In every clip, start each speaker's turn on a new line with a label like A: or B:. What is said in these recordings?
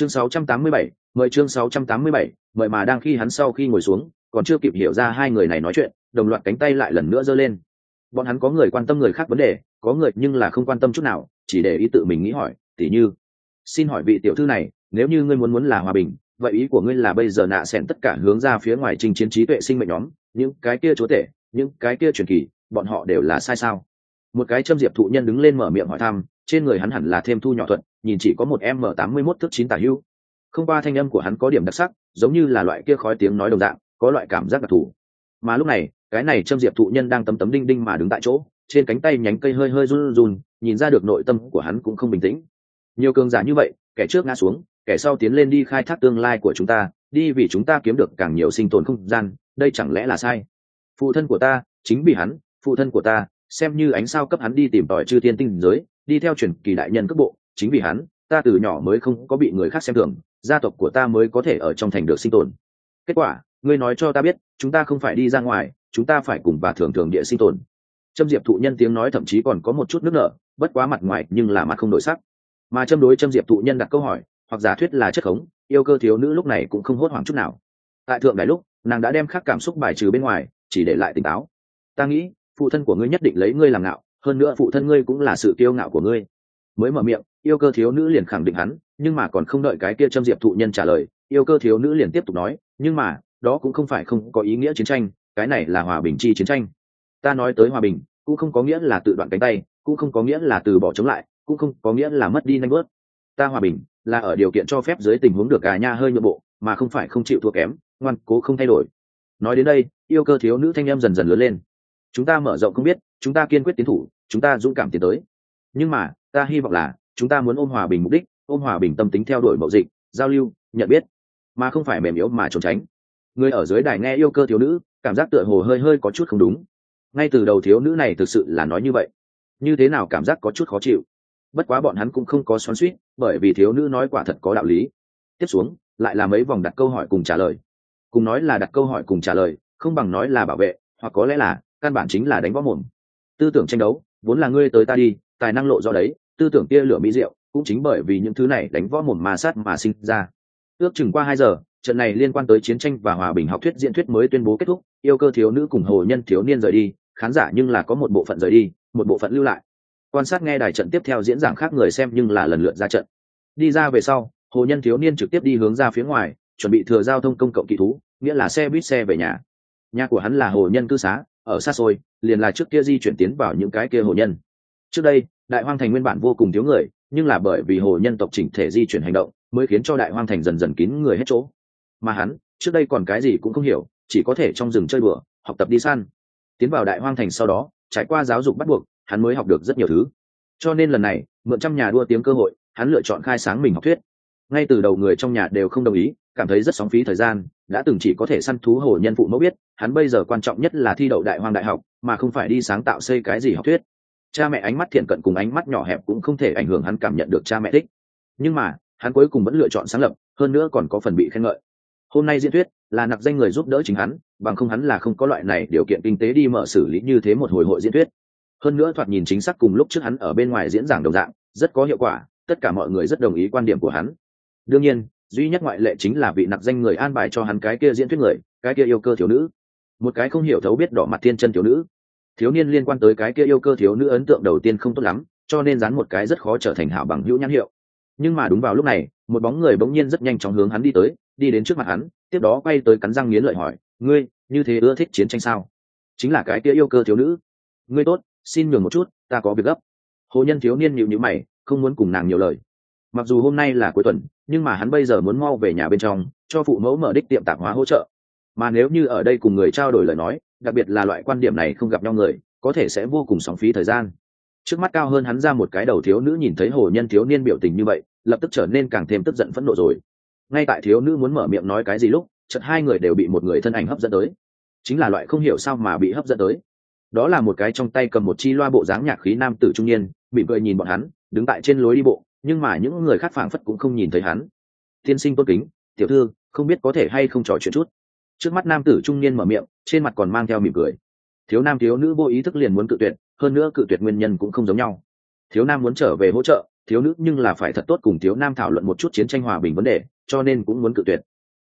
A: chương 687, mời chương 687, mời mà đang khi hắn sau khi ngồi xuống còn chưa kịp hiểu ra hai người này nói chuyện đồng loạt cánh tay lại lần nữa giơ lên. Bọn hắn có người quan tâm người khác vấn đề có người nhưng là không quan tâm chút nào chỉ để ý tự mình nghĩ hỏi tỉ như xin hỏi vị tiểu thư này nếu như ngươi muốn muốn là hòa bình vậy ý của ngươi là bây giờ nạ xẻn tất cả hướng ra phía ngoài trình chiến trí tuệ sinh mệnh nhóm những cái kia chúa tể những cái kia truyền kỳ bọn họ đều là sai sao? Một cái châm diệp thụ nhân đứng lên mở miệng hỏi thăm trên người hắn hẳn là thêm thu nhỏ thuận nhìn chỉ có một m tám mươi mốt thước chín tả hưu. Không qua thanh âm của hắn có điểm đặc sắc, giống như là loại kia khói tiếng nói đồng dạng, có loại cảm giác đặc thù. Mà lúc này, cái này Trâm diệp thụ nhân đang tấm tấm đinh đinh mà đứng tại chỗ, trên cánh tay nhánh cây hơi hơi run run nhìn ra được nội tâm của hắn cũng không bình tĩnh. Nhiều cường giả như vậy, kẻ trước ngã xuống, kẻ sau tiến lên đi khai thác tương lai của chúng ta, đi vì chúng ta kiếm được càng nhiều sinh tồn không gian, đây chẳng lẽ là sai? Phụ thân của ta, chính vì hắn, phụ thân của ta, xem như ánh sao cấp hắn đi tìm tòi chư thiên tinh giới, đi theo truyền kỳ đại nhân cấp bộ chính vì hắn, ta từ nhỏ mới không có bị người khác xem thường, gia tộc của ta mới có thể ở trong thành được sinh tồn. Kết quả, ngươi nói cho ta biết, chúng ta không phải đi ra ngoài, chúng ta phải cùng bà thường thường địa sinh tồn. Trâm diệp thụ nhân tiếng nói thậm chí còn có một chút nước nở, bất quá mặt ngoài nhưng là mặt không đổi sắc. Mà châm đối trâm diệp thụ nhân đặt câu hỏi, hoặc giả thuyết là chất khống, yêu cơ thiếu nữ lúc này cũng không hốt hoảng chút nào. Tại thượng đại lúc, nàng đã đem khắc cảm xúc bài trừ bên ngoài, chỉ để lại tỉnh táo. Ta nghĩ, phụ thân của ngươi nhất định lấy ngươi làm ngạo, hơn nữa phụ thân ngươi cũng là sự kiêu ngạo của ngươi mới mở miệng, yêu cơ thiếu nữ liền khẳng định hắn, nhưng mà còn không đợi cái kia châm diệp thụ nhân trả lời, yêu cơ thiếu nữ liền tiếp tục nói, nhưng mà, đó cũng không phải không có ý nghĩa chiến tranh, cái này là hòa bình chi chiến tranh. Ta nói tới hòa bình, cũng không có nghĩa là tự đoạn cánh tay, cũng không có nghĩa là từ bỏ chống lại, cũng không có nghĩa là mất đi nanh bớt ta hòa bình, là ở điều kiện cho phép dưới tình huống được gà nha hơi nhượng bộ, mà không phải không chịu thua kém, ngoan cố không thay đổi. Nói đến đây, yêu cơ thiếu nữ thanh em dần dần lớn lên. Chúng ta mở rộng không biết, chúng ta kiên quyết tiến thủ, chúng ta dũng cảm tiến tới nhưng mà, ta hy vọng là, chúng ta muốn ôm hòa bình mục đích, ôm hòa bình tâm tính theo đuổi mậu dịch, giao lưu, nhận biết. Mà không phải mềm yếu mà trốn tránh. Người ở dưới đài nghe yêu cơ thiếu nữ, cảm giác tựa hồ hơi hơi có chút không đúng. Ngay từ đầu thiếu nữ này thực sự là nói như vậy. Như thế nào cảm giác có chút khó chịu. Bất quá bọn hắn cũng không có xoắn suýt, bởi vì thiếu nữ nói quả thật có đạo lý. Tiếp xuống, lại là mấy vòng đặt câu hỏi cùng trả lời. Cùng nói là đặt câu hỏi cùng trả lời, không bằng nói là bảo vệ, hoặc có lẽ là, căn bản chính là đánh võ mồm. Tư tưởng tranh đấu, vốn là ngươi tới ta đi tài năng lộ do đấy, tư tưởng tia lửa mỹ diệu, cũng chính bởi vì những thứ này đánh võ mồm mà sát mà sinh ra. Ước chừng qua hai giờ, trận này liên quan tới chiến tranh và hòa bình học thuyết diễn thuyết mới tuyên bố kết thúc, yêu cơ thiếu nữ cùng hồ nhân thiếu niên rời đi, khán giả nhưng là có một bộ phận rời đi, một bộ phận lưu lại. Quan sát nghe đài trận tiếp theo diễn giảng khác người xem nhưng là lần lượt ra trận. Đi ra về sau, hồ nhân thiếu niên trực tiếp đi hướng ra phía ngoài, chuẩn bị thừa giao thông công cộng kỳ thú, nghĩa là xe buýt xe về nhà. Nhà của hắn là hồ nhân cư xá, ở xa xôi, liền là trước kia di chuyển tiến vào những cái kia hồ nhân trước đây, đại hoang thành nguyên bản vô cùng thiếu người, nhưng là bởi vì hồ nhân tộc chỉnh thể di chuyển hành động, mới khiến cho đại hoang thành dần dần kín người hết chỗ. Mà hắn, trước đây còn cái gì cũng không hiểu, chỉ có thể trong rừng chơi bừa học tập đi săn. Tiến vào đại hoang thành sau đó, trải qua giáo dục bắt buộc, hắn mới học được rất nhiều thứ. Cho nên lần này, mượn trăm nhà đua tiếng cơ hội, hắn lựa chọn khai sáng mình học thuyết. Ngay từ đầu người trong nhà đều không đồng ý, cảm thấy rất sóng phí thời gian, đã từng chỉ có thể săn thú hồ nhân phụ mẫu biết, hắn bây giờ quan trọng nhất là thi đậu đại hoang đại học, mà không phải đi sáng tạo xây cái gì học thuyết cha mẹ ánh mắt thiện cận cùng ánh mắt nhỏ hẹp cũng không thể ảnh hưởng hắn cảm nhận được cha mẹ thích. Nhưng mà, hắn cuối cùng vẫn lựa chọn sáng lập, hơn nữa còn có phần bị khen ngợi. Hôm nay diễn thuyết là nặc danh người giúp đỡ chính hắn, bằng không hắn là không có loại này điều kiện kinh tế đi mở xử lý như thế một hồi hội diễn thuyết. Hơn nữa thoạt nhìn chính xác cùng lúc trước hắn ở bên ngoài diễn giảng đồng dạng, rất có hiệu quả, tất cả mọi người rất đồng ý quan điểm của hắn. Đương nhiên, duy nhất ngoại lệ chính là vị nặc danh người an bài cho hắn cái kia diễn thuyết người, cái kia yêu cơ thiếu nữ. Một cái không hiểu thấu biết đỏ mặt thiên chân thiếu nữ thiếu niên liên quan tới cái kia yêu cơ thiếu nữ ấn tượng đầu tiên không tốt lắm, cho nên dán một cái rất khó trở thành hảo bằng hữu nhãn hiệu. Nhưng mà đúng vào lúc này, một bóng người bỗng nhiên rất nhanh chóng hướng hắn đi tới, đi đến trước mặt hắn, tiếp đó quay tới cắn răng nghiến lợi hỏi, ngươi, như thế ưa thích chiến tranh sao? Chính là cái kia yêu cơ thiếu nữ. Ngươi tốt, xin nhường một chút, ta có việc gấp. Hồ nhân thiếu niên nhịu nhữ mày, không muốn cùng nàng nhiều lời. Mặc dù hôm nay là cuối tuần, nhưng mà hắn bây giờ muốn mau về nhà bên trong, cho phụ mẫu mở đích tiệm tạp hóa hỗ trợ. Mà nếu như ở đây cùng người trao đổi lời nói đặc biệt là loại quan điểm này không gặp nhau người, có thể sẽ vô cùng sóng phí thời gian. Trước mắt cao hơn hắn ra một cái đầu thiếu nữ nhìn thấy hồ nhân thiếu niên biểu tình như vậy, lập tức trở nên càng thêm tức giận phẫn nộ rồi. Ngay tại thiếu nữ muốn mở miệng nói cái gì lúc, chợt hai người đều bị một người thân ảnh hấp dẫn tới. Chính là loại không hiểu sao mà bị hấp dẫn tới. Đó là một cái trong tay cầm một chi loa bộ dáng nhạc khí nam tử trung niên bị cười nhìn bọn hắn, đứng tại trên lối đi bộ, nhưng mà những người khác phảng phất cũng không nhìn thấy hắn. Tiên sinh tôn kính, tiểu thư, không biết có thể hay không trò chuyện chút? Trước mắt nam tử trung niên mở miệng, trên mặt còn mang theo mỉm cười. Thiếu nam, thiếu nữ vô ý thức liền muốn cự tuyệt, hơn nữa cự tuyệt nguyên nhân cũng không giống nhau. Thiếu nam muốn trở về hỗ trợ, thiếu nữ nhưng là phải thật tốt cùng thiếu nam thảo luận một chút chiến tranh hòa bình vấn đề, cho nên cũng muốn cự tuyệt.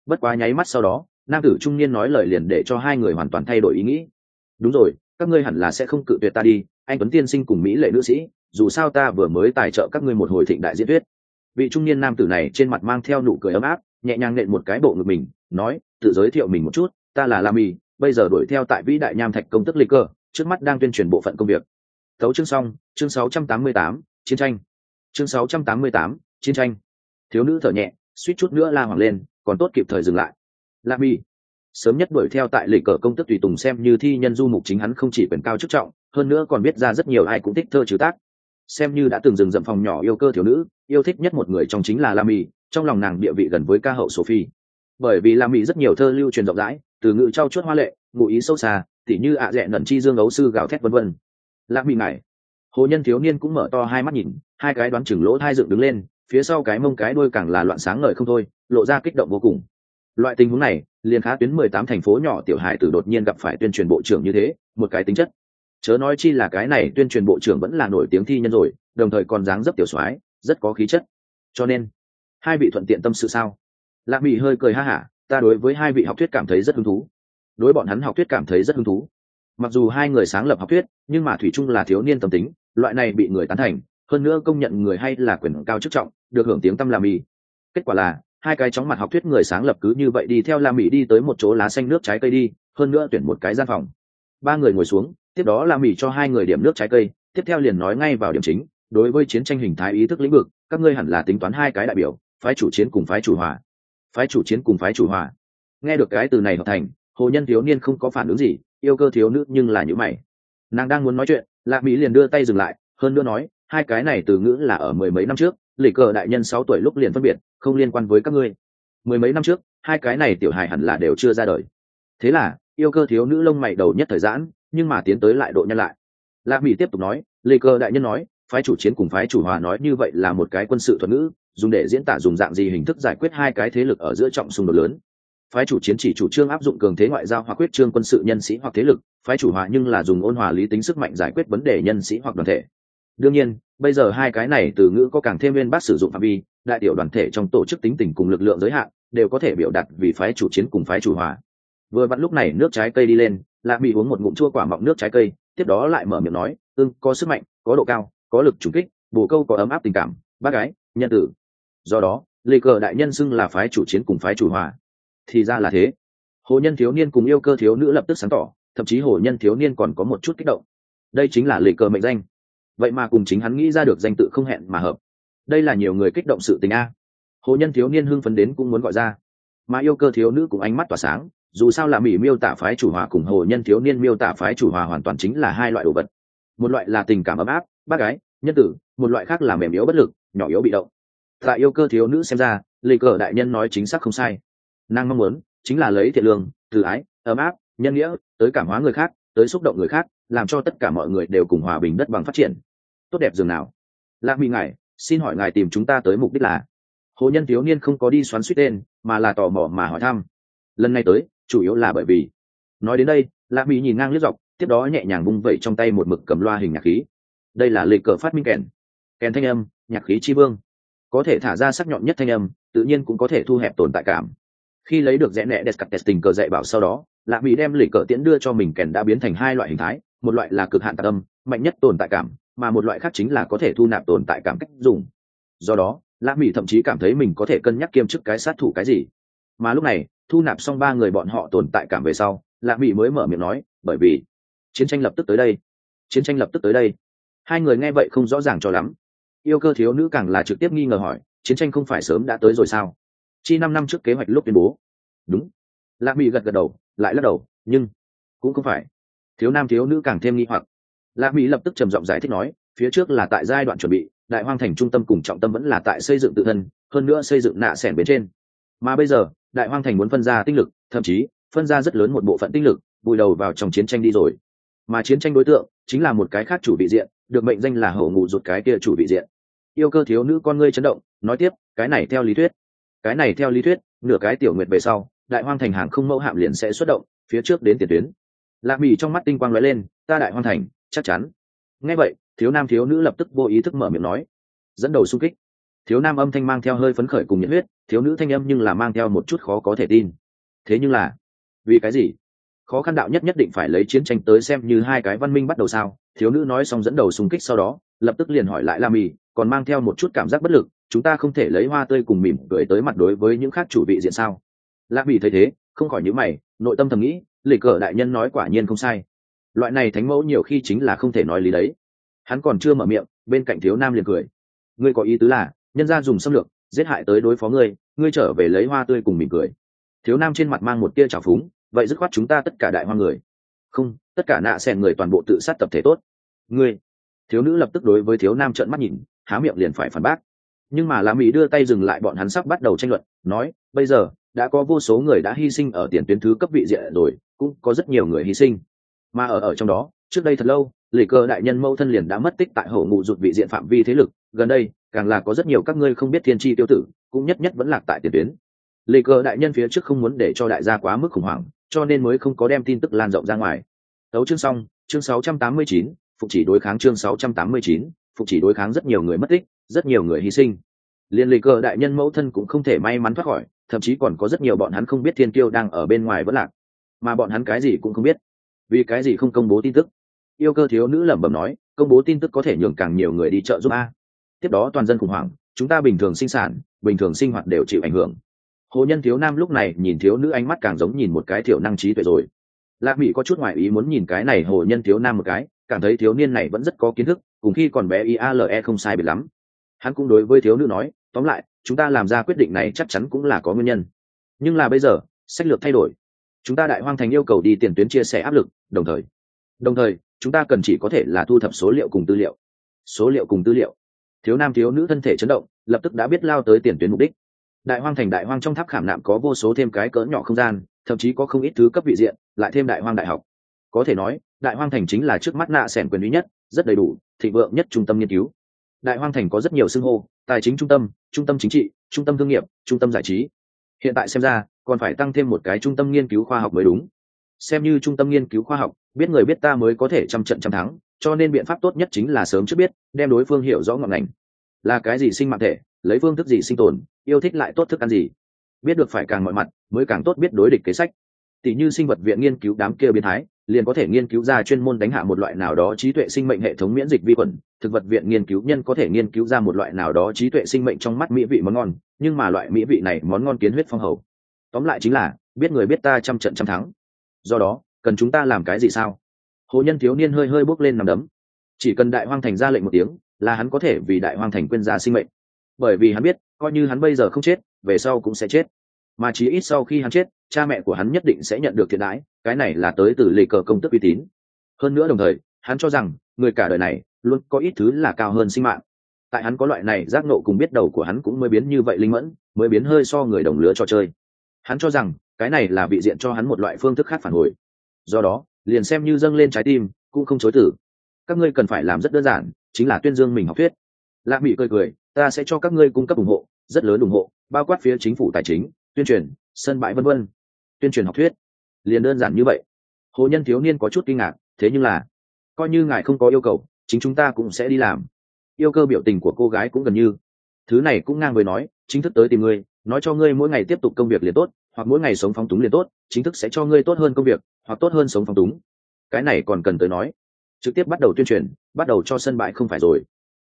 A: Bất quá nháy mắt sau đó, nam tử trung niên nói lời liền để cho hai người hoàn toàn thay đổi ý nghĩ. Đúng rồi, các ngươi hẳn là sẽ không cự tuyệt ta đi, anh tuấn tiên sinh cùng mỹ lệ nữ sĩ, dù sao ta vừa mới tài trợ các ngươi một hồi thịnh đại diễn thuyết. Vị trung niên nam tử này trên mặt mang theo nụ cười ấm áp, nhẹ nhàng nện một cái bộ ngực mình, nói tự giới thiệu mình một chút ta là la mì bây giờ đuổi theo tại vĩ đại nham thạch công tức lịch cơ trước mắt đang tuyên truyền bộ phận công việc. Thấu chương xong chương 688, chiến tranh. Chương 688, chiến tranh. Thiếu nữ thở nhẹ suýt chút nữa la hoàng lên còn tốt kịp thời dừng lại. La mì sớm nhất đuổi theo tại lịch cờ công tức tùy tùng xem như thi nhân du mục chính hắn không chỉ quyền cao chức trọng hơn nữa còn biết ra rất nhiều ai cũng thích thơ trừ tác. Xem như đã từng dừng dậm phòng nhỏ yêu cơ thiếu nữ yêu thích nhất một người trong chính là la mì trong lòng nàng địa vị gần với ca hậu sophie bởi vì làm mỹ rất nhiều thơ lưu truyền rộng rãi, từ ngữ trau chuốt hoa lệ, ngụ ý sâu xa, tỉ như ạ à dẹ nẩn chi dương ấu sư gào thét vân vân. Lạc mỹ này hồ nhân thiếu niên cũng mở to hai mắt nhìn, hai cái đoán chừng lỗ thai dựng đứng lên, phía sau cái mông cái đôi càng là loạn sáng ngời không thôi, lộ ra kích động vô cùng. Loại tình huống này, liền khá tuyến mười tám thành phố nhỏ tiểu hải tử đột nhiên gặp phải tuyên truyền bộ trưởng như thế, một cái tính chất. Chớ nói chi là cái này tuyên truyền bộ trưởng vẫn là nổi tiếng thi nhân rồi, đồng thời còn dáng dấp tiểu soái, rất có khí chất. Cho nên, hai vị thuận tiện tâm sự sao? Lạ mỹ hơi cười ha hả, ta đối với hai vị học thuyết cảm thấy rất hứng thú. Đối bọn hắn học thuyết cảm thấy rất hứng thú. Mặc dù hai người sáng lập học thuyết, nhưng mà thủy chung là thiếu niên tâm tính, loại này bị người tán thành, hơn nữa công nhận người hay là quyền cao chức trọng, được hưởng tiếng tâm làm mì kết quả là, hai cái chóng mặt học thuyết người sáng lập cứ như vậy đi theo la mỹ đi tới một chỗ lá xanh nước trái cây đi, hơn nữa tuyển một cái gian phòng. Ba người ngồi xuống, tiếp đó la mỹ cho hai người điểm nước trái cây, tiếp theo liền nói ngay vào điểm chính. Đối với chiến tranh hình thái ý thức lĩnh vực, các ngươi hẳn là tính toán hai cái đại biểu, phái chủ chiến cùng phái chủ hòa phái chủ chiến cùng phái chủ hòa. Nghe được cái từ này hợp thành, hồ nhân thiếu niên không có phản ứng gì, yêu cơ thiếu nữ nhưng là nhữ mày. Nàng đang muốn nói chuyện lạc mỹ liền đưa tay dừng lại, hơn nữa nói, hai cái này từ ngữ là ở mười mấy năm trước lì cờ đại nhân sáu tuổi lúc liền phân biệt, không liên quan với các ngươi. Mười mấy năm trước, hai cái này tiểu hài hẳn là đều chưa ra đời. Thế là, yêu cơ thiếu nữ lông mày đầu nhất thời giãn, nhưng mà tiến tới lại độ nhân lại. Lạc mỹ tiếp tục nói lì cờ đại nhân nói, phái chủ chiến cùng phái chủ hòa nói như vậy là một cái quân sự thuật ngữ dùng để diễn tả dùng dạng gì hình thức giải quyết hai cái thế lực ở giữa trọng xung đột lớn. Phái chủ chiến chỉ chủ trương áp dụng cường thế ngoại giao hoặc quyết trương quân sự nhân sĩ hoặc thế lực, phái chủ hòa nhưng là dùng ôn hòa lý tính sức mạnh giải quyết vấn đề nhân sĩ hoặc đoàn thể. Đương nhiên, bây giờ hai cái này từ ngữ có càng thêm viên bác sử dụng phạm vi, đại tiểu đoàn thể trong tổ chức tính tình cùng lực lượng giới hạn đều có thể biểu đạt vì phái chủ chiến cùng phái chủ hòa vừa vặn lúc này nước trái cây đi lên, lạc bị uống một ngụm chua quả mọng nước trái cây, tiếp đó lại mở miệng nói ưng có sức mạnh, có độ cao, có lực trùng kích, bồ câu có ấm áp tình cảm, bác gái, nhân tử do đó, lê cờ đại nhân xưng là phái chủ chiến cùng phái chủ hòa. Thì ra là thế. Hồ nhân thiếu niên cùng yêu cơ thiếu nữ lập tức sáng tỏ, thậm chí hồ nhân thiếu niên còn có một chút kích động. Đây chính là lê cờ mệnh danh. Vậy mà cùng chính hắn nghĩ ra được danh tự không hẹn mà hợp. Đây là nhiều người kích động sự tình a. Hồ nhân thiếu niên hưng phấn đến cũng muốn gọi ra. Mà yêu cơ thiếu nữ cũng ánh mắt tỏa sáng, dù sao là mỹ miêu tả phái chủ hòa cùng hồ nhân thiếu niên miêu tả phái chủ hòa hoàn toàn chính là hai loại đồ vật. Một loại là tình cảm ấm áp, bác gái, nhân tử, một loại khác là mềm yếu bất lực, nhỏ yếu bị động tại yêu cơ thiếu nữ xem ra lì cờ đại nhân nói chính xác không sai. Nàng mong muốn chính là lấy thiện lương, từ ái, ấm áp, nhân nghĩa tới cảm hóa người khác, tới xúc động người khác, làm cho tất cả mọi người đều cùng hòa bình đất bằng phát triển. Tốt đẹp dường nào. Lạc mỹ ngài, xin hỏi ngài tìm chúng ta tới mục đích là? Hồ nhân thiếu niên không có đi xoắn suýt tên, mà là tò mò mà hỏi thăm. Lần này tới, chủ yếu là bởi vì, nói đến đây, lạc mỹ nhìn ngang liếc dọc, tiếp đó nhẹ nhàng vung vẩy trong tay một mực cầm loa hình nhạc khí. Đây là lệ cờ phát minh kèn. Kèn thanh âm, nhạc khí chi vương có thể thả ra sắc nhọn nhất thanh âm, tự nhiên cũng có thể thu hẹp tồn tại cảm. Khi lấy được rẽ nẹ đẹp -test tình cờ dạy bảo sau đó, lạ mỹ đem lỉ cờ tiễn đưa cho mình kèn đã biến thành hai loại hình thái, một loại là cực hạn tạc âm, mạnh nhất tồn tại cảm, mà một loại khác chính là có thể thu nạp tồn tại cảm cách dùng. Do đó, lạ mỹ thậm chí cảm thấy mình có thể cân nhắc kiêm chức cái sát thủ cái gì. Mà lúc này, thu nạp xong ba người bọn họ tồn tại cảm về sau, lạ mỹ mới mở miệng nói, bởi vì chiến tranh lập tức tới đây. Chiến tranh lập tức tới đây. Hai người nghe vậy không rõ ràng cho lắm yêu cơ thiếu nữ càng là trực tiếp nghi ngờ hỏi, chiến tranh không phải sớm đã tới rồi sao? Chi năm năm trước kế hoạch lúc tuyên bố. Đúng. Lạc mỹ gật gật đầu, lại lắc đầu, nhưng cũng không phải. Thiếu nam thiếu nữ càng thêm nghi hoặc. Lạc mỹ lập tức trầm giọng giải thích nói, phía trước là tại giai đoạn chuẩn bị, đại hoang thành trung tâm cùng trọng tâm vẫn là tại xây dựng tự thân, hơn nữa xây dựng nạ sẻn bên trên. Mà bây giờ, đại hoang thành muốn phân ra tinh lực, thậm chí phân ra rất lớn một bộ phận tinh lực, vùi đầu vào trong chiến tranh đi rồi. Mà chiến tranh đối tượng chính là một cái khác chủ vị diện được mệnh danh là hậu ngụ rụt cái kia chủ vị diện. Yêu cơ thiếu nữ con ngươi chấn động, nói tiếp, cái này theo lý thuyết. Cái này theo lý thuyết, nửa cái tiểu nguyệt về sau, đại hoang thành hàng không mẫu hạm liền sẽ xuất động, phía trước đến tiền tuyến. Lạc mỹ trong mắt tinh quang lóe lên, ta đại hoang thành, chắc chắn. Ngay vậy, thiếu nam thiếu nữ lập tức vô ý thức mở miệng nói, dẫn đầu xung kích. Thiếu nam âm thanh mang theo hơi phấn khởi cùng nhiệt huyết, thiếu nữ thanh âm nhưng là mang theo một chút khó có thể tin. Thế nhưng là, vì cái gì? Khó khăn đạo nhất nhất định phải lấy chiến tranh tới xem như hai cái văn minh bắt đầu sao? Thiếu nữ nói xong dẫn đầu xung kích sau đó, lập tức liền hỏi lại la mì, còn mang theo một chút cảm giác bất lực, chúng ta không thể lấy hoa tươi cùng mỉm cười tới mặt đối với những khác chủ vị diện sao? La mì thấy thế, không khỏi nhữ mày, nội tâm thầm nghĩ lịch cờ đại nhân nói quả nhiên không sai. Loại này thánh mẫu nhiều khi chính là không thể nói lý đấy. Hắn còn chưa mở miệng, bên cạnh thiếu nam liền cười. Ngươi có ý tứ là, nhân gia dùng xâm lược, giết hại tới đối phó ngươi ngươi trở về lấy hoa tươi cùng mỉm cười. Thiếu nam trên mặt mang một tia trào phúng vậy dứt khoát chúng ta tất cả đại hoa người. Không, tất cả nạ xẻn người toàn bộ tự sát tập thể tốt. Ngươi, thiếu nữ lập tức đối với thiếu nam trợn mắt nhìn, há miệng liền phải phản bác. Nhưng mà lá mỹ đưa tay dừng lại bọn hắn sắp bắt đầu tranh luận, nói, bây giờ, đã có vô số người đã hy sinh ở tiền tuyến thứ cấp vị diện rồi, cũng có rất nhiều người hy sinh. Mà ở ở trong đó, trước đây thật lâu lì cơ đại nhân mẫu thân liền đã mất tích tại hổ ngụ rụt vị diện phạm vi thế lực, gần đây, càng là có rất nhiều các ngươi không biết thiên tri tiêu tử, cũng nhất nhất vẫn lạc tại tiền tuyến. Lì cơ đại nhân phía trước không muốn để cho đại gia quá mức khủng hoảng cho nên mới không có đem tin tức lan rộng ra ngoài. Tấu chương xong chương 689, phục chỉ đối kháng chương 689, phục chỉ đối kháng rất nhiều người mất tích rất nhiều người hy sinh. Liên lì cơ đại nhân mẫu thân cũng không thể may mắn thoát khỏi thậm chí còn có rất nhiều bọn hắn không biết thiên kiêu đang ở bên ngoài vẫn lạc. Mà bọn hắn cái gì cũng không biết. Vì cái gì không công bố tin tức? Yêu cơ thiếu nữ lẩm bẩm nói công bố tin tức có thể nhường càng nhiều người đi chợ giúp a. Tiếp đó toàn dân khủng hoảng chúng ta bình thường sinh sản bình thường sinh hoạt đều chịu ảnh hưởng hồ nhân thiếu nam lúc này nhìn thiếu nữ ánh mắt càng giống nhìn một cái thiểu năng trí tuệ rồi. Lạc mỹ có chút ngoại ý muốn nhìn cái này hồ nhân thiếu nam một cái, cảm thấy thiếu niên này vẫn rất có kiến thức, cùng khi còn bé iale không sai biệt lắm. Hắn cũng đối với thiếu nữ nói, tóm lại, chúng ta làm ra quyết định này chắc chắn cũng là có nguyên nhân. Nhưng là bây giờ, sách lược thay đổi. Chúng ta đại hoang thành yêu cầu đi tiền tuyến chia sẻ áp lực, đồng thời đồng thời, chúng ta cần chỉ có thể là thu thập số liệu cùng tư liệu. Số liệu cùng tư liệu. Thiếu nam thiếu nữ thân thể chấn động, lập tức đã biết lao tới tiền tuyến mục đích đại hoang thành đại hoang trong tháp khảm nạm có vô số thêm cái cỡ nhỏ không gian, thậm chí có không ít thứ cấp vị diện, lại thêm đại hoang đại học. Có thể nói, đại hoang thành chính là trước mắt nạ sẻn quyền lý nhất, rất đầy đủ, thịnh vượng nhất trung tâm nghiên cứu. Đại hoang thành có rất nhiều xưng hô, tài chính trung tâm trung tâm chính trị, trung tâm thương nghiệp, trung tâm giải trí. Hiện tại xem ra, còn phải tăng thêm một cái trung tâm nghiên cứu khoa học mới đúng. Xem như trung tâm nghiên cứu khoa học, biết người biết ta mới có thể trăm trận trăm thắng, cho nên biện pháp tốt nhất chính là sớm trước biết, đem đối phương hiểu rõ ngọn ngành. Là cái gì sinh mạng thể? Lấy phương thức gì sinh tồn, yêu thích lại tốt thức ăn gì. Biết được phải càng mọi mặt, mới càng tốt biết đối địch kế sách. Tỷ như sinh vật viện nghiên cứu đám kia biến thái, liền có thể nghiên cứu ra chuyên môn đánh hạ một loại nào đó trí tuệ sinh mệnh hệ thống miễn dịch vi khuẩn. Thực vật viện nghiên cứu nhân có thể nghiên cứu ra một loại nào đó trí tuệ sinh mệnh trong mắt mỹ vị món ngon, nhưng mà loại mỹ vị này món ngon kiến huyết phong hầu. Tóm lại chính là, biết người biết ta trăm trận trăm thắng. Do đó, cần chúng ta làm cái gì sao? Hồ nhân thiếu niên hơi hơi bước lên nằm đấm. Chỉ cần đại hoang thành ra lệnh một tiếng, là hắn có thể vì đại hoang thành quên ra sinh mệnh bởi vì hắn biết, coi như hắn bây giờ không chết, về sau cũng sẽ chết. Mà chỉ ít sau khi hắn chết, cha mẹ của hắn nhất định sẽ nhận được thiện đãi, cái này là tới từ lề cờ công tức uy tín. Hơn nữa đồng thời, hắn cho rằng, người cả đời này luôn có ít thứ là cao hơn sinh mạng. Tại hắn có loại này giác nộ cùng biết đầu của hắn cũng mới biến như vậy linh mẫn, mới biến hơi so người đồng lứa cho chơi. Hắn cho rằng, cái này là bị diện cho hắn một loại phương thức khác phản hồi. Do đó, liền xem như dâng lên trái tim, cũng không chối tử các ngươi cần phải làm rất đơn giản, chính là tuyên dương mình học thuyết. Lạc bị cười cười ta sẽ cho các ngươi cung cấp ủng hộ, rất lớn ủng hộ, bao quát phía chính phủ tài chính, tuyên truyền, sân bãi vân vân. Tuyên truyền học thuyết. Liền đơn giản như vậy. Hồ nhân thiếu niên có chút kinh ngạc, thế nhưng là, coi như ngài không có yêu cầu, chính chúng ta cũng sẽ đi làm. Yêu cơ biểu tình của cô gái cũng gần như. Thứ này cũng ngang với nói, chính thức tới tìm ngươi, nói cho ngươi mỗi ngày tiếp tục công việc liền tốt, hoặc mỗi ngày sống phóng túng liền tốt, chính thức sẽ cho ngươi tốt hơn công việc, hoặc tốt hơn sống phóng túng. Cái này còn cần tới nói. Trực tiếp bắt đầu tuyên truyền, bắt đầu cho sân bãi không phải rồi.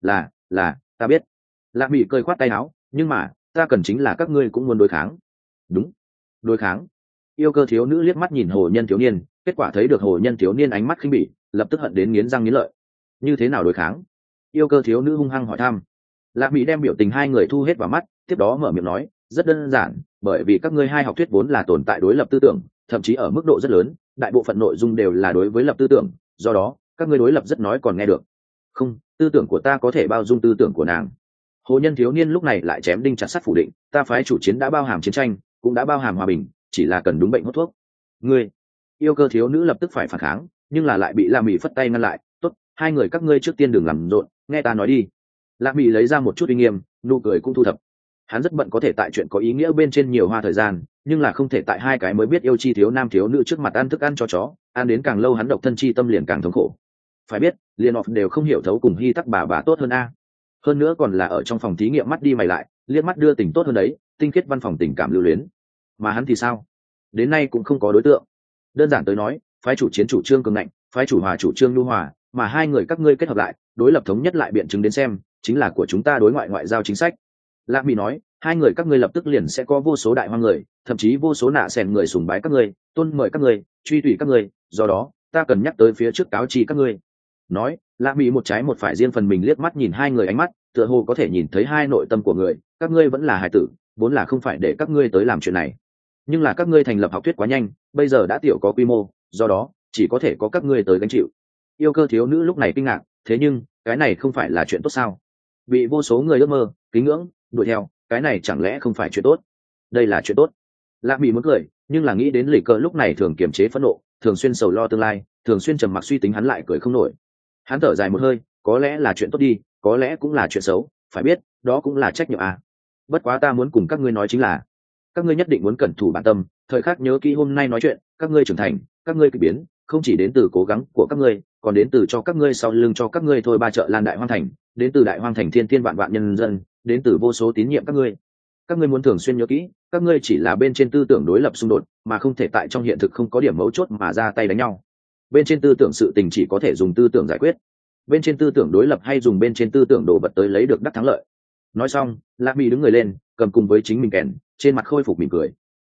A: Là là, ta biết lạ mỹ cơi khoát tay áo, nhưng mà, ta cần chính là các ngươi cũng muốn đối kháng. Đúng, đối kháng. Yêu cơ thiếu nữ liếc mắt nhìn hồ nhân thiếu niên, kết quả thấy được hồ nhân thiếu niên ánh mắt khinh bỉ, lập tức hận đến nghiến răng nghiến lợi. Như thế nào đối kháng? Yêu cơ thiếu nữ hung hăng hỏi thăm. Lạc mỹ đem biểu tình hai người thu hết vào mắt, tiếp đó mở miệng nói, rất đơn giản, bởi vì các ngươi hai học thuyết vốn là tồn tại đối lập tư tưởng, thậm chí ở mức độ rất lớn, đại bộ phận nội dung đều là đối với lập tư tưởng, do đó, các ngươi đối lập rất nói còn nghe được. Không, tư tưởng của ta có thể bao dung tư tưởng của nàng hồ nhân thiếu niên lúc này lại chém đinh chặt sắt phủ định, ta phái chủ chiến đã bao hàm chiến tranh, cũng đã bao hàm hòa bình, chỉ là cần đúng bệnh hút thuốc. Ngươi? Yêu cơ thiếu nữ lập tức phải phản kháng, nhưng là lại bị la mỹ phất tay ngăn lại, tốt, hai người các ngươi trước tiên đừng làm rộn, nghe ta nói đi. La mỹ lấy ra một chút uy nghiêm, nụ cười cũng thu thập. Hắn rất bận có thể tại chuyện có ý nghĩa bên trên nhiều hoa thời gian, nhưng là không thể tại hai cái mới biết yêu chi thiếu nam thiếu nữ trước mặt ăn thức ăn cho chó, ăn đến càng lâu hắn độc thân chi tâm liền càng thống khổ. Phải biết liền họ đều không hiểu thấu cùng hy tắc bà bà tốt hơn a hơn nữa còn là ở trong phòng thí nghiệm mắt đi mày lại, liếc mắt đưa tình tốt hơn đấy, tinh khiết văn phòng tình cảm lưu luyến. Mà hắn thì sao? Đến nay cũng không có đối tượng. Đơn giản tới nói, phái chủ chiến chủ trương cường ngạnh, phái chủ hòa chủ trương lưu hòa, mà hai người các ngươi kết hợp lại, đối lập thống nhất lại biện chứng đến xem, chính là của chúng ta đối ngoại ngoại giao chính sách. Lạc mỹ nói, hai người các ngươi lập tức liền sẽ có vô số đại hoa người, thậm chí vô số nạ xèn người sùng bái các ngươi, tôn mời các ngươi, truy tùy các ngươi, do đó, ta cần nhắc tới phía trước cáo chi các ngươi nói lạ mỹ một trái một phải riêng phần mình liếc mắt nhìn hai người ánh mắt, tựa hồ có thể nhìn thấy hai nội tâm của người, các ngươi vẫn là hài tử, vốn là không phải để các ngươi tới làm chuyện này. Nhưng là các ngươi thành lập học thuyết quá nhanh, bây giờ đã tiểu có quy mô, do đó, chỉ có thể có các ngươi tới gánh chịu. Yêu cơ thiếu nữ lúc này kinh ngạc, thế nhưng, cái này không phải là chuyện tốt sao? Bị vô số người ước mơ, kính ngưỡng, đuổi theo, cái này chẳng lẽ không phải chuyện tốt? Đây là chuyện tốt. Lạ mỹ muốn cười, nhưng là nghĩ đến lì cơ lúc này thường kiềm chế phẫn nộ, thường xuyên sầu lo tương lai, thường xuyên trầm mặc suy tính hắn lại cười không nổi hắn thở dài một hơi, có lẽ là chuyện tốt đi, có lẽ cũng là chuyện xấu, phải biết, đó cũng là trách nhiệm à. bất quá ta muốn cùng các ngươi nói chính là, các ngươi nhất định muốn cẩn thủ bản tâm, thời khắc nhớ kỹ hôm nay nói chuyện, các ngươi trưởng thành, các ngươi k ỳ biến, không chỉ đến từ cố gắng của các ngươi, còn đến từ cho các ngươi sau lưng cho các ngươi thôi ba chợ lan đại hoang thành, đến từ đại hoang thành thiên thiên vạn vạn nhân dân, đến từ vô số tín nhiệm các ngươi các ngươi muốn thường xuyên nhớ kỹ, các ngươi chỉ là bên trên tư tưởng đối lập xung đột, mà không thể tại trong hiện thực không có điểm mấu chốt mà ra tay đánh nhau bên trên tư tưởng sự tình chỉ có thể dùng tư tưởng giải quyết. Bên trên tư tưởng đối lập hay dùng bên trên tư tưởng đồ vật tới lấy được đắc thắng lợi. Nói xong lạc mỹ đứng người lên cầm cùng với chính mình kèn trên mặt khôi phục mỉm cười.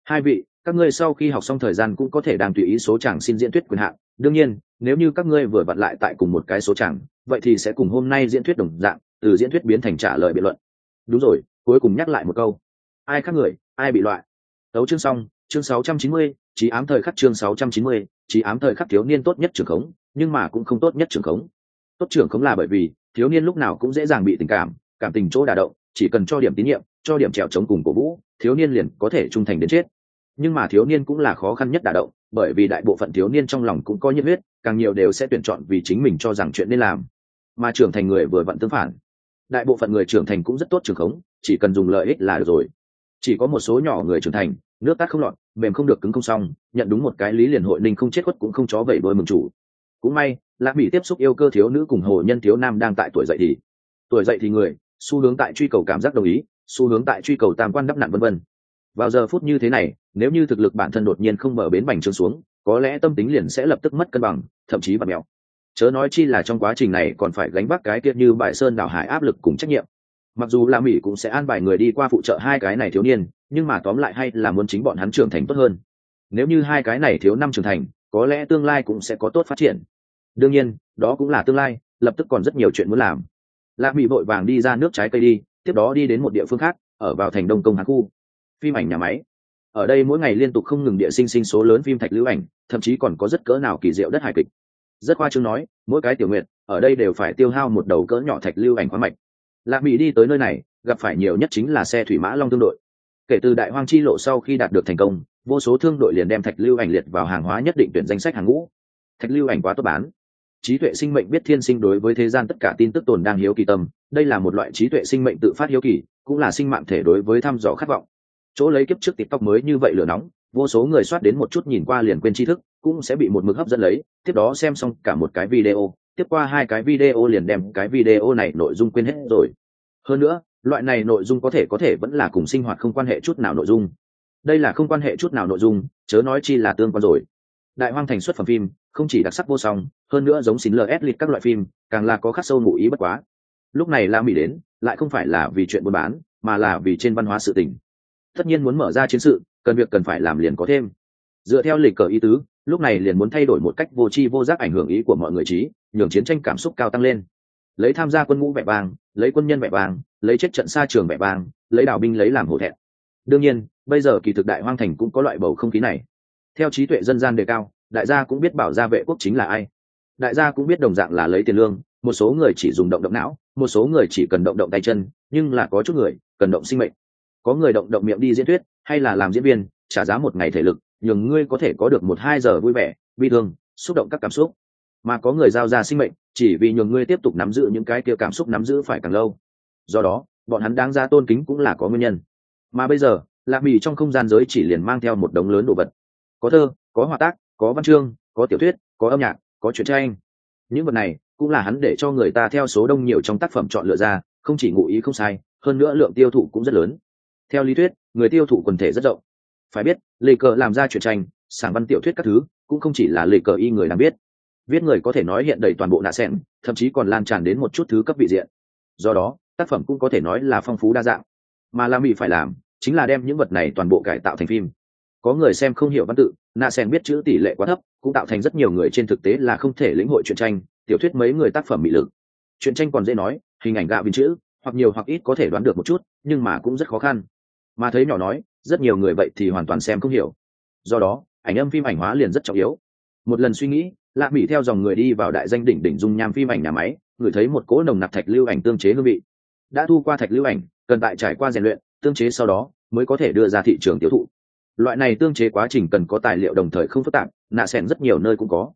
A: Hai vị các ngươi sau khi học xong thời gian cũng có thể đang tùy ý số chàng xin diễn thuyết quyền hạn. Đương nhiên nếu như các ngươi vừa vặn lại tại cùng một cái số chàng vậy thì sẽ cùng hôm nay diễn thuyết đồng dạng từ diễn thuyết biến thành trả lời biện luận. Đúng rồi cuối cùng nhắc lại một câu. Ai khác người ai bị loại? Tấu chương xong chương 690, trí ám thời khắc chương 690, trí ám thời khắc thiếu niên tốt nhất trưởng khống, nhưng mà cũng không tốt nhất trưởng khống. Tốt trưởng khống là bởi vì, thiếu niên lúc nào cũng dễ dàng bị tình cảm cảm tình chỗ đả động, chỉ cần cho điểm tín nhiệm, cho điểm trèo chống cùng cổ vũ, thiếu niên liền có thể trung thành đến chết. Nhưng mà thiếu niên cũng là khó khăn nhất đả động, bởi vì đại bộ phận thiếu niên trong lòng cũng có nhiệt huyết, càng nhiều đều sẽ tuyển chọn vì chính mình cho rằng chuyện nên làm. Mà trưởng thành người vừa vặn tương phản. Đại bộ phận người trưởng thành cũng rất tốt trưởng khống, chỉ cần dùng lợi ích là được rồi chỉ có một số nhỏ người trưởng thành, nước tát không lọt, mềm không được cứng không xong, nhận đúng một cái lý liền hội ninh không chết khuất cũng không chó vẩy đôi mừng chủ. Cũng may, lạc bị tiếp xúc yêu cơ thiếu nữ cùng hồ nhân thiếu nam đang tại tuổi dậy thì tuổi dậy thì người, xu hướng tại truy cầu cảm giác đồng ý, xu hướng tại truy cầu tam quan đắp nặn vân vân. Vào giờ phút như thế này, nếu như thực lực bản thân đột nhiên không mở bến bành trướng xuống, có lẽ tâm tính liền sẽ lập tức mất cân bằng, thậm chí bật mèo. Chớ nói chi là trong quá trình này còn phải gánh vác cái tiết như bại sơn đảo hải áp lực cùng trách nhiệm mặc dù là mỹ cũng sẽ an bài người đi qua phụ trợ hai cái này thiếu niên, nhưng mà tóm lại hay là muốn chính bọn hắn trưởng thành tốt hơn. Nếu như hai cái này thiếu năm trưởng thành, có lẽ tương lai cũng sẽ có tốt phát triển. Đương nhiên, đó cũng là tương lai, lập tức còn rất nhiều chuyện muốn làm. Lạc mỹ vội vàng đi ra nước trái cây đi, tiếp đó đi đến một địa phương khác, ở vào thành đông công hán khu. Phim ảnh nhà máy. Ở đây mỗi ngày liên tục không ngừng địa sinh sinh số lớn phim thạch lưu ảnh, thậm chí còn có rất cỡ nào kỳ diệu đất hài kịch. Rất khoa chương nói, mỗi cái tiểu nguyện ở đây đều phải tiêu hao một đầu cỡ nhỏ thạch lưu ảnh khoáng mạch lạc mỹ đi tới nơi này, gặp phải nhiều nhất chính là xe thủy mã long thương đội. Kể từ đại hoang chi lộ sau khi đạt được thành công, vô số thương đội liền đem thạch lưu ảnh liệt vào hàng hóa nhất định tuyển danh sách hàng ngũ. Thạch lưu ảnh quá tốt bán. Trí tuệ sinh mệnh biết thiên sinh đối với thế gian tất cả tin tức tồn đang hiếu kỳ tâm, đây là một loại trí tuệ sinh mệnh tự phát hiếu kỳ, cũng là sinh mạng thể đối với thăm dò khát vọng. Chỗ lấy kiếp trước tiktok mới như vậy lửa nóng, vô số người soát đến một chút nhìn qua liền quên tri thức, cũng sẽ bị một mực hấp dẫn lấy, tiếp đó xem xong cả một cái video tiếp qua hai cái video liền đem cái video này nội dung quên hết rồi. Hơn nữa, loại này nội dung có thể có thể vẫn là cùng sinh hoạt không quan hệ chút nào nội dung. Đây là không quan hệ chút nào nội dung, chớ nói chi là tương quan rồi. Đại hoang thành xuất phẩm phim, không chỉ đặc sắc vô song, hơn nữa giống xin ls lịt các loại phim, càng là có khắc sâu ngụ ý bất quá. Lúc này la mỹ đến, lại không phải là vì chuyện buôn bán, mà là vì trên văn hóa sự tình. Tất nhiên muốn mở ra chiến sự, cần việc cần phải làm liền có thêm. Dựa theo lịch cờ ý tứ, lúc này liền muốn thay đổi một cách vô tri vô giác ảnh hưởng ý của mọi người trí nhường chiến tranh cảm xúc cao tăng lên. Lấy tham gia quân ngũ vẻ vang, lấy quân nhân vẻ vang, lấy chết trận xa trường vẻ vang, lấy đào binh lấy làm hổ thẹn. Đương nhiên, bây giờ kỳ thực đại hoang thành cũng có loại bầu không khí này. Theo trí tuệ dân gian đề cao, đại gia cũng biết bảo gia vệ quốc chính là ai. Đại gia cũng biết đồng dạng là lấy tiền lương, một số người chỉ dùng động động não, một số người chỉ cần động động tay chân, nhưng là có chút người cần động sinh mệnh. Có người động động miệng đi diễn thuyết, hay là làm diễn viên, trả giá một ngày thể lực, nhường ngươi có thể có được một hai giờ vui vẻ, bi thương, xúc động các cảm xúc mà có người giao ra sinh mệnh, chỉ vì nhường ngươi tiếp tục nắm giữ những cái kia cảm xúc nắm giữ phải càng lâu. Do đó, bọn hắn đáng ra tôn kính cũng là có nguyên nhân. Mà bây giờ, lạc bì trong không gian giới chỉ liền mang theo một đống lớn đồ vật. Có thơ, có họa tác, có văn chương, có tiểu thuyết, có âm nhạc, có chuyện tranh. Những vật này cũng là hắn để cho người ta theo số đông nhiều trong tác phẩm chọn lựa ra, không chỉ ngụ ý không sai, hơn nữa lượng tiêu thụ cũng rất lớn. Theo lý thuyết, người tiêu thụ quần thể rất rộng. Phải biết lệ cờ làm ra chuyện tranh sản văn tiểu thuyết các thứ, cũng không chỉ là lệ cờ y người làm biết viết người có thể nói hiện đầy toàn bộ nạ sen thậm chí còn lan tràn đến một chút thứ cấp vị diện. Do đó, tác phẩm cũng có thể nói là phong phú đa dạng. Mà la mỹ phải làm, chính là đem những vật này toàn bộ cải tạo thành phim. Có người xem không hiểu văn tự, nạ sen biết chữ tỷ lệ quá thấp, cũng tạo thành rất nhiều người trên thực tế là không thể lĩnh hội truyện tranh, tiểu thuyết mấy người tác phẩm bị lực truyện tranh còn dễ nói, hình ảnh gạo viên chữ, hoặc nhiều hoặc ít có thể đoán được một chút, nhưng mà cũng rất khó khăn. Mà thấy nhỏ nói, rất nhiều người vậy thì hoàn toàn xem không hiểu. Do đó, ảnh âm phim ảnh hóa liền rất trọng yếu. Một lần suy nghĩ lạ mỹ theo dòng người đi vào đại danh đỉnh đỉnh dung nham phim ảnh nhà máy ngửi thấy một cỗ nồng nặc thạch lưu ảnh tương chế hương vị. Đã thu qua thạch lưu ảnh, cần tại trải qua rèn luyện, tương chế sau đó, mới có thể đưa ra thị trường tiêu thụ. Loại này tương chế quá trình cần có tài liệu đồng thời không phức tạp, nạ sẻn rất nhiều nơi cũng có.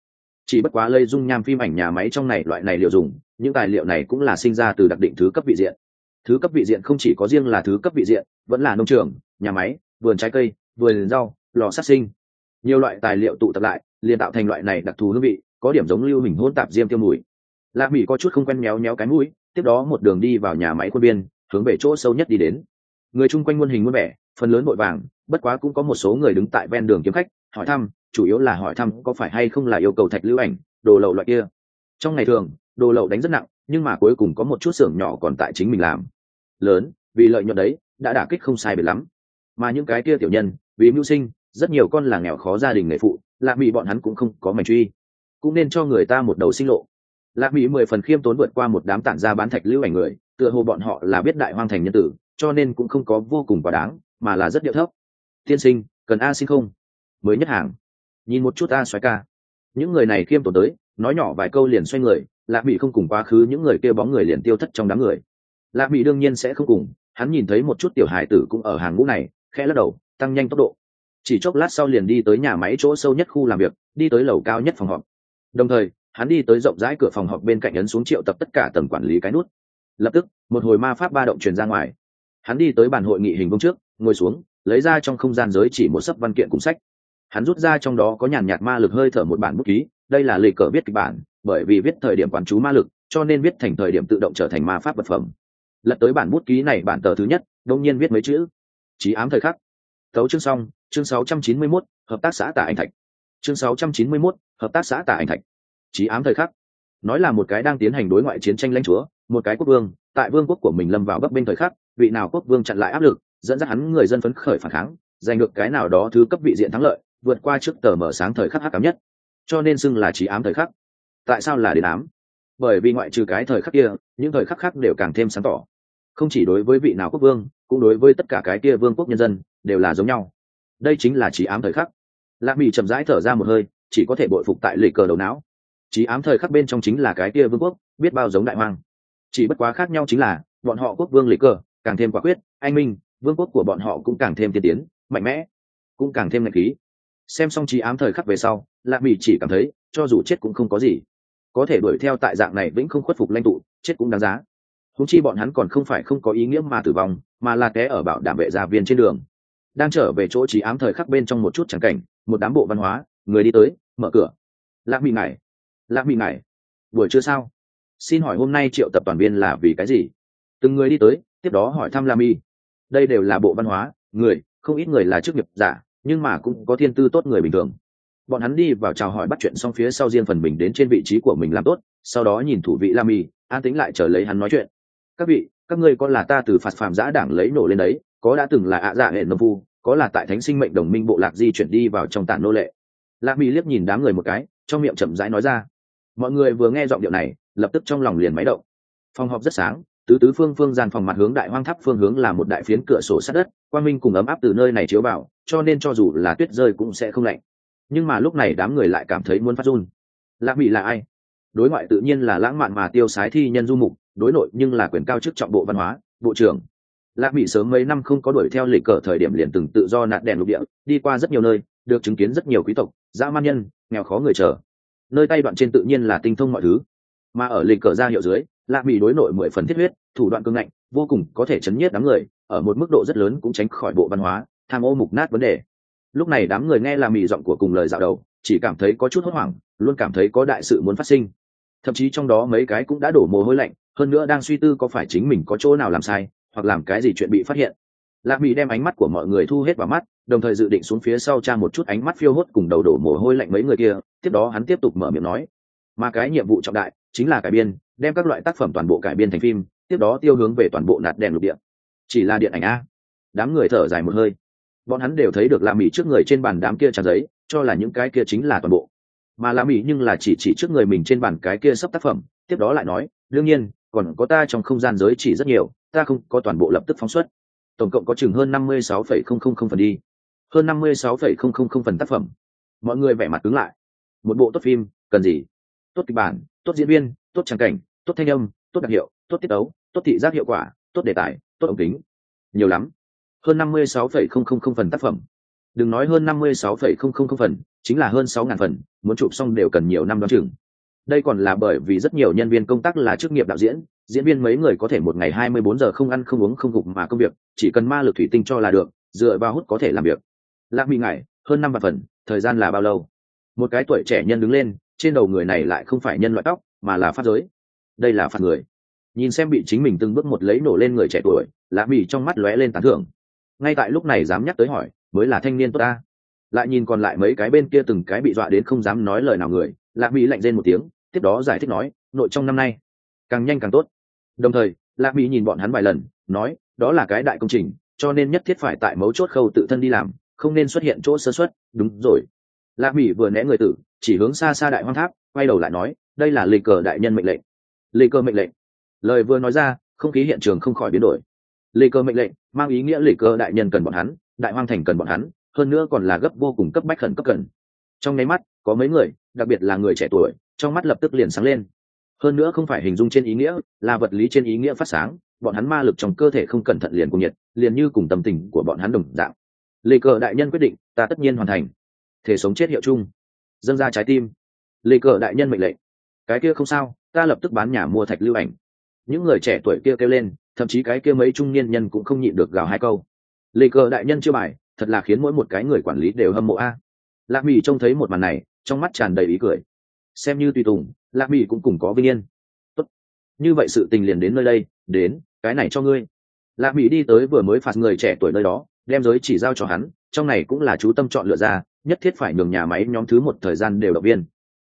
A: Chỉ bất quá lây dung nham phim ảnh nhà máy trong này loại này liệu dùng, những tài liệu này cũng là sinh ra từ đặc định thứ cấp vị diện. Thứ cấp vị diện không chỉ có riêng là thứ cấp vị diện, vẫn là nông trường, nhà máy, vườn trái cây, vườn rau, lò sát sinh. Nhiều loại tài liệu tụ tập lại liền tạo thành loại này đặc thù hương vị, có điểm giống lưu hình hôn tạp diêm tiêu mùi. Lạc mỹ có chút không quen méo méo cái mũi, tiếp đó một đường đi vào nhà máy quân biên hướng về chỗ sâu nhất đi đến. Người chung quanh muôn hình muôn vẻ, phần lớn vội vàng, bất quá cũng có một số người đứng tại ven đường kiếm khách, hỏi thăm, chủ yếu là hỏi thăm có phải hay không là yêu cầu thạch lưu ảnh, đồ lậu loại kia. Trong ngày thường, đồ lậu đánh rất nặng, nhưng mà cuối cùng có một chút xưởng nhỏ còn tại chính mình làm. Lớn, vì lợi nhuận đấy, đã đả kích không sai biệt lắm. Mà những cái kia tiểu nhân, vì mưu sinh, rất nhiều con là nghèo khó gia đình nghề phụ lạc mỹ bọn hắn cũng không có mảnh truy. Cũng nên cho người ta một đầu sinh lộ. Lạc mỹ mười phần khiêm tốn vượt qua một đám tản ra bán thạch lưu ảnh người, tựa hồ bọn họ là biết đại hoang thành nhân tử, cho nên cũng không có vô cùng quá đáng, mà là rất điệu thấp. Tiên sinh, cần a sinh không? Mới nhất hàng. Nhìn một chút a xoáy ca. Những người này khiêm tốn tới, nói nhỏ vài câu liền xoay người lạc mỹ không cùng quá khứ những người kêu bóng người liền tiêu thất trong đám người. Lạc mỹ đương nhiên sẽ không cùng, hắn nhìn thấy một chút tiểu hải tử cũng ở hàng ngũ này, khẽ lắc đầu, tăng nhanh tốc độ chỉ chốc lát sau liền đi tới nhà máy chỗ sâu nhất khu làm việc, đi tới lầu cao nhất phòng họp. Đồng thời, hắn đi tới rộng rãi cửa phòng họp bên cạnh ấn xuống triệu tập tất cả tầng quản lý cái nút. Lập tức, một hồi ma pháp ba động truyền ra ngoài. Hắn đi tới bàn hội nghị hình công trước, ngồi xuống, lấy ra trong không gian giới chỉ một sấp văn kiện cùng sách. Hắn rút ra trong đó có nhàn nhạt ma lực hơi thở một bản bút ký, đây là lề cờ viết kịch bản, bởi vì viết thời điểm quán chú ma lực, cho nên viết thành thời điểm tự động trở thành ma pháp vật phẩm. Lật tới bản bút ký này bản tờ thứ nhất, đông nhiên viết mấy chữ. Trí ám thời khắc. Thấu chương xong chương 691, hợp tác xã tả Anh thạch. Chương 691, hợp tác xã tả Anh thạch. Chí ám thời khắc. Nói là một cái đang tiến hành đối ngoại chiến tranh lãnh chúa một cái quốc vương tại vương quốc của mình lâm vào bấp bênh thời khắc vị nào quốc vương chặn lại áp lực dẫn dắt hắn người dân phấn khởi phản kháng giành được cái nào đó thứ cấp vị diện thắng lợi vượt qua trước tờ mở sáng thời khắc hắc ám nhất. Cho nên xưng là trí ám thời khắc. Tại sao là đến ám? Bởi vì ngoại trừ cái thời khắc kia những thời khắc khác đều càng thêm sáng tỏ. Không chỉ đối với vị nào quốc vương cũng đối với tất cả cái kia vương quốc nhân dân đều là giống nhau đây chính là trí ám thời khắc. Lạc mỹ chậm rãi thở ra một hơi, chỉ có thể bội phục tại lệ cờ đầu não. Trí ám thời khắc bên trong chính là cái kia vương quốc, biết bao giống đại hoang. Chỉ bất quá khác nhau chính là, bọn họ quốc vương lệ cờ, càng thêm quả quyết, anh minh, vương quốc của bọn họ cũng càng thêm tiên tiến, mạnh mẽ, cũng càng thêm ngạch khí. Xem xong trí ám thời khắc về sau, lạc mỹ chỉ cảm thấy, cho dù chết cũng không có gì. Có thể đuổi theo tại dạng này vĩnh không khuất phục lãnh tụ, chết cũng đáng giá. Húng chi bọn hắn còn không phải không có ý nghĩa mà tử vong, mà là té ở bảo đảm vệ gia viên trên đường đang trở về chỗ trí ám thời khắc bên trong một chút chẳng cảnh, một đám bộ văn hóa, người đi tới, mở cửa. Lạc mị ngài lạc mị ngài buổi trưa sao? Xin hỏi hôm nay triệu tập toàn viên là vì cái gì? Từng người đi tới, tiếp đó hỏi thăm la mi đây đều là bộ văn hóa, người, không ít người là chức nghiệp giả, nhưng mà cũng có thiên tư tốt người bình thường. Bọn hắn đi vào chào hỏi bắt chuyện xong phía sau riêng phần mình đến trên vị trí của mình làm tốt, sau đó nhìn thủ vị la mi an tính lại chờ lấy hắn nói chuyện. Các vị, các ngươi có là ta từ phạt phàm giã đảng lấy nổ lên đấy? Có đã từng là ạ dạ hệ nông phu có là tại thánh sinh mệnh đồng minh bộ lạc di chuyển đi vào trong tản nô lệ. Lạc mỹ liếc nhìn đám người một cái, trong miệng chậm rãi nói ra. Mọi người vừa nghe giọng điệu này, lập tức trong lòng liền máy động. Phòng họp rất sáng, tứ tứ phương phương gian phòng mặt hướng đại hoang tháp phương hướng là một đại phiến cửa sổ sát đất, quang minh cùng ấm áp từ nơi này chiếu vào, cho nên cho dù là tuyết rơi cũng sẽ không lạnh. Nhưng mà lúc này đám người lại cảm thấy muốn phát run. Lạc mỹ là ai? Đối ngoại tự nhiên là lãng mạn mà tiêu sái thi nhân du mục, đối nội nhưng là quyền cao chức trọng bộ văn hóa, bộ trưởng lạc mỹ sớm mấy năm không có đuổi theo lịch cờ thời điểm liền từng tự do nạt đèn lục địa, đi qua rất nhiều nơi, được chứng kiến rất nhiều quý tộc, dã man nhân, nghèo khó người chờ. Nơi tay đoạn trên tự nhiên là tinh thông mọi thứ. Mà ở lịch cờ ra hiệu dưới, lạc mỹ đối nội mười phần thiết huyết, thủ đoạn cương ngạnh, vô cùng có thể chấn nhiết đám người, ở một mức độ rất lớn cũng tránh khỏi bộ văn hóa, tham ô mục nát vấn đề. Lúc này đám người nghe là mỹ giọng của cùng lời dạo đầu, chỉ cảm thấy có chút hốt hoảng, luôn cảm thấy có đại sự muốn phát sinh. Thậm chí trong đó mấy cái cũng đã đổ mồ hôi lạnh, hơn nữa đang suy tư có phải chính mình có chỗ nào làm sai hoặc làm cái gì chuyện bị phát hiện. Lạc mỹ đem ánh mắt của mọi người thu hết vào mắt, đồng thời dự định xuống phía sau tra một chút ánh mắt phiêu hốt cùng đầu đổ mồ hôi lạnh mấy người kia, tiếp đó hắn tiếp tục mở miệng nói. Mà cái nhiệm vụ trọng đại chính là cải biên, đem các loại tác phẩm toàn bộ cải biên thành phim, tiếp đó tiêu hướng về toàn bộ nạt đèn lục địa. Chỉ là điện ảnh a. Đám người thở dài một hơi. Bọn hắn đều thấy được lạc mỹ trước người trên bàn đám kia trang giấy, cho là những cái kia chính là toàn bộ. Mà lạc mỹ nhưng là chỉ chỉ trước người mình trên bàn cái kia sắp tác phẩm, tiếp đó lại nói, đương nhiên còn có ta trong không gian giới chỉ rất nhiều, ta không có toàn bộ lập tức phóng xuất. Tổng cộng có chừng hơn năm mươi sáu phẩy không không không phần đi. Hơn năm mươi sáu phẩy không không không phần tác phẩm. Mọi người vẻ mặt cứng lại. Một bộ tốt phim, cần gì? Tốt kịch bản, tốt diễn viên, tốt trang cảnh, tốt thanh âm, tốt đặc hiệu, tốt tiết ấu tốt thị giác hiệu quả, tốt đề tài, tốt ống kính. Nhiều lắm. Hơn năm mươi sáu phẩy không không không phần tác phẩm. Đừng nói hơn năm mươi sáu phẩy không không không phần, chính là hơn sáu ngàn phần, muốn chụp xong đều cần nhiều năm đ o á n chừng đây còn là bởi vì rất nhiều nhân viên công tác là chức nghiệp đạo diễn diễn viên mấy người có thể một ngày hai mươi bốn giờ không ăn không uống không gục mà công việc, chỉ cần ma lực thủy tinh cho là được, dựa vào hút có thể làm việc. Lạc bị ngại hơn năm vạn phần, thời gian là bao lâu? Một cái tuổi trẻ nhân đứng lên, trên đầu người này lại không phải nhân loại tóc, mà là phát giới. Đây là phạt người. Nhìn xem bị chính mình từng bước một lấy nổ lên người trẻ tuổi, lạc mỹ trong mắt lóe lên tán thưởng. Ngay tại lúc này dám nhắc tới hỏi, mới là thanh niên tốt ta. Lại nhìn còn lại mấy cái bên kia từng cái bị dọa đến không dám nói lời nào người lạc mỹ lạnh rên một tiếng, tiếp đó giải thích nói, nội trong năm nay, càng nhanh càng tốt. Đồng thời lạc mỹ nhìn bọn hắn vài lần, nói, đó là cái đại công trình, cho nên nhất thiết phải tại mấu chốt khâu tự thân đi làm, không nên xuất hiện chỗ sơ xuất đúng rồi. Lạc mỹ vừa né người tử, chỉ hướng xa xa đại hoang tháp, quay đầu lại nói, đây là lì cờ đại nhân mệnh lệnh. Lì cờ mệnh lệnh? Lời vừa nói ra, không khí hiện trường không khỏi biến đổi. Lì cờ mệnh lệnh mang ý nghĩa lì cờ đại nhân cần bọn hắn, đại hoang thành cần bọn hắn, hơn nữa còn là gấp vô cùng cấp bách khẩn cấp cần trong nháy mắt, có mấy người, đặc biệt là người trẻ tuổi, trong mắt lập tức liền sáng lên. Hơn nữa không phải hình dung trên ý nghĩa, là vật lý trên ý nghĩa phát sáng, bọn hắn ma lực trong cơ thể không cẩn thận liền cùng nhiệt, liền như cùng tâm tình của bọn hắn đồng dạng. Lê cờ đại nhân quyết định, ta tất nhiên hoàn thành. Thể sống chết hiệu chung. Dâng ra trái tim. Lê cờ đại nhân mệnh lệnh. Cái kia không sao, ta lập tức bán nhà mua thạch lưu ảnh. Những người trẻ tuổi kia kêu lên, thậm chí cái kia mấy trung niên nhân cũng không nhịn được gào hai câu. Lê cờ đại nhân chưa bài, thật là khiến mỗi một cái người quản lý đều hâm mộ a lạc mỹ trông thấy một màn này, trong mắt tràn đầy ý cười. Xem như tùy tùng, lạc mỹ cũng cùng có vinh yên. Tốt. như vậy sự tình liền đến nơi đây, đến, cái này cho ngươi. Lạc mỹ đi tới vừa mới phạt người trẻ tuổi nơi đó, đem giới chỉ giao cho hắn, trong này cũng là chú tâm chọn lựa ra, nhất thiết phải nhường nhà máy nhóm thứ một thời gian đều động viên.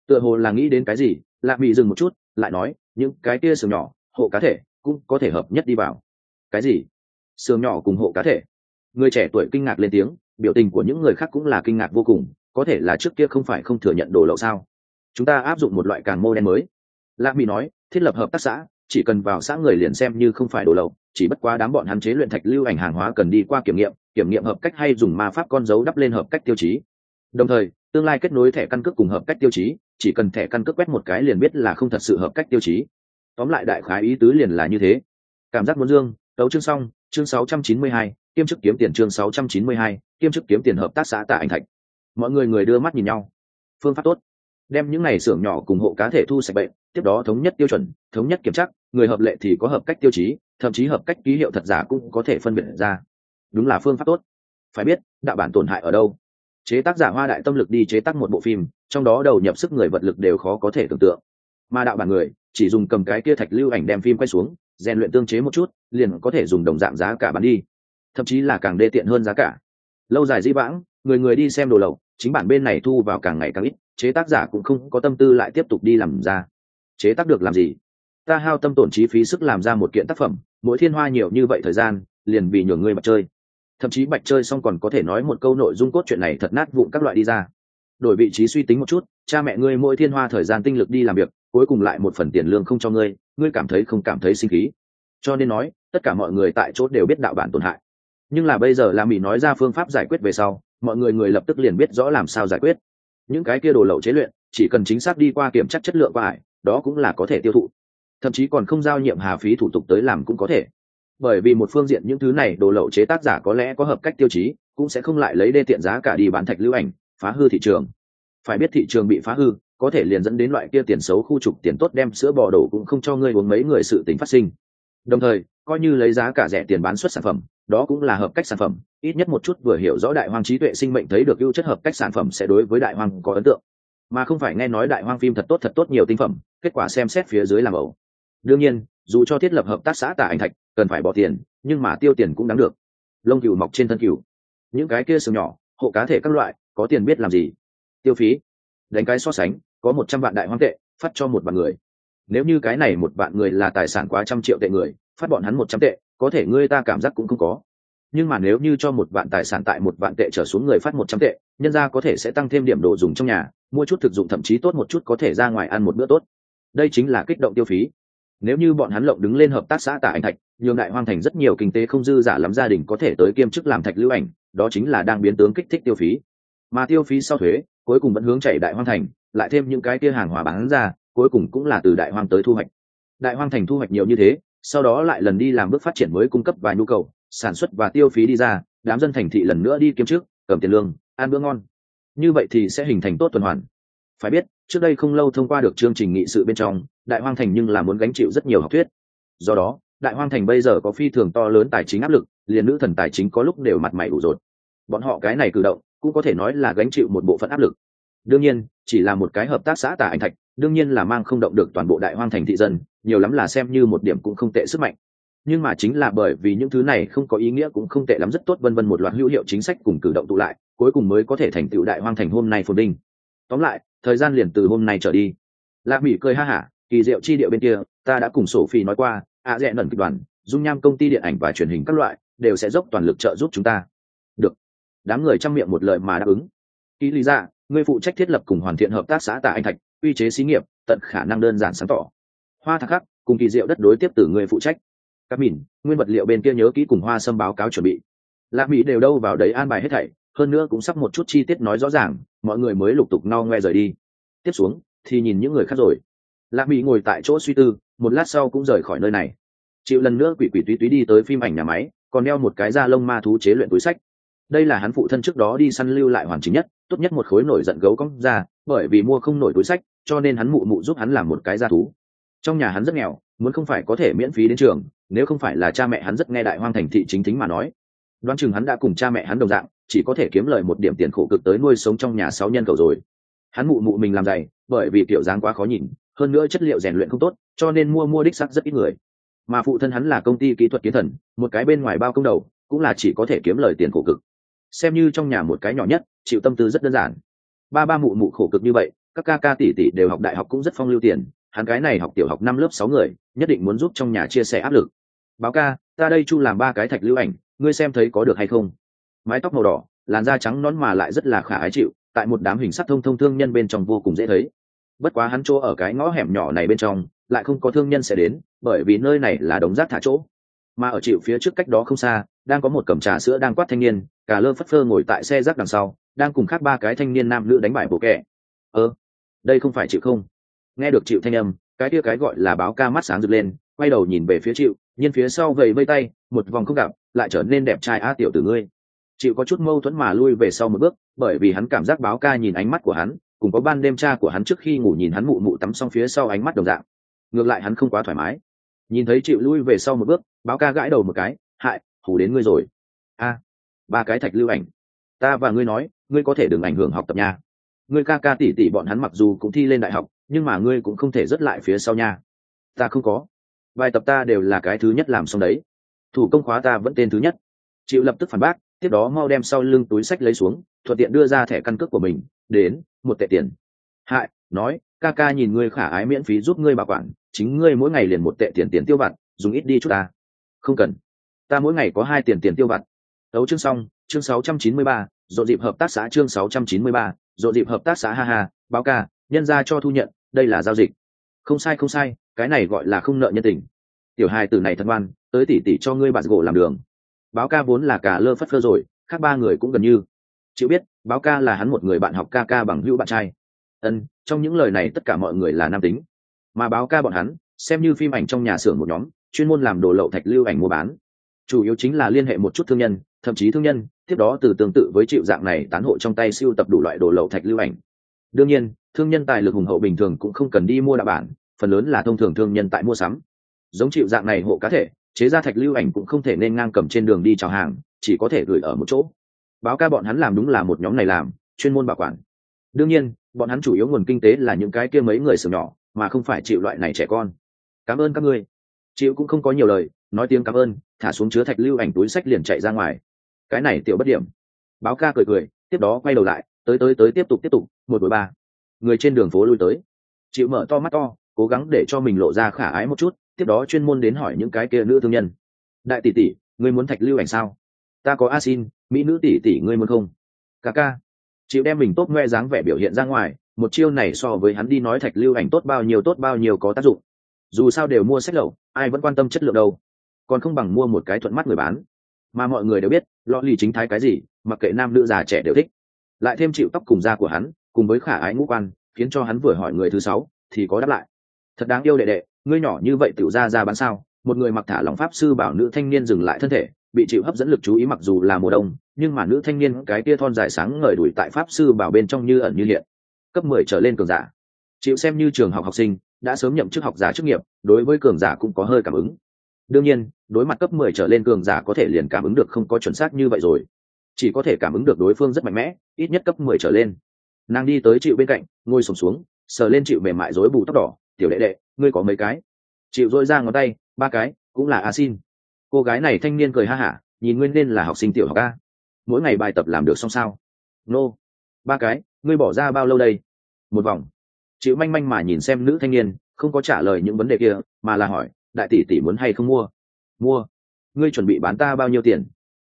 A: Tựa hồ là nghĩ đến cái gì, lạc mỹ dừng một chút, lại nói, những cái kia sườn nhỏ, hộ cá thể cũng có thể hợp nhất đi vào. Cái gì? Sườn nhỏ cùng hộ cá thể. Người trẻ tuổi kinh ngạc lên tiếng, biểu tình của những người khác cũng là kinh ngạc vô cùng có thể là trước kia không phải không thừa nhận đồ lậu sao? Chúng ta áp dụng một loại càng mô đen mới. Lạc mỹ nói thiết lập hợp tác xã chỉ cần vào xã người liền xem như không phải đồ lậu chỉ bất quá đám bọn hắn chế luyện thạch lưu ảnh hàng hóa cần đi qua kiểm nghiệm kiểm nghiệm hợp cách hay dùng ma pháp con dấu đắp lên hợp cách tiêu chí. Đồng thời tương lai kết nối thẻ căn cước cùng hợp cách tiêu chí chỉ cần thẻ căn cước quét một cái liền biết là không thật sự hợp cách tiêu chí. Tóm lại đại khái ý tứ liền là như thế. Cảm giác muốn dương tấu chương xong chương 692, kiêm chức kiếm tiền chương 692, kiêm chức kiếm tiền hợp tác xã tại ảnh thạch mọi người người đưa mắt nhìn nhau. Phương pháp tốt. Đem những này xưởng nhỏ cùng hộ cá thể thu sạch bệnh, tiếp đó thống nhất tiêu chuẩn, thống nhất kiểm tra, người hợp lệ thì có hợp cách tiêu chí, thậm chí hợp cách ký hiệu thật giả cũng có thể phân biệt ra. Đúng là phương pháp tốt. Phải biết, đạo bản tổn hại ở đâu? Chế tác giả hoa đại tâm lực đi chế tác một bộ phim, trong đó đầu nhập sức người vật lực đều khó có thể tưởng tượng. Mà đạo bản người, chỉ dùng cầm cái kia thạch lưu ảnh đem phim quay xuống, rèn luyện tương chế một chút, liền có thể dùng đồng dạng giá cả bán đi. Thậm chí là càng đê tiện hơn giá cả. Lâu dài di vãng người người đi xem đồ lậu, chính bản bên này thu vào càng ngày càng ít, chế tác giả cũng không có tâm tư lại tiếp tục đi làm ra. Chế tác được làm gì? Ta hao tâm tổn chi phí sức làm ra một kiện tác phẩm, mỗi thiên hoa nhiều như vậy thời gian, liền vì nhường ngươi bạch chơi. Thậm chí bạch chơi xong còn có thể nói một câu nội dung cốt chuyện này thật nát vụn các loại đi ra. Đổi vị trí suy tính một chút, cha mẹ ngươi mỗi thiên hoa thời gian tinh lực đi làm việc, cuối cùng lại một phần tiền lương không cho ngươi ngươi cảm thấy không cảm thấy sinh khí. Cho nên nói, tất cả mọi người tại chốt đều biết đạo bản tổn hại. Nhưng là bây giờ là mỹ nói ra phương pháp giải quyết về sau mọi người người lập tức liền biết rõ làm sao giải quyết. Những cái kia đồ lậu chế luyện, chỉ cần chính xác đi qua kiểm tra chất lượng qua đó cũng là có thể tiêu thụ. Thậm chí còn không giao nhiệm hà phí thủ tục tới làm cũng có thể. Bởi vì một phương diện những thứ này đồ lậu chế tác giả có lẽ có hợp cách tiêu chí, cũng sẽ không lại lấy đê tiện giá cả đi bán thạch lưu ảnh, phá hư thị trường. Phải biết thị trường bị phá hư, có thể liền dẫn đến loại kia tiền xấu khu trục tiền tốt đem sữa bò đổ cũng không cho ngươi uống mấy người sự tính phát sinh. Đồng thời, coi như lấy giá cả rẻ tiền bán xuất sản phẩm đó cũng là hợp cách sản phẩm, ít nhất một chút vừa hiểu rõ đại hoang trí tuệ sinh mệnh thấy được ưu chất hợp cách sản phẩm sẽ đối với đại hoang có ấn tượng. Mà không phải nghe nói đại hoang phim thật tốt thật tốt nhiều tinh phẩm, kết quả xem xét phía dưới làm ẩu. Đương nhiên, dù cho thiết lập hợp tác xã tả ảnh thạch, cần phải bỏ tiền, nhưng mà tiêu tiền cũng đáng được. Lông cừu mọc trên thân cừu. Những cái kia sừng nhỏ, hộ cá thể các loại, có tiền biết làm gì? Tiêu phí. Đánh cái so sánh, có một trăm vạn đại hoang tệ, phát cho một vạn người. Nếu như cái này một vạn người là tài sản quá trăm triệu tệ người, phát bọn hắn một trăm tệ có thể ngươi ta cảm giác cũng không có. Nhưng mà nếu như cho một vạn tài sản tại một vạn tệ trở xuống người phát một trăm tệ, nhân ra có thể sẽ tăng thêm điểm đồ dùng trong nhà, mua chút thực dụng thậm chí tốt một chút có thể ra ngoài ăn một bữa tốt. Đây chính là kích động tiêu phí. Nếu như bọn hắn lộng đứng lên hợp tác xã tả ảnh thạch, nhường đại hoang thành rất nhiều kinh tế không dư giả lắm gia đình có thể tới kiêm chức làm thạch lưu ảnh, đó chính là đang biến tướng kích thích tiêu phí. Mà tiêu phí sau thuế, cuối cùng vẫn hướng chạy đại hoang thành, lại thêm những cái kia hàng hóa bán ra, cuối cùng cũng là từ đại hoang tới thu hoạch. Đại hoang thành thu hoạch nhiều như thế sau đó lại lần đi làm bước phát triển mới cung cấp vài nhu cầu, sản xuất và tiêu phí đi ra, đám dân thành thị lần nữa đi kiếm trước, cầm tiền lương, ăn bữa ngon. Như vậy thì sẽ hình thành tốt tuần hoàn. Phải biết, trước đây không lâu thông qua được chương trình nghị sự bên trong, đại hoang thành nhưng là muốn gánh chịu rất nhiều học thuyết. Do đó, đại hoang thành bây giờ có phi thường to lớn tài chính áp lực, liền nữ thần tài chính có lúc đều mặt mày ủ rột. Bọn họ cái này cử động, cũng có thể nói là gánh chịu một bộ phận áp lực. Đương nhiên, chỉ là một cái hợp tác xã tả ảnh thạch đương nhiên là mang không động được toàn bộ đại hoang thành thị dân, nhiều lắm là xem như một điểm cũng không tệ sức mạnh. Nhưng mà chính là bởi vì những thứ này không có ý nghĩa cũng không tệ lắm rất tốt vân vân một loạt hữu hiệu chính sách cùng cử động tụ lại, cuối cùng mới có thể thành tựu đại hoang thành hôm nay phồn đinh tóm lại, thời gian liền từ hôm nay trở đi. Lạc mỹ cười ha hả, kỳ diệu chi điệu bên kia, ta đã cùng sổ phi nói qua, ạ à dẹ nẩn kịch đoàn, dung nham công ty điện ảnh và truyền hình các loại, đều sẽ dốc toàn lực trợ giúp chúng ta. Được. Đám người chăm miệng một lời mà đáp ứng. Kỳ lý ra, người phụ trách thiết lập cùng hoàn thiện hợp tác xã tại anh thạch quy chế xí nghiệp, tận khả năng đơn giản sáng tỏ. Hoa thạc khắc, cùng kỳ diệu đất đối tiếp từ người phụ trách. Các mìn, nguyên vật liệu bên kia nhớ kỹ cùng hoa sâm báo cáo chuẩn bị. Lạc mỹ đều đâu vào đấy an bài hết thảy, hơn nữa cũng sắp một chút chi tiết nói rõ ràng, mọi người mới lục tục no ngoe rời đi. Tiếp xuống, thì nhìn những người khác rồi. Lạc mỹ ngồi tại chỗ suy tư, một lát sau cũng rời khỏi nơi này. Chịu lần nữa quỷ quỷ túy túy đi tới phim ảnh nhà máy, còn đeo một cái da lông ma thú chế luyện túi sách. Đây là hắn phụ thân trước đó đi săn lưu lại hoàn chỉnh nhất, tốt nhất một khối nổi giận gấu cong ra, bởi vì mua không nổi túi sách cho nên hắn mụ mụ giúp hắn làm một cái gia thú. Trong nhà hắn rất nghèo, muốn không phải có thể miễn phí đến trường, nếu không phải là cha mẹ hắn rất nghe đại hoang thành thị chính thính mà nói. Đoán chừng hắn đã cùng cha mẹ hắn đồng dạng, chỉ có thể kiếm lời một điểm tiền khổ cực tới nuôi sống trong nhà sáu nhân cầu rồi. Hắn mụ mụ mình làm dày bởi vì kiểu dáng quá khó nhìn, hơn nữa chất liệu rèn luyện không tốt, cho nên mua mua đích sắc rất ít người. Mà phụ thân hắn là công ty kỹ thuật kiến thần, một cái bên ngoài bao công đầu, cũng là chỉ có thể kiếm lời tiền khổ cực. Xem như trong nhà một cái nhỏ nhất, chịu tâm tư rất đơn giản. Ba ba mụ mụ khổ cực như vậy các ca ca tỷ tỷ đều học đại học cũng rất phong lưu tiền, hắn cái này học tiểu học năm lớp sáu người, nhất định muốn giúp trong nhà chia sẻ áp lực. Báo ca, ta đây chu làm ba cái thạch lưu ảnh, ngươi xem thấy có được hay không? Mái tóc màu đỏ, làn da trắng nón mà lại rất là khả ái chịu, tại một đám hình sắc thông thông thương nhân bên trong vô cùng dễ thấy. Bất quá hắn chỗ ở cái ngõ hẻm nhỏ này bên trong, lại không có thương nhân sẽ đến, bởi vì nơi này là đống rác thả chỗ. Mà ở chịu phía trước cách đó không xa, đang có một cầm trà sữa đang quát thanh niên cả lơ phất phơ ngồi tại xe rác đằng sau, đang cùng khác ba cái thanh niên nam nữ đánh bại bộ kẻ ơ ờ, đây không phải chịu không? Nghe được chịu thanh âm, cái kia cái gọi là báo ca mắt sáng rực lên, quay đầu nhìn về phía chịu, nhưng phía sau gầy vây tay, một vòng không gặp, lại trở nên đẹp trai a tiểu tử ngươi. Chịu có chút mâu thuẫn mà lui về sau một bước, bởi vì hắn cảm giác báo ca nhìn ánh mắt của hắn, cùng có ban đêm cha của hắn trước khi ngủ nhìn hắn mụ mụ tắm xong phía sau ánh mắt đồng dạng. Ngược lại hắn không quá thoải mái. Nhìn thấy chịu lui về sau một bước, báo ca gãi đầu một cái, hại hủ đến ngươi rồi. A, ba cái thạch lưu ảnh. Ta và ngươi nói, ngươi có thể đừng ảnh hưởng học tập nha ngươi ca ca tỷ tỷ bọn hắn mặc dù cũng thi lên đại học nhưng mà ngươi cũng không thể rớt lại phía sau nha. Ta không có. Bài tập ta đều là cái thứ nhất làm xong đấy. Thủ công khóa ta vẫn tên thứ nhất. Chịu lập tức phản bác tiếp đó mau đem sau lưng túi sách lấy xuống thuận tiện đưa ra thẻ căn cước của mình đến một tệ tiền. Hại nói ca ca nhìn ngươi khả ái miễn phí giúp ngươi bảo quản chính ngươi mỗi ngày liền một tệ tiền tiền tiêu vặt dùng ít đi chút ta. Không cần. Ta mỗi ngày có hai tiền tiền tiêu vặt. Đấu chương xong chương 693, dọn dịp hợp tác xã chương 693, rộn dịp hợp tác xã ha ha, báo ca, nhân ra cho thu nhận, đây là giao dịch. Không sai không sai, cái này gọi là không nợ nhân tình. Tiểu hai từ này thật ngoan, tới tỉ tỉ cho ngươi bạn gỗ làm đường. Báo ca vốn là cả lơ phất phơ rồi, khác ba người cũng gần như. Chịu biết, báo ca là hắn một người bạn học ca ca bằng hữu bạn trai. Ân, trong những lời này tất cả mọi người là nam tính. Mà báo ca bọn hắn, xem như phim ảnh trong nhà xưởng một nhóm, chuyên môn làm đồ lậu thạch lưu ảnh mua bán. Chủ yếu chính là liên hệ một chút thương nhân, thậm chí thương nhân tiếp đó từ tương tự với chịu dạng này tán hộ trong tay siêu tập đủ loại đồ lậu thạch lưu ảnh. Đương nhiên, thương nhân tài lực hùng hậu bình thường cũng không cần đi mua đạo bản, phần lớn là thông thường thương nhân tại mua sắm. Giống chịu dạng này hộ cá thể, chế ra thạch lưu ảnh cũng không thể nên ngang cầm trên đường đi chào hàng, chỉ có thể gửi ở một chỗ. Báo ca bọn hắn làm đúng là một nhóm này làm, chuyên môn bảo quản. Đương nhiên, bọn hắn chủ yếu nguồn kinh tế là những cái kia mấy người sửa nhỏ, mà không phải chịu loại này trẻ con. Cảm ơn các ngươi. Chịu cũng không có nhiều lời, nói tiếng cảm ơn, thả xuống chứa thạch lưu ảnh túi sách liền chạy ra ngoài cái này tiểu bất điểm. Báo ca cười cười, tiếp đó quay đầu lại, tới tới tới tiếp tục tiếp tục, một buổi ba. Người trên đường phố lui tới. Chịu mở to mắt to, cố gắng để cho mình lộ ra khả ái một chút, tiếp đó chuyên môn đến hỏi những cái kia nữ thương nhân. Đại tỷ tỷ, ngươi muốn thạch lưu ảnh sao? Ta có a xin mỹ nữ tỷ tỷ ngươi muốn không? Ca ca. Chịu đem mình tốt ngoe dáng vẻ biểu hiện ra ngoài, một chiêu này so với hắn đi nói thạch lưu ảnh tốt bao nhiêu tốt bao nhiêu có tác dụng. Dù sao đều mua sách lậu, ai vẫn quan tâm chất lượng đâu. Còn không bằng mua một cái thuận mắt người bán mà mọi người đều biết lo lì chính thái cái gì, mặc kệ nam nữ già trẻ đều thích. Lại thêm chịu tóc cùng da của hắn, cùng với khả ái ngũ quan, khiến cho hắn vừa hỏi người thứ sáu, thì có đáp lại. Thật đáng yêu đệ đệ, ngươi nhỏ như vậy tiểu ra ra bán sao? Một người mặc thả lòng pháp sư bảo nữ thanh niên dừng lại thân thể, bị chịu hấp dẫn lực chú ý mặc dù là mùa đông, nhưng mà nữ thanh niên cái tia thon dài sáng ngời đuổi tại pháp sư bảo bên trong như ẩn như hiện. Cấp mười trở lên cường giả. Chịu xem như trường học học sinh, đã sớm nhậm chức học giả chức nghiệp, đối với cường giả cũng có hơi cảm ứng đương nhiên đối mặt cấp mười trở lên cường giả có thể liền cảm ứng được không có chuẩn xác như vậy rồi. Chỉ có thể cảm ứng được đối phương rất mạnh mẽ ít nhất cấp mười trở lên. Nàng đi tới chịu bên cạnh ngồi sùng xuống, xuống sờ lên chịu mềm mại rối bù tóc đỏ. Tiểu đệ đệ ngươi có mấy cái? Chịu dôi ra ngón tay ba cái cũng là a xin cô gái này thanh niên cười ha hả nhìn nguyên nên là học sinh tiểu học a. Mỗi ngày bài tập làm được xong sao? Nô、no. ba cái ngươi bỏ ra bao lâu đây? Một vòng. Chịu manh manh mà nhìn xem nữ thanh niên không có trả lời những vấn đề kia mà là hỏi đại tỷ tỷ muốn hay không mua? Mua. Ngươi chuẩn bị bán ta bao nhiêu tiền?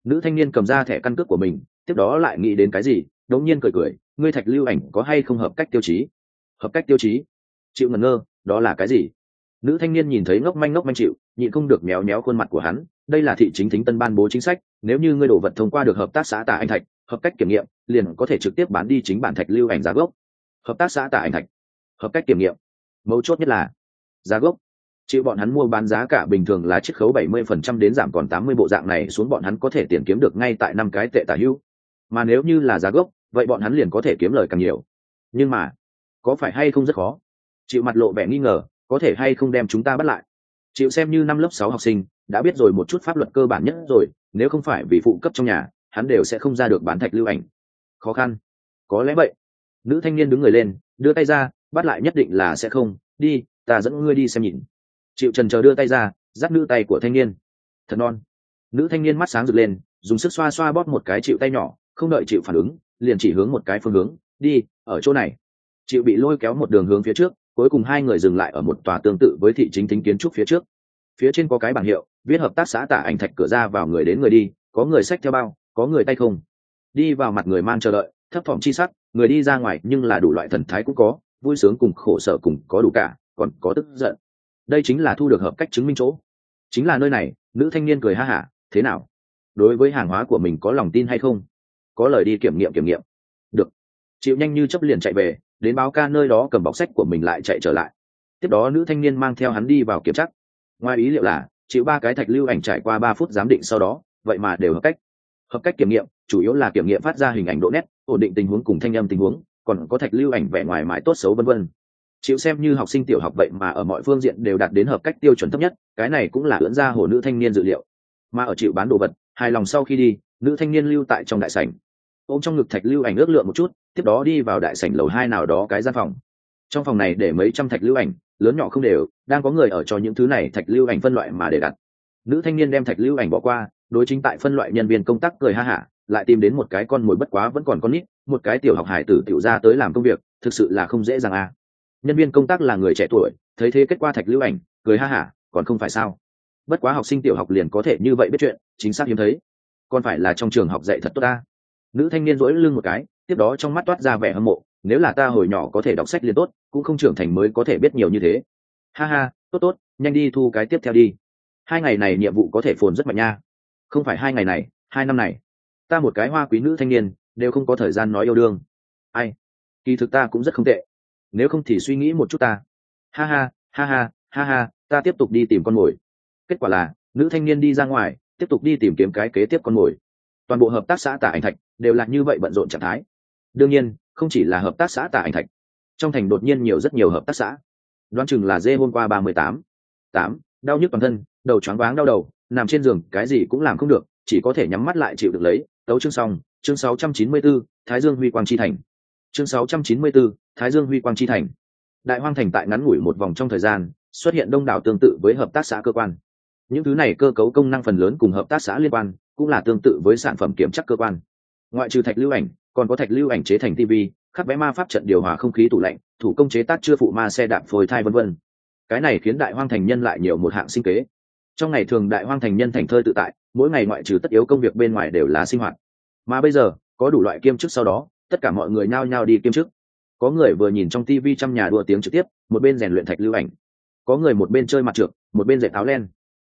A: Nữ thanh niên cầm ra thẻ căn cước của mình, tiếp đó lại nghĩ đến cái gì, đống nhiên cười cười, ngươi thạch lưu ảnh có hay không hợp cách tiêu chí? Hợp cách tiêu chí? Chịu ngẩn ngơ, đó là cái gì? Nữ thanh niên nhìn thấy ngốc manh ngốc manh chịu, nhịn không được méo méo khuôn mặt của hắn, đây là thị chính thính tân ban bố chính sách, nếu như ngươi đổ vật thông qua được hợp tác xã tả anh thạch, hợp cách kiểm nghiệm, liền có thể trực tiếp bán đi chính bản thạch lưu ảnh giá gốc. Hợp tác xã tả anh thạch. Hợp cách kiểm nghiệm. Mấu chốt nhất là giá gốc chịu bọn hắn mua bán giá cả bình thường là chiết khấu 70% đến giảm còn 80 bộ dạng này xuống bọn hắn có thể tiền kiếm được ngay tại năm cái tệ tả hữu mà nếu như là giá gốc, vậy bọn hắn liền có thể kiếm lời càng nhiều. Nhưng mà, có phải hay không rất khó? Chịu mặt lộ vẻ nghi ngờ, có thể hay không đem chúng ta bắt lại? Chịu xem như năm lớp sáu học sinh, đã biết rồi một chút pháp luật cơ bản nhất rồi, nếu không phải vì phụ cấp trong nhà, hắn đều sẽ không ra được bán thạch lưu ảnh. Khó khăn. Có lẽ vậy. Nữ thanh niên đứng người lên, đưa tay ra, bắt lại nhất định là sẽ không. Đi, ta dẫn ngươi đi xem nhìn chịu trần chờ đưa tay ra, dắt nữ tay của thanh niên. Thật non. Nữ thanh niên mắt sáng rực lên, dùng sức xoa xoa bóp một cái chịu tay nhỏ, không đợi chịu phản ứng, liền chỉ hướng một cái phương hướng, đi, ở chỗ này. Chịu bị lôi kéo một đường hướng phía trước, cuối cùng hai người dừng lại ở một tòa tương tự với thị chính tính kiến trúc phía trước. Phía trên có cái bảng hiệu, viết hợp tác xã tả ảnh thạch cửa ra vào người đến người đi, có người xách theo bao, có người tay không. Đi vào mặt người mang chờ đợi, thấp thỏm chi sắc, người đi ra ngoài nhưng là đủ loại thần thái cũng có, vui sướng cùng khổ sở cùng có đủ cả, còn có tức giận đây chính là thu được hợp cách chứng minh chỗ. Chính là nơi này, nữ thanh niên cười ha hả, thế nào? Đối với hàng hóa của mình có lòng tin hay không? Có lời đi kiểm nghiệm kiểm nghiệm. Được. Chịu nhanh như chấp liền chạy về, đến báo ca nơi đó cầm bọc sách của mình lại chạy trở lại. Tiếp đó nữ thanh niên mang theo hắn đi vào kiểm tra. Ngoài ý liệu là, chịu ba cái thạch lưu ảnh trải qua ba phút giám định sau đó, vậy mà đều hợp cách. Hợp cách kiểm nghiệm, chủ yếu là kiểm nghiệm phát ra hình ảnh độ nét, ổn định tình huống cùng thanh âm tình huống, còn có thạch lưu ảnh vẻ ngoài mãi tốt xấu vân vân chịu xem như học sinh tiểu học vậy mà ở mọi phương diện đều đạt đến hợp cách tiêu chuẩn thấp nhất, cái này cũng là ưỡn ra hồ nữ thanh niên dự liệu. Mà ở chịu bán đồ vật, hài lòng sau khi đi, nữ thanh niên lưu tại trong đại sảnh. Ôm trong ngực thạch lưu ảnh ước lượng một chút, tiếp đó đi vào đại sảnh lầu hai nào đó cái gian phòng. Trong phòng này để mấy trăm thạch lưu ảnh, lớn nhỏ không đều, đang có người ở cho những thứ này thạch lưu ảnh phân loại mà để đặt. Nữ thanh niên đem thạch lưu ảnh bỏ qua, đối chính tại phân loại nhân viên công tác cười ha hả, lại tìm đến một cái con mồi bất quá vẫn còn con nít, một cái tiểu học hải tử tiểu ra tới làm công việc, thực sự là không dễ dàng à nhân viên công tác là người trẻ tuổi, thấy thế kết quả thạch lưu ảnh, cười ha hả, còn không phải sao? Bất quá học sinh tiểu học liền có thể như vậy biết chuyện, chính xác hiếm thấy. Còn phải là trong trường học dạy thật tốt ta. Nữ thanh niên dỗi lưng một cái, tiếp đó trong mắt toát ra vẻ hâm mộ, nếu là ta hồi nhỏ có thể đọc sách liền tốt, cũng không trưởng thành mới có thể biết nhiều như thế. Ha ha, tốt tốt, nhanh đi thu cái tiếp theo đi. Hai ngày này nhiệm vụ có thể phồn rất mạnh nha. Không phải hai ngày này, hai năm này. Ta một cái hoa quý nữ thanh niên, đều không có thời gian nói yêu đương. Ai? Kỳ thực ta cũng rất không tệ nếu không thì suy nghĩ một chút ta. Ha ha ha ha ha ha ta tiếp tục đi tìm con mồi. Kết quả là nữ thanh niên đi ra ngoài tiếp tục đi tìm kiếm cái kế tiếp con mồi. Toàn bộ hợp tác xã tả ảnh thạch đều là như vậy bận rộn trạng thái. Đương nhiên không chỉ là hợp tác xã tả ảnh thạch trong thành đột nhiên nhiều rất nhiều hợp tác xã. Đoán chừng là dê hôm qua ba mươi tám. Tám đau nhức toàn thân đầu choáng váng đau đầu nằm trên giường cái gì cũng làm không được chỉ có thể nhắm mắt lại chịu được lấy. Tấu chương xong chương sáu trăm chín mươi 694, thái dương huy quang chi thành chương sáu trăm chín mươi 694, thái dương huy quang chi thành. Đại hoang thành tại ngắn ngủi một vòng trong thời gian xuất hiện đông đảo tương tự với hợp tác xã cơ quan. Những thứ này cơ cấu công năng phần lớn cùng hợp tác xã liên quan cũng là tương tự với sản phẩm kiểm chắc cơ quan. Ngoại trừ thạch lưu ảnh còn có thạch lưu ảnh chế thành tv khắc vẽ ma pháp trận điều hòa không khí tủ lạnh thủ công chế tác chưa phụ ma xe đạp phôi thai vân vân. Cái này khiến đại hoang thành nhân lại nhiều một hạng sinh kế. Trong ngày thường đại hoang thành nhân thành thơi tự tại mỗi ngày ngoại trừ tất yếu công việc bên ngoài đều là sinh hoạt. Mà bây giờ có đủ loại kiêm chức sau đó tất cả mọi người nhao nhao đi kiêm chức. Có người vừa nhìn trong tv trăm nhà đua tiếng trực tiếp, một bên rèn luyện thạch lưu ảnh. Có người một bên chơi mặt trượt một bên dạy tháo len.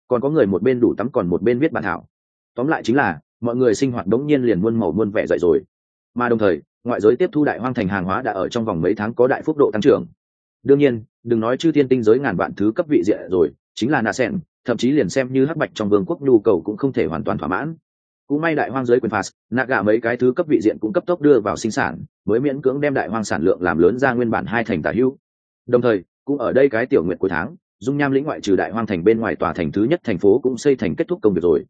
A: Còn có người một bên đủ tắm, còn một bên viết bản thảo. Tóm lại chính là, mọi người sinh hoạt đống nhiên liền muôn màu muôn vẻ dậy rồi. Mà đồng thời, ngoại giới tiếp thu đại hoang thành hàng hóa đã ở trong vòng mấy tháng có đại phúc độ tăng trưởng. Đương nhiên, đừng nói chư thiên tinh giới ngàn vạn thứ cấp vị diện rồi, chính là nạ sen, thậm chí liền xem như hắc bạch trong vương quốc nhu cầu cũng không thể hoàn toàn thỏa mãn cũng may đại hoang giới quyền phạt, nạ gà mấy cái thứ cấp vị diện cũng cấp tốc đưa vào sinh sản, mới miễn cưỡng đem đại hoang sản lượng làm lớn ra nguyên bản hai thành tả hưu. Đồng thời, cũng ở đây cái tiểu nguyện cuối tháng, dung nham lĩnh ngoại trừ đại hoang thành bên ngoài tòa thành thứ nhất thành phố cũng xây thành kết thúc công việc rồi.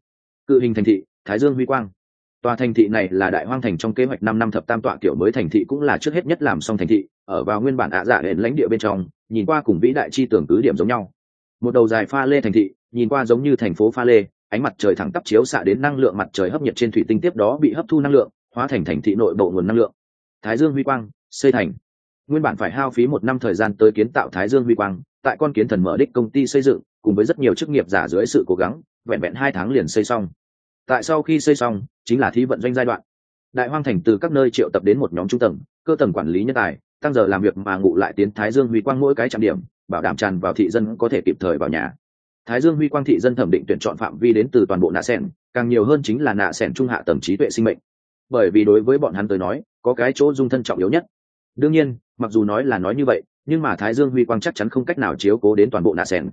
A: Cự hình thành thị, thái dương huy quang. Tòa thành thị này là đại hoang thành trong kế hoạch năm năm thập tam tọa kiểu mới thành thị cũng là trước hết nhất làm xong thành thị, ở vào nguyên bản ạ dạ hệ lãnh địa bên trong, nhìn qua cùng vĩ đại chi tưởng cứ điểm giống nhau. Một đầu dài pha lê thành thị, nhìn qua giống như thành phố pha lê ánh mặt trời thẳng tắp chiếu xạ đến năng lượng mặt trời hấp nhiệt trên thủy tinh tiếp đó bị hấp thu năng lượng, hóa thành thành thị nội bộ nguồn năng lượng. Thái dương huy quang, xây thành. Nguyên bản phải hao phí một năm thời gian tới kiến tạo thái dương huy quang, tại con kiến thần mở đích công ty xây dựng, cùng với rất nhiều chức nghiệp giả dưới sự cố gắng, vẹn vẹn hai tháng liền xây xong. Tại sau khi xây xong, chính là thi vận doanh giai đoạn. Đại hoang thành từ các nơi triệu tập đến một nhóm trung tầng, cơ tầng quản lý nhân tài, tăng giờ làm việc mà ngụ lại tiến thái dương huy quang mỗi cái trạm điểm, bảo đảm tràn vào thị dân có thể kịp thời vào nhà thái dương huy quang thị dân thẩm định tuyển chọn phạm vi đến từ toàn bộ nạ sen càng nhiều hơn chính là nạ sen trung hạ tầm trí tuệ sinh mệnh. Bởi vì đối với bọn hắn tới nói, có cái chỗ dung thân trọng yếu nhất. Đương nhiên, mặc dù nói là nói như vậy, nhưng mà thái dương huy quang chắc chắn không cách nào chiếu cố đến toàn bộ nạ sen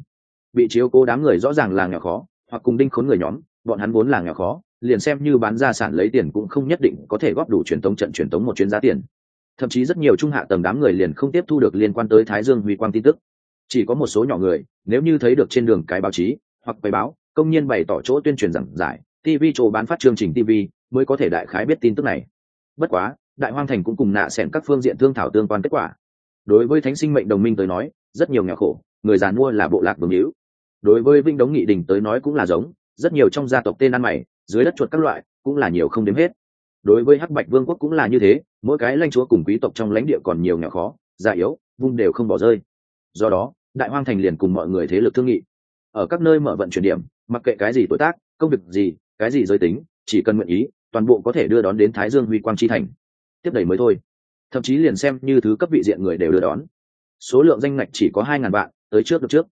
A: bị chiếu cố đám người rõ ràng là nghèo khó, hoặc cùng đinh khốn người nhóm, bọn hắn vốn là nghèo khó, liền xem như bán gia sản lấy tiền cũng không nhất định có thể góp đủ truyền tống trận truyền tống một chuyến giá tiền. Thậm chí rất nhiều trung hạ tầng đám người liền không tiếp thu được liên quan tới thái dương huy quang tin tức chỉ có một số nhỏ người, nếu như thấy được trên đường cái báo chí hoặc bài báo, công nhân bày tỏ chỗ tuyên truyền rằng giải tv chỗ bán phát chương trình tv mới có thể đại khái biết tin tức này. Bất quá, đại hoang thành cũng cùng nạ xẻn các phương diện thương thảo tương quan kết quả. Đối với thánh sinh mệnh đồng minh tới nói, rất nhiều nghèo khổ, người già mua là bộ lạc vương hữu. Đối với vinh đống nghị đình tới nói cũng là giống, rất nhiều trong gia tộc tên ăn mày, dưới đất chuột các loại, cũng là nhiều không đếm hết. Đối với hắc bạch vương quốc cũng là như thế, mỗi cái lãnh chúa cùng quý tộc trong lãnh địa còn nhiều nghèo khó, già yếu, vung đều không bỏ rơi. Do đó đại hoang thành liền cùng mọi người thế lực thương nghị. Ở các nơi mở vận chuyển điểm, mặc kệ cái gì tuổi tác, công việc gì, cái gì giới tính, chỉ cần nguyện ý, toàn bộ có thể đưa đón đến thái dương huy quang chi thành. Tiếp đẩy mới thôi. Thậm chí liền xem như thứ cấp vị diện người đều đưa đón. Số lượng danh ngạch chỉ có hai ngàn vạn, tới trước được trước.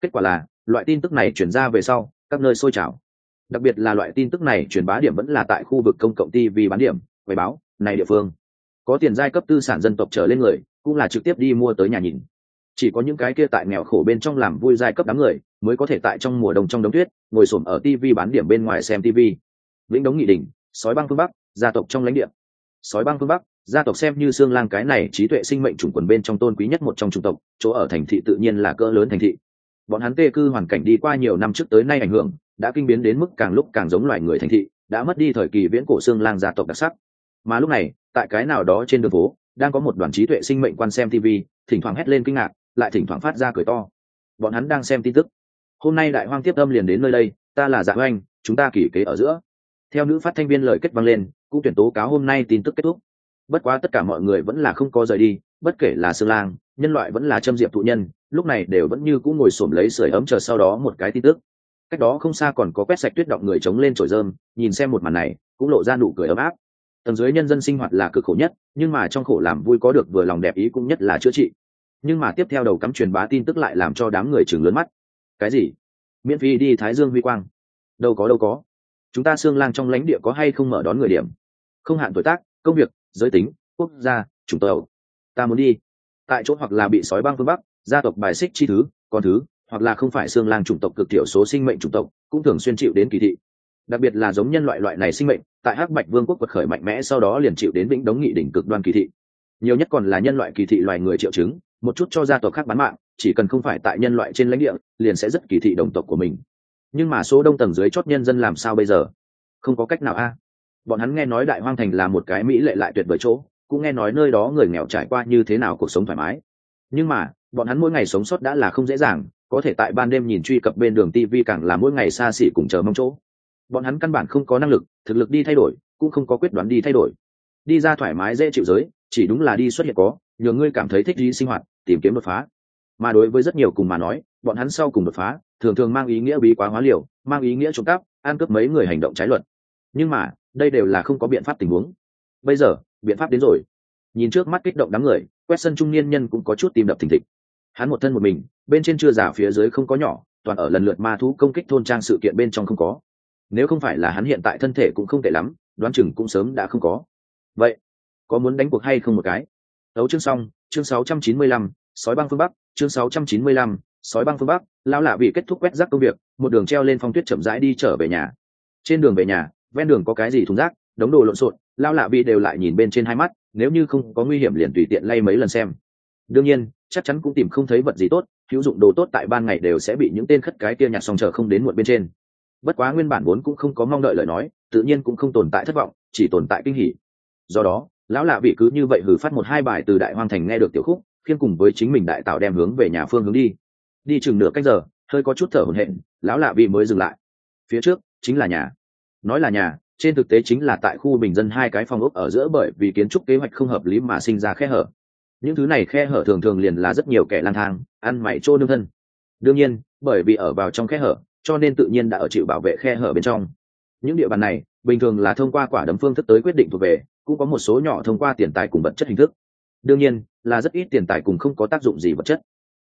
A: Kết quả là, loại tin tức này chuyển ra về sau, các nơi sôi trào. Đặc biệt là loại tin tức này truyền bá điểm vẫn là tại khu vực công cộng tv bán điểm quầy báo, này địa phương. Có tiền giai cấp tư sản dân tộc trở lên người, cũng là trực tiếp đi mua tới nhà nhìn chỉ có những cái kia tại nghèo khổ bên trong làm vui giai cấp đám người, mới có thể tại trong mùa đông trong đống tuyết, ngồi xổm ở tv bán điểm bên ngoài xem tv vĩnh đống nghị đình, sói băng phương bắc, gia tộc trong lãnh địa. Sói băng phương bắc, gia tộc xem như xương lang cái này trí tuệ sinh mệnh chủng quần bên trong tôn quý nhất một trong chủng tộc, chỗ ở thành thị tự nhiên là cỡ lớn thành thị. Bọn hắn tê cư hoàn cảnh đi qua nhiều năm trước tới nay ảnh hưởng, đã kinh biến đến mức càng lúc càng giống loài người thành thị, đã mất đi thời kỳ viễn cổ xương lang gia tộc đặc sắc. Mà lúc này, tại cái nào đó trên đường phố, đang có một đoàn trí tuệ sinh mệnh quan xem tv thỉnh thoảng hét lên kinh ngạc lại thỉnh thoảng phát ra cười to. Bọn hắn đang xem tin tức. Hôm nay đại hoang tiếp âm liền đến nơi đây, ta là dạ oanh chúng ta kỷ kế ở giữa. Theo nữ phát thanh viên lời kết vang lên, cũng tuyển tố cáo hôm nay tin tức kết thúc. Bất quá tất cả mọi người vẫn là không có rời đi, bất kể là sương lang, nhân loại vẫn là châm diệp thụ nhân, lúc này đều vẫn như cũng ngồi xổm lấy sưởi ấm chờ sau đó một cái tin tức. Cách đó không xa còn có quét sạch tuyết động người chống lên trổi rơm, nhìn xem một màn này, cũng lộ ra nụ cười ấm áp. Tầng dưới nhân dân sinh hoạt là cực khổ nhất, nhưng mà trong khổ làm vui có được vừa lòng đẹp ý cũng nhất là chữa trị nhưng mà tiếp theo đầu cắm truyền bá tin tức lại làm cho đám người chừng lớn mắt. Cái gì? Miễn phí đi thái dương huy quang. Đâu có đâu có. Chúng ta xương lang trong lãnh địa có hay không mở đón người điểm? Không hạn tuổi tác, công việc, giới tính, quốc gia, chủng tộc. Ta muốn đi. Tại chỗ hoặc là bị sói băng phương bắc, gia tộc bài xích chi thứ còn thứ, hoặc là không phải xương lang chủng tộc cực thiểu số sinh mệnh chủng tộc, cũng thường xuyên chịu đến kỳ thị. Đặc biệt là giống nhân loại loại này sinh mệnh, tại hắc bạch vương quốc quật khởi mạnh mẽ sau đó liền chịu đến vĩnh đống nghị đỉnh cực đoan kỳ thị nhiều nhất còn là nhân loại kỳ thị loài người triệu chứng, một chút cho gia tộc khác bán mạng, chỉ cần không phải tại nhân loại trên lãnh địa, liền sẽ rất kỳ thị đồng tộc của mình. Nhưng mà số đông tầng dưới chót nhân dân làm sao bây giờ? Không có cách nào a. Bọn hắn nghe nói đại hoang thành là một cái mỹ lệ lại tuyệt vời chỗ, cũng nghe nói nơi đó người nghèo trải qua như thế nào cuộc sống thoải mái. Nhưng mà, bọn hắn mỗi ngày sống sót đã là không dễ dàng, có thể tại ban đêm nhìn truy cập bên đường tv càng là mỗi ngày xa xỉ cùng chờ mong chỗ. Bọn hắn căn bản không có năng lực, thực lực đi thay đổi, cũng không có quyết đoán đi thay đổi. Đi ra thoải mái dễ chịu giới chỉ đúng là đi xuất hiện có, nhờ ngươi cảm thấy thích đi sinh hoạt, tìm kiếm đột phá. Mà đối với rất nhiều cùng mà nói, bọn hắn sau cùng đột phá, thường thường mang ý nghĩa bí quá hóa liều, mang ý nghĩa trộm cắp, ăn cướp mấy người hành động trái luật. Nhưng mà, đây đều là không có biện pháp tình huống. Bây giờ, biện pháp đến rồi. Nhìn trước mắt kích động đám người, quét sân trung niên nhân cũng có chút tìm đập thình thịch. Hắn một thân một mình, bên trên chưa giả phía dưới không có nhỏ, toàn ở lần lượt ma thú công kích thôn trang sự kiện bên trong không có. Nếu không phải là hắn hiện tại thân thể cũng không tệ lắm, đoán chừng cũng sớm đã không có. Vậy có muốn đánh cuộc hay không một cái. Đấu chương xong chương 695, sói băng phương bắc chương 695, sói băng phương bắc lao lạ bị kết thúc quét rác công việc một đường treo lên phong tuyết chậm rãi đi trở về nhà. Trên đường về nhà ven đường có cái gì thùng rác đống đồ lộn xộn lao lạ bị đều lại nhìn bên trên hai mắt nếu như không có nguy hiểm liền tùy tiện lay mấy lần xem. Đương nhiên chắc chắn cũng tìm không thấy vật gì tốt hữu dụng đồ tốt tại ban ngày đều sẽ bị những tên khất cái kia nhặt xong chờ không đến muộn bên trên. Bất quá nguyên bản vốn cũng không có mong đợi lời nói tự nhiên cũng không tồn tại thất vọng chỉ tồn tại kinh hỉ. Do đó lão lạ vị cứ như vậy hử phát một hai bài từ đại hoang thành nghe được tiểu khúc khiên cùng với chính mình đại tạo đem hướng về nhà phương hướng đi. Đi chừng nửa cách giờ, hơi có chút thở hổn hển, lão lạ vị mới dừng lại. Phía trước, chính là nhà. Nói là nhà, trên thực tế chính là tại khu bình dân hai cái phòng ốc ở giữa bởi vì kiến trúc kế hoạch không hợp lý mà sinh ra khe hở. Những thứ này khe hở thường thường liền là rất nhiều kẻ lang thang, ăn mày trô nương thân. Đương nhiên, bởi vì ở vào trong khe hở, cho nên tự nhiên đã ở chịu bảo vệ khe hở bên trong những địa bàn này, bình thường là thông qua quả đấm phương thức tới quyết định thuộc về, cũng có một số nhỏ thông qua tiền tài cùng vật chất hình thức. Đương nhiên, là rất ít tiền tài cùng không có tác dụng gì vật chất.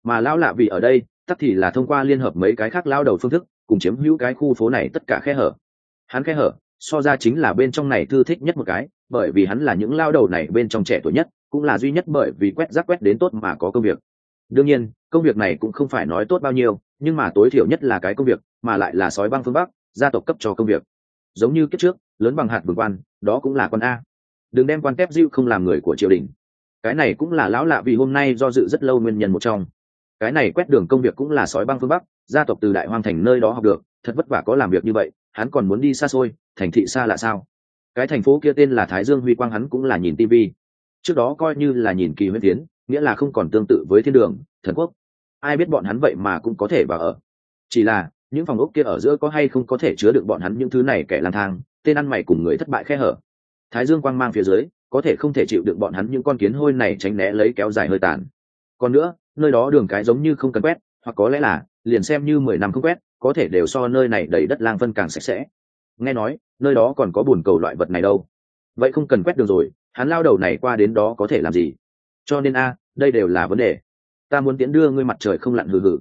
A: Mà lão lạ vì ở đây, tắc thì là thông qua liên hợp mấy cái khác lao đầu phương thức, cùng chiếm hữu cái khu phố này tất cả khe hở. Hắn khe hở, so ra chính là bên trong này thư thích nhất một cái, bởi vì hắn là những lao đầu này bên trong trẻ tuổi nhất, cũng là duy nhất bởi vì quét rác quét đến tốt mà có công việc. Đương nhiên, công việc này cũng không phải nói tốt bao nhiêu, nhưng mà tối thiểu nhất là cái công việc, mà lại là sói băng phương bắc, gia tộc cấp cho công việc giống như kiếp trước, lớn bằng hạt vườn quan, đó cũng là con a. Đừng đem quan tép diệu không làm người của triều đình. Cái này cũng là lão lạ vì hôm nay do dự rất lâu nguyên nhân một trong. Cái này quét đường công việc cũng là sói băng phương bắc, gia tộc từ đại hoang thành nơi đó học được, thật vất vả có làm việc như vậy, hắn còn muốn đi xa xôi, thành thị xa là sao? Cái thành phố kia tên là thái dương huy quang hắn cũng là nhìn tivi. trước đó coi như là nhìn kỳ huyết tiến, nghĩa là không còn tương tự với thiên đường, thần quốc. Ai biết bọn hắn vậy mà cũng có thể vào ở. Chỉ là những phòng ốc kia ở giữa có hay không có thể chứa được bọn hắn những thứ này kẻ lang thang, tên ăn mày cùng người thất bại khe hở. Thái dương quang mang phía dưới, có thể không thể chịu được bọn hắn những con kiến hôi này tránh né lấy kéo dài hơi tàn. Còn nữa, nơi đó đường cái giống như không cần quét, hoặc có lẽ là, liền xem như mười năm không quét, có thể đều so nơi này đầy đất lang phân càng sạch sẽ. Nghe nói, nơi đó còn có bùn cầu loại vật này đâu. Vậy không cần quét đường rồi, hắn lao đầu này qua đến đó có thể làm gì? Cho nên a, đây đều là vấn đề. Ta muốn tiễn đưa ngươi mặt trời không lặn hừ hừ.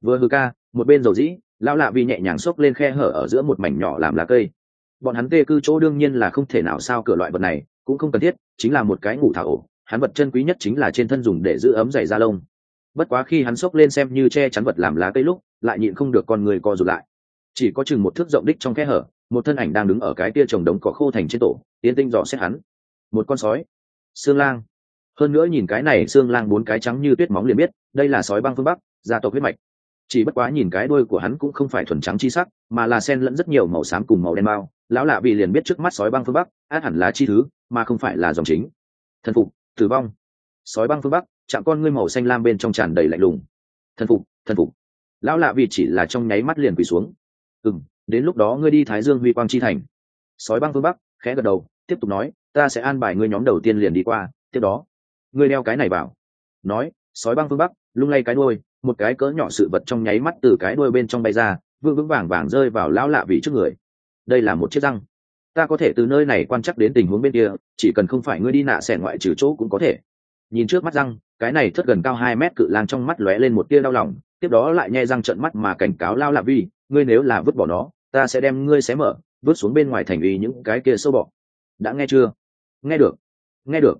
A: Vừa hừ ca, một bên dầu dĩ lao lạ vì nhẹ nhàng xốc lên khe hở ở giữa một mảnh nhỏ làm lá cây. Bọn hắn tê cư chỗ đương nhiên là không thể nào sao cửa loại vật này, cũng không cần thiết, chính là một cái ngủ thảo ổ. Hắn vật chân quý nhất chính là trên thân dùng để giữ ấm dày da lông. Bất quá khi hắn xốc lên xem như che chắn vật làm lá cây lúc, lại nhịn không được con người co rụt lại. Chỉ có chừng một thước rộng đích trong khe hở, một thân ảnh đang đứng ở cái tia trồng đống cỏ khô thành trên tổ tiến tinh dò xét hắn. Một con sói. Xương lang. Hơn nữa nhìn cái này xương lang bốn cái trắng như tuyết móng liền biết, đây là sói băng phương bắc, gia tộc huyết mạch chỉ bất quá nhìn cái đuôi của hắn cũng không phải thuần trắng chi sắc, mà là sen lẫn rất nhiều màu xám cùng màu đen bao. Lão lạ vì liền biết trước mắt sói băng phương bắc át hẳn là chi thứ, mà không phải là dòng chính. Thần phục, tử vong. Sói băng phương bắc, chạm con ngươi màu xanh lam bên trong tràn đầy lạnh lùng. Thần phục thần phục. Lão lạ vì chỉ là trong nháy mắt liền quỳ xuống. Ừ đến lúc đó ngươi đi thái dương huy quang chi thành. Sói băng phương bắc, khẽ gật đầu, tiếp tục nói, ta sẽ an bài ngươi nhóm đầu tiên liền đi qua, tiếp đó. Ngươi đeo cái này vào. Nói, sói băng phương bắc, lung lay cái đuôi một cái cỡ nhỏ sự vật trong nháy mắt từ cái đuôi bên trong bay ra vương vững vàng vàng rơi vào lão lạ vị trước người. Đây là một chiếc răng. Ta có thể từ nơi này quan chắc đến tình huống bên kia, chỉ cần không phải ngươi đi nạ xẻ ngoại trừ chỗ cũng có thể. Nhìn trước mắt răng, cái này thất gần cao hai mét cự lang trong mắt lóe lên một tia đau lòng, tiếp đó lại nhai răng trận mắt mà cảnh cáo lao lạ vi ngươi nếu là vứt bỏ nó, ta sẽ đem ngươi xé mở, vứt xuống bên ngoài thành ủy những cái kia sâu bọ. Đã nghe chưa? Nghe được. Nghe được.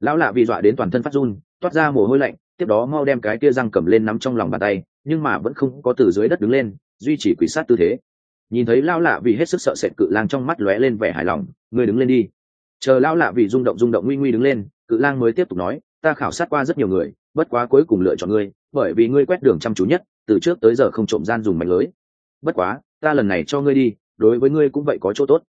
A: Lão lạ vi dọa đến toàn thân phát run, toát ra mồ hôi lạnh tiếp đó mau đem cái kia răng cầm lên nắm trong lòng bàn tay, nhưng mà vẫn không có từ dưới đất đứng lên, duy trì quỷ sát tư thế. Nhìn thấy lão lạ vì hết sức sợ sệt cự lang trong mắt lóe lên vẻ hài lòng, ngươi đứng lên đi. Chờ lão lạ vì rung động rung động nguy nguy đứng lên, cự lang mới tiếp tục nói, ta khảo sát qua rất nhiều người, bất quá cuối cùng lựa chọn ngươi, bởi vì ngươi quét đường chăm chú nhất, từ trước tới giờ không trộm gian dùng mạch lưới. Bất quá, ta lần này cho ngươi đi, đối với ngươi cũng vậy có chỗ tốt.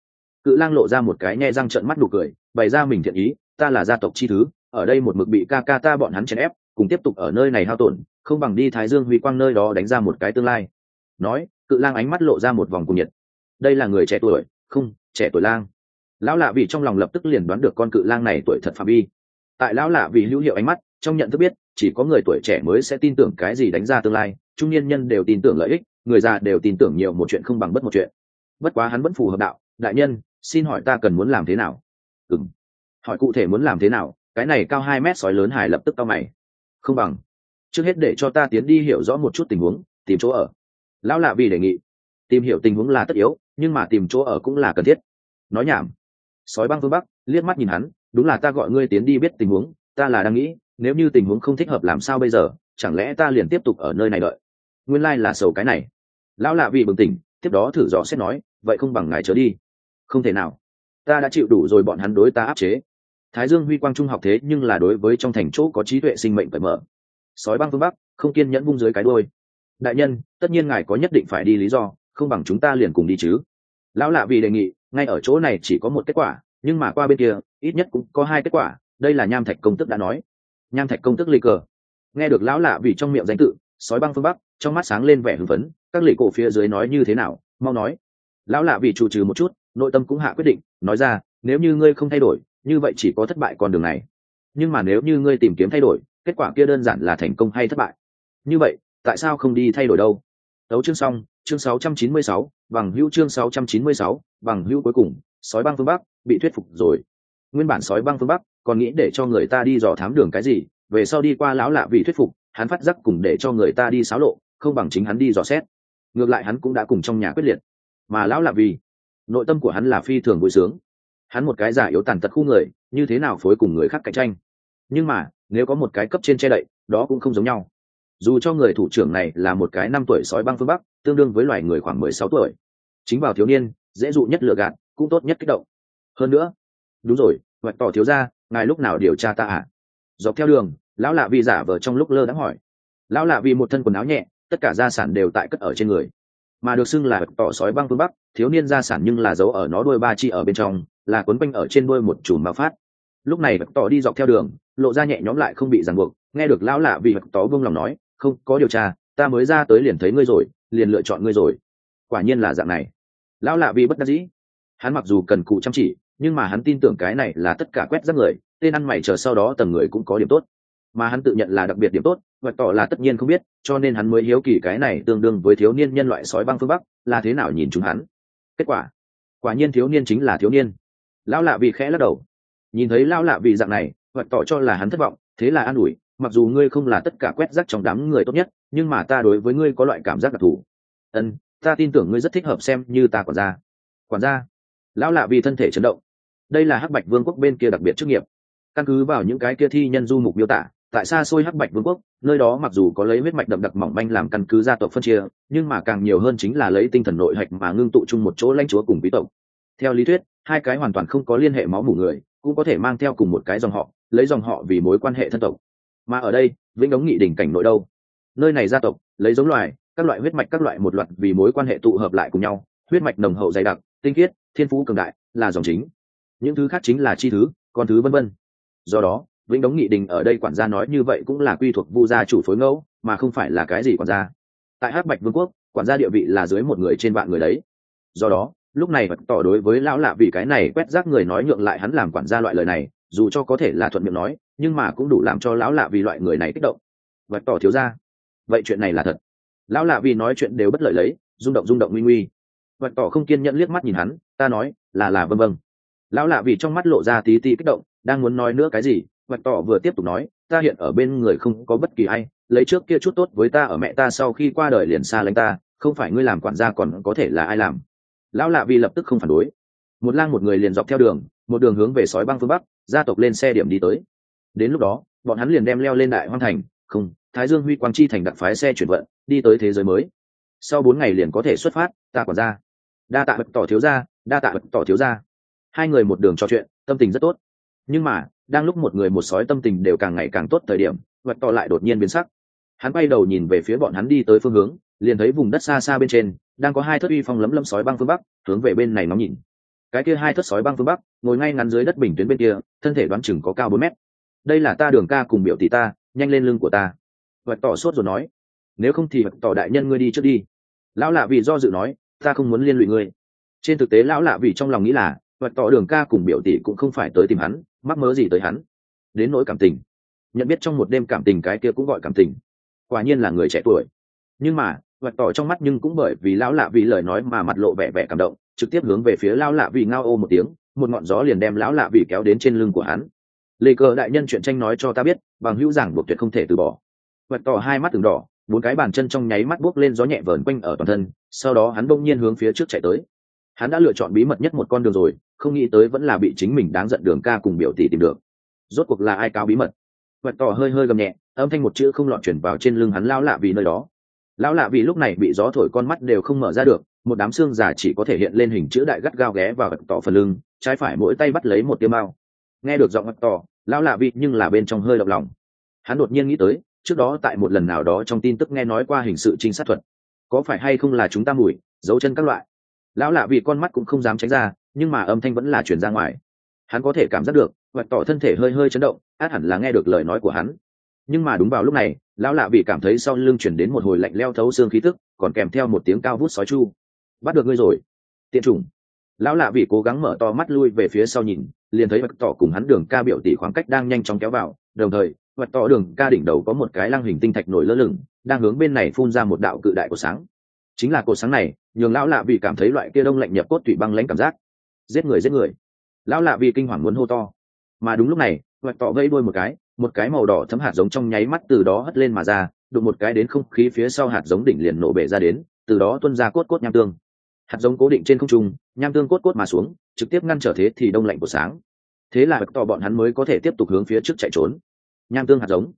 A: Cự lang lộ ra một cái nhe răng trợn mắt đủ cười, bày ra mình thiện ý, ta là gia tộc chi thứ, ở đây một mực bị ca ca ta bọn hắn chèn ép cùng tiếp tục ở nơi này hao tổn, không bằng đi thái dương huy quang nơi đó đánh ra một cái tương lai. Nói, cự lang ánh mắt lộ ra một vòng cùng nhiệt. Đây là người trẻ tuổi, không, trẻ tuổi lang. Lão lạ vì trong lòng lập tức liền đoán được con cự lang này tuổi thật phạm vi. Tại lão lạ vì hữu hiệu ánh mắt, trong nhận thức biết, chỉ có người tuổi trẻ mới sẽ tin tưởng cái gì đánh ra tương lai, trung niên nhân đều tin tưởng lợi ích, người già đều tin tưởng nhiều một chuyện không bằng bất một chuyện. Bất quá hắn vẫn phù hợp đạo, đại nhân, xin hỏi ta cần muốn làm thế nào? Ừng hỏi cụ thể muốn làm thế nào? Cái này cao hai mét sói lớn hải lập tức cao mày không bằng. Trước hết để cho ta tiến đi hiểu rõ một chút tình huống, tìm chỗ ở. Lão lạ vì đề nghị. Tìm hiểu tình huống là tất yếu, nhưng mà tìm chỗ ở cũng là cần thiết. Nói nhảm. Sói băng phương bắc liếc mắt nhìn hắn, đúng là ta gọi ngươi tiến đi biết tình huống, ta là đang nghĩ, nếu như tình huống không thích hợp làm sao bây giờ, chẳng lẽ ta liền tiếp tục ở nơi này đợi? Nguyên lai、like、là sầu cái này. Lão lạ vì bừng tỉnh, tiếp đó thử dò xét nói, vậy không bằng ngài trở đi. Không thể nào. Ta đã chịu đủ rồi, bọn hắn đối ta áp chế thái dương huy quang trung học thế nhưng là đối với trong thành chỗ có trí tuệ sinh mệnh phải mở. Sói băng phương bắc, không kiên nhẫn bung dưới cái đôi đại nhân, tất nhiên ngài có nhất định phải đi lý do, không bằng chúng ta liền cùng đi chứ. Lão lạ vì đề nghị, ngay ở chỗ này chỉ có một kết quả, nhưng mà qua bên kia, ít nhất cũng có hai kết quả, đây là nham thạch công tức đã nói. Nham thạch công tức lì cờ. Nghe được lão lạ vì trong miệng danh tự, sói băng phương bắc, trong mắt sáng lên vẻ hưng phấn, các lì cổ phía dưới nói như thế nào, mau nói. Lão lạ vì chủ trừ một chút, nội tâm cũng hạ quyết định, nói ra, nếu như ngươi không thay đổi như vậy chỉ có thất bại con đường này. Nhưng mà nếu như ngươi tìm kiếm thay đổi kết quả kia đơn giản là thành công hay thất bại. Như vậy tại sao không đi thay đổi đâu? Tấu chương xong chương 696, bằng hữu chương 696, bằng hữu cuối cùng sói băng phương bắc bị thuyết phục rồi. Nguyên bản sói băng phương bắc còn nghĩ để cho người ta đi dò thám đường cái gì về sau đi qua lão lạ vì thuyết phục hắn phát giác cùng để cho người ta đi xáo lộ không bằng chính hắn đi dò xét. Ngược lại hắn cũng đã cùng trong nhà quyết liệt. Mà lão lạ vì nội tâm của hắn là phi thường vui sướng hắn một cái giả yếu tàn tật khu người, như thế nào phối cùng người khác cạnh tranh? Nhưng mà, nếu có một cái cấp trên che đậy, đó cũng không giống nhau. Dù cho người thủ trưởng này là một cái năm tuổi sói băng phương bắc, tương đương với loài người khoảng mười sáu tuổi. Chính vào thiếu niên, dễ dụ nhất lựa gạt, cũng tốt nhất kích động. Hơn nữa, đúng rồi hoạch tỏ thiếu ra ngài lúc nào điều tra ta ạ? À? dọc theo đường, lão lạ vi giả vờ trong lúc lơ đãng hỏi. Lão lạ vì một thân quần áo nhẹ, tất cả gia sản đều tại cất ở trên người. Mà được xưng là tỏ sói băng phương bắc, thiếu niên gia sản nhưng là giấu ở nó đuôi ba chi ở bên trong là quấn quanh ở trên đuôi một chùm bao phát. Lúc này tỏ đi dọc theo đường, lộ ra nhẹ nhõm lại không bị ràng buộc, nghe được lão lạ vì tỏ vương lòng nói, không, có điều tra, ta mới ra tới liền thấy ngươi rồi, liền lựa chọn ngươi rồi. Quả nhiên là dạng này. Lão lạ vì bất đắc dĩ. Hắn mặc dù cần cụ chăm chỉ, nhưng mà hắn tin tưởng cái này là tất cả quét rác người, tên ăn mày chờ sau đó tầng người cũng có điểm tốt. Mà hắn tự nhận là đặc biệt điểm tốt, bạch tỏ là tất nhiên không biết, cho nên hắn mới hiếu kỳ cái này tương đương với thiếu niên nhân loại sói băng phương bắc, là thế nào nhìn chúng hắn. Kết quả quả nhiên thiếu niên chính là thiếu niên lão lạ vì khẽ lắc đầu. Nhìn thấy lão lạ vì dạng này vạch tỏ cho là hắn thất vọng, thế là an ủi, mặc dù ngươi không là tất cả quét rác trong đám người tốt nhất, nhưng mà ta đối với ngươi có loại cảm giác đặc thù. Ân, ta tin tưởng ngươi rất thích hợp xem như ta quản gia. Quản gia? Lão lạ vì thân thể chấn động. Đây là hắc bạch vương quốc bên kia đặc biệt chức nghiệp. Căn cứ vào những cái kia thi nhân du mục miêu tả, tại xa xôi hắc bạch vương quốc, nơi đó mặc dù có lấy huyết mạch đậm đặc mỏng manh làm căn cứ gia tộc phân chia, nhưng mà càng nhiều hơn chính là lấy tinh thần nội hạch mà ngưng tụ chung một chỗ lãnh chúa cùng bí tộc. Theo lý thuyết hai cái hoàn toàn không có liên hệ máu mủ người, cũng có thể mang theo cùng một cái dòng họ, lấy dòng họ vì mối quan hệ thân tộc. Mà ở đây, vĩnh ống nghị đỉnh cảnh nội đâu? Nơi này gia tộc, lấy giống loài, các loại huyết mạch các loại một loạt vì mối quan hệ tụ hợp lại cùng nhau, huyết mạch nồng hậu dày đặc, tinh khiết, thiên phú cường đại, là dòng chính. Những thứ khác chính là chi thứ, con thứ vân vân. Do đó, vĩnh đống nghị đình ở đây quản gia nói như vậy cũng là quy thuộc vu gia chủ phối ngẫu, mà không phải là cái gì quản gia. Tại hát bạch vương quốc, quản gia địa vị là dưới một người trên vạn người đấy. Do đó lúc này vật tỏ đối với lão lạ vì cái này quét rác người nói nhượng lại hắn làm quản gia loại lời này, dù cho có thể là thuận miệng nói, nhưng mà cũng đủ làm cho lão lạ vì loại người này kích động. Vật tỏ thiếu ra, vậy chuyện này là thật. Lão lạ vì nói chuyện đều bất lợi lấy, rung động rung động nguy nguy. Vật tỏ không kiên nhẫn liếc mắt nhìn hắn, ta nói, là là vâng vâng. Lão lạ vì trong mắt lộ ra tí tí kích động, đang muốn nói nữa cái gì vật tỏ vừa tiếp tục nói, ta hiện ở bên người không có bất kỳ ai, lấy trước kia chút tốt với ta ở mẹ ta sau khi qua đời liền xa lánh ta, không phải ngươi làm quản gia còn có thể là ai làm lão lạ vì lập tức không phản đối. Một lang một người liền dọc theo đường, một đường hướng về sói băng phương bắc, gia tộc lên xe điểm đi tới. Đến lúc đó, bọn hắn liền đem leo lên đại hoang thành, không, thái dương huy quang chi thành đặc phái xe chuyển vận, đi tới thế giới mới. Sau bốn ngày liền có thể xuất phát, ta còn ra đa tạ vật tỏ thiếu ra đa tạ vật tỏ thiếu ra hai người một đường trò chuyện, tâm tình rất tốt. Nhưng mà, đang lúc một người một sói tâm tình đều càng ngày càng tốt thời điểm vật tỏ lại đột nhiên biến sắc. Hắn bay đầu nhìn về phía bọn hắn đi tới phương hướng liền thấy vùng đất xa xa bên trên, đang có hai thất uy phong lấm lấm sói băng phương bắc, hướng về bên này nóng nhìn. Cái kia hai thất sói băng phương bắc, ngồi ngay ngắn dưới đất bình tuyến bên kia, thân thể đoán chừng có cao bốn mét. Đây là ta đường ca cùng biểu tỷ ta, nhanh lên lưng của ta. Vật tỏ sốt rồi nói. Nếu không thì vật tỏ đại nhân ngươi đi trước đi. Lão lạ vì do dự nói, ta không muốn liên lụy ngươi. Trên thực tế lão lạ vì trong lòng nghĩ là, vật tỏ đường ca cùng biểu tỷ cũng không phải tới tìm hắn, mắc mớ gì tới hắn. Đến nỗi cảm tình. Nhận biết trong một đêm cảm tình cái kia cũng gọi cảm tình. Quả nhiên là người trẻ tuổi. Nhưng mà vật tỏ trong mắt nhưng cũng bởi vì lão lạ vì lời nói mà mặt lộ vẻ vẻ cảm động, trực tiếp hướng về phía lão lạ vì ngao ô một tiếng, một ngọn gió liền đem lão lạ vì kéo đến trên lưng của hắn. Lê cờ đại nhân chuyện tranh nói cho ta biết, bằng hữu giảng buộc tuyệt không thể từ bỏ. Vật tỏ hai mắt từng đỏ, bốn cái bàn chân trong nháy mắt buốc lên gió nhẹ vờn quanh ở toàn thân, sau đó hắn bỗng nhiên hướng phía trước chạy tới. Hắn đã lựa chọn bí mật nhất một con đường rồi, không nghĩ tới vẫn là bị chính mình đáng giận đường ca cùng biểu tỷ tìm được. Rốt cuộc là ai cao bí mật? Vật tỏ hơi hơi gầm nhẹ, âm thanh một chữ không lọt chuyển vào trên lưng hắn lao lạ vì nơi đó lão lạ vì lúc này bị gió thổi con mắt đều không mở ra được, một đám xương già chỉ có thể hiện lên hình chữ đại gắt gao ghé vào vật tỏ phần lưng, trái phải mỗi tay bắt lấy một tiêu mao nghe được giọng vật tỏ, lão lạ vị nhưng là bên trong hơi động lòng. Hắn đột nhiên nghĩ tới, trước đó tại một lần nào đó trong tin tức nghe nói qua hình sự trinh sát thuật. Có phải hay không là chúng ta mùi, dấu chân các loại? Lão lạ vị con mắt cũng không dám tránh ra, nhưng mà âm thanh vẫn là chuyển ra ngoài. Hắn có thể cảm giác được, vật tỏ thân thể hơi hơi chấn động, át hẳn là nghe được lời nói của hắn nhưng mà đúng vào lúc này, lão lạ vì cảm thấy sau lưng chuyển đến một hồi lạnh leo thấu xương khí tức, còn kèm theo một tiếng cao vút sói chu. Bắt được ngươi rồi. Tiện chủng. Lão lạ vì cố gắng mở to mắt lui về phía sau nhìn, liền thấy vật tỏ cùng hắn đường ca biểu tỷ khoảng cách đang nhanh chóng kéo vào, đồng thời, vật tỏ đường ca đỉnh đầu có một cái lăng hình tinh thạch nổi lơ lửng, đang hướng bên này phun ra một đạo cự đại của sáng. Chính là cột sáng này, nhường lão lạ vì cảm thấy loại kia đông lạnh nhập cốt tủy băng lãnh cảm giác. Giết người giết người. Lão lạ vì kinh hoàng muốn hô to. Mà đúng lúc này, vật tỏ vẫy đuôi một cái một cái màu đỏ thấm hạt giống trong nháy mắt từ đó hất lên mà ra, đụng một cái đến không khí phía sau hạt giống đỉnh liền nổ bể ra đến, từ đó tuân ra cốt cốt nham tương. Hạt giống cố định trên không trung, nham tương cốt cốt mà xuống, trực tiếp ngăn trở thế thì đông lạnh của sáng. Thế là tỏ bọn hắn mới có thể tiếp tục hướng phía trước chạy trốn. Nham tương hạt giống.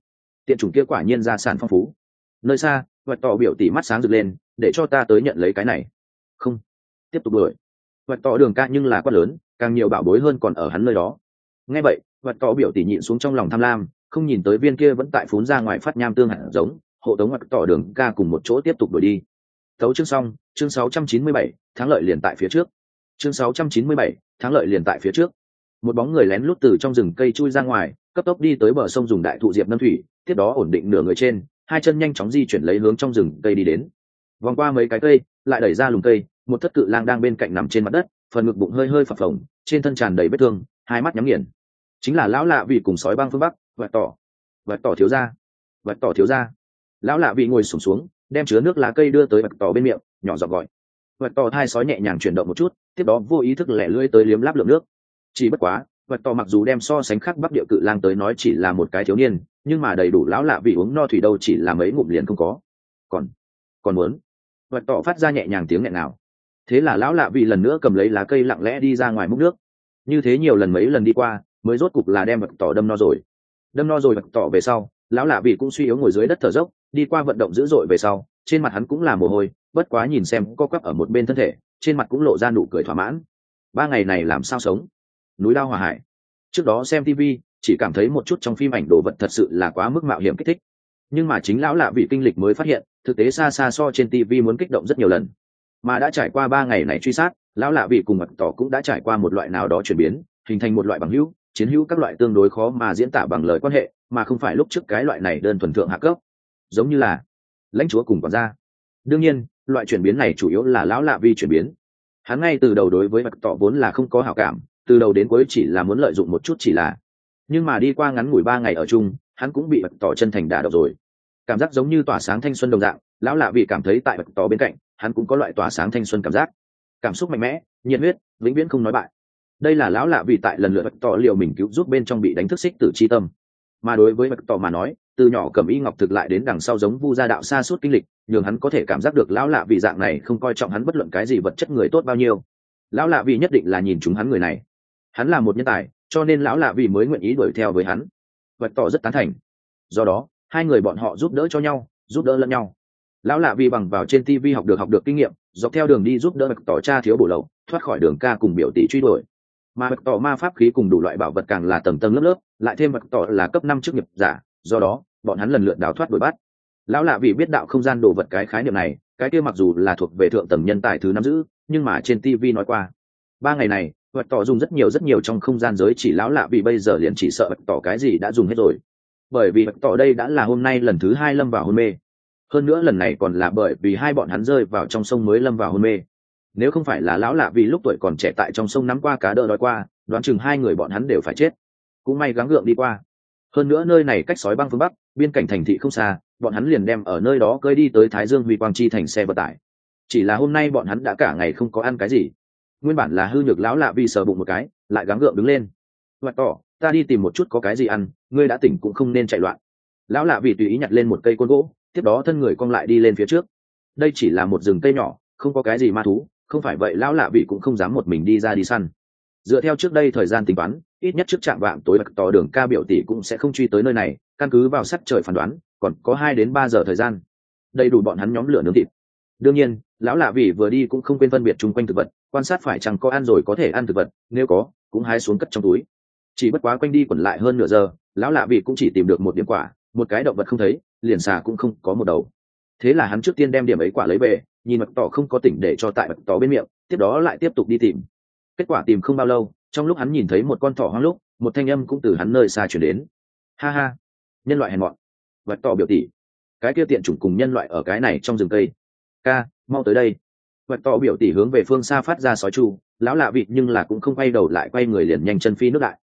A: Tiện chủng kia quả nhiên ra sản phong phú. Nơi xa vật tỏ biểu tỉ mắt sáng rực lên, để cho ta tới nhận lấy cái này. Không. Tiếp tục đuổi. Vật tỏ đường ca nhưng là quát lớn, càng nhiều bảo bối hơn còn ở hắn nơi đó. Nghe vậy vật tỏ biểu tỉ nhịn xuống trong lòng tham lam không nhìn tới viên kia vẫn tại phún ra ngoài phát nham tương hẳn giống hộ tống mặt tỏ đường ca cùng một chỗ tiếp tục đuổi đi. Thấu chương xong chương 697, thắng lợi liền tại phía trước. Chương 697, thắng lợi liền tại phía trước. Một bóng người lén lút từ trong rừng cây chui ra ngoài cấp tốc đi tới bờ sông dùng đại thụ diệp nâm thủy tiếp đó ổn định nửa người trên hai chân nhanh chóng di chuyển lấy hướng trong rừng cây đi đến. Vòng qua mấy cái cây lại đẩy ra lùm cây một thất cự lang đang bên cạnh nằm trên mặt đất phần ngực bụng hơi hơi phập phồng trên thân tràn đầy vết thương hai mắt nhắm nghiền chính là lão lạ vì cùng sói băng phương bắc vạch tỏ vạch tỏ thiếu ra vạch tỏ thiếu ra lão lạ vị ngồi sùng xuống, xuống đem chứa nước lá cây đưa tới vạch tỏ bên miệng nhỏ giọng gọi. Vạch tỏ thai sói nhẹ nhàng chuyển động một chút tiếp đó vô ý thức lẻ lưỡi tới liếm láp lượng nước. Chỉ bất quá vật tỏ mặc dù đem so sánh khác bắc địa cự lang tới nói chỉ là một cái thiếu niên nhưng mà đầy đủ lão lạ vì uống no thủy đâu chỉ là mấy ngụm liền không có. Còn còn muốn? Vật tỏ phát ra nhẹ nhàng tiếng nghẹn nào thế là lão lạ vì lần nữa cầm lấy lá cây lặng lẽ đi ra ngoài múc nước. Như thế nhiều lần mấy lần đi qua mới rốt cục là đem vật tỏ đâm no rồi. Đâm no rồi vật tỏ về sau, lão lạ vị cũng suy yếu ngồi dưới đất thở dốc, đi qua vận động dữ dội về sau, trên mặt hắn cũng là mồ hôi, bất quá nhìn xem co quắp ở một bên thân thể, trên mặt cũng lộ ra nụ cười thỏa mãn. Ba ngày này làm sao sống? Núi lao hòa hải. Trước đó xem tv chỉ cảm thấy một chút trong phim ảnh đồ vật thật sự là quá mức mạo hiểm kích thích. Nhưng mà chính lão lạ vị kinh lịch mới phát hiện, thực tế xa xa so trên tv muốn kích động rất nhiều lần. Mà đã trải qua ba ngày này truy sát, lão lạ vị cùng mặt tỏ cũng đã trải qua một loại nào đó chuyển biến, hình thành một loại bằng hữu chiến hữu các loại tương đối khó mà diễn tả bằng lời quan hệ, mà không phải lúc trước cái loại này đơn thuần thượng hạ cấp. Giống như là, lãnh chúa cùng quản gia. Đương nhiên, loại chuyển biến này chủ yếu là lão lạ vi chuyển biến. Hắn ngay từ đầu đối với mặt tỏ vốn là không có hảo cảm, từ đầu đến cuối chỉ là muốn lợi dụng một chút chỉ là. Nhưng mà đi qua ngắn ngủi ba ngày ở chung, hắn cũng bị bạch tỏ chân thành đả độc rồi. Cảm giác giống như tỏa sáng thanh xuân đồng dạng, lão lạ vì cảm thấy tại bạch tỏ bên cạnh, hắn cũng có loại tỏa sáng thanh xuân cảm giác. Cảm xúc mạnh mẽ, nhiệt huyết, vĩnh viễn không nói bại đây là lão lạ vì tại lần lượt bạch tỏ liều mình cứu giúp bên trong bị đánh thức xích từ chi tâm. Mà đối với bạch tỏ mà nói, từ nhỏ cầm y ngọc thực lại đến đằng sau giống vu gia đạo xa suốt kinh lịch, nhường hắn có thể cảm giác được lão lạ vì dạng này không coi trọng hắn bất luận cái gì vật chất người tốt bao nhiêu. Lão lạ vì nhất định là nhìn chúng hắn người này. Hắn là một nhân tài, cho nên lão lạ vì mới nguyện ý đuổi theo với hắn. Vật tỏ rất tán thành. Do đó, hai người bọn họ giúp đỡ cho nhau, giúp đỡ lẫn nhau. Lão lạ vì bằng vào trên tv học được học được kinh nghiệm, dọc theo đường đi giúp đỡ vật tỏ cha thiếu bổ lậu, thoát khỏi đường ca cùng biểu tỷ truy đuổi mà bậc tỏ ma pháp khí cùng đủ loại bảo vật càng là tầng tầng lớp lớp, lại thêm bậc tỏ là cấp năm chức nghiệp giả, do đó, bọn hắn lần lượt đào thoát đuổi bắt. Lão lạ vì biết đạo không gian đồ vật cái khái niệm này, cái kia mặc dù là thuộc về thượng tầng nhân tài thứ năm giữ, nhưng mà trên tv nói qua. Ba ngày này, bậc tỏ dùng rất nhiều rất nhiều trong không gian giới chỉ lão lạ vì bây giờ liền chỉ sợ bậc tỏ cái gì đã dùng hết rồi. Bởi vì bậc tỏ đây đã là hôm nay lần thứ hai lâm vào hôn mê. Hơn nữa lần này còn là bởi vì hai bọn hắn rơi vào trong sông mới lâm vào hôn mê nếu không phải là lão lạ vì lúc tuổi còn trẻ tại trong sông nắm qua cá đỡ đói qua, đoán chừng hai người bọn hắn đều phải chết. Cũng may gắng gượng đi qua. Hơn nữa nơi này cách sói băng phương bắc, biên cảnh thành thị không xa, bọn hắn liền đem ở nơi đó cơi đi tới thái dương huy quang chi thành xe vận tải. Chỉ là hôm nay bọn hắn đã cả ngày không có ăn cái gì. Nguyên bản là hư nhược lão lạ vì sờ bụng một cái, lại gắng gượng đứng lên. Vật tỏ ta đi tìm một chút có cái gì ăn, ngươi đã tỉnh cũng không nên chạy loạn. Lão lạ vì tùy ý nhặt lên một cây côn gỗ, tiếp đó thân người cong lại đi lên phía trước. Đây chỉ là một rừng cây nhỏ, không có cái gì ma thú không phải vậy lão lạ vị cũng không dám một mình đi ra đi săn. Dựa theo trước đây thời gian tính toán, ít nhất trước trạm vạng tối bạc tỏ đường ca biểu tỷ cũng sẽ không truy tới nơi này, căn cứ vào sắt trời phán đoán, còn có hai đến ba giờ thời gian. Đầy đủ bọn hắn nhóm lửa nướng thịt. Đương nhiên, lão lạ vị vừa đi cũng không quên phân biệt chung quanh thực vật, quan sát phải chẳng có ăn rồi có thể ăn thực vật, nếu có, cũng hái xuống cất trong túi. Chỉ bất quá quanh đi quẩn lại hơn nửa giờ, lão lạ vị cũng chỉ tìm được một điểm quả, một cái động vật không thấy, liền xà cũng không có một đầu. Thế là hắn trước tiên đem điểm ấy quả lấy về nhìn mặt tỏ không có tỉnh để cho tại mặt tỏ bên miệng, tiếp đó lại tiếp tục đi tìm. Kết quả tìm không bao lâu, trong lúc hắn nhìn thấy một con thỏ hoang lúc, một thanh âm cũng từ hắn nơi xa chuyển đến. Ha ha, nhân loại hèn mọn. Vật tỏ biểu tỷ cái kia tiện chủng cùng nhân loại ở cái này trong rừng cây. Ca, mau tới đây. Vật tỏ biểu tỷ hướng về phương xa phát ra sói chu, lão lạ vịt nhưng là cũng không quay đầu lại quay người liền nhanh chân phi nước lại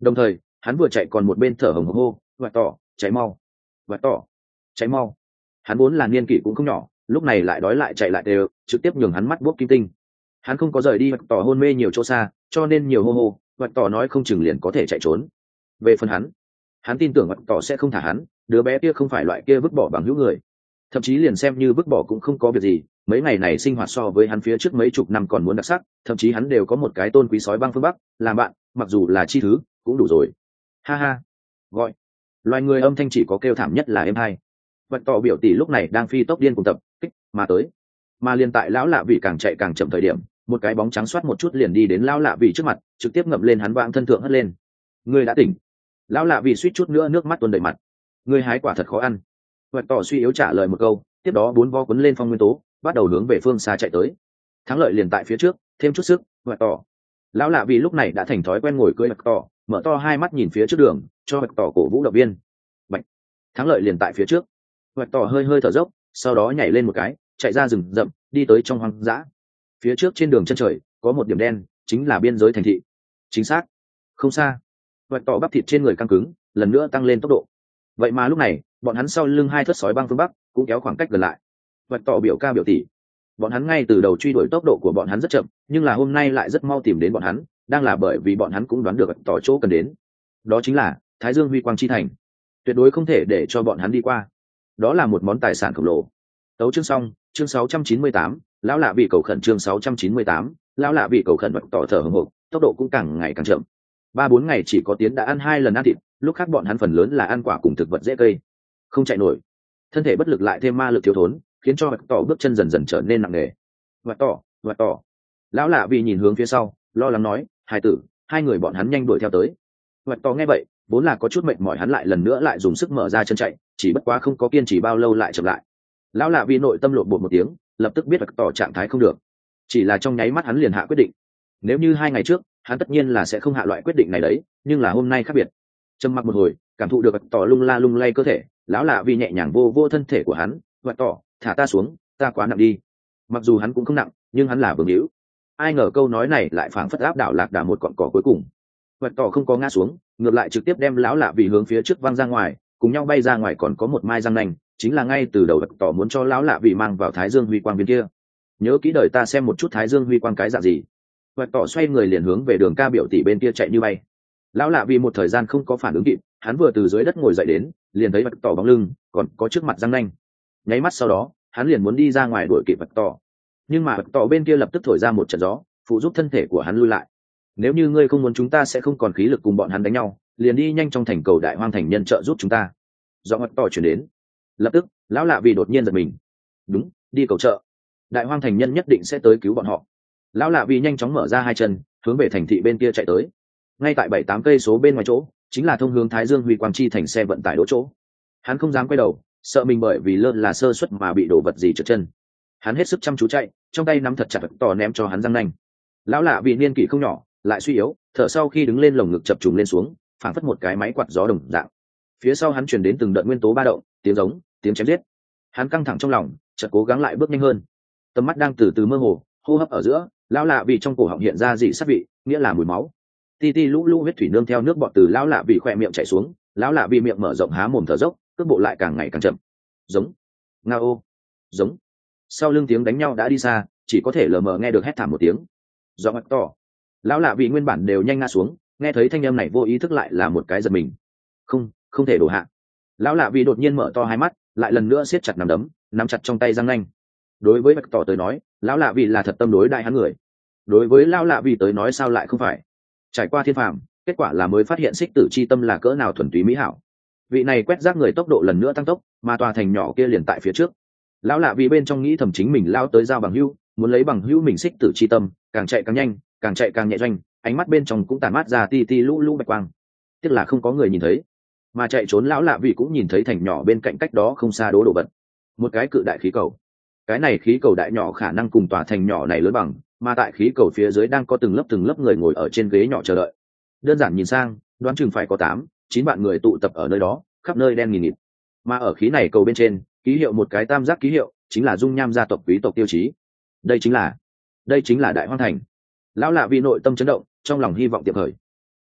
A: đồng thời, hắn vừa chạy còn một bên thở hồng hô vật tỏ cháy mau. Vật tỏ cháy mau. Hắn vốn là niên kỷ cũng không nhỏ lúc này lại đói lại chạy lại đều, trực tiếp nhường hắn mắt buốc kim tinh. Hắn không có rời đi vật tỏ hôn mê nhiều chỗ xa, cho nên nhiều hô hô vật tỏ nói không chừng liền có thể chạy trốn. Về phần hắn hắn tin tưởng vật tỏ sẽ không thả hắn, đứa bé kia không phải loại kia vứt bỏ bằng hữu người. Thậm chí liền xem như vứt bỏ cũng không có việc gì, mấy ngày này sinh hoạt so với hắn phía trước mấy chục năm còn muốn đặc sắc, thậm chí hắn đều có một cái tôn quý sói băng phương bắc, làm bạn, mặc dù là chi thứ, cũng đủ rồi. Ha ha. Gọi. Loài người âm thanh chỉ có kêu thảm nhất là em hai. Vật tỏ biểu tỷ lúc này đang phi tốc điên cùng tập mà tới. Mà liền tại lão lạ vị càng chạy càng chậm thời điểm, một cái bóng trắng soát một chút liền đi đến lão lạ vị trước mặt, trực tiếp ngậm lên hắn vang thân thượng hất lên. Ngươi đã tỉnh. Lão lạ vị suýt chút nữa nước mắt tuôn đầy mặt. Ngươi hái quả thật khó ăn. Vật tỏ suy yếu trả lời một câu, tiếp đó bốn vo quấn lên phong nguyên tố, bắt đầu hướng về phương xa chạy tới. Thắng lợi liền tại phía trước, thêm chút sức, vật tỏ. Lão lạ vị lúc này đã thành thói quen ngồi cưỡi vật tỏ, mở to hai mắt nhìn phía trước đường, cho vật tỏ cổ vũ động viên. Bạch. thắng lợi liền tại phía trước. Vật tỏ hơi hơi thở dốc sau đó nhảy lên một cái, chạy ra rừng rậm, đi tới trong hoang dã. Phía trước trên đường chân trời, có một điểm đen, chính là biên giới thành thị. Chính xác. Không xa. Vật tỏ bắp thịt trên người căng cứng, lần nữa tăng lên tốc độ. Vậy mà lúc này, bọn hắn sau lưng hai thất sói băng phương bắc, cũng kéo khoảng cách gần lại. Vật tỏ biểu ca biểu tỷ. Bọn hắn ngay từ đầu truy đuổi tốc độ của bọn hắn rất chậm, nhưng là hôm nay lại rất mau tìm đến bọn hắn, đang là bởi vì bọn hắn cũng đoán được vật tỏ chỗ cần đến. Đó chính là thái dương huy quang chi thành. Tuyệt đối không thể để cho bọn hắn đi qua đó là một món tài sản khổng lồ. Tấu chương xong chương 698, lão lạ bị cầu khẩn chương 698, lão lạ bị cầu khẩn vật tỏ thở hồng hộc tốc độ cũng càng ngày càng chậm. Ba bốn ngày chỉ có tiến đã ăn hai lần ăn thịt lúc khác bọn hắn phần lớn là ăn quả cùng thực vật dễ cây. Không chạy nổi. Thân thể bất lực lại thêm ma lực thiếu thốn khiến cho vật tỏ bước chân dần dần trở nên nặng nề. Vật tỏ vật tỏ. Lão lạ vì nhìn hướng phía sau lo lắng nói hai tử hai người bọn hắn nhanh đuổi theo tới. Vật tỏ nghe vậy vốn là có chút mệt mỏi hắn lại lần nữa lại dùng sức mở ra chân chạy, chỉ bất quá không có kiên trì bao lâu lại chậm lại. Lão lạ vì nội tâm lộn bột một tiếng, lập tức biết là tỏ trạng thái không được. Chỉ là trong nháy mắt hắn liền hạ quyết định. Nếu như hai ngày trước, hắn tất nhiên là sẽ không hạ loại quyết định này đấy, nhưng là hôm nay khác biệt. Trầm mặc một hồi, cảm thụ được vật tỏ lung la lung lay cơ thể, lão lạ vì nhẹ nhàng vô vô thân thể của hắn, vật tỏ, thả ta xuống, ta quá nặng đi. Mặc dù hắn cũng không nặng, nhưng hắn là vương hữu. Ai ngờ câu nói này lại phảng phất áp đảo lạc đà một cọn cỏ cuối cùng vật tỏ không có ngã xuống, ngược lại trực tiếp đem lão lạ vì hướng phía trước văng ra ngoài, cùng nhau bay ra ngoài còn có một mai răng nành chính là ngay từ đầu vật tỏ muốn cho lão lạ vì mang vào thái dương huy quang bên kia. Nhớ kỹ đời ta xem một chút thái dương huy quang cái dạng gì. Vật tỏ xoay người liền hướng về đường ca biểu tỷ bên kia chạy như bay. Lão lạ vì một thời gian không có phản ứng kịp, hắn vừa từ dưới đất ngồi dậy đến, liền thấy vật tỏ bóng lưng, còn có trước mặt răng nanh. Nháy mắt sau đó, hắn liền muốn đi ra ngoài đuổi kịp vật tỏ. Nhưng mà vật tỏ bên kia lập tức thổi ra một trận gió, phụ giúp thân thể của hắn lui lại nếu như ngươi không muốn chúng ta sẽ không còn khí lực cùng bọn hắn đánh nhau, liền đi nhanh trong thành cầu đại hoang thành nhân trợ giúp chúng ta. Do vật tỏ chuyển đến. Lập tức, lão lạ vì đột nhiên giật mình. Đúng, đi cầu trợ. Đại hoang thành nhân nhất định sẽ tới cứu bọn họ. Lão lạ vì nhanh chóng mở ra hai chân, hướng về thành thị bên kia chạy tới. Ngay tại bảy tám cây số bên ngoài chỗ, chính là thông hướng thái dương huy quang chi thành xe vận tải đỗ chỗ. Hắn không dám quay đầu, sợ mình bởi vì lơ là sơ suất mà bị đổ vật gì trượt chân. Hắn hết sức chăm chú chạy, trong tay nắm thật chặt tỏ ném cho hắn răng nanh. Lão lạ vì niên kỷ không nhỏ lại suy yếu, thở sau khi đứng lên lồng ngực chập trùng lên xuống, phảng phất một cái máy quạt gió đồng dạng. Phía sau hắn chuyển đến từng đợt nguyên tố ba động, tiếng giống, tiếng chém giết. Hắn căng thẳng trong lòng, chợt cố gắng lại bước nhanh hơn. Tầm mắt đang từ từ mơ hồ, hô hấp ở giữa, lão lạ vì trong cổ họng hiện ra dị sắc vị, nghĩa là mùi máu. Ti ti lũ lũ huyết thủy nương theo nước bọt từ lão lạ vì khoe miệng chảy xuống, lão lạ vì miệng mở rộng há mồm thở dốc, cước bộ lại càng ngày càng chậm. Giống. Nga ô. Giống. Sau lưng tiếng đánh nhau đã đi xa, chỉ có thể lờ mờ nghe được hét thảm một tiếng. Do mặt to lão lạ vị nguyên bản đều nhanh ngã xuống, nghe thấy thanh âm này vô ý thức lại là một cái giật mình. Không không thể đổ hạ. Lão lạ vị đột nhiên mở to hai mắt, lại lần nữa siết chặt nằm đấm, nắm chặt trong tay răng nanh đối với bạch tỏ tới nói, lão lạ vị là thật tâm đối đại hắn người. Đối với lão lạ vị tới nói sao lại không phải? Trải qua thiên phàm, kết quả là mới phát hiện xích tử c h i tâm là cỡ nào thuần túy mỹ hảo. Vị này quét rác người tốc độ lần nữa tăng tốc, mà tòa thành nhỏ kia liền tại phía trước. Lão lạ vị bên trong nghĩ thầm chính mình lao tới giao bằng hưu muốn lấy bằng hữu mình xích tử c h i tâm, càng chạy càng nhanh càng chạy càng nhẹ doanh, ánh mắt bên trong cũng tàn mát ra ti ti lũ lũ bạch quang. Tức là không có người nhìn thấy. Mà chạy trốn lão lạ vị cũng nhìn thấy thành nhỏ bên cạnh cách đó không xa đố đổ vật. Một cái cự đại khí cầu. Cái này khí cầu đại nhỏ khả năng cùng tòa thành nhỏ này lớn bằng, mà tại khí cầu phía dưới đang có từng lớp từng lớp người ngồi ở trên ghế nhỏ chờ đợi. Đơn giản nhìn sang, đoán chừng phải có tám, chín bạn người tụ tập ở nơi đó, khắp nơi đen nghìn nghịt. Mà ở khí này cầu bên trên, ký hiệu một cái tam giác ký hiệu, chính là dung nham gia tộc quý tộc tiêu chí. Đây chính là, đây chính là đại hoang thành lão lạ vì nội tâm chấn động, trong lòng hy vọng tiệm khởi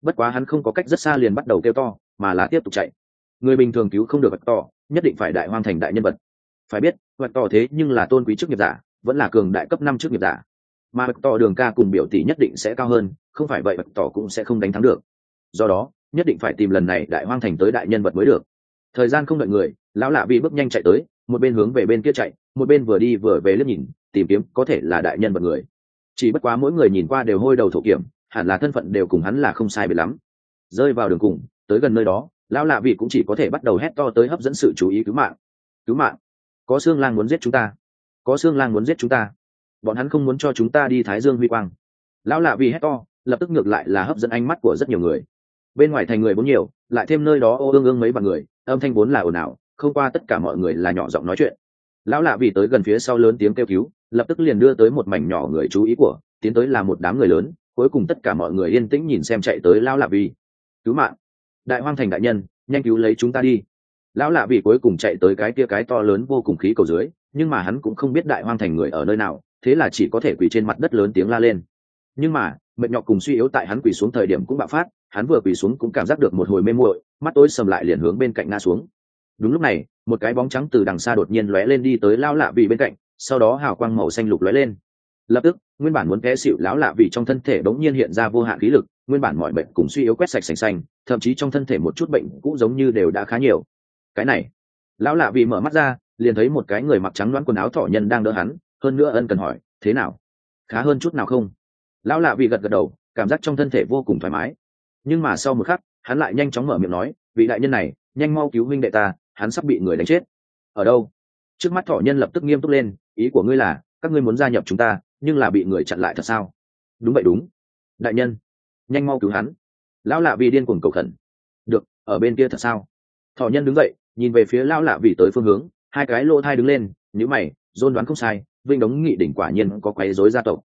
A: bất quá hắn không có cách rất xa liền bắt đầu kêu to, mà là tiếp tục chạy. Người bình thường cứu không được vật to nhất định phải đại hoang thành đại nhân vật. Phải biết vật to thế nhưng là tôn quý chức nghiệp giả, vẫn là cường đại cấp năm chức nghiệp giả. Mà vật to đường ca cùng biểu tỷ nhất định sẽ cao hơn, không phải vậy vật to cũng sẽ không đánh thắng được. Do đó, nhất định phải tìm lần này đại hoang thành tới đại nhân vật mới được. Thời gian không đợi người, lão lạ vì bước nhanh chạy tới, một bên hướng về bên kia chạy, một bên vừa đi vừa về liếc nhìn, tìm kiếm có thể là đại nhân vật người chỉ bất quá mỗi người nhìn qua đều hôi đầu thổ kiểm, hẳn là thân phận đều cùng hắn là không sai biệt lắm. Rơi vào đường cùng, tới gần nơi đó, lão lạ vị cũng chỉ có thể bắt đầu hét to tới hấp dẫn sự chú ý cứu mạng. Cứu mạng? Có xương lang muốn giết chúng ta. Có xương lang muốn giết chúng ta. Bọn hắn không muốn cho chúng ta đi thái dương huy quang. Lão lạ vị hét to, lập tức ngược lại là hấp dẫn ánh mắt của rất nhiều người. Bên ngoài thành người vốn nhiều, lại thêm nơi đó ô ương ương mấy bằng người, âm thanh vốn là ồn ào, không qua tất cả mọi người là nhỏ giọng nói chuyện. Lão lạ vị tới gần phía sau lớn tiếng kêu cứu lập tức liền đưa tới một mảnh nhỏ người chú ý của, tiến tới là một đám người lớn, cuối cùng tất cả mọi người yên tĩnh nhìn xem chạy tới lão lạ vì cứu mạng! Đại hoang thành đại nhân, nhanh cứu lấy chúng ta đi. Lão lạ vì cuối cùng chạy tới cái kia cái to lớn vô cùng khí cầu dưới, nhưng mà hắn cũng không biết đại hoang thành người ở nơi nào, thế là chỉ có thể quỳ trên mặt đất lớn tiếng la lên. Nhưng mà, mệt nhọc cùng suy yếu tại hắn quỳ xuống thời điểm cũng bạo phát, hắn vừa quỳ xuống cũng cảm giác được một hồi mê muội, mắt tối sầm lại liền hướng bên cạnh ngã xuống. Đúng lúc này, một cái bóng trắng từ đằng xa đột nhiên lóe lên đi tới lao lạ vì bên cạnh sau đó hào quang màu xanh lục lóe lên. Lập tức, nguyên bản muốn té xịu lão lạ vì trong thân thể bỗng nhiên hiện ra vô hạn khí lực, nguyên bản mọi bệnh cùng suy yếu quét sạch sành xanh, thậm chí trong thân thể một chút bệnh cũng giống như đều đã khá nhiều. Cái này, lão lạ vì mở mắt ra, liền thấy một cái người mặc trắng loãng quần áo thọ nhân đang đỡ hắn, hơn nữa ân cần hỏi, thế nào? Khá hơn chút nào không? Lão lạ vì gật gật đầu, cảm giác trong thân thể vô cùng thoải mái. Nhưng mà sau một khắc, hắn lại nhanh chóng mở miệng nói, vị đại nhân này, nhanh mau cứu huynh đệ ta, hắn sắp bị người đánh chết. Ở đâu? Trước mắt thọ nhân lập tức nghiêm túc lên ý của ngươi là các ngươi muốn gia nhập chúng ta nhưng là bị người chặn lại thật sao? Đúng vậy đúng. Đại nhân nhanh mau cứu hắn. Lão lạ vì điên cuồng cầu khẩn. Được ở bên kia thật sao? Thọ nhân đứng dậy nhìn về phía lão lạ vì tới phương hướng hai cái lỗ thai đứng lên nhữ mày dôn đoán không sai vinh đống nghị đỉnh quả nhiên có quấy rối gia tộc.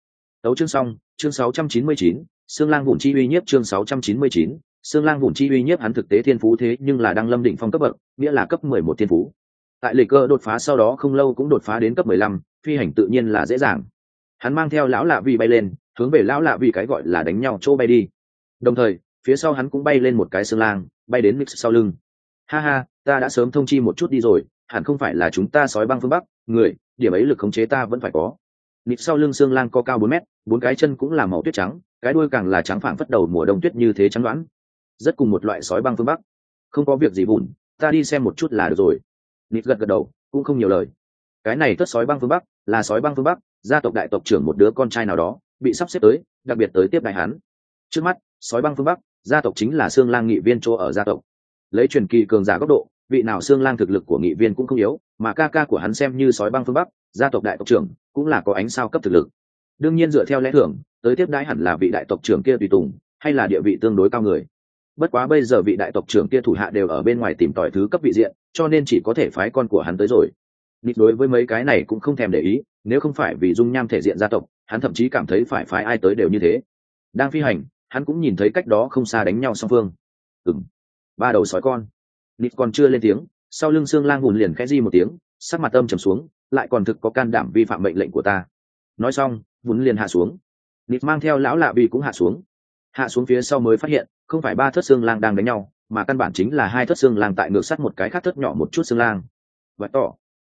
A: Tấu chương xong chương 699, xương lang vụn chi uy nhiếp chương 699, xương lang vụn chi uy nhiếp hắn thực tế thiên phú thế nhưng là đang lâm đỉnh phong cấp bậc nghĩa là cấp mười một thiên phú tại lịch cơ đột phá sau đó không lâu cũng đột phá đến cấp mười lăm phi hành tự nhiên là dễ dàng. Hắn mang theo lão lạ vì bay lên hướng về lão lạ vì cái gọi là đánh nhau chỗ bay đi. Đồng thời phía sau hắn cũng bay lên một cái xương lang bay đến mix sau lưng. Ha ha ta đã sớm thông chi một chút đi rồi hẳn không phải là chúng ta sói băng phương bắc người điểm ấy lực khống chế ta vẫn phải có. Nịp sau lưng xương lang có cao bốn mét bốn cái chân cũng là màu tuyết trắng cái đuôi càng là trắng phảng phất đầu mùa đông tuyết như thế trắng đoán. Rất cùng một loại sói băng phương bắc. Không có việc gì buồn, ta đi xem một chút là được rồi nịp gật gật đầu, cũng không nhiều lời. Cái này tất sói băng phương bắc, là sói băng phương bắc, gia tộc đại tộc trưởng một đứa con trai nào đó, bị sắp xếp tới, đặc biệt tới tiếp đại hán. Trước mắt, sói băng phương bắc, gia tộc chính là xương lang nghị viên chỗ ở gia tộc. Lấy truyền kỳ cường giả góc độ, vị nào xương lang thực lực của nghị viên cũng không yếu, mà ca ca của hắn xem như sói băng phương bắc, gia tộc đại tộc trưởng, cũng là có ánh sao cấp thực lực. Đương nhiên dựa theo lẽ thưởng tới tiếp đãi hẳn là vị đại tộc trưởng kia tùy tùng, hay là địa vị tương đối cao người bất quá bây giờ vị đại tộc trưởng kia thủ hạ đều ở bên ngoài tìm tòi thứ cấp vị diện, cho nên chỉ có thể phái con của hắn tới rồi. Nịt đối với mấy cái này cũng không thèm để ý, nếu không phải vì dung nham thể diện gia tộc, hắn thậm chí cảm thấy phải phái ai tới đều như thế. Đang phi hành, hắn cũng nhìn thấy cách đó không xa đánh nhau song phương. Ừng ba đầu sói con. Nịt còn chưa lên tiếng, sau lưng xương lang hùn liền khẽ di một tiếng, sắc mặt âm trầm xuống, lại còn thực có can đảm vi phạm mệnh lệnh của ta. Nói xong vốn liền hạ xuống. Nịt mang theo lão lạ vì cũng hạ xuống. Hạ xuống phía sau mới phát hiện không phải ba thất xương lang đang đánh nhau, mà căn bản chính là hai thất xương lang tại ngược sắt một cái khác thất nhỏ một chút xương lang. Và tỏ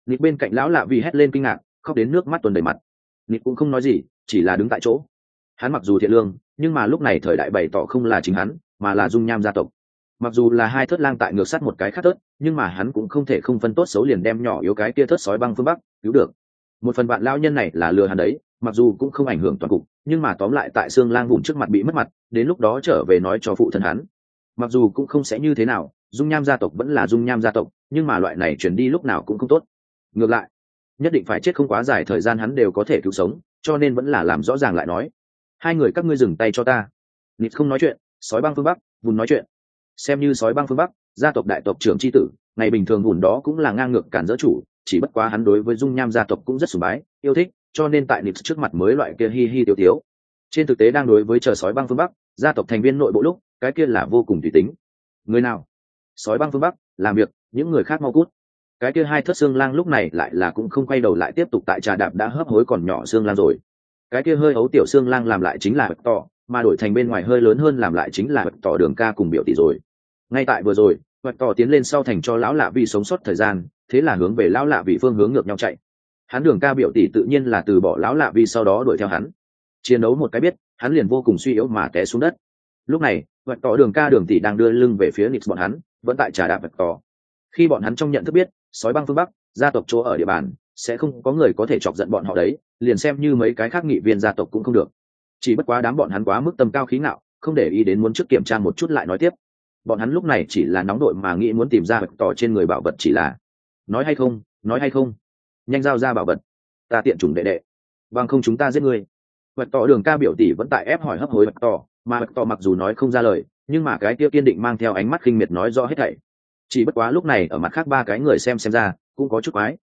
A: nịt bên cạnh lão lạ vì hét lên kinh ngạc, khóc đến nước mắt tuần đầy mặt. Nịt cũng không nói gì, chỉ là đứng tại chỗ. Hắn mặc dù thiện lương, nhưng mà lúc này thời đại bày tỏ không là chính hắn, mà là dung nham gia tộc. Mặc dù là hai thất lang tại ngược sắt một cái khác thớt nhưng mà hắn cũng không thể không phân tốt xấu liền đem nhỏ yếu cái kia thớt sói băng phương bắc cứu được. Một phần bạn lao nhân này là lừa hắn đấy, mặc dù cũng không ảnh hưởng toàn cục nhưng mà tóm lại tại xương lang vụn trước mặt bị mất mặt, đến lúc đó trở về nói cho phụ thân hắn. Mặc dù cũng không sẽ như thế nào, dung nham gia tộc vẫn là dung nham gia tộc, nhưng mà loại này chuyển đi lúc nào cũng không tốt. Ngược lại, nhất định phải chết không quá dài thời gian hắn đều có thể cứu sống, cho nên vẫn là làm rõ ràng lại nói. Hai người các ngươi dừng tay cho ta. Nịt không nói chuyện, sói băng phương bắc vùn nói chuyện. Xem như sói băng phương bắc, gia tộc đại tộc trưởng tri tử, ngày bình thường vùn đó cũng là ngang ngược cản dỡ chủ, chỉ bất quá hắn đối với dung nham gia tộc cũng rất sùng bái, yêu thích cho nên tại nịt trước mặt mới loại kia hi hi tiêu tiếu. Trên thực tế đang đối với chờ sói băng phương bắc, gia tộc thành viên nội bộ lúc, cái kia là vô cùng tùy tính. Người nào? Sói băng phương bắc, làm việc, những người khác mau cút. Cái kia hai thất xương lang lúc này lại là cũng không quay đầu lại tiếp tục tại trà đạp đã hấp hối còn nhỏ xương lang rồi. Cái kia hơi ấu tiểu xương lang làm lại chính là bật tỏ mà đổi thành bên ngoài hơi lớn hơn làm lại chính là bật tỏ đường ca cùng biểu tỷ rồi. Ngay tại vừa rồi bật tỏ tiến lên sau thành cho lão lạ vị sống sót thời gian, thế là hướng về lão lạ vị phương hướng ngược nhau chạy hắn đường ca biểu tỷ tự nhiên là từ bỏ lão lạ vì sau đó đuổi theo hắn. Chiến đấu một cái biết, hắn liền vô cùng suy yếu mà té xuống đất. Lúc này vật tỏ đường ca đường tỷ đang đưa lưng về phía nix bọn hắn, vẫn tại trà đạp vật tỏ khi bọn hắn trong nhận thức biết, sói băng phương bắc, gia tộc chỗ ở địa bàn, sẽ không có người có thể chọc giận bọn họ đấy, liền xem như mấy cái khác nghị viên gia tộc cũng không được. Chỉ bất quá đám bọn hắn quá mức tầm cao khí ngạo, không để ý đến muốn trước kiểm tra một chút lại nói tiếp. Bọn hắn lúc này chỉ là nóng đội mà nghĩ muốn tìm ra vật tỏ trên người bảo vật chỉ là, nói hay không? Nói hay không? Nhanh giao ra bảo vật. Ta tiện chủng đệ đệ. Bằng không chúng ta giết ngươi. vật tỏ đường ca biểu tỷ vẫn tại ép hỏi hấp hối vật tỏ, mà vật tỏ mặc dù nói không ra lời, nhưng mà cái kia kiên định mang theo ánh mắt khinh miệt nói rõ hết thảy. Chỉ bất quá lúc này ở mặt khác ba cái người xem xem ra, cũng có chút quái.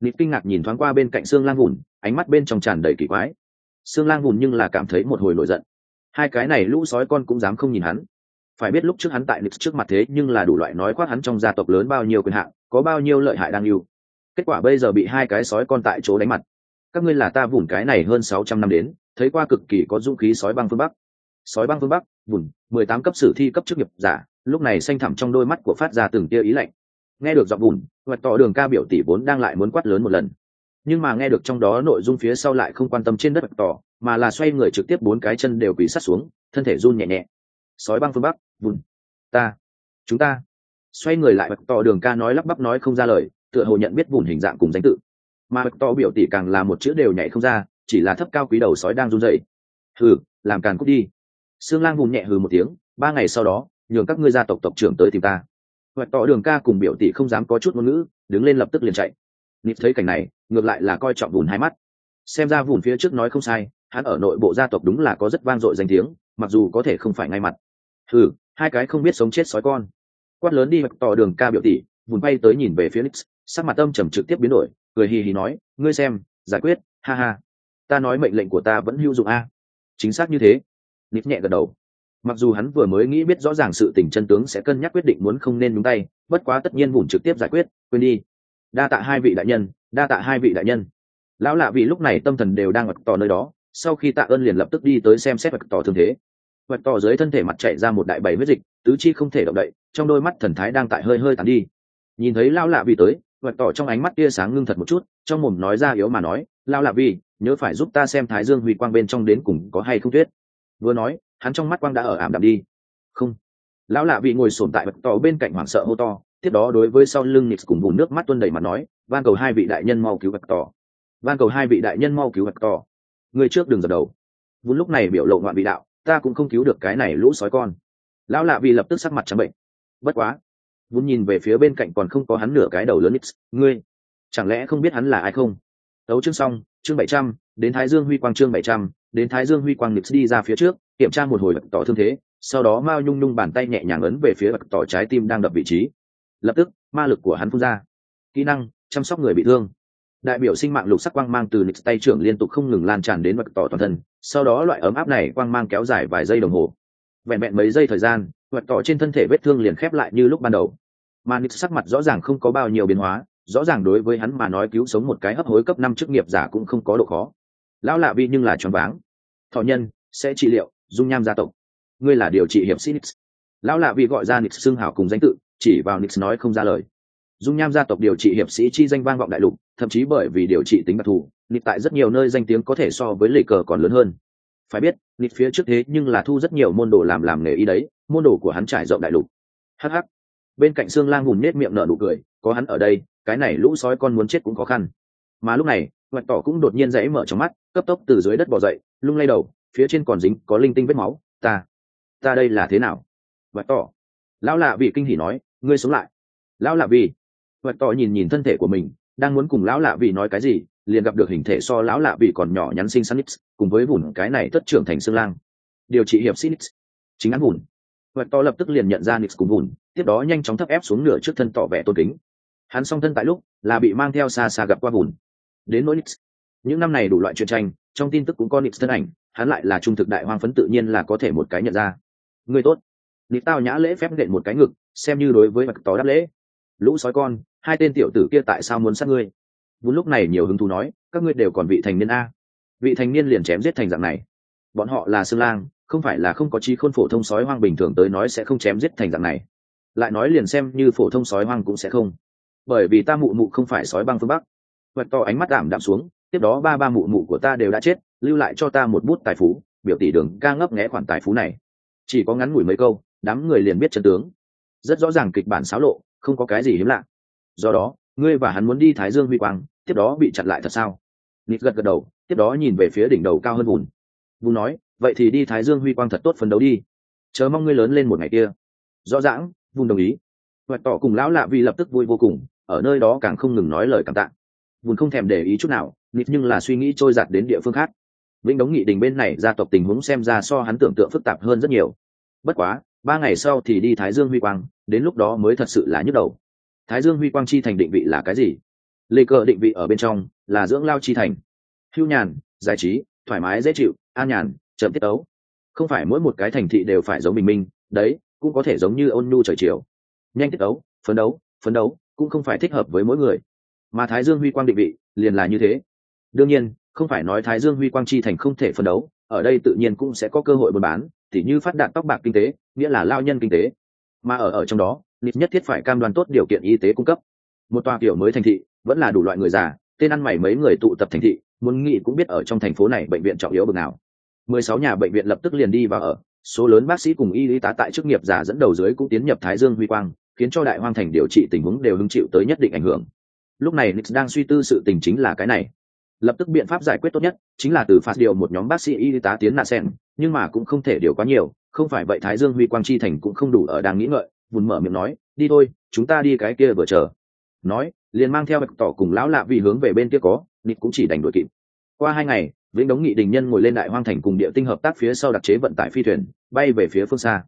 A: Nịt kinh ngạc nhìn thoáng qua bên cạnh xương lang hùn ánh mắt bên trong tràn đầy kỳ quái. Xương lang hùn nhưng là cảm thấy một hồi nổi giận. Hai cái này lũ sói con cũng dám không nhìn hắn. Phải biết lúc trước hắn tại nịt trước mặt thế nhưng là đủ loại nói khoác hắn trong gia tộc lớn bao nhiêu quyền hạn, có bao nhiêu lợi hại đang yêu kết quả bây giờ bị hai cái sói con tại chỗ đánh mặt. Các ngươi là ta vùn cái này hơn sáu trăm năm đến, thấy qua cực kỳ có dũng khí sói băng phương bắc. Sói băng phương bắc, vùn, mười tám cấp sử thi cấp chức nghiệp giả, lúc này xanh thẳm trong đôi mắt của phát ra từng tia ý lạnh. Nghe được giọng vùn, hoạch tỏ đường ca biểu tỷ vốn đang lại muốn quát lớn một lần. Nhưng mà nghe được trong đó nội dung phía sau lại không quan tâm trên đất hoạch tỏ, mà là xoay người trực tiếp bốn cái chân đều quỳ sát xuống, thân thể run nhẹ nhẹ. Sói băng phương bắc, vùn, ta, chúng ta. Xoay người lại hoạch tỏ đường ca nói lắp bắp nói không ra lời tựa hồ nhận biết bùn hình dạng cùng danh tự. Mà hoạch to biểu tỷ càng là một chữ đều nhảy không ra chỉ là thấp cao quý đầu sói đang run dậy hừ làm càn cút đi. Xương lang hùng nhẹ hừ một tiếng ba ngày sau đó nhường các ngươi gia tộc tộc trưởng tới tìm ta. Hoạch tỏ đường ca cùng biểu tỷ không dám có chút ngôn ngữ đứng lên lập tức liền chạy. Nịp thấy cảnh này ngược lại là coi trọng vùn hai mắt. Xem ra vùn phía trước nói không sai hắn ở nội bộ gia tộc đúng là có rất vang dội danh tiếng mặc dù có thể không phải ngay mặt. Hừ, hai cái không biết sống chết sói con. Quát lớn đi mặc tỏ đường ca biểu tỷ vùn bay tới nhìn về phía nix sắc mặt âm trầm trực tiếp biến đổi, cười hì hì nói, ngươi xem, giải quyết, ha ha. Ta nói mệnh lệnh của ta vẫn hữu dụng a. Chính xác như thế. Nít nhẹ gật đầu. Mặc dù hắn vừa mới nghĩ biết rõ ràng sự tình chân tướng sẽ cân nhắc quyết định muốn không nên nhúng tay, bất quá tất nhiên vùng trực tiếp giải quyết, quên đi. Đa tạ hai vị đại nhân, đa tạ hai vị đại nhân. Lão lạ vì lúc này tâm thần đều đang vật tỏ nơi đó, sau khi tạ ơn liền lập tức đi tới xem xét vật tỏ thương thế. Vật tỏ dưới thân thể mặt chạy ra một đại bảy huyết dịch, tứ chi không thể động đậy, trong đôi mắt thần thái đang tại hơi hơi tàn đi. Nhìn thấy lão lạ vì tới vật tỏ trong ánh mắt tia sáng ngưng thật một chút, trong mồm nói ra yếu mà nói lão lạ vì nhớ phải giúp ta xem thái dương huy quang bên trong đến cùng có hay không tuyết vừa nói, hắn trong mắt quang đã ở ảm đạm đi. Không. Lão lạ vị ngồi sồn tại vật tỏ bên cạnh hoảng sợ hô to, tiếp đó đối với sau lưng nix cùng bùn nước mắt tuân đầy mặt nói, van cầu hai vị đại nhân mau cứu vật tỏ. Van cầu hai vị đại nhân mau cứu vật tỏ. Người trước đừng dập đầu. Vốn lúc này biểu lộ ngoạn vị đạo, ta cũng không cứu được cái này lũ sói con. Lão lạ vị lập tức sắc mặt trắng bệnh. Bất quá vốn nhìn về phía bên cạnh còn không có hắn nửa cái đầu lớn nix ngươi, chẳng lẽ không biết hắn là ai không? Đấu chương xong, chương bảy trăm, đến thái dương huy quang chương bảy trăm, đến thái dương huy quang nix đi ra phía trước, kiểm tra một hồi vật tỏ thương thế, sau đó mao nhung nhung bàn tay nhẹ nhàng ấn về phía vật tỏ trái tim đang đập vị trí. Lập tức, ma lực của hắn phun ra. Kỹ năng, chăm sóc người bị thương. Đại biểu sinh mạng lục sắc quang mang từ nix tay trưởng liên tục không ngừng lan tràn đến vật tỏ toàn thân, sau đó loại ấm áp này quang mang kéo dài vài giây đồng hồ. Vẹn vẹn mấy giây thời gian vật tỏ trên thân thể vết thương liền khép lại như lúc ban đầu. Mà nix sắc mặt rõ ràng không có bao nhiêu biến hóa, rõ ràng đối với hắn mà nói cứu sống một cái hấp hối cấp năm chức nghiệp giả cũng không có độ khó. Lão lạ vi nhưng là choáng váng. Thọ nhân, sẽ trị liệu, dung nham gia tộc. Ngươi là điều trị hiệp sĩ nix lão lạ vi gọi ra nix xưng hảo cùng danh tự, chỉ vào nix nói không ra lời. Dung nham gia tộc điều trị hiệp sĩ chi danh vang vọng đại lục, thậm chí bởi vì điều trị tính đặc thù nix tại rất nhiều nơi danh tiếng có thể so với lệ cờ còn lớn hơn. Phải biết nix phía trước thế nhưng là thu rất nhiều môn đồ làm làm nghề y đấy môn đồ của hắn trải rộng đại lục. Hh bên cạnh xương lang hùm nết miệng nở nụ cười, có hắn ở đây, cái này lũ sói con muốn chết cũng khó khăn. Mà lúc này, hoạch tỏ cũng đột nhiên dãy mở trong mắt, cấp tốc từ dưới đất bỏ dậy, lung lay đầu, phía trên còn dính, có linh tinh vết máu. Ta ta đây là thế nào? Hoạch tỏ. Lão lạ vị kinh hỉ nói, ngươi sống lại. Lão lạ vị hoạch tỏ nhìn nhìn thân thể của mình, đang muốn cùng lão lạ vị nói cái gì, liền gặp được hình thể so lão lạ vị còn nhỏ nhắn sinh sanix cùng với vùn cái này tất trưởng thành xương lang. Điều trị hiệp sinix chính án vùn hoạch to lập tức liền nhận ra nix cùng vùn, tiếp đó nhanh chóng thấp ép xuống nửa trước thân tỏ vẻ tôn kính. Hắn song thân tại lúc, là bị mang theo xa xa gặp qua vùn. Đến nỗi nix. Những năm này đủ loại chuyện tranh, trong tin tức cũng có nix thân ảnh, hắn lại là trung thực đại hoang phấn tự nhiên là có thể một cái nhận ra. Người tốt. Nix tao nhã lễ phép nện một cái ngực, xem như đối với mặt tỏ đáp lễ. Lũ sói con, hai tên tiểu tử kia tại sao muốn sát ngươi? Vốn lúc này nhiều hứng thú nói, các ngươi đều còn vị thành niên a. Vị thành niên liền chém giết thành dạng này. Bọn họ là xương lang không phải là không có trí khôn phổ thông sói hoang bình thường tới nói sẽ không chém giết thành dạng này. Lại nói liền xem như phổ thông sói hoang cũng sẽ không. Bởi vì ta mụ mụ không phải sói băng phương bắc. Vật to ánh mắt đảm đạm xuống, tiếp đó ba ba mụ mụ của ta đều đã chết, lưu lại cho ta một bút tài phú, biểu tỷ đường ca ngấp nghé khoản tài phú này. Chỉ có ngắn ngủi mấy câu, đám người liền biết chân tướng. Rất rõ ràng kịch bản xáo lộ, không có cái gì hiếm lạ. Do đó, ngươi và hắn muốn đi thái dương huy quang, tiếp đó bị chặn lại thật sao? Nịt gật gật đầu, tiếp đó nhìn về phía đỉnh đầu cao hơn bùn. Bùn nói vậy thì đi thái dương huy quang thật tốt phấn đấu đi. Chờ mong ngươi lớn lên một ngày kia. Rõ ràng vun đồng ý. Hoạch tỏ cùng lão lạ vi lập tức vui vô cùng, ở nơi đó càng không ngừng nói lời cảm tạ. Vun không thèm để ý chút nào nịt nhưng là suy nghĩ trôi giặt đến địa phương khác. Vĩnh đống nghị đình bên này gia tộc tình huống xem ra so hắn tưởng tượng phức tạp hơn rất nhiều. Bất quá, ba ngày sau thì đi thái dương huy quang, đến lúc đó mới thật sự là nhức đầu. Thái dương huy quang chi thành định vị là cái gì? Lê cờ định vị ở bên trong là dưỡng lao chi thành. Hưu nhàn, giải trí, thoải mái, dễ chịu, an nhàn chậm tiết ấu không phải mỗi một cái thành thị đều phải giống bình minh, đấy, cũng có thể giống như ôn nhu trời chiều. Nhanh tiết ấu phấn đấu phấn đấu, cũng không phải thích hợp với mỗi người. Mà thái dương huy quang định vị, liền là như thế. Đương nhiên, không phải nói thái dương huy quang chi thành không thể phấn đấu, ở đây tự nhiên cũng sẽ có cơ hội buôn bán, tỉ như phát đạt tóc bạc kinh tế, nghĩa là lao nhân kinh tế. Mà ở ở trong đó nít nhất thiết phải cam đoan tốt điều kiện y tế cung cấp. Một tòa kiểu mới thành thị, vẫn là đủ loại người già, tên ăn mày mấy người tụ tập thành thị, muốn nghĩ cũng biết ở trong thành phố này bệnh viện trọng yếu bậc nào mười sáu nhà bệnh viện lập tức liền đi vào ở. Số lớn bác sĩ cùng y y tá tại chức nghiệp giả dẫn đầu dưới cũng tiến nhập thái dương huy quang, khiến cho đại hoang thành điều trị tình huống đều hứng chịu tới nhất định ảnh hưởng. Lúc này nix đang suy tư sự tình chính là cái này. Lập tức biện pháp giải quyết tốt nhất chính là từ phạt điều một nhóm bác sĩ y tá tiến nạ sen nhưng mà cũng không thể điều quá nhiều, không phải vậy thái dương huy quang chi thành cũng không đủ ở đang nghĩ ngợi, vùn mở miệng nói, đi thôi, chúng ta đi cái kia vừa chờ. Nói, liền mang theo bạch tỏ cùng lão lạ vì hướng về bên kia có nịt cũng chỉ đành đuổi kịp. Qua hai ngày vĩnh đống nghị đình nhân ngồi lên đại hoang thành cùng địa tinh hợp tác phía sau đặc chế vận tải phi thuyền, bay về phía phương xa.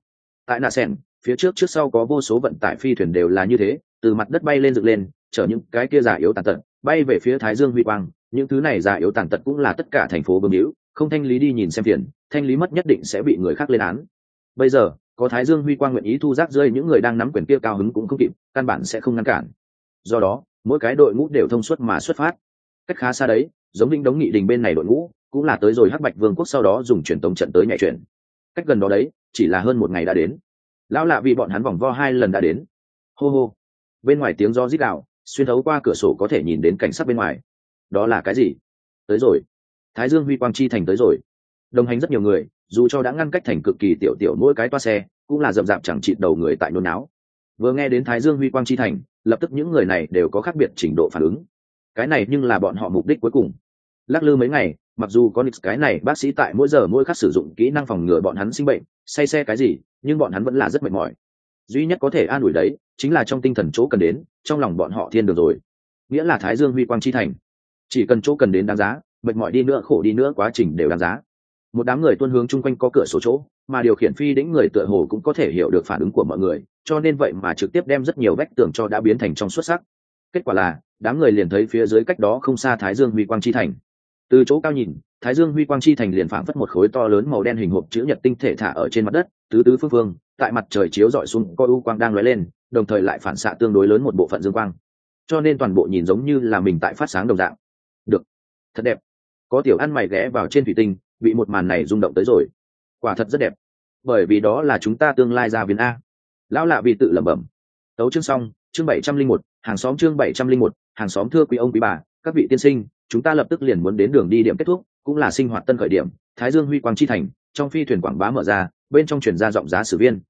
A: Tại nà sen phía trước trước sau có vô số vận tải phi thuyền đều là như thế, từ mặt đất bay lên dựng lên, chở những cái kia giả yếu tàn tật, bay về phía thái dương huy quang. Những thứ này giả yếu tàn tật cũng là tất cả thành phố bơm hữu, không thanh lý đi nhìn xem phiền, thanh lý mất nhất định sẽ bị người khác lên án. Bây giờ, có thái dương huy quang nguyện ý thu rác rơi những người đang nắm quyền kia cao hứng cũng không kịp, căn bản sẽ không ngăn cản. Do đó, mỗi cái đội ngũ đều thông suốt mà xuất phát cách khá xa đấy, giống linh đống nghị đình bên này đội ngũ, cũng là tới rồi hắc bạch vương quốc sau đó dùng truyền tống trận tới nhảy chuyển. Cách gần đó đấy, chỉ là hơn một ngày đã đến. Lão lạ vì bọn hắn vòng vo hai lần đã đến. Hô hô. Bên ngoài tiếng do rít đạo xuyên thấu qua cửa sổ có thể nhìn đến cảnh sát bên ngoài. Đó là cái gì? Tới rồi. Thái dương huy quang chi thành tới rồi. Đồng hành rất nhiều người, dù cho đã ngăn cách thành cực kỳ tiểu tiểu mỗi cái toa xe, cũng là rậm rạp chẳng chịt đầu người tại nôn não vừa nghe đến thái dương huy quang chi thành, lập tức những người này đều có khác biệt trình độ phản ứng cái này nhưng là bọn họ mục đích cuối cùng. Lắc lư mấy ngày, mặc dù có nix, cái này bác sĩ tại mỗi giờ mỗi khắc sử dụng kỹ năng phòng ngừa bọn hắn sinh bệnh, say xe cái gì, nhưng bọn hắn vẫn là rất mệt mỏi. Duy nhất có thể an ủi đấy, chính là trong tinh thần chỗ cần đến, trong lòng bọn họ thiên đường rồi. Nghĩa là thái dương huy quang chi thành. Chỉ cần chỗ cần đến đáng giá, mệt mỏi đi nữa, khổ đi nữa, quá trình đều đáng giá. Một đám người tuân hướng chung quanh có cửa sổ chỗ, mà điều khiển phi đĩnh người tựa hồ cũng có thể hiểu được phản ứng của mọi người, cho nên vậy mà trực tiếp đem rất nhiều vách tường cho đã biến thành trong xuất sắc kết quả là, đám người liền thấy phía dưới cách đó không xa thái dương huy quang chi thành. Từ chỗ cao nhìn, thái dương huy quang chi thành liền phảng phất một khối to lớn màu đen hình hộp chữ nhật tinh thể thả ở trên mặt đất, tứ tứ phương phương, tại mặt trời chiếu rọi xuống coi u quang đang lóe lên, đồng thời lại phản xạ tương đối lớn một bộ phận dương quang. Cho nên toàn bộ nhìn giống như là mình tại phát sáng đồng dạng. Được. Thật đẹp. Có tiểu ăn mày ghé vào trên thủy tinh, bị một màn này rung động tới rồi. Quả thật rất đẹp. Bởi vì đó là chúng ta tương lai ra viên a. Lão lạ vì tự lẩm bẩm. Tấu chương xong chương bảy trăm linh một, hàng xóm chương bảy trăm linh một, hàng xóm thưa quý ông quý bà, các vị tiên sinh, chúng ta lập tức liền muốn đến đường đi điểm kết thúc, cũng là sinh hoạt tân khởi điểm, thái dương huy quang chi thành, trong phi thuyền quảng bá mở ra, bên trong chuyển ra giọng giá sử viên.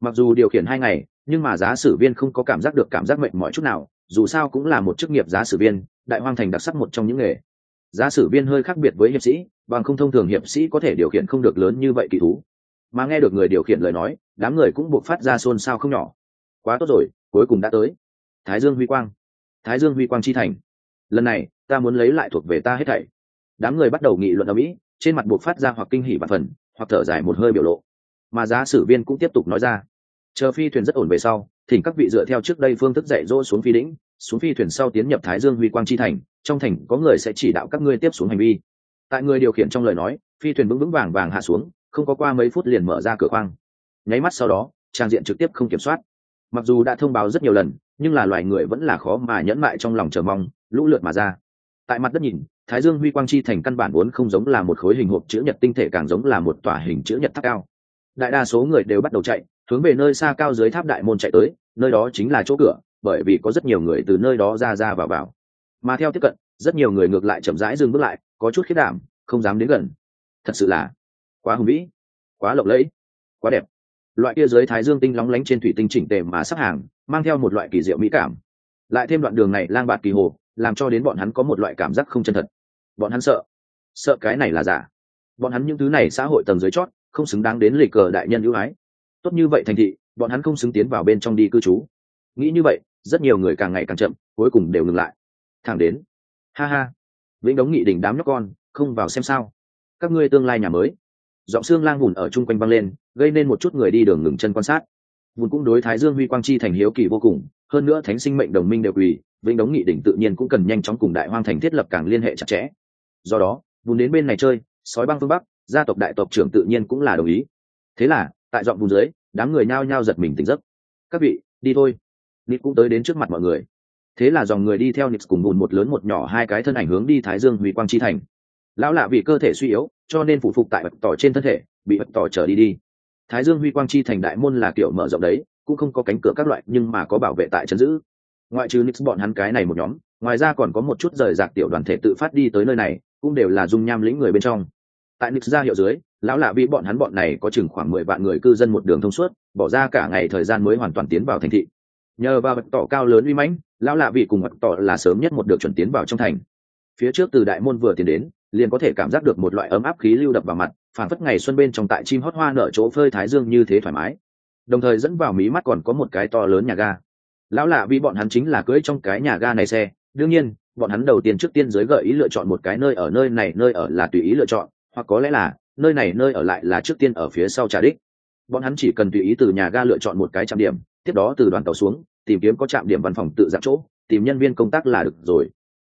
A: Mặc dù điều khiển hai ngày, nhưng mà giá sử viên không có cảm giác được cảm giác mệnh mọi chút nào, dù sao cũng là một chức nghiệp giá sử viên, đại hoang thành đặc sắc một trong những nghề. Giá sử viên hơi khác biệt với hiệp sĩ, bằng không thông thường hiệp sĩ có thể điều khiển không được lớn như vậy kỳ thú. Mà nghe được người điều khiển lời nói, đám người cũng buộc phát ra xôn xao không nhỏ. Quá tốt rồi cuối cùng đã tới. Thái dương huy quang. Thái dương huy quang chi thành. Lần này, ta muốn lấy lại thuộc về ta hết thảy. Đám người bắt đầu nghị luận ở mỹ, trên mặt buộc phát ra hoặc kinh hỉ và phần, hoặc thở dài một hơi biểu lộ. Mà giá sử viên cũng tiếp tục nói ra. Chờ phi thuyền rất ổn về sau, thỉnh các vị dựa theo trước đây phương thức dạy dỗ xuống phi đĩnh xuống phi thuyền sau tiến nhập thái dương huy quang chi thành, trong thành có người sẽ chỉ đạo các ngươi tiếp xuống hành vi. Tại người điều khiển trong lời nói, phi thuyền vững vững vàng vàng hạ xuống, không có qua mấy phút liền mở ra cửa khoang. Nháy mắt sau đó, trang diện trực tiếp không kiểm soát mặc dù đã thông báo rất nhiều lần, nhưng là loài người vẫn là khó mà nhẫn mại trong lòng chờ mong, lũ lượt mà ra. Tại mặt đất nhìn, thái dương huy quang chi thành căn bản vốn không giống là một khối hình hộp chữ nhật tinh thể càng giống là một tòa hình chữ nhật tháp cao. Đại đa số người đều bắt đầu chạy, hướng về nơi xa cao dưới tháp đại môn chạy tới, nơi đó chính là chỗ cửa, bởi vì có rất nhiều người từ nơi đó ra ra vào vào. Mà theo tiếp cận, rất nhiều người ngược lại chậm rãi dừng bước lại, có chút khiết đảm, không dám đến gần. Thật sự là quá hùng vĩ, quá lộng lẫy, quá đẹp loại kia dưới thái dương tinh lóng lánh trên thủy tinh chỉnh tề mà sắp hàng, mang theo một loại kỳ diệu mỹ cảm. Lại thêm đoạn đường này lang bạt kỳ hồ, làm cho đến bọn hắn có một loại cảm giác không chân thật. Bọn hắn sợ. Sợ cái này là giả. Bọn hắn những thứ này xã hội tầng dưới chót, không xứng đáng đến lịch cờ đại nhân ưu ái. Tốt như vậy thành thị, bọn hắn không xứng tiến vào bên trong đi cư trú. Nghĩ như vậy, rất nhiều người càng ngày càng chậm, cuối cùng đều ngừng lại. Thẳng đến. Ha ha. Vĩnh đống nghị đỉnh đám nhóc con, không vào xem sao. Các ngươi tương lai nhà mới. Giọng xương lang hùn ở chung quanh văng lên gây nên một chút người đi đường ngừng chân quan sát. Vốn cũng đối thái dương huy quang chi thành hiếu kỳ vô cùng, hơn nữa thánh sinh mệnh đồng minh đều quỳ, vĩnh đống nghị đỉnh tự nhiên cũng cần nhanh chóng cùng đại hoang thành thiết lập càng liên hệ chặt chẽ. Do đó, vốn đến bên này chơi, sói băng phương bắc, gia tộc đại tộc trưởng tự nhiên cũng là đồng ý. Thế là, tại dọn vùng dưới, đám người nhao nhao giật mình tỉnh giấc. Các vị, đi thôi. Nịp cũng tới đến trước mặt mọi người. Thế là dòng người đi theo nịp cùng bùn một lớn một nhỏ hai cái thân ảnh hướng đi thái dương huy quang chi thành. Lão lạ vì cơ thể suy yếu, cho nên phụ phục tại bật tỏ trên thân thể, bị bật tỏ trở đi đi thái dương huy quang chi thành đại môn là kiểu mở rộng đấy, cũng không có cánh cửa các loại, nhưng mà có bảo vệ tại trấn giữ. Ngoại trừ nix bọn hắn cái này một nhóm, ngoài ra còn có một chút rời rạc tiểu đoàn thể tự phát đi tới nơi này, cũng đều là dung nham lĩnh người bên trong. Tại nix ra hiệu dưới, lão lạ vì bọn hắn bọn này có chừng khoảng mười vạn người cư dân một đường thông suốt, bỏ ra cả ngày thời gian mới hoàn toàn tiến vào thành thị. Nhờ vào vật tỏ cao lớn uy mãnh, lão lạ vị cùng vật tỏ là sớm nhất một được chuẩn tiến vào trong thành. Phía trước từ đại môn vừa tiến đến, liền có thể cảm giác được một loại ấm áp khí lưu đập vào mặt phản phất ngày xuân bên trong tại chim hót hoa nở chỗ phơi thái dương như thế thoải mái. Đồng thời dẫn vào mí mắt còn có một cái to lớn nhà ga. Lão lạ vì bọn hắn chính là cưỡi trong cái nhà ga này xe. Đương nhiên, bọn hắn đầu tiên trước tiên giới gợi ý lựa chọn một cái nơi ở nơi này, nơi ở là tùy ý lựa chọn, hoặc có lẽ là nơi này, nơi ở lại là trước tiên ở phía sau trả đích. Bọn hắn chỉ cần tùy ý từ nhà ga lựa chọn một cái trạm điểm, tiếp đó từ đoàn tàu xuống, tìm kiếm có trạm điểm văn phòng tự dạng chỗ, tìm nhân viên công tác là được rồi.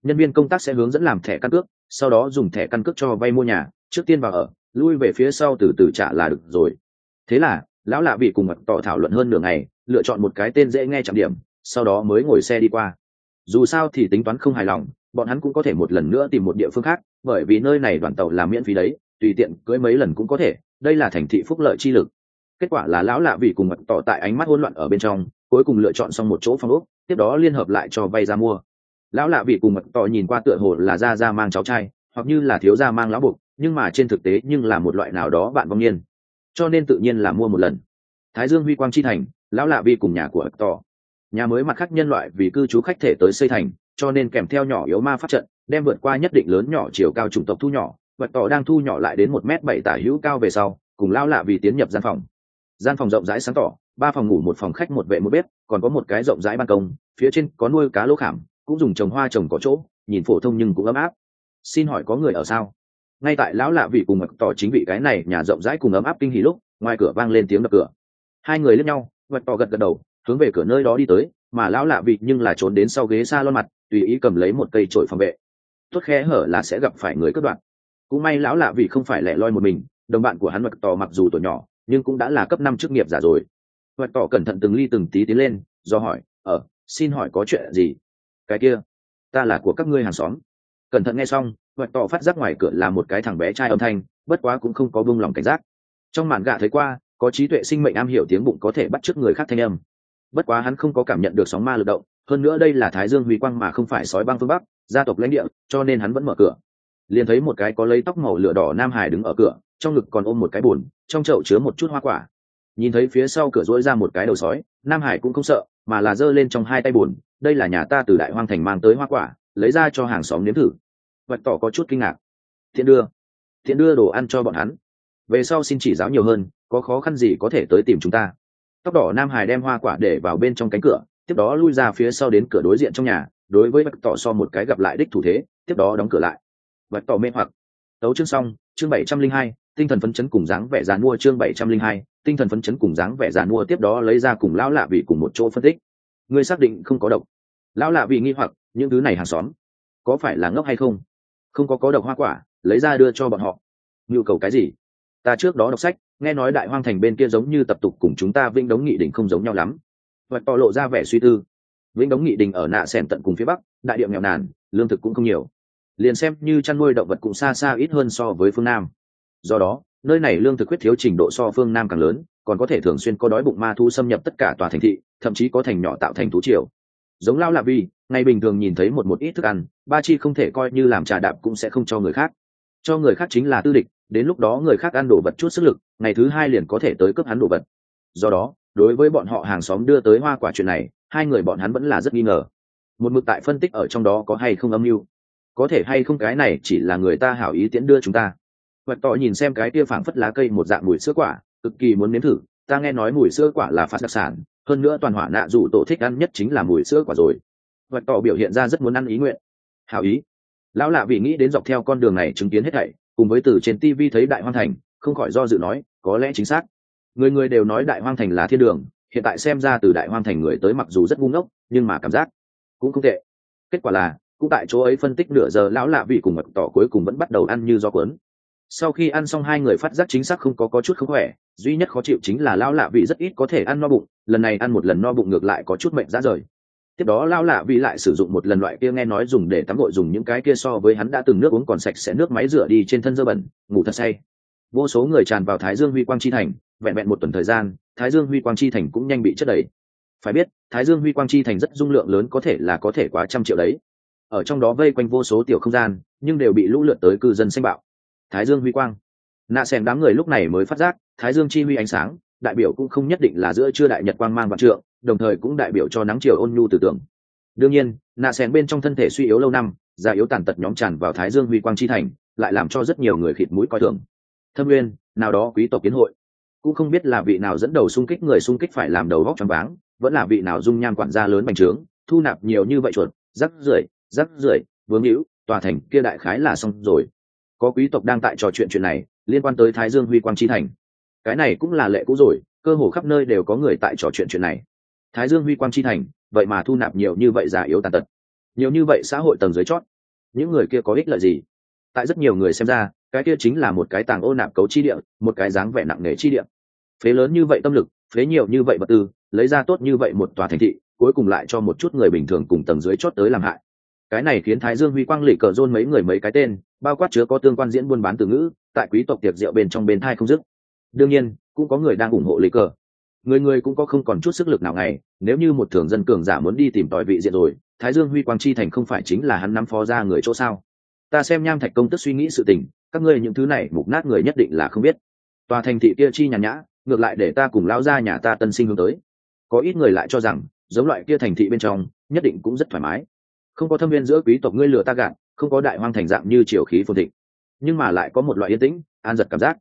A: Nhân viên công tác sẽ hướng dẫn làm thẻ căn cước, sau đó dùng thẻ căn cước cho vay mua nhà, trước tiên vào ở lui về phía sau từ từ trả là được rồi. Thế là, lão lạ bị cùng mặt tỏ thảo luận hơn nửa ngày, lựa chọn một cái tên dễ nghe chạm điểm, sau đó mới ngồi xe đi qua. Dù sao thì tính toán không hài lòng, bọn hắn cũng có thể một lần nữa tìm một địa phương khác, bởi vì nơi này đoàn tàu là miễn phí đấy, tùy tiện cưới mấy lần cũng có thể, đây là thành thị phúc lợi chi lực. Kết quả là lão lạ vì cùng mặt tỏ tại ánh mắt hỗn loạn ở bên trong, cuối cùng lựa chọn xong một chỗ phòng ốc, tiếp đó liên hợp lại cho vay ra mua. Lão lạ vị cùng mặt tỏ nhìn qua tựa hồ là ra ra mang cháu trai hoặc như là thiếu gia mang lão buộc, nhưng mà trên thực tế nhưng là một loại nào đó bạn vong niên cho nên tự nhiên là mua một lần. Thái dương huy quang chi thành, lão lạ vi cùng nhà của ất to nhà mới mặt khác nhân loại vì cư trú khách thể tới xây thành, cho nên kèm theo nhỏ yếu ma phát trận, đem vượt qua nhất định lớn nhỏ chiều cao chủng tộc thu nhỏ. Vật tỏ đang thu nhỏ lại đến một m bảy tả hữu cao về sau, cùng lao lạ vì tiến nhập gian phòng. Gian phòng rộng rãi sáng tỏ, ba phòng ngủ một phòng khách một vệ một bếp, còn có một cái rộng rãi ban công, phía trên có nuôi cá lỗ khảm, cũng dùng trồng hoa trồng có chỗ, nhìn phổ thông nhưng cũng ấm áp xin hỏi có người ở sao? Ngay tại lão lạ vị cùng mặc tỏ chính vị cái này nhà rộng rãi cùng ấm áp kinh hỉ lúc ngoài cửa vang lên tiếng đập cửa. Hai người lướt nhau mặc tỏ gật gật đầu hướng về cửa nơi đó đi tới mà lão lạ vị nhưng là trốn đến sau ghế xa lon mặt tùy ý cầm lấy một cây trội phòng vệ. Tốt khe hở là sẽ gặp phải người cất đoạn cũng may lão lạ vị không phải lẻ loi một mình đồng bạn của hắn mặc tỏ mặc dù tuổi nhỏ nhưng cũng đã là cấp năm chức nghiệp giả rồi. Mặc tỏ cẩn thận từng ly từng tí tiến lên do hỏi ở ờ, xin hỏi có chuyện gì? Cái kia ta là của các ngươi hàng xóm cẩn thận nghe xong vạch tỏ phát giác ngoài cửa là một cái thằng bé trai âm thanh, bất quá cũng không có buông lòng cảnh giác. Trong màn gạ thấy qua, có trí tuệ sinh mệnh am hiểu tiếng bụng có thể bắt chước người khác thanh âm. Bất quá hắn không có cảm nhận được sóng ma lực động, hơn nữa đây là thái dương huy quang mà không phải sói băng phương bắc, gia tộc lãnh địa, cho nên hắn vẫn mở cửa. Liền thấy một cái có lấy tóc màu lửa đỏ nam hải đứng ở cửa, trong ngực còn ôm một cái bùn trong chậu chứa một chút hoa quả. Nhìn thấy phía sau cửa rỗi ra một cái đầu sói, nam hải cũng không sợ, mà là giơ lên trong hai tay bùn đây là nhà ta từ đại hoang thành mang tới hoa quả lấy ra cho hàng xóm nếm thử. Vạch tỏ có chút kinh ngạc. Thiện đưa. Thiện đưa đồ ăn cho bọn hắn. Về sau xin chỉ giáo nhiều hơn, có khó khăn gì có thể tới tìm chúng ta. Tóc đỏ nam hải đem hoa quả để vào bên trong cánh cửa, tiếp đó lui ra phía sau đến cửa đối diện trong nhà, đối với bạch tỏ so một cái gặp lại đích thủ thế, tiếp đó đóng cửa lại. Bạch tỏ mê hoặc. Tấu chương xong, chương bảy trăm linh hai, tinh thần phấn chấn cùng dáng vẻ dàn mua chương bảy trăm linh hai, tinh thần phấn chấn cùng dáng vẻ dàn mua tiếp đó lấy ra cùng lão lạ vị cùng một chỗ phân tích. Ngươi xác định không có độc. Lão lạ vị nghi hoặc những thứ này hàng xóm, có phải là ngốc hay không? Không có có độc hoa quả, lấy ra đưa cho bọn họ. Nhu cầu cái gì? Ta trước đó đọc sách, nghe nói đại hoang thành bên kia giống như tập tục cùng chúng ta vĩnh đống nghị định không giống nhau lắm. Vạch tỏ lộ ra vẻ suy tư. Vĩnh đống nghị đình ở nạ xẻn tận cùng phía bắc, đại điệu nghèo nàn, lương thực cũng không nhiều. Liền xem như chăn nuôi động vật cũng xa xa ít hơn so với phương nam. Do đó, nơi này lương thực quyết thiếu trình độ so phương nam càng lớn, còn có thể thường xuyên có đói bụng ma thu xâm nhập tất cả tòa thành thị, thậm chí có thành nhỏ tạo thành thú triều giống lao lạ vi, ngày bình thường nhìn thấy một một ít thức ăn, ba chi không thể coi như làm trà đạp cũng sẽ không cho người khác. Cho người khác chính là tư địch, đến lúc đó người khác ăn đồ vật chút sức lực, ngày thứ hai liền có thể tới cướp hắn đồ vật. Do đó, đối với bọn họ hàng xóm đưa tới hoa quả chuyện này, hai người bọn hắn vẫn là rất nghi ngờ. Một mực tại phân tích ở trong đó có hay không âm mưu. Có thể hay không cái này chỉ là người ta hảo ý tiễn đưa chúng ta. Vật tỏ nhìn xem cái kia phảng phất lá cây một dạng mùi sữa quả, cực kỳ muốn nếm thử. Ta nghe nói mùi sữa quả là phạt đặc sản hơn nữa toàn hỏa nạ dù tổ thích ăn nhất chính là mùi sữa quả rồi. Vật tỏ biểu hiện ra rất muốn ăn ý nguyện. Hảo ý. Lão lạ vì nghĩ đến dọc theo con đường này chứng kiến hết thảy, cùng với từ trên tv thấy đại hoang thành, không khỏi do dự nói, có lẽ chính xác. Người người đều nói đại hoang thành là thiên đường, hiện tại xem ra từ đại hoang thành người tới mặc dù rất ngu ngốc, nhưng mà cảm giác cũng không tệ. Kết quả là, cũng tại chỗ ấy phân tích nửa giờ, lão lạ vị cùng mật tỏ cuối cùng vẫn bắt đầu ăn như do cuốn sau khi ăn xong, hai người phát giác chính xác không có có chút không khỏe, duy nhất khó chịu chính là lão lạ vị rất ít có thể ăn no bụng, lần này ăn một lần no bụng ngược lại có chút mệnh ra rời. Tiếp đó lão lạ vị lại sử dụng một lần loại kia nghe nói dùng để tắm gội dùng những cái kia so với hắn đã từng nước uống còn sạch sẽ nước máy rửa đi trên thân dơ bẩn, ngủ thật say. Vô số người tràn vào thái dương huy quang chi thành, vẹn vẹn một tuần thời gian, thái dương huy quang chi thành cũng nhanh bị chất đầy. Phải biết, thái dương huy quang chi thành rất dung lượng lớn có thể là có thể quá trăm triệu đấy. Ở trong đó vây quanh vô số tiểu không gian, nhưng đều bị lũ lượt tới cư dân xanh bạo thái dương huy quang. Nạ xẻng đám người lúc này mới phát giác, thái dương chi huy ánh sáng, đại biểu cũng không nhất định là giữa chưa đại nhật quang mang vạn trượng, đồng thời cũng đại biểu cho nắng chiều ôn nhu từ tưởng. Đương nhiên, nạ xẻng bên trong thân thể suy yếu lâu năm già yếu tàn tật nhóm tràn vào thái dương huy quang chi thành, lại làm cho rất nhiều người khịt mũi coi thường. Thâm nguyên, nào đó quý tộc kiến hội. Cũng không biết là vị nào dẫn đầu xung kích người xung kích phải làm đầu góc choáng váng, vẫn là vị nào dung nham quản gia lớn bành trướng, thu nạp nhiều như vậy chuột, rắc rưởi rắc rưởi, vướng hữu, tòa thành kia đại khái là xong rồi có quý tộc đang tại trò chuyện chuyện này, liên quan tới thái dương huy quang chi thành. Cái này cũng là lệ cũ rồi, cơ hồ khắp nơi đều có người tại trò chuyện chuyện này. Thái dương huy quang chi thành, vậy mà thu nạp nhiều như vậy già yếu tàn tật. Nhiều như vậy xã hội tầng dưới chót. Những người kia có ích lợi gì? Tại rất nhiều người xem ra, cái kia chính là một cái tàng ô nạp cấu chi địa, một cái dáng vẻ nặng nề chi địa. Phế lớn như vậy tâm lực, phế nhiều như vậy vật tư, lấy ra tốt như vậy một tòa thành thị, cuối cùng lại cho một chút người bình thường cùng tầng dưới chót tới làm hại cái này khiến thái dương huy quang lỉ cờ rôn mấy người mấy cái tên, bao quát chứa có tương quan diễn buôn bán từ ngữ, tại quý tộc tiệc rượu bên trong bên thai không dứt. Đương nhiên, cũng có người đang ủng hộ lỉ cờ. Người người cũng có không còn chút sức lực nào ngày, nếu như một thường dân cường giả muốn đi tìm tòi vị diện rồi, thái dương huy quang chi thành không phải chính là hắn nắm phó ra người chỗ sao? Ta xem nham thạch công tức suy nghĩ sự tình, các ngươi những thứ này mục nát người nhất định là không biết. Tòa thành thị kia chi nhàn nhã, ngược lại để ta cùng lao ra nhà ta tân sinh hướng tới. Có ít người lại cho rằng, giống loại kia thành thị bên trong, nhất định cũng rất thoải mái không có thâm viên giữa quý tộc ngươi lừa ta gạt, không có đại hoang thành dạng như triều khí phồn thịnh. Nhưng mà lại có một loại yên tĩnh, an giật cảm giác.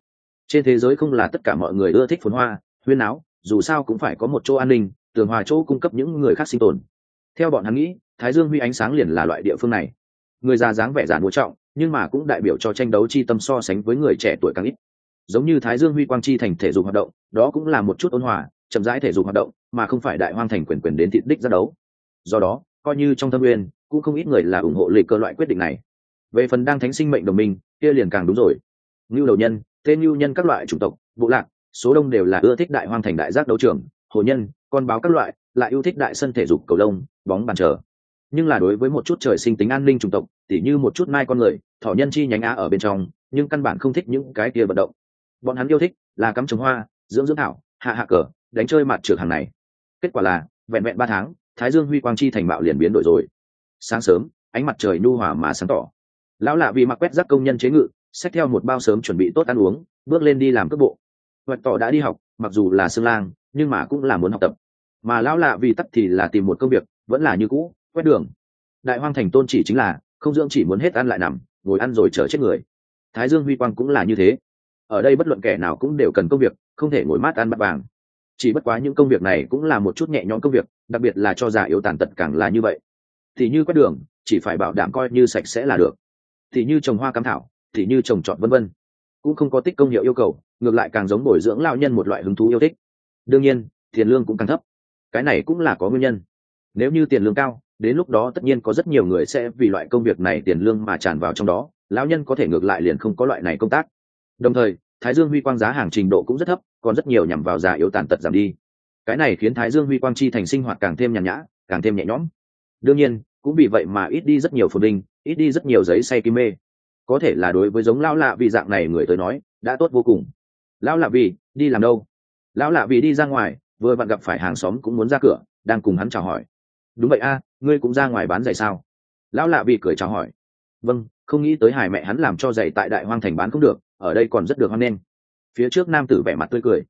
A: Trên thế giới không là tất cả mọi người ưa thích phồn hoa, huyên áo dù sao cũng phải có một chỗ an ninh, tường hòa chỗ cung cấp những người khác sinh tồn. Theo bọn hắn nghĩ, thái dương huy ánh sáng liền là loại địa phương này. Người già dáng vẻ giản mua trọng, nhưng mà cũng đại biểu cho tranh đấu chi tâm so sánh với người trẻ tuổi càng ít. Giống như thái dương huy quang chi thành thể dục hoạt động, đó cũng là một chút ôn hòa, chậm rãi thể dục hoạt động, mà không phải đại hoang thành quyền quyền đến thị đích ra đấu. Do đó, coi như trong thâm uyên cũng không ít người là ủng hộ lịch cơ loại quyết định này. Về phần đang thánh sinh mệnh đồng minh, kia liền càng đúng rồi. Ngưu đầu nhân, tên ngưu nhân các loại chủng tộc, bộ lạc, số đông đều là ưa thích đại hoang thành đại giác đấu trường, hồ nhân, con báo các loại, lại yêu thích đại sân thể dục cầu lông, bóng bàn trở. nhưng là đối với một chút trời sinh tính an ninh chủng tộc, tỉ như một chút mai con người, thỏ nhân chi nhánh á ở bên trong, nhưng căn bản không thích những cái kia vận động. Bọn hắn yêu thích là cắm trồng hoa, dưỡng dưỡng thảo hạ hạ cờ, đánh chơi mặt trượt hàng này. Kết quả là, vẹn vẹn ba tháng, thái dương huy quang chi thành bạo liền biến đổi rồi sáng sớm, ánh mặt trời nhu hòa mà sáng tỏ. Lão lạ vì mặc quét rác công nhân chế ngự, xách theo một bao sớm chuẩn bị tốt ăn uống, bước lên đi làm cước bộ. Hoạch tỏ đã đi học, mặc dù là xương lang, nhưng mà cũng là muốn học tập. Mà lão lạ vì tắt thì là tìm một công việc, vẫn là như cũ, quét đường. Đại hoang thành tôn chỉ chính là, không dưỡng chỉ muốn hết ăn lại nằm, ngồi ăn rồi chờ chết người. Thái dương huy quang cũng là như thế. Ở đây bất luận kẻ nào cũng đều cần công việc, không thể ngồi mát ăn bắt vàng. Chỉ bất quá những công việc này cũng là một chút nhẹ nhõm công việc, đặc biệt là cho già yếu tàn tật càng là như vậy thì như quét đường, chỉ phải bảo đảm coi như sạch sẽ là được. Thì như trồng hoa cam thảo, thì như trồng trọt vân vân. Cũng không có tích công hiệu yêu cầu, ngược lại càng giống bồi dưỡng lao nhân một loại hứng thú yêu thích. Đương nhiên, tiền lương cũng càng thấp. Cái này cũng là có nguyên nhân. Nếu như tiền lương cao, đến lúc đó tất nhiên có rất nhiều người sẽ vì loại công việc này tiền lương mà tràn vào trong đó, lão nhân có thể ngược lại liền không có loại này công tác. Đồng thời, thái dương huy quang giá hàng trình độ cũng rất thấp, còn rất nhiều nhằm vào già yếu tàn tật giảm đi. Cái này khiến thái dương huy quang chi thành sinh hoạt càng thêm nhàn nhã, càng thêm nhẹ nhõm đương nhiên, cũng vì vậy mà ít đi rất nhiều phồn đinh ít đi rất nhiều giấy say kim mê. Có thể là đối với giống lão lạ vì dạng này người tới nói, đã tốt vô cùng. Lão lạ vì đi làm đâu? Lão lạ vì đi ra ngoài, vừa vặn gặp phải hàng xóm cũng muốn ra cửa, đang cùng hắn chào hỏi. Đúng vậy a, ngươi cũng ra ngoài bán giày sao? Lão lạ vì cười chào hỏi. Vâng không nghĩ tới hải mẹ hắn làm cho giày tại đại hoang thành bán cũng được, ở đây còn rất được hoan nghênh. Phía trước nam tử vẻ mặt tươi cười.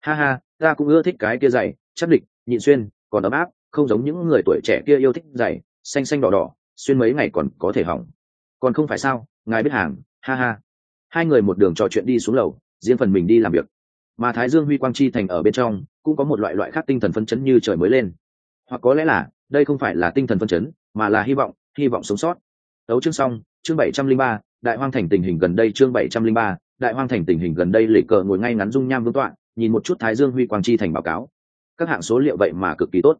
A: Ha ha, ta cũng ưa thích cái kia giày, chắc địch, nhịn xuyên, còn ấm áp không giống những người tuổi trẻ kia yêu thích giày, xanh xanh đỏ đỏ, xuyên mấy ngày còn có thể hỏng. Còn không phải sao, ngài biết hàng, ha ha. Hai người một đường trò chuyện đi xuống lầu, riêng phần mình đi làm việc. Mà thái dương huy quang chi thành ở bên trong, cũng có một loại loại khác tinh thần phân chấn như trời mới lên. Hoặc có lẽ là, đây không phải là tinh thần phân chấn, mà là hy vọng hy vọng sống sót. Đấu chương xong, chương bảy trăm linh ba, đại hoang thành tình hình gần đây chương bảy trăm linh ba, đại hoang thành tình hình gần đây lệ cờ ngồi ngay ngắn dung nham vương tọa, nhìn một chút thái dương huy quang chi thành báo cáo. Các hạng số liệu vậy mà cực kỳ tốt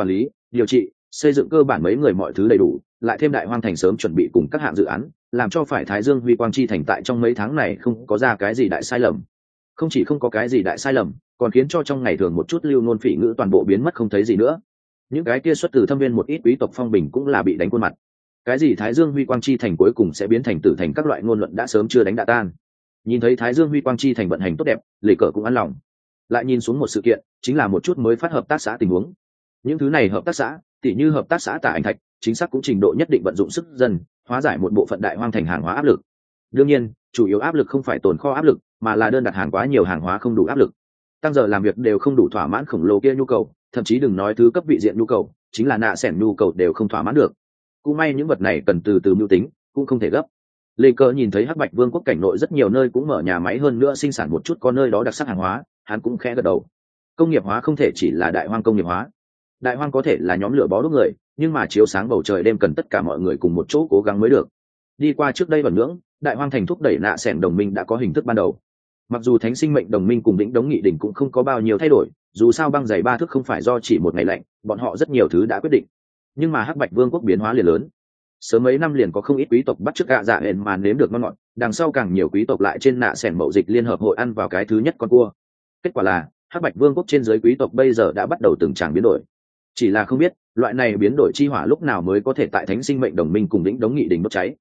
A: quản lý, điều trị, xây dựng cơ bản mấy người mọi thứ đầy đủ, lại thêm đại hoang thành sớm chuẩn bị cùng các hạng dự án, làm cho phải thái dương huy quang chi thành tại trong mấy tháng này không có ra cái gì đại sai lầm. Không chỉ không có cái gì đại sai lầm, còn khiến cho trong ngày thường một chút lưu ngôn phỉ ngữ toàn bộ biến mất không thấy gì nữa. Những cái kia xuất từ thâm viên một ít quý tộc phong bình cũng là bị đánh khuôn mặt. Cái gì thái dương huy quang chi thành cuối cùng sẽ biến thành tử thành các loại ngôn luận đã sớm chưa đánh đạ tan. Nhìn thấy thái dương huy quang chi thành vận hành tốt đẹp, lệ cờ cũng an lòng. Lại nhìn xuống một sự kiện, chính là một chút mới phát hợp tác xã tình huống những thứ này hợp tác xã, tỉ như hợp tác xã tả ảnh thạch, chính xác cũng trình độ nhất định vận dụng sức dân, hóa giải một bộ phận đại hoang thành hàng hóa áp lực. Đương nhiên, chủ yếu áp lực không phải tồn kho áp lực, mà là đơn đặt hàng quá nhiều hàng hóa không đủ áp lực. Tăng giờ làm việc đều không đủ thỏa mãn khổng lồ kia nhu cầu, thậm chí đừng nói thứ cấp vị diện nhu cầu, chính là nạ xẻn nhu cầu đều không thỏa mãn được. Cũng may những vật này cần từ từ mưu tính, cũng không thể gấp. Lê cơ nhìn thấy hắc bạch vương quốc cảnh nội rất nhiều nơi cũng mở nhà máy hơn nữa sinh sản một chút có nơi đó đặc sắc hàng hóa, hắn cũng khẽ gật đầu. Công nghiệp hóa không thể chỉ là đại hoang công nghiệp hóa đại hoang có thể là nhóm lửa bó đốt người, nhưng mà chiếu sáng bầu trời đêm cần tất cả mọi người cùng một chỗ cố gắng mới được. Đi qua trước đây vẩn ngưỡng, đại hoang thành thúc đẩy nạ sẻn đồng minh đã có hình thức ban đầu. Mặc dù thánh sinh mệnh đồng minh cùng đỉnh đống nghị đỉnh cũng không có bao nhiêu thay đổi, dù sao băng dày ba thước không phải do chỉ một ngày lạnh, bọn họ rất nhiều thứ đã quyết định. Nhưng mà hắc bạch vương quốc biến hóa liền lớn. Sớm mấy năm liền có không ít quý tộc bắt chước gạ dạ hẹn mà nếm được ngon ngọt, đằng sau càng nhiều quý tộc lại trên nạ sẻn mậu dịch liên hợp hội ăn vào cái thứ nhất con cua. Kết quả là, hắc bạch vương quốc trên giới quý tộc bây giờ đã bắt đầu từng tràng biến đổi chỉ là không biết, loại này biến đổi chi hỏa lúc nào mới có thể tại thánh sinh mệnh đồng minh cùng lĩnh đống nghị đỉnh bốc cháy.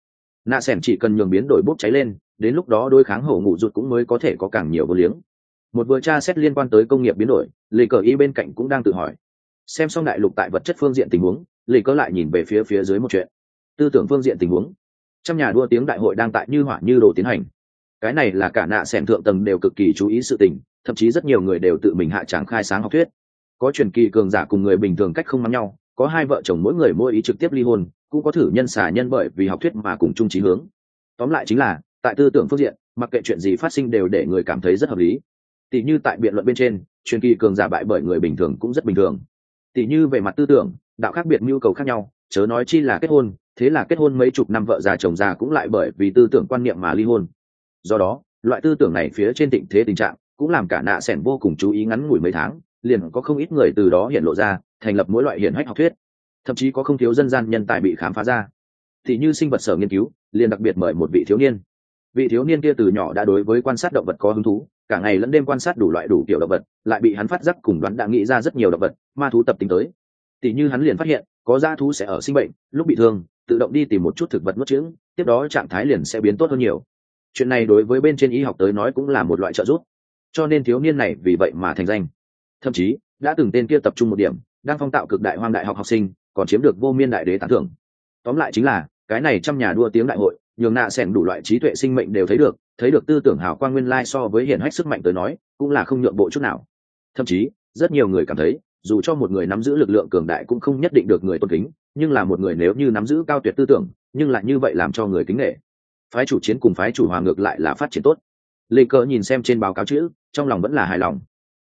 A: Nạ sẻn chỉ cần nhường biến đổi bốc cháy lên, đến lúc đó đôi kháng hổ ngụ rụt cũng mới có thể có càng nhiều vô liếng. Một vừa tra xét liên quan tới công nghiệp biến đổi, lì cờ y bên cạnh cũng đang tự hỏi. Xem xong đại lục tại vật chất phương diện tình huống, lì cờ lại nhìn về phía phía dưới một chuyện. Tư tưởng phương diện tình huống. Trong nhà đua tiếng đại hội đang tại như hỏa như đồ tiến hành. Cái này là cả nạ sẻn thượng tầng đều cực kỳ chú ý sự tình, thậm chí rất nhiều người đều tự mình hạ tràng khai sáng học thuyết có truyền kỳ cường giả cùng người bình thường cách không mắng nhau, có hai vợ chồng mỗi người mỗi ý trực tiếp ly hôn, cũng có thử nhân xả nhân bởi vì học thuyết mà cùng chung trí hướng. Tóm lại chính là, tại tư tưởng phương diện, mặc kệ chuyện gì phát sinh đều để người cảm thấy rất hợp lý. Tỷ như tại biện luận bên trên, truyền kỳ cường giả bại bởi người bình thường cũng rất bình thường. Tỷ như về mặt tư tưởng, đạo khác biệt nhu cầu khác nhau, chớ nói chi là kết hôn, thế là kết hôn mấy chục năm vợ già chồng già cũng lại bởi vì tư tưởng quan niệm mà ly hôn. Do đó, loại tư tưởng này phía trên tình thế tình trạng cũng làm cả nạ sẻn vô cùng chú ý ngắn ngủi mấy tháng liền có không ít người từ đó hiện lộ ra, thành lập mỗi loại hiển hách học thuyết. Thậm chí có không thiếu dân gian nhân tài bị khám phá ra. Thì như sinh vật sở nghiên cứu, liền đặc biệt mời một vị thiếu niên. Vị thiếu niên kia từ nhỏ đã đối với quan sát động vật có hứng thú, cả ngày lẫn đêm quan sát đủ loại đủ kiểu động vật, lại bị hắn phát giác cùng đoán đã nghĩ ra rất nhiều động vật, ma thú tập tính tới. Tỷ như hắn liền phát hiện, có da thú sẽ ở sinh bệnh, lúc bị thương, tự động đi tìm một chút thực vật nuốt trứng, tiếp đó trạng thái liền sẽ biến tốt hơn nhiều. Chuyện này đối với bên trên y học tới nói cũng là một loại trợ giúp. Cho nên thiếu niên này vì vậy mà thành danh thậm chí, đã từng tên kia tập trung một điểm, đang phong tạo cực đại hoang đại học học sinh, còn chiếm được vô miên đại đế tán thưởng. Tóm lại chính là, cái này trăm nhà đua tiếng đại hội, nhường nạ xẻn đủ loại trí tuệ sinh mệnh đều thấy được thấy được tư tưởng hào quang nguyên lai so với hiển hách sức mạnh tới nói, cũng là không nhượng bộ chút nào. Thậm chí, rất nhiều người cảm thấy, dù cho một người nắm giữ lực lượng cường đại cũng không nhất định được người tôn kính, nhưng là một người nếu như nắm giữ cao tuyệt tư tưởng, nhưng lại như vậy làm cho người kính nghệ phái chủ chiến cùng phái chủ hòa ngược lại là phát triển tốt. Lê cờ nhìn xem trên báo cáo chữ, trong lòng vẫn là hài lòng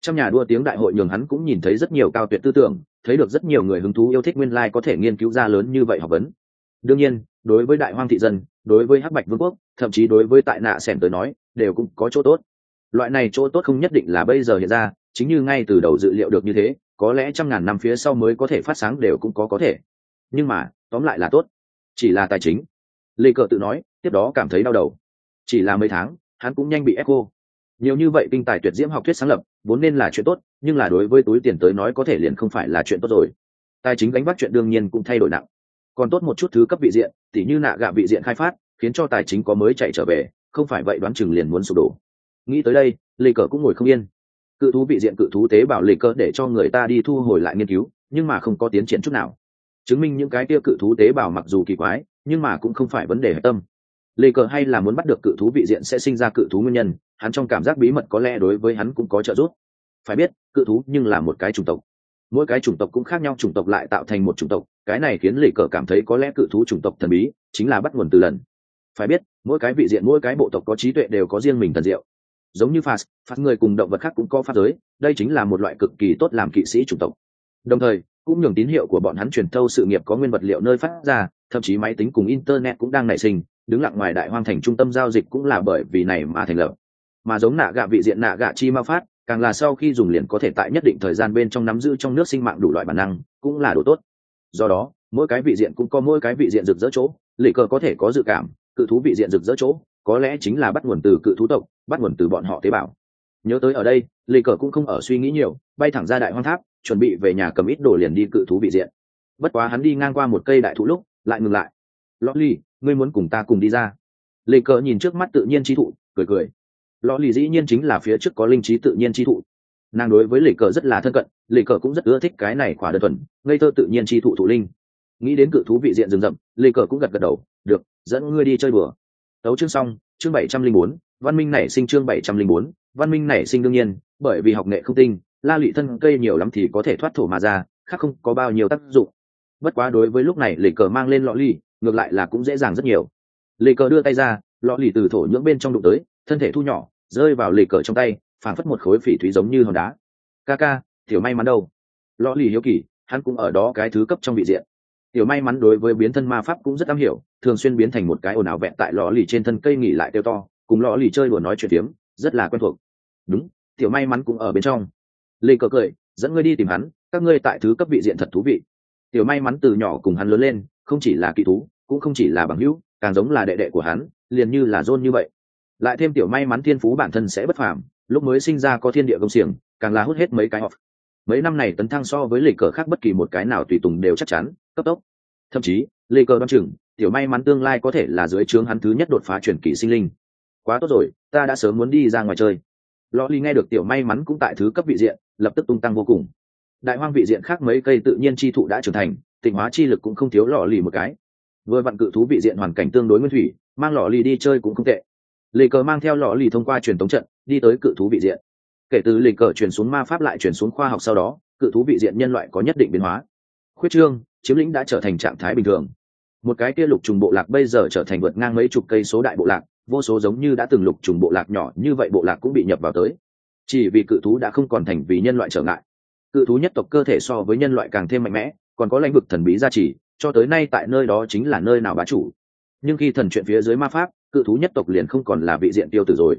A: trong nhà đua tiếng đại hội nhường hắn cũng nhìn thấy rất nhiều cao tuyệt tư tưởng, thấy được rất nhiều người hứng thú yêu thích nguyên lai có thể nghiên cứu ra lớn như vậy học vấn. Đương nhiên, đối với đại hoang thị dân, đối với hắc bạch vương quốc, thậm chí đối với tại nạ sẻn tới nói, đều cũng có chỗ tốt. Loại này chỗ tốt không nhất định là bây giờ hiện ra, chính như ngay từ đầu dự liệu được như thế, có lẽ trăm ngàn năm phía sau mới có thể phát sáng đều cũng có có thể. Nhưng mà, tóm lại là tốt. Chỉ là tài chính. Lê cờ tự nói, tiếp đó cảm thấy đau đầu. Chỉ là mấy tháng, hắn cũng nhanh bị ép cô nhiều như vậy kinh tài tuyệt diễm học thuyết sáng lập, vốn nên là chuyện tốt, nhưng là đối với túi tiền tới nói có thể liền không phải là chuyện tốt rồi. Tài chính gánh vác chuyện đương nhiên cũng thay đổi nặng. Còn tốt một chút thứ cấp vị diện, tỉ như nạ gạ vị diện khai phát, khiến cho tài chính có mới chạy trở về, không phải vậy đoán chừng liền muốn sụp đổ. Nghĩ tới đây, lê cờ cũng ngồi không yên. Cự thú vị diện cự thú tế bảo lê cờ để cho người ta đi thu hồi lại nghiên cứu, nhưng mà không có tiến triển chút nào. Chứng minh những cái kia cự thú tế bào mặc dù kỳ quái, nhưng mà cũng không phải vấn đề hạch tâm. Lê cờ hay là muốn bắt được cự thú vị diện sẽ sinh ra cự thú nguyên nhân hắn trong cảm giác bí mật có lẽ đối với hắn cũng có trợ giúp. Phải biết, cự thú nhưng là một cái chủng tộc. Mỗi cái chủng tộc cũng khác nhau, chủng tộc lại tạo thành một chủng tộc. Cái này khiến lê cờ cảm thấy có lẽ cự thú chủng tộc thần bí chính là bắt nguồn từ lần. Phải biết, mỗi cái vị diện, mỗi cái bộ tộc có trí tuệ đều có riêng mình thần diệu. Giống như phạt phạt người cùng động vật khác cũng có pháp giới, đây chính là một loại cực kỳ tốt làm kỵ sĩ chủng tộc. Đồng thời, cũng nhường tín hiệu của bọn hắn truyền thâu sự nghiệp có nguyên vật liệu nơi phát ra, thậm chí máy tính cùng internet cũng đang nảy sinh, đứng lặng ngoài đại hoang thành trung tâm giao dịch cũng là bởi vì này mà thành lập mà giống nạ gạ vị diện nạ gạ chi ma phát, càng là sau khi dùng liền có thể tại nhất định thời gian bên trong nắm giữ trong nước sinh mạng đủ loại bản năng, cũng là đồ tốt. Do đó, mỗi cái vị diện cũng có mỗi cái vị diện rực rỡ chỗ lệ cờ có thể có dự cảm, cự thú vị diện rực rỡ chỗ, có lẽ chính là bắt nguồn từ cự thú tộc, bắt nguồn từ bọn họ tế bào. Nhớ tới ở đây lệ cờ cũng không ở suy nghĩ nhiều, bay thẳng ra đại hoang tháp, chuẩn bị về nhà cầm ít đồ liền đi cự thú vị diện. Bất quá hắn đi ngang qua một cây đại thụ lúc, lại ngừng lại. Lót ly ngươi muốn cùng ta cùng đi ra? Lệ cờ nhìn trước mắt tự nhiên trí thụ, cười cười lò lì dĩ nhiên chính là phía trước có linh trí tự nhiên chi thụ. Nàng đối với lì cờ rất là thân cận lì cờ cũng rất ưa thích cái này khỏa đơn thuần, ngây thơ tự nhiên chi thụ thụ linh. Nghĩ đến cự thú vị diện rừng rậm lì cờ cũng gật gật đầu, được, dẫn ngươi đi chơi bừa tấu chương xong, chương bảy trăm linh bốn, văn minh nảy sinh chương bảy trăm linh bốn, văn minh nảy sinh đương nhiên, bởi vì học nghệ không tinh, la lụy thân cây nhiều lắm thì có thể thoát thổ mà ra, khác không có bao nhiêu tác dụng. Bất quá đối với lúc này lì cờ mang lên lọ ly ngược lại là cũng dễ dàng rất nhiều. Lì cờ đưa tay ra, lọ lì từ thổ nhưỡng bên trong đụng tới thân thể thu nhỏ, rơi vào lì cờ trong tay, phảng phất một khối phỉ thúy giống như hòn đá. Ca ca, tiểu may mắn đâu? Lọ lì hiếu kỳ, hắn cũng ở đó cái thứ cấp trong vị diện. Tiểu may mắn đối với biến thân ma pháp cũng rất am hiểu, thường xuyên biến thành một cái ồn ào vẹn tại lò lì trên thân cây nghỉ lại tiêu to, cùng lò lì chơi đùa nói chuyện tiếm rất là quen thuộc. Đúng, tiểu may mắn cũng ở bên trong. Lê cờ cười, dẫn ngươi đi tìm hắn, các ngươi tại thứ cấp vị diện thật thú vị. Tiểu may mắn từ nhỏ cùng hắn lớn lên, không chỉ là kỳ thú, cũng không chỉ là bằng hữu, càng giống là đệ đệ của hắn, liền như là rôn như vậy lại thêm tiểu may mắn thiên phú bản thân sẽ bất phàm, lúc mới sinh ra có thiên địa công xiềng, càng là hút hết mấy cái off. mấy năm này tấn thăng so với lịch cờ khác bất kỳ một cái nào tùy tùng đều chắc chắn, cấp tốc. Thậm chí lê cờ đoan chừng, tiểu may mắn tương lai có thể là dưới trướng hắn thứ nhất đột phá truyền kỳ sinh linh. Quá tốt rồi, ta đã sớm muốn đi ra ngoài chơi. Lò ly nghe được tiểu may mắn cũng tại thứ cấp vị diện, lập tức tung tăng vô cùng. Đại hoang vị diện khác mấy cây tự nhiên chi thụ đã trưởng thành, tịnh hóa chi lực cũng không thiếu lò lì một cái. Vừa vặn cự thú vị diện hoàn cảnh tương đối nguyên thủy, mang lò lì đi chơi cũng không tệ lì cờ mang theo lò lì thông qua truyền tống trận, đi tới cự thú vị diện. Kể từ lì cờ chuyển xuống ma pháp lại chuyển xuống khoa học sau đó, cự thú vị diện nhân loại có nhất định biến hóa. Khuyết trương, chiếm lĩnh đã trở thành trạng thái bình thường. Một cái kia lục trùng bộ lạc bây giờ trở thành vượt ngang mấy chục cây số đại bộ lạc, vô số giống như đã từng lục trùng bộ lạc nhỏ, như vậy bộ lạc cũng bị nhập vào tới. Chỉ vì cự thú đã không còn thành vì nhân loại trở ngại. Cự thú nhất tộc cơ thể so với nhân loại càng thêm mạnh mẽ, còn có lãnh vực thần bí gia trì, cho tới nay tại nơi đó chính là nơi nào bá chủ. Nhưng khi thần chuyện phía dưới ma pháp cự thú nhất tộc liền không còn là vị diện tiêu tử rồi.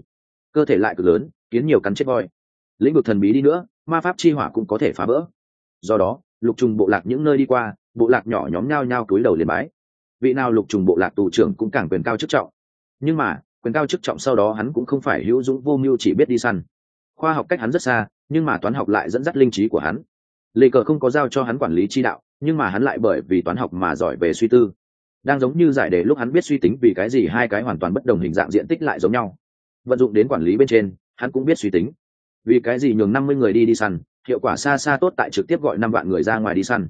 A: Cơ thể lại cực lớn, kiến nhiều cắn chết voi. Lĩnh vực thần bí đi nữa, ma pháp chi hỏa cũng có thể phá vỡ. Do đó, lục trùng bộ lạc những nơi đi qua, bộ lạc nhỏ nhóm nhao nhao túi đầu liền bái. Vị nào lục trùng bộ lạc tù trưởng cũng càng quyền cao chức trọng. Nhưng mà, quyền cao chức trọng sau đó hắn cũng không phải hữu dũng vô mưu chỉ biết đi săn. Khoa học cách hắn rất xa, nhưng mà toán học lại dẫn dắt linh trí của hắn. Lê cờ không có giao cho hắn quản lý chi đạo, nhưng mà hắn lại bởi vì toán học mà giỏi về suy tư đang giống như giải đề lúc hắn biết suy tính vì cái gì hai cái hoàn toàn bất đồng hình dạng diện tích lại giống nhau. Vận dụng đến quản lý bên trên, hắn cũng biết suy tính. Vì cái gì nhường năm mươi người đi đi săn, hiệu quả xa xa tốt tại trực tiếp gọi năm vạn người ra ngoài đi săn.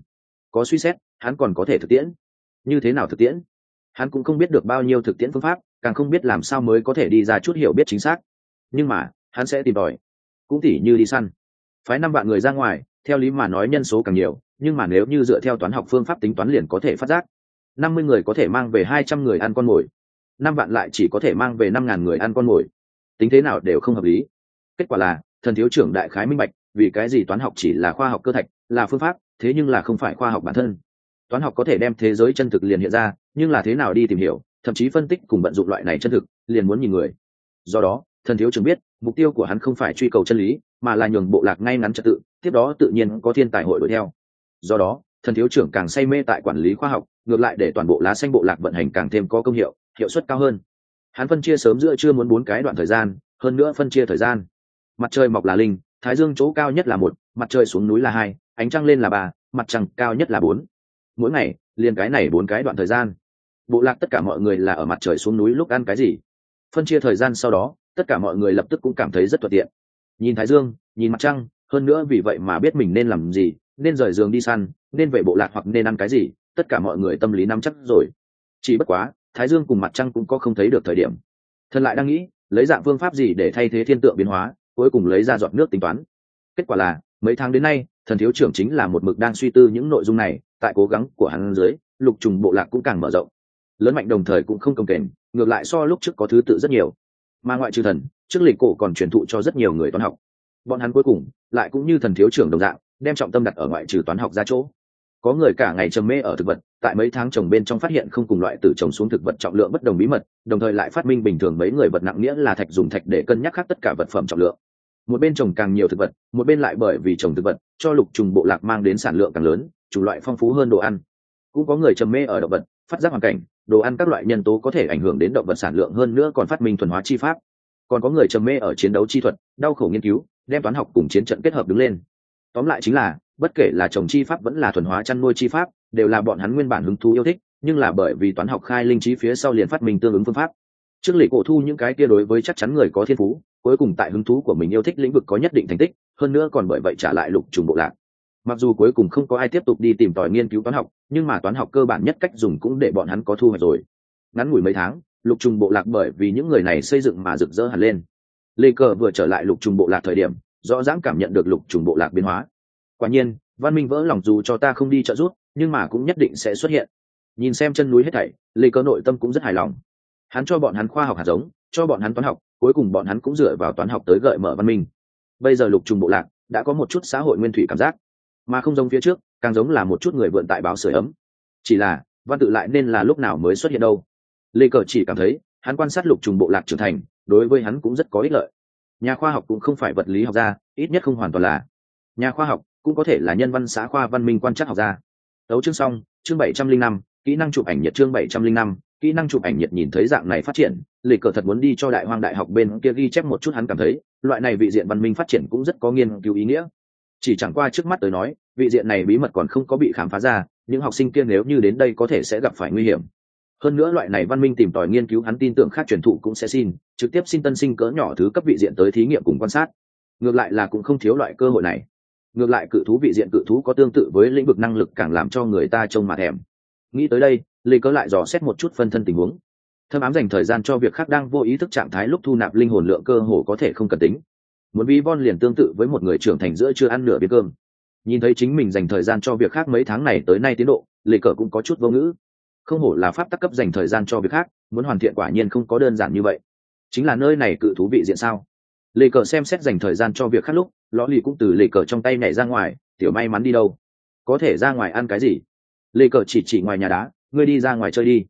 A: Có suy xét, hắn còn có thể thực tiễn. Như thế nào thực tiễn? Hắn cũng không biết được bao nhiêu thực tiễn phương pháp, càng không biết làm sao mới có thể đi ra chút hiểu biết chính xác. Nhưng mà, hắn sẽ tìm tòi. Cũng tỉ như đi săn. Phái năm vạn người ra ngoài, theo lý mà nói nhân số càng nhiều, nhưng mà nếu như dựa theo toán học phương pháp tính toán liền có thể phát giác năm mươi người có thể mang về hai trăm người ăn con mồi. Năm vạn lại chỉ có thể mang về năm ngàn người ăn con mồi. Tính thế nào đều không hợp lý. Kết quả là, thần thiếu trưởng đại khái minh bạch, vì cái gì toán học chỉ là khoa học cơ thạch, là phương pháp, thế nhưng là không phải khoa học bản thân. Toán học có thể đem thế giới chân thực liền hiện ra, nhưng là thế nào đi tìm hiểu, thậm chí phân tích cùng vận dụng loại này chân thực, liền muốn nhìn người. Do đó, thần thiếu trưởng biết, mục tiêu của hắn không phải truy cầu chân lý, mà là nhường bộ lạc ngay ngắn trật tự, tiếp đó tự nhiên có thiên tài hội đuổi theo. Do đó thần thiếu trưởng càng say mê tại quản lý khoa học, ngược lại để toàn bộ lá xanh bộ lạc vận hành càng thêm có công hiệu hiệu suất cao hơn. Hắn phân chia sớm giữa chưa muốn bốn cái đoạn thời gian, hơn nữa phân chia thời gian. Mặt trời mọc là linh, thái dương chỗ cao nhất là một, mặt trời xuống núi là hai, ánh trăng lên là ba, mặt trăng cao nhất là bốn. Mỗi ngày, liền cái này bốn cái đoạn thời gian. Bộ lạc tất cả mọi người là ở mặt trời xuống núi lúc ăn cái gì? Phân chia thời gian sau đó, tất cả mọi người lập tức cũng cảm thấy rất thuận tiện. Nhìn thái dương, nhìn mặt trăng, hơn nữa vì vậy mà biết mình nên làm gì nên rời giường đi săn, nên về bộ lạc hoặc nên ăn cái gì, tất cả mọi người tâm lý nắm chắc rồi. Chỉ bất quá, thái dương cùng mặt trăng cũng có không thấy được thời điểm. Thần lại đang nghĩ, lấy dạng phương pháp gì để thay thế thiên tượng biến hóa, cuối cùng lấy ra giọt nước tính toán. Kết quả là, mấy tháng đến nay, thần thiếu trưởng chính là một mực đang suy tư những nội dung này, tại cố gắng của hắn dưới, lục trùng bộ lạc cũng càng mở rộng. Lớn mạnh đồng thời cũng không công kềnh, ngược lại so lúc trước có thứ tự rất nhiều. Mà ngoại trừ thần, trước lịch cổ còn truyền thụ cho rất nhiều người toán học. Bọn hắn cuối cùng, lại cũng như thần thiếu trưởng đồng dạng đem trọng tâm đặt ở ngoại trừ toán học ra chỗ. Có người cả ngày trầm mê ở thực vật, tại mấy tháng trồng bên trong phát hiện không cùng loại từ trồng xuống thực vật trọng lượng bất đồng bí mật, đồng thời lại phát minh bình thường mấy người vật nặng nghĩa là thạch dùng thạch để cân nhắc khác tất cả vật phẩm trọng lượng. Một bên trồng càng nhiều thực vật, một bên lại bởi vì trồng thực vật, cho lục trùng bộ lạc mang đến sản lượng càng lớn chủng loại phong phú hơn đồ ăn. Cũng có người trầm mê ở động vật, phát giác hoàn cảnh, đồ ăn các loại nhân tố có thể ảnh hưởng đến động vật sản lượng hơn nữa còn phát minh thuần hóa chi pháp. Còn có người trầm mê ở chiến đấu chi thuật, đau khổ nghiên cứu, đem toán học cùng chiến trận kết hợp đứng lên tóm lại chính là, bất kể là trồng chi pháp vẫn là thuần hóa chăn nuôi chi pháp, đều là bọn hắn nguyên bản hứng thú yêu thích, nhưng là bởi vì toán học khai linh trí phía sau liền phát minh tương ứng phương pháp. Trước lệ cổ thu những cái kia đối với chắc chắn người có thiên phú, cuối cùng tại hứng thú của mình yêu thích lĩnh vực có nhất định thành tích, hơn nữa còn bởi vậy trả lại lục trùng bộ lạc. Mặc dù cuối cùng không có ai tiếp tục đi tìm tòi nghiên cứu toán học, nhưng mà toán học cơ bản nhất cách dùng cũng để bọn hắn có thu hoạch rồi. Ngắn ngủi mấy tháng, lục trùng bộ lạc bởi vì những người này xây dựng mà rực rỡ hẳn lên. Lê cờ vừa trở lại lục trùng bộ lạc thời điểm rõ ràng cảm nhận được lục trùng bộ lạc biến hóa. Quả nhiên, văn minh vỡ lòng dù cho ta không đi trợ giúp, nhưng mà cũng nhất định sẽ xuất hiện. Nhìn xem chân núi hết thảy, lê cơ nội tâm cũng rất hài lòng. Hắn cho bọn hắn khoa học hạt giống, cho bọn hắn toán học, cuối cùng bọn hắn cũng dựa vào toán học tới gợi mở văn minh. Bây giờ lục trùng bộ lạc đã có một chút xã hội nguyên thủy cảm giác, mà không giống phía trước, càng giống là một chút người vượn tại báo sửa ấm. Chỉ là, văn tự lại nên là lúc nào mới xuất hiện đâu? Lê cờ chỉ cảm thấy, hắn quan sát lục trùng bộ lạc trưởng thành, đối với hắn cũng rất có ích lợi nhà khoa học cũng không phải vật lý học gia, ít nhất không hoàn toàn là. Nhà khoa học cũng có thể là nhân văn xã khoa văn minh quan trắc học gia. Đấu chương xong, chương bảy trăm linh năm, kỹ năng chụp ảnh nhật chương bảy trăm linh năm, kỹ năng chụp ảnh nhật nhìn thấy dạng này phát triển, lịch cờ thật muốn đi cho đại hoang đại học bên kia ghi chép một chút hắn cảm thấy, loại này vị diện văn minh phát triển cũng rất có nghiên cứu ý nghĩa. Chỉ chẳng qua trước mắt tới nói, vị diện này bí mật còn không có bị khám phá ra, những học sinh kia nếu như đến đây có thể sẽ gặp phải nguy hiểm hơn nữa loại này văn minh tìm tòi nghiên cứu hắn tin tưởng khác truyền thụ cũng sẽ xin, trực tiếp xin tân sinh cỡ nhỏ thứ cấp vị diện tới thí nghiệm cùng quan sát. Ngược lại là cũng không thiếu loại cơ hội này. Ngược lại cự thú vị diện cự thú có tương tự với lĩnh vực năng lực càng làm cho người ta trông mà thèm. Nghĩ tới đây, lê cớ lại dò xét một chút phân thân tình huống. Thơm ám dành thời gian cho việc khác đang vô ý thức trạng thái lúc thu nạp linh hồn lượng cơ hồ có thể không cần tính. Muốn ví von liền tương tự với một người trưởng thành giữa chưa ăn nửa bia cơm. Nhìn thấy chính mình dành thời gian cho việc khác mấy tháng này tới nay tiến độ, lê cờ cũng có chút vô ngữ không hổ là pháp tắc cấp dành thời gian cho việc khác, muốn hoàn thiện quả nhiên không có đơn giản như vậy. Chính là nơi này cự thú vị diện sao? Lệ cờ xem xét dành thời gian cho việc khác lúc, lõ lì cũng từ lê cờ trong tay nhảy ra ngoài, tiểu may mắn đi đâu? Có thể ra ngoài ăn cái gì? Lệ cờ chỉ chỉ ngoài nhà đá, ngươi đi ra ngoài chơi đi.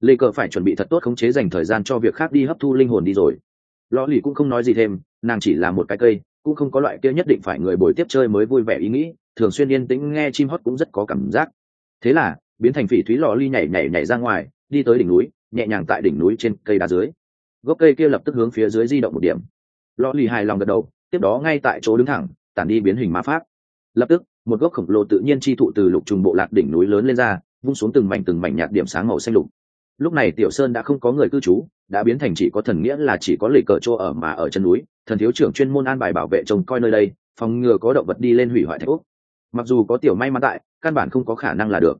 A: Lệ cờ phải chuẩn bị thật tốt khống chế dành thời gian cho việc khác đi hấp thu linh hồn đi rồi. Lõ lì cũng không nói gì thêm, nàng chỉ là một cái cây, cũng không có loại kia nhất định phải người bồi tiếp chơi mới vui vẻ ý nghĩ, thường xuyên yên tĩnh nghe chim hót cũng rất có cảm giác. Thế là biến thành phỉ thúy lò ly nhảy nhảy nhảy ra ngoài, đi tới đỉnh núi, nhẹ nhàng tại đỉnh núi trên cây đá dưới. Gốc cây kia lập tức hướng phía dưới di động một điểm. Lò ly hài lòng gật đầu, tiếp đó ngay tại chỗ đứng thẳng, tản đi biến hình ma pháp. Lập tức, một gốc khổng lồ tự nhiên chi thụ từ lục trùng bộ lạc đỉnh núi lớn lên ra, vung xuống từng mảnh từng mảnh nhạt điểm sáng màu xanh lục. Lúc này tiểu sơn đã không có người cư trú, đã biến thành chỉ có thần nghĩa là chỉ có lì cờ chỗ ở mà ở chân núi, thần thiếu trưởng chuyên môn an bài bảo vệ trông coi nơi đây, phòng ngừa có động vật đi lên hủy hoại thạch úc mặc dù có tiểu may mắn tại, căn bản không có khả năng là được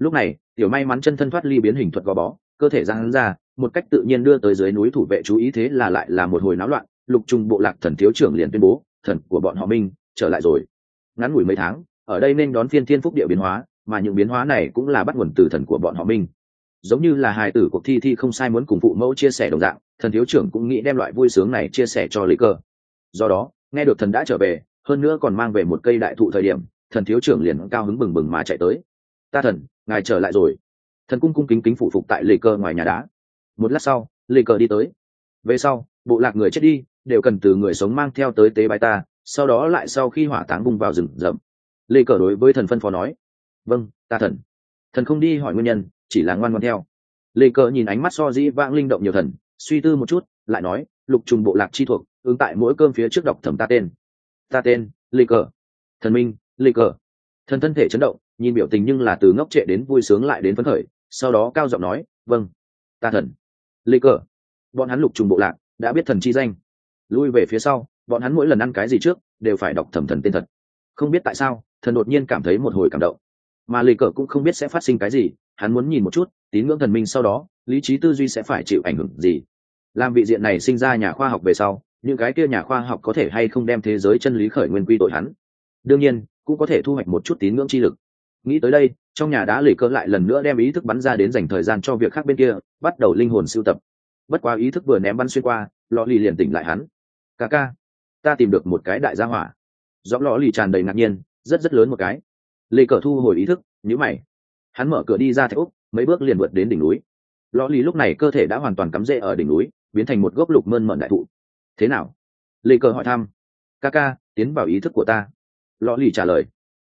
A: lúc này, tiểu may mắn chân thân thoát ly biến hình thuật gò bó, cơ thể ra hắn ra, một cách tự nhiên đưa tới dưới núi thủ vệ chú ý thế là lại là một hồi náo loạn, lục trùng bộ lạc thần thiếu trưởng liền tuyên bố, thần của bọn họ minh, trở lại rồi. Ngắn ngủi mấy tháng, ở đây nên đón phiên thiên phúc địa biến hóa, mà những biến hóa này cũng là bắt nguồn từ thần của bọn họ minh. Giống như là hài tử cuộc thi thi không sai muốn cùng phụ mẫu chia sẻ đồng dạng, thần thiếu trưởng cũng nghĩ đem loại vui sướng này chia sẻ cho lý cơ. Do đó, nghe được thần đã trở về, hơn nữa còn mang về một cây đại thụ thời điểm, thần thiếu trưởng liền cao hứng bừng bừng mà chạy tới. Ta thần ngài trở lại rồi. Thần cung cung kính kính phụ phục tại lì cờ ngoài nhà đá. Một lát sau lì cờ đi tới. Về sau, bộ lạc người chết đi, đều cần từ người sống mang theo tới tế bài ta, sau đó lại sau khi hỏa táng bung vào rừng rậm. Lì cờ đối với thần phân phó nói vâng ta thần. Thần không đi hỏi nguyên nhân, chỉ là ngoan ngoan theo. Lì cờ nhìn ánh mắt so dĩ vãng linh động nhiều thần, suy tư một chút, lại nói, lục trùng bộ lạc chi thuộc, ứng tại mỗi cơm phía trước đọc thẩm ta tên. Ta tên lì cờ. Thần minh lì cờ. Thần thân thể chấn động nhìn biểu tình nhưng là từ ngốc trệ đến vui sướng lại đến phấn khởi, sau đó cao giọng nói vâng ta thần. Lệ cờ. Bọn hắn lục trùng bộ lạc, đã biết thần chi danh. Lui về phía sau, bọn hắn mỗi lần ăn cái gì trước, đều phải đọc thẩm thần tên thật. Không biết tại sao, thần đột nhiên cảm thấy một hồi cảm động. Mà lê cờ cũng không biết sẽ phát sinh cái gì, hắn muốn nhìn một chút, tín ngưỡng thần minh sau đó, lý trí tư duy sẽ phải chịu ảnh hưởng gì. Làm vị diện này sinh ra nhà khoa học về sau, những cái kia nhà khoa học có thể hay không đem thế giới chân lý khởi nguyên quy tội hắn? Đương nhiên, cũng có thể thu hoạch một chút tín ngưỡng chi lực nghĩ tới đây, trong nhà đã lì cơ lại lần nữa đem ý thức bắn ra đến dành thời gian cho việc khác bên kia, bắt đầu linh hồn sưu tập. Bất quá ý thức vừa ném bắn xuyên qua lò lì liền tỉnh lại hắn. Ca ca, ta tìm được một cái đại gia hỏa. Giọng lò lì tràn đầy ngạc nhiên, rất rất lớn một cái. Lì cờ thu hồi ý thức nhữ mày. Hắn mở cửa đi ra thạch úc, mấy bước liền vượt đến đỉnh núi. Lò lì lúc này cơ thể đã hoàn toàn cắm rễ ở đỉnh núi, biến thành một gốc lục mơn mận đại thụ. Thế nào? Lì cờ hỏi thăm. Ca ca, tiến vào ý thức của ta. Lò lì trả lời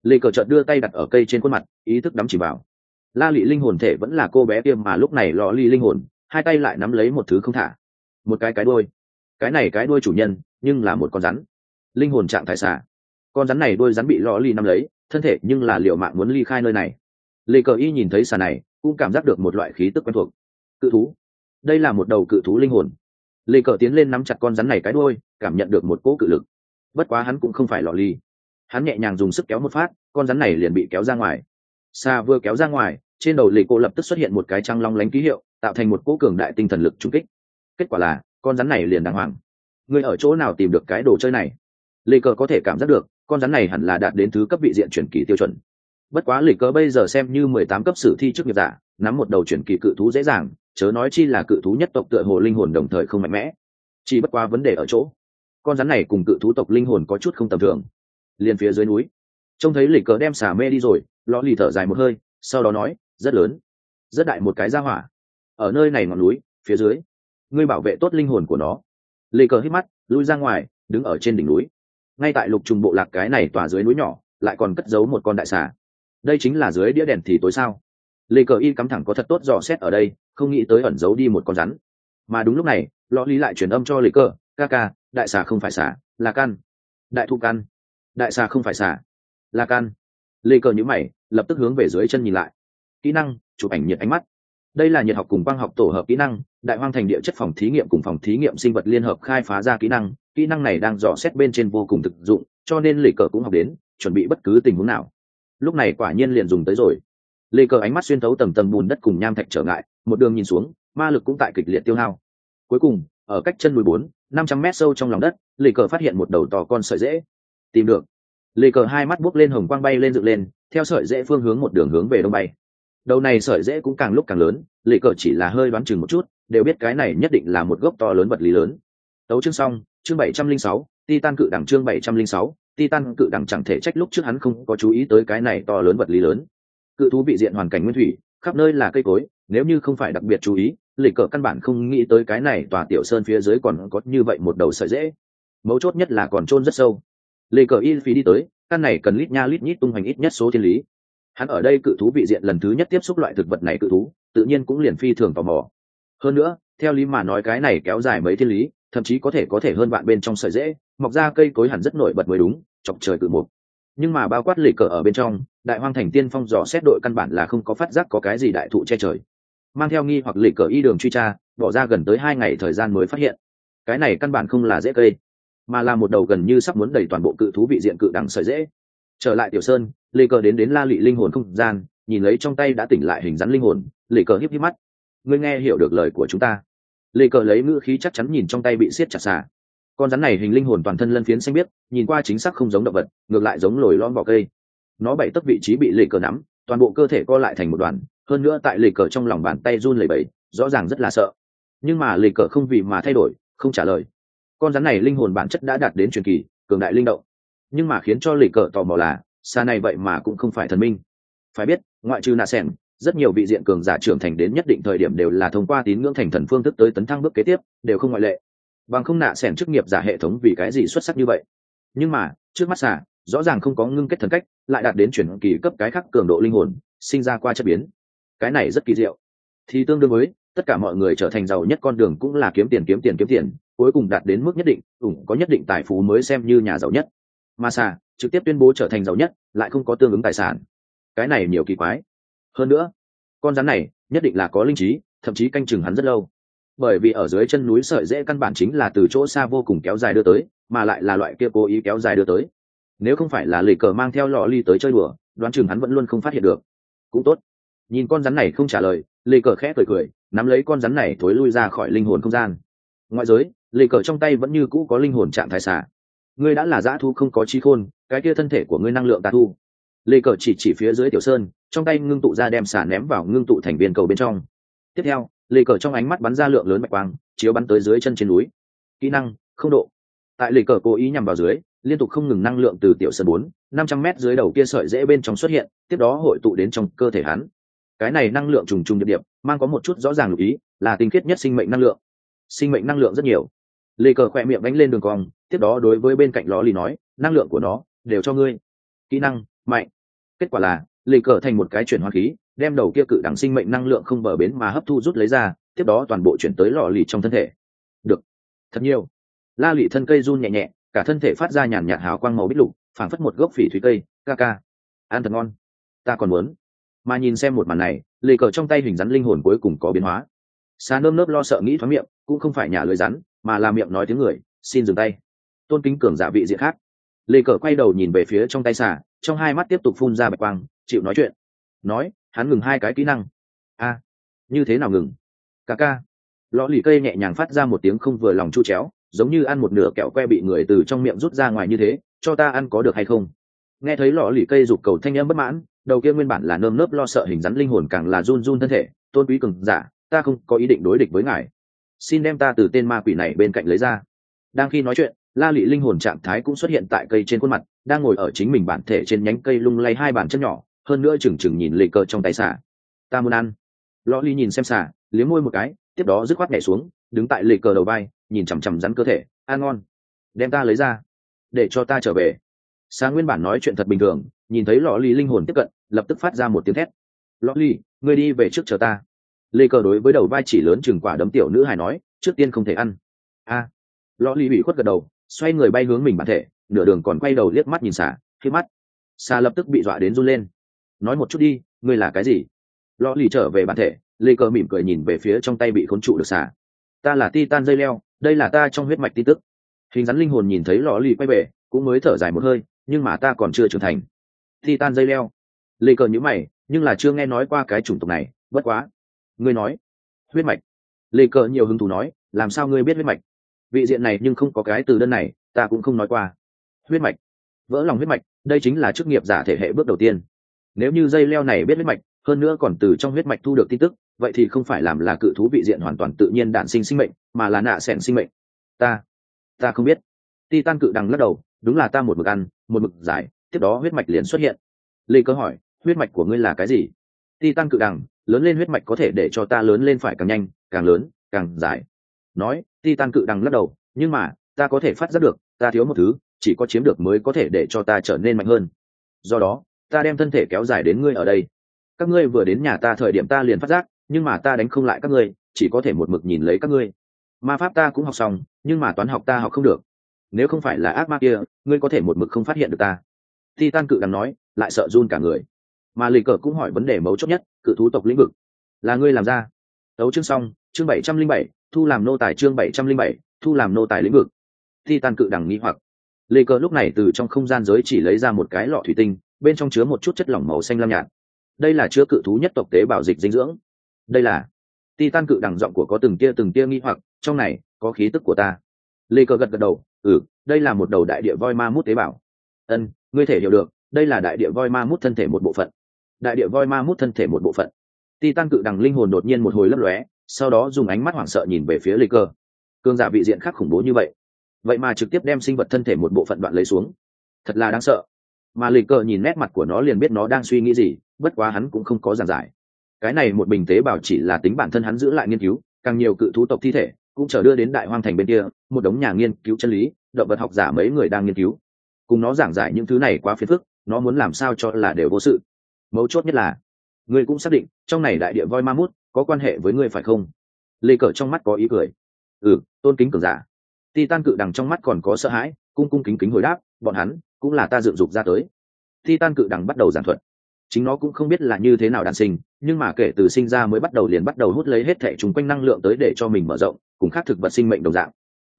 A: lê cờ chợt đưa tay đặt ở cây trên khuôn mặt, ý thức đắm chỉ vào. La lị linh hồn thể vẫn là cô bé kia mà lúc này lò lì linh hồn, hai tay lại nắm lấy một thứ không thả. Một cái cái đôi cái này cái đôi chủ nhân, nhưng là một con rắn. Linh hồn trạng thái xả con rắn này đôi rắn bị lò lì nắm lấy, thân thể nhưng là liệu mạng muốn ly khai nơi này. Lê cờ y nhìn thấy xà này, cũng cảm giác được một loại khí tức quen thuộc. Cự thú. Đây là một đầu cự thú linh hồn. Lê cờ tiến lên nắm chặt con rắn này cái đôi cảm nhận được một cỗ cự lực. Bất quá hắn cũng không phải lò ly hắn nhẹ nhàng dùng sức kéo một phát, con rắn này liền bị kéo ra ngoài. Xa vừa kéo ra ngoài, trên đầu lì cô lập tức xuất hiện một cái trăng long lánh ký hiệu, tạo thành một cỗ cường đại tinh thần lực trung kích. Kết quả là, con rắn này liền đàng hoàng. Người ở chỗ nào tìm được cái đồ chơi này? Lì cờ có thể cảm giác được, con rắn này hẳn là đạt đến thứ cấp vị diện chuyển kỳ tiêu chuẩn. Bất quá lì cờ bây giờ xem như mười tám cấp sử thi trước nghiệp giả, nắm một đầu chuyển kỳ cự thú dễ dàng, chớ nói chi là cự thú nhất tộc tựa hồ linh hồn đồng thời không mạnh mẽ. Chỉ bất quá vấn đề ở chỗ, con rắn này cùng cự thú tộc linh hồn có chút không tầm thường liền phía dưới núi. Trông thấy lịch cờ đem xả mê đi rồi lò lì thở dài một hơi, sau đó nói, rất lớn, rất đại một cái ra hỏa. Ở nơi này ngọn núi, phía dưới, ngươi bảo vệ tốt linh hồn của nó. Lịch cờ hít mắt, lui ra ngoài, đứng ở trên đỉnh núi. Ngay tại lục trùng bộ lạc cái này tỏa dưới núi nhỏ, lại còn cất giấu một con đại xà. Đây chính là dưới đĩa đèn thì tối sao? Lê cờ y cắm thẳng có thật tốt dò xét ở đây, không nghĩ tới ẩn giấu đi một con rắn. Mà đúng lúc này lò lý lại truyền âm cho lê cờ, ca ca, đại xà không phải xà, là căn. Đại thụ căn đại xà không phải xà. Là can. Lê cờ nhữ mày, lập tức hướng về dưới chân nhìn lại. Kỹ năng, chụp ảnh nhiệt ánh mắt. Đây là nhiệt học cùng quang học tổ hợp kỹ năng, đại hoang thành địa chất phòng thí nghiệm cùng phòng thí nghiệm sinh vật liên hợp khai phá ra kỹ năng. Kỹ năng này đang dò xét bên trên vô cùng thực dụng, cho nên Lê cờ cũng học đến, chuẩn bị bất cứ tình huống nào. Lúc này quả nhiên liền dùng tới rồi. Lê cờ ánh mắt xuyên thấu tầm tầm bùn đất cùng nham thạch trở ngại, một đường nhìn xuống, ma lực cũng tại kịch liệt tiêu hao. Cuối cùng, ở cách chân mười bốn, năm trăm mét sâu trong lòng đất, lê cờ phát hiện một đầu tò con sợi dễ tìm được. Lê cờ hai mắt buốc lên, hồng quang bay lên dựng lên, theo sợi dễ phương hướng một đường hướng về đông bay. Đầu này sợi dễ cũng càng lúc càng lớn, lê cờ chỉ là hơi đoán chừng một chút, đều biết cái này nhất định là một gốc to lớn vật lý lớn. Tấu chương xong, chương bảy trăm linh sáu, titan cự đẳng chương bảy trăm linh sáu, titan cự đẳng chẳng thể trách lúc trước hắn không có chú ý tới cái này to lớn vật lý lớn. Cự thú bị diện hoàn cảnh nguyên thủy, khắp nơi là cây cối, nếu như không phải đặc biệt chú ý lịch cờ căn bản không nghĩ tới cái này tòa tiểu sơn phía dưới còn có như vậy một đầu sợi dễ mấu chốt nhất là còn trôn rất sâu lê cờ y phí đi tới, căn này cần lít nha lít nhít tung hoành ít nhất số thiên lý. Hắn ở đây cự thú bị diện lần thứ nhất tiếp xúc loại thực vật này cự thú, tự nhiên cũng liền phi thường tò mò. Hơn nữa, theo lý mà nói cái này kéo dài mấy thiên lý, thậm chí có thể có thể hơn bạn bên trong sợi dễ, mọc ra cây cối hẳn rất nổi bật mới đúng, chọc trời cự mục. Nhưng mà bao quát lì cờ ở bên trong, đại hoang thành tiên phong dò xét đội căn bản là không có phát giác có cái gì đại thụ che trời. Mang theo nghi hoặc lì cờ y đường truy tra, bỏ ra gần tới hai ngày thời gian mới phát hiện. Cái này căn bản không là dễ cây mà là một đầu gần như sắp muốn đẩy toàn bộ cự thú vị diện cự đằng sợi dễ. Trở lại tiểu sơn, lê cờ đến đến la lị linh hồn không gian, nhìn lấy trong tay đã tỉnh lại hình rắn linh hồn, lê cờ híp híp mắt. Ngươi nghe hiểu được lời của chúng ta. Lê cờ lấy ngữ khí chắc chắn nhìn trong tay bị siết chặt xà con rắn này hình linh hồn toàn thân lân phiến xanh biếc, nhìn qua chính xác không giống động vật, ngược lại giống lồi lon vỏ cây. Nó bảy tấc vị trí bị lê cờ nắm, toàn bộ cơ thể co lại thành một đoàn, hơn nữa tại lê cờ trong lòng bàn tay run lẩy bẩy, rõ ràng rất là sợ. Nhưng mà lê cờ không vì mà thay đổi, không trả lời con rắn này linh hồn bản chất đã đạt đến truyền kỳ, cường đại linh động. Nhưng mà khiến cho lì cờ tò mò là, xa này vậy mà cũng không phải thần minh. Phải biết, ngoại trừ nạ sen rất nhiều vị diện cường giả trưởng thành đến nhất định thời điểm đều là thông qua tín ngưỡng thành thần phương thức tới tấn thăng bước kế tiếp, đều không ngoại lệ. Bằng không nạ sẻn chức nghiệp giả hệ thống vì cái gì xuất sắc như vậy? Nhưng mà, trước mắt xả rõ ràng không có ngưng kết thần cách, lại đạt đến chuyển kỳ cấp cái khác cường độ linh hồn, sinh ra qua chất biến. Cái này rất kỳ diệu. Thì tương đương với, tất cả mọi người trở thành giàu nhất con đường cũng là kiếm tiền kiếm tiền kiếm tiền cuối cùng đạt đến mức nhất định, ủng có nhất định tài phú mới xem như nhà giàu nhất. Mà xà trực tiếp tuyên bố trở thành giàu nhất, lại không có tương ứng tài sản. Cái này nhiều kỳ quái. Hơn nữa, con rắn này nhất định là có linh trí, thậm chí canh chừng hắn rất lâu. Bởi vì ở dưới chân núi sợi dễ căn bản chính là từ chỗ xa vô cùng kéo dài đưa tới, mà lại là loại kia cố ý kéo dài đưa tới. Nếu không phải là lì cờ mang theo lò ly tới chơi đùa, đoán chừng hắn vẫn luôn không phát hiện được. Cũng tốt. Nhìn con rắn này không trả lời, lì cờ khẽ cười cười, nắm lấy con rắn này thối lui ra khỏi linh hồn không gian. Ngoại giới lệ cờ trong tay vẫn như cũ có linh hồn trạng thái xả ngươi đã là dã thu không có trí khôn, cái kia thân thể của ngươi năng lượng tà thu lệ cờ chỉ chỉ phía dưới tiểu sơn, trong tay ngưng tụ ra đem xả ném vào ngưng tụ thành viên cầu bên trong. Tiếp theo, lệ cờ trong ánh mắt bắn ra lượng lớn mạch quang, chiếu bắn tới dưới chân trên núi. Kỹ năng, không độ. Tại lệ cờ cố ý nhằm vào dưới, liên tục không ngừng năng lượng từ tiểu sơn bốn, năm trăm mét dưới đầu kia sợi dễ bên trong xuất hiện, tiếp đó hội tụ đến trong cơ thể hắn. Cái này năng lượng trùng trùng điệp điệp, mang có một chút rõ ràng lưu ý, là tinh khiết nhất sinh mệnh năng lượng. Sinh mệnh năng lượng rất nhiều. Lê cờ khỏe miệng đánh lên đường cong, tiếp đó đối với bên cạnh ló lì nói, năng lượng của nó, đều cho ngươi. Kỹ năng, mạnh. Kết quả là, Lê cờ thành một cái chuyển hóa khí, đem đầu kia cự đẳng sinh mệnh năng lượng không bờ bến mà hấp thu rút lấy ra, tiếp đó toàn bộ chuyển tới lò lì trong thân thể. Được. Thật nhiều. La lì thân cây run nhẹ nhẹ, cả thân thể phát ra nhàn nhạt hào quang màu bích lục, phảng phất một gốc phỉ thủy cây, ca ca. Ăn thật ngon. Ta còn muốn. Mà nhìn xem một màn này lì cờ trong tay hình rắn linh hồn cuối cùng có biến hóa. Xa nơm nớp lo sợ nghĩ thoáng miệng, cũng không phải nhà lưới rắn mà là miệng nói tiếng người, xin dừng tay. Tôn kính cường giả vị diện khác. Lê cờ quay đầu nhìn về phía trong tay xả trong hai mắt tiếp tục phun ra bạch quang, chịu nói chuyện. Nói, hắn ngừng hai cái kỹ năng. A, như thế nào ngừng? Ca ca. Lõ lì cây nhẹ nhàng phát ra một tiếng không vừa lòng chu chéo, giống như ăn một nửa kẹo que bị người từ trong miệng rút ra ngoài như thế, cho ta ăn có được hay không? Nghe thấy lõ lì cây rụt cầu thanh âm bất mãn, đầu kia nguyên bản là nơm nớp lo sợ hình rắn linh hồn càng là run run thân thể. Tôn quý cường giả, ta không có ý định đối địch với ngài xin đem ta từ tên ma quỷ này bên cạnh lấy ra. Đang khi nói chuyện, la lị linh hồn trạng thái cũng xuất hiện tại cây trên khuôn mặt, đang ngồi ở chính mình bản thể trên nhánh cây lung lay hai bàn chân nhỏ, hơn nữa chừng chừng nhìn lì cờ trong tay xả. Ta muốn ăn. Lò ly nhìn xem xả, liếm môi một cái, tiếp đó dứt khoát nhảy xuống, đứng tại lì cờ đầu vai, nhìn chằm chằm rắn cơ thể. Ăn ngon. Đem ta lấy ra. Để cho ta trở về. Sáng nguyên bản nói chuyện thật bình thường, nhìn thấy lò ly linh hồn tiếp cận, lập tức phát ra một tiếng thét. Lò ly ngươi đi về trước chờ ta lê cờ đối với đầu vai chỉ lớn chừng quả đấm tiểu nữ hài nói trước tiên không thể ăn. A. À, lò ly bị khuất gật đầu xoay người bay hướng mình bản thể nửa đường còn quay đầu liếc mắt nhìn xả khi mắt. Xà lập tức bị dọa đến run lên. Nói một chút đi ngươi là cái gì? Lò lì trở về bản thể lê cờ mỉm cười nhìn về phía trong tay bị khốn trụ được xả ta là titan dây leo đây là ta trong huyết mạch tin tức. Hình rắn linh hồn nhìn thấy lò lì quay về cũng mới thở dài một hơi nhưng mà ta còn chưa trưởng thành. Titan dây leo. Lê cờ nhữ mày nhưng là chưa nghe nói qua cái chủng tộc này bất quá ngươi nói. Huyết mạch. Lê cờ nhiều hứng thú nói, làm sao ngươi biết huyết mạch? Vị diện này nhưng không có cái từ đơn này, ta cũng không nói qua. Huyết mạch. Vỡ lòng huyết mạch, đây chính là chức nghiệp giả thể hệ bước đầu tiên. Nếu như dây leo này biết huyết mạch, hơn nữa còn từ trong huyết mạch thu được tin tức, vậy thì không phải làm là cự thú vị diện hoàn toàn tự nhiên đản sinh sinh mệnh, mà là nạ sẻn sinh mệnh. Ta ta không biết. Ti tan cự đằng lắc đầu, đúng là ta một mực ăn, một mực giải, tiếp đó huyết mạch liền xuất hiện. Lê cơ hỏi, huyết mạch của ngươi là cái gì? Ti tan cự đằng lớn lên huyết mạch có thể để cho ta lớn lên phải càng nhanh, càng lớn, càng dài. Nói, ti tan cự đằng lắc đầu, nhưng mà, ta có thể phát giác được, ta thiếu một thứ, chỉ có chiếm được mới có thể để cho ta trở nên mạnh hơn. Do đó, ta đem thân thể kéo dài đến ngươi ở đây. Các ngươi vừa đến nhà ta thời điểm ta liền phát giác, nhưng mà ta đánh không lại các ngươi, chỉ có thể một mực nhìn lấy các ngươi. Ma pháp ta cũng học xong, nhưng mà toán học ta học không được. Nếu không phải là ác ma kia, ngươi có thể một mực không phát hiện được ta. Ti tan cự đằng nói, lại sợ run cả người mà lì cờ cũng hỏi vấn đề mấu chốt nhất, cự thú tộc lĩnh vực. Là ngươi làm ra. Đấu chương xong, chương bảy trăm linh bảy, thu làm nô tài chương bảy trăm linh bảy, thu làm nô tài lĩnh vực. Thi tan cự đẳng nghĩ hoặc. Lì cờ lúc này từ trong không gian giới chỉ lấy ra một cái lọ thủy tinh, bên trong chứa một chút chất lỏng màu xanh lam nhạt. Đây là chứa cự thú nhất tộc tế bào dịch dinh dưỡng. Đây là ti tan cự đẳng giọng của có từng tia từng tia nghi hoặc, trong này có khí tức của ta. Lê cờ gật gật đầu ừ đây là một đầu đại địa voi ma mút tế bào. Ân, ngươi thể hiểu được, đây là đại địa voi ma mút thân thể một bộ phận đại địa voi ma mút thân thể một bộ phận. Ti tan cự đằng linh hồn đột nhiên một hồi lấp lóe, sau đó dùng ánh mắt hoảng sợ nhìn về phía lê cơ. Cương giả vị diện khác khủng bố như vậy vậy mà trực tiếp đem sinh vật thân thể một bộ phận đoạn lấy xuống. Thật là đáng sợ. Mà lê cơ nhìn nét mặt của nó liền biết nó đang suy nghĩ gì, bất quá hắn cũng không có giảng giải. Cái này một bình tế bào chỉ là tính bản thân hắn giữ lại nghiên cứu, càng nhiều cự thú tộc thi thể cũng chờ đưa đến đại hoang thành bên kia, một đống nhà nghiên cứu chân lý, động vật học giả mấy người đang nghiên cứu. Cùng nó giảng giải những thứ này quá phiền phức, nó muốn làm sao cho là đều vô sự mấu chốt nhất là, ngươi cũng xác định trong này đại địa voi ma mút có quan hệ với ngươi phải không? Lê cờ trong mắt có ý cười. Ừ tôn kính cường giả. Ti tan cự đằng trong mắt còn có sợ hãi, cung cung kính kính hồi đáp, bọn hắn cũng là ta dựng dục ra tới. Ti tan cự đằng bắt đầu giảng thuật. Chính nó cũng không biết là như thế nào đàn sinh, nhưng mà kể từ sinh ra mới bắt đầu liền bắt đầu hút lấy hết thẻ chúng quanh năng lượng tới để cho mình mở rộng, cùng khác thực vật sinh mệnh đồng dạng.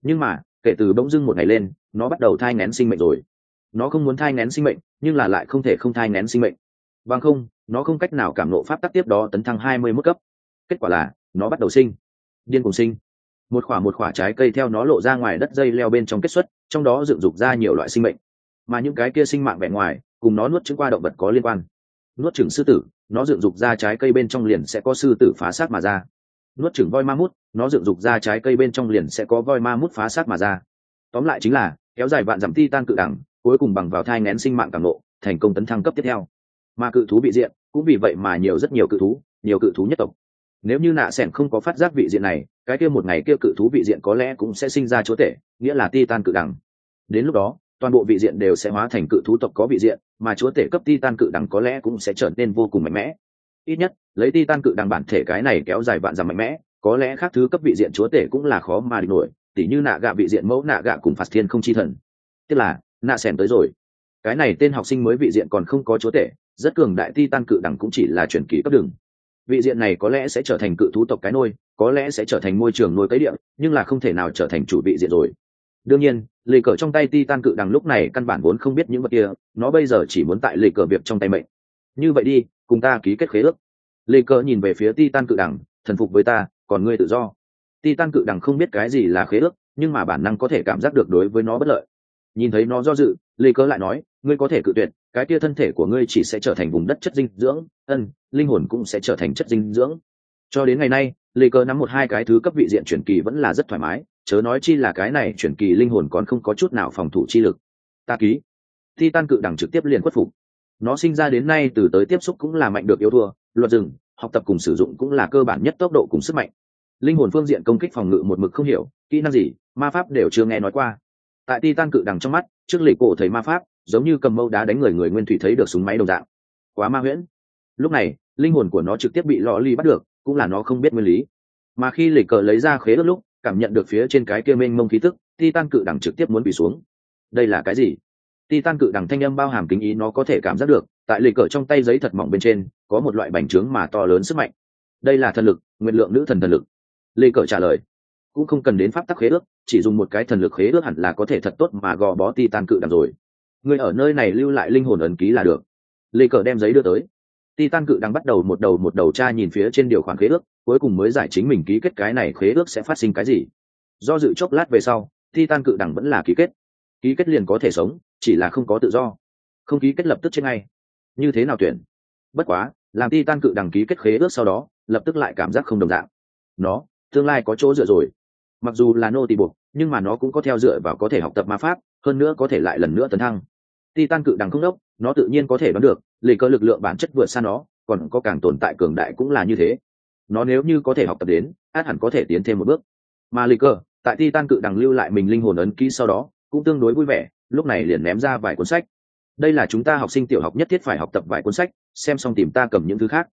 A: Nhưng mà, kể từ bỗng dưng một ngày lên, nó bắt đầu thai ngén sinh mệnh rồi. Nó không muốn thai ngén sinh mệnh, nhưng là lại không thể không thai ngén sinh mệnh bằng không, nó không cách nào cảm nộ pháp tắc tiếp đó tấn thăng hai mươi mức cấp. Kết quả là, nó bắt đầu sinh. Điên cùng sinh. Một khoả một khoả trái cây theo nó lộ ra ngoài đất dây leo bên trong kết xuất, trong đó dựng dục ra nhiều loại sinh mệnh. Mà những cái kia sinh mạng vẻ ngoài, cùng nó nuốt chứng qua động vật có liên quan. Nuốt chừng sư tử, nó dựng dục ra trái cây bên trong liền sẽ có sư tử phá sát mà ra. Nuốt chừng voi ma mút, nó dựng dục ra trái cây bên trong liền sẽ có voi ma mút phá sát mà ra. Tóm lại chính là, kéo dài vạn dặm ti tan cự đẳng, cuối cùng bằng vào thai ngén sinh mạng càng lộ thành công tấn thăng cấp tiếp theo mà cự thú bị diện, cũng vì vậy mà nhiều rất nhiều cự thú, nhiều cự thú nhất tộc. Nếu như nạ sẻn không có phát giác vị diện này, cái kia một ngày kia cự thú vị diện có lẽ cũng sẽ sinh ra chúa tể, nghĩa là ti tan cự đẳng. Đến lúc đó, toàn bộ vị diện đều sẽ hóa thành cự thú tộc có vị diện, mà chúa tể cấp titan cự đẳng có lẽ cũng sẽ trở nên vô cùng mạnh mẽ. Ít nhất, lấy titan cự đẳng bản thể cái này kéo dài vạn dặm mạnh mẽ, có lẽ khác thứ cấp vị diện chúa tể cũng là khó mà địch nổi, tỉ như nạ gạ vị diện mẫu nạ gạ cùng phạt thiên không chi thần. Tức là, nạ sẻn tới rồi. Cái này tên học sinh mới vị diện còn không có chúa tể rất cường đại ti tan cự đẳng cũng chỉ là chuyển kỳ cấp đường. Vị diện này có lẽ sẽ trở thành cự thú tộc cái nôi, có lẽ sẽ trở thành môi trường nuôi cấy địa, nhưng là không thể nào trở thành chủ vị diện rồi. Đương nhiên lì cờ trong tay ti tan cự đằng lúc này căn bản vốn không biết những vật kia, nó bây giờ chỉ muốn tại lì cờ việc trong tay mệnh. Như vậy đi, cùng ta ký kết khế ước. Lì cờ nhìn về phía ti tan cự đằng thần phục với ta, còn ngươi tự do. Ti tan cự đằng không biết cái gì là khế ước, nhưng mà bản năng có thể cảm giác được đối với nó bất lợi. Nhìn thấy nó do dự lì cờ lại nói, ngươi có thể cự tuyệt cái kia thân thể của ngươi chỉ sẽ trở thành vùng đất chất dinh dưỡng, ân, linh hồn cũng sẽ trở thành chất dinh dưỡng. Cho đến ngày nay, lê cơ nắm một hai cái thứ cấp vị diện chuyển kỳ vẫn là rất thoải mái, chớ nói chi là cái này chuyển kỳ linh hồn còn không có chút nào phòng thủ chi lực. Ta ký. Thi tan cự đẳng trực tiếp liền khuất phục. Nó sinh ra đến nay từ tới tiếp xúc cũng là mạnh được yếu thua, luật rừng, học tập cùng sử dụng cũng là cơ bản nhất tốc độ cùng sức mạnh. Linh hồn phương diện công kích phòng ngự một mực không hiểu, kỹ năng gì, ma pháp đều chưa nghe nói qua tại Titan cự đằng trong mắt, trước lì cổ thấy ma pháp, giống như cầm mâu đá đánh người người nguyên thủy thấy được súng máy đồng dạng. Quá ma huyễn. Lúc này, linh hồn của nó trực tiếp bị lò ly bắt được, cũng là nó không biết nguyên lý. Mà khi lì cờ lấy ra khế ước lúc, cảm nhận được phía trên cái kia mênh mông khí tức, titan cự Đằng trực tiếp muốn bị xuống. Đây là cái gì? Titan cự Đằng thanh âm bao hàm kính ý nó có thể cảm giác được, tại lì cờ trong tay giấy thật mỏng bên trên, có một loại bành trướng mà to lớn sức mạnh. Đây là thần lực, nguyện lượng nữ thần thần lực. Lì cờ trả lời. Cũng không cần đến pháp tắc khế ước chỉ dùng một cái thần lực khế ước hẳn là có thể thật tốt mà gò bó titan cự đằng rồi. Người ở nơi này lưu lại linh hồn ấn ký là được. Lê cờ đem giấy đưa tới. Titan cự đằng bắt đầu một đầu một đầu tra nhìn phía trên điều khoản khế ước, cuối cùng mới giải chính mình ký kết cái này khế ước sẽ phát sinh cái gì. Do dự chốc lát về sau, titan cự đằng vẫn là ký kết. Ký kết liền có thể sống, chỉ là không có tự do. Không ký kết lập tức trên ngay. Như thế nào tuyển? Bất quá, làm titan cự đằng ký kết khế ước sau đó, lập tức lại cảm giác không đồng dạng. Nó, tương lai có chỗ dựa rồi mặc dù là nô tỳ buộc, nhưng mà nó cũng có theo dựa vào có thể học tập ma pháp, hơn nữa có thể lại lần nữa tấn thăng. Titan cự đẳng không đốc, nó tự nhiên có thể đoán được, lì cơ lực lượng bản chất vượt xa nó, còn có càng tồn tại cường đại cũng là như thế. Nó nếu như có thể học tập đến, át hẳn có thể tiến thêm một bước. Mà lì cơ, tại ti tan cự đằng lưu lại mình linh hồn ấn ký sau đó, cũng tương đối vui vẻ, lúc này liền ném ra vài cuốn sách. Đây là chúng ta học sinh tiểu học nhất thiết phải học tập vài cuốn sách, xem xong tìm ta cầm những thứ khác.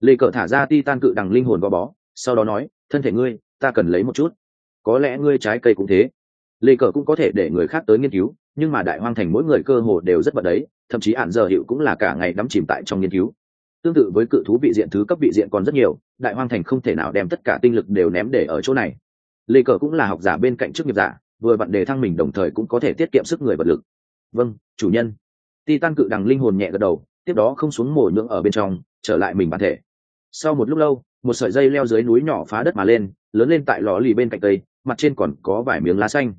A: Lê cờ thả ra ti tan cự đằng linh hồn gò bó, sau đó nói, thân thể ngươi, ta cần lấy một chút có lẽ ngươi trái cây cũng thế. Lê cờ cũng có thể để người khác tới nghiên cứu, nhưng mà đại hoang thành mỗi người cơ hồ đều rất bận đấy, thậm chí ạn giờ hiệu cũng là cả ngày đắm chìm tại trong nghiên cứu. Tương tự với cự thú vị diện thứ cấp vị diện còn rất nhiều, đại hoang thành không thể nào đem tất cả tinh lực đều ném để ở chỗ này. Lê cờ cũng là học giả bên cạnh chức nghiệp giả, vừa bận đề thăng mình đồng thời cũng có thể tiết kiệm sức người vật lực. Vâng chủ nhân. Ti tan cự đằng linh hồn nhẹ gật đầu, tiếp đó không xuống mồi nhưỡng ở bên trong, trở lại mình bản thể. Sau một lúc lâu, một sợi dây leo dưới núi nhỏ phá đất mà lên, lớn lên tại lò lì bên cạnh cây mặt trên còn có vài miếng lá xanh.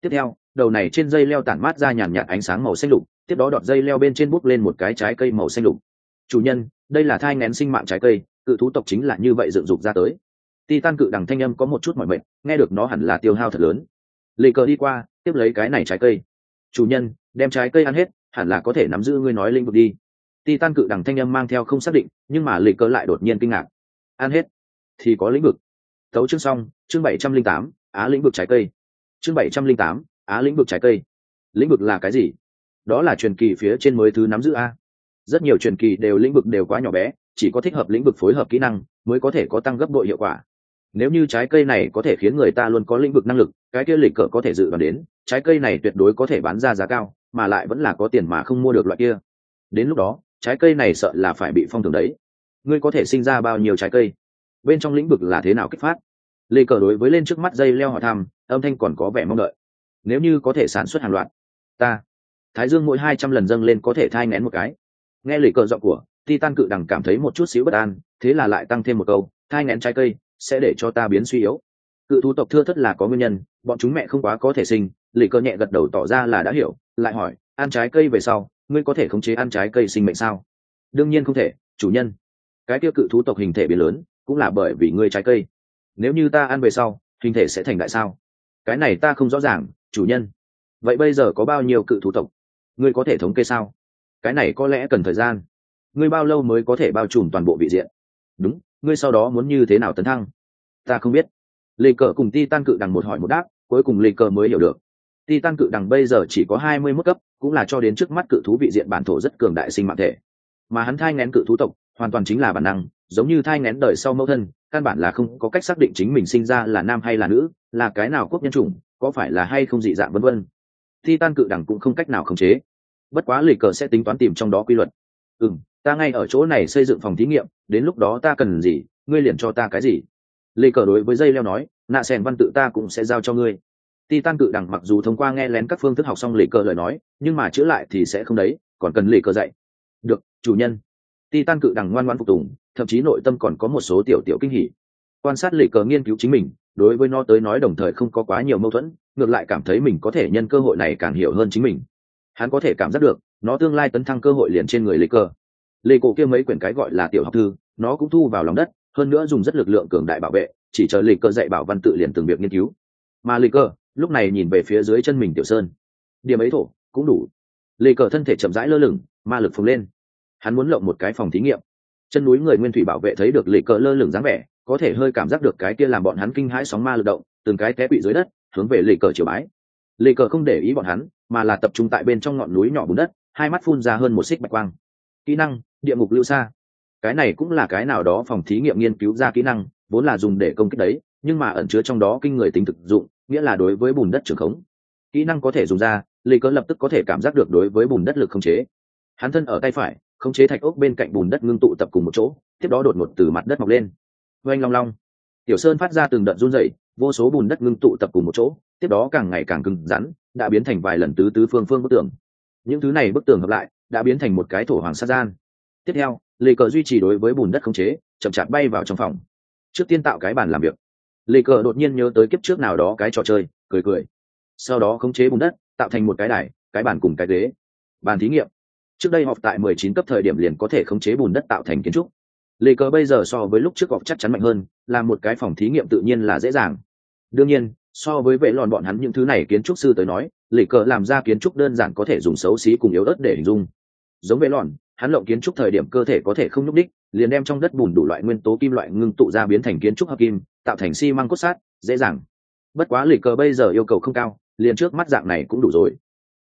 A: Tiếp theo đầu này trên dây leo tản mát ra nhàn nhạt ánh sáng màu xanh lục tiếp đó đọt dây leo bên trên bút lên một cái trái cây màu xanh lục. Chủ nhân đây là thai ngén sinh mạng trái cây cự thú tộc chính là như vậy dựng dục ra tới. Ti tan cự đằng thanh âm có một chút mỏi mệt, nghe được nó hẳn là tiêu hao thật lớn. Lê cờ đi qua tiếp lấy cái này trái cây. Chủ nhân đem trái cây ăn hết hẳn là có thể nắm giữ ngươi nói lĩnh vực đi. Ti tan cự đằng thanh âm mang theo không xác định nhưng mà lê cờ lại đột nhiên kinh ngạc. Ăn hết thì có lĩnh vực. Thấu chương xong chương bảy trăm linh tám á lĩnh vực trái cây. Chương bảy trăm linh tám, á lĩnh vực trái cây. Lĩnh vực là cái gì? Đó là truyền kỳ phía trên mới thứ nắm giữ a. Rất nhiều truyền kỳ đều lĩnh vực đều quá nhỏ bé, chỉ có thích hợp lĩnh vực phối hợp kỹ năng mới có thể có tăng gấp đội hiệu quả. Nếu như trái cây này có thể khiến người ta luôn có lĩnh vực năng lực, cái kia lịch cỡ có thể dự đoán đến, trái cây này tuyệt đối có thể bán ra giá cao, mà lại vẫn là có tiền mà không mua được loại kia. Đến lúc đó, trái cây này sợ là phải bị phong thường đấy. Ngươi có thể sinh ra bao nhiêu trái cây? Bên trong lĩnh vực là thế nào kích phát? Lê cờ đối với lên trước mắt dây leo hỏi thăm, âm thanh còn có vẻ mong đợi. Nếu như có thể sản xuất hàng loạt, ta, thái dương mỗi hai trăm lần dâng lên có thể thai ngén một cái. Nghe lời cờ giọng của, titan cự đằng cảm thấy một chút xíu bất an, thế là lại tăng thêm một câu, thai ngén trái cây, sẽ để cho ta biến suy yếu. Cự thú tộc thưa thất là có nguyên nhân, bọn chúng mẹ không quá có thể sinh lì cơ nhẹ gật đầu tỏ ra là đã hiểu, lại hỏi, ăn trái cây về sau, ngươi có thể khống chế ăn trái cây sinh mệnh sao? Đương nhiên không thể, chủ nhân. Cái kia cự thú tộc hình thể biến lớn, cũng là bởi vì ngươi trái cây nếu như ta ăn về sau, hình thể sẽ thành đại sao? Cái này ta không rõ ràng, chủ nhân. Vậy bây giờ có bao nhiêu cự thú tộc? Ngươi có thể thống kê sao? Cái này có lẽ cần thời gian. Ngươi bao lâu mới có thể bao trùm toàn bộ vị diện? Đúng, ngươi sau đó muốn như thế nào tấn thăng? Ta không biết. Lê cờ cùng ti tan cự đằng một hỏi một đáp, cuối cùng lê cờ mới hiểu được. Ti tan cự đằng bây giờ chỉ có hai mươi mức cấp, cũng là cho đến trước mắt cự thú vị diện bản thổ rất cường đại sinh mạng thể. Mà hắn thai ngén cự thú tộc, hoàn toàn chính là bản năng, giống như thai ngén đời sau mẫu thân căn bản là không có cách xác định chính mình sinh ra là nam hay là nữ, là cái nào quốc nhân chủng, có phải là hay không dị dạng vân vân. Thi tan cự đẳng cũng không cách nào khống chế. Bất quá lì cờ sẽ tính toán tìm trong đó quy luật. Ừ m ta ngay ở chỗ này xây dựng phòng thí nghiệm, đến lúc đó ta cần gì, ngươi liền cho ta cái gì. Lì cờ đối với dây leo nói, nạ sèn văn tự ta cũng sẽ giao cho ngươi. Ti tan cự đẳng mặc dù thông qua nghe lén các phương thức học xong lì cờ lời nói, nhưng mà chữa lại thì sẽ không đấy, còn cần lì cờ dạy. Được, chủ nhân. Ti tan cự đẳng ngoan ngoan phục tùng thậm chí nội tâm còn có một số tiểu tiểu kinh hỉ. Quan sát lệ cờ nghiên cứu chính mình, đối với nó tới nói đồng thời không có quá nhiều mâu thuẫn, ngược lại cảm thấy mình có thể nhân cơ hội này càng hiểu hơn chính mình. Hắn có thể cảm giác được, nó tương lai tấn thăng cơ hội liền trên người lê cơ lê cổ kia mấy quyển cái gọi là tiểu học thư, nó cũng thu vào lòng đất, hơn nữa dùng rất lực lượng cường đại bảo vệ, chỉ chờ lê cơ dạy bảo văn tự liền từng việc nghiên cứu. Mà lê cơ lúc này nhìn về phía dưới chân mình tiểu sơn. Điểm ấy thổ, cũng đủ. Lê cờ thân thể chậm rãi lơ lửng, ma lực phồng lên. Hắn muốn lộng một cái phòng thí nghiệm chân núi người nguyên thủy bảo vệ thấy được lệ cờ lơ lửng dáng vẻ, có thể hơi cảm giác được cái kia làm bọn hắn kinh hãi sóng ma lực động, từng cái té bị dưới đất, hướng về lệ cờ chiều bái. Lệ cờ không để ý bọn hắn, mà là tập trung tại bên trong ngọn núi nhỏ bùn đất, hai mắt phun ra hơn một xích bạch quang. Kỹ năng, địa ngục lưu xa. Cái này cũng là cái nào đó phòng thí nghiệm nghiên cứu ra kỹ năng, vốn là dùng để công kích đấy, nhưng mà ẩn chứa trong đó kinh người tính thực dụng, nghĩa là đối với bùn đất trường khống. Kỹ năng có thể dùng ra, Lì cờ lập tức có thể cảm giác được đối với bùn đất lực không chế. Hắn thân ở tay phải khống chế thạch ốc bên cạnh bùn đất ngưng tụ tập cùng một chỗ, tiếp đó đột ngột từ mặt đất mọc lên. Oanh long long. Tiểu sơn phát ra từng đợt run rẩy, vô số bùn đất ngưng tụ tập cùng một chỗ, tiếp đó càng ngày càng cứng rắn, đã biến thành vài lần tứ tứ phương phương bức tường. Những thứ này bức tường hợp lại, đã biến thành một cái thổ hoàng sa gian. Tiếp theo, lê cờ duy trì đối với bùn đất khống chế, chậm chạp bay vào trong phòng. Trước tiên tạo cái bàn làm việc. Lê cờ đột nhiên nhớ tới kiếp trước nào đó cái trò chơi, cười cười. Sau đó khống chế bùn đất, tạo thành một cái đài, cái bàn cùng cái ghế. Bàn thí nghiệm trước đây họp tại mười chín cấp thời điểm liền có thể khống chế bùn đất tạo thành kiến trúc. Lê cờ bây giờ so với lúc trước họp chắc chắn mạnh hơn, là một cái phòng thí nghiệm tự nhiên là dễ dàng. Đương nhiên, so với vệ lòn bọn hắn những thứ này kiến trúc sư tới nói, lê cờ làm ra kiến trúc đơn giản có thể dùng xấu xí cùng yếu ớt để hình dung. Giống vệ lòn, hắn lộng kiến trúc thời điểm cơ thể có thể không nhúc đích liền đem trong đất bùn đủ loại nguyên tố kim loại ngưng tụ ra biến thành kiến trúc hợp kim, tạo thành xi măng cốt sát dễ dàng. Bất quá lì cờ bây giờ yêu cầu không cao, liền trước mắt dạng này cũng đủ rồi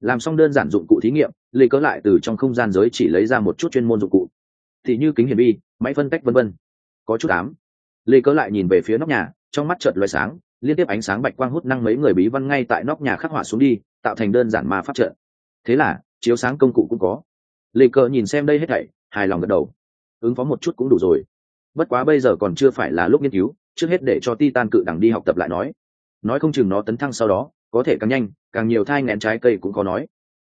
A: làm xong đơn giản dụng cụ thí nghiệm lê cớ lại từ trong không gian giới chỉ lấy ra một chút chuyên môn dụng cụ. Thì như kính hiển vi, máy phân tách vân vân. Có chút ám. Lê cớ lại nhìn về phía nóc nhà, trong mắt chợt loài sáng, liên tiếp ánh sáng bạch quang hút năng mấy người bí văn ngay tại nóc nhà khắc họa xuống đi, tạo thành đơn giản ma pháp trợ. thế là, chiếu sáng công cụ cũng có. Lê cớ nhìn xem đây hết thảy, hài lòng gật đầu. Ứng phó một chút cũng đủ rồi. Bất quá bây giờ còn chưa phải là lúc nghiên cứu, trước hết để cho titan cự đẳng đi học tập lại nói. Nói không chừng nó tấn thăng sau đó, có thể càng nhanh càng nhiều thai ngẹn trái cây cũng có nói.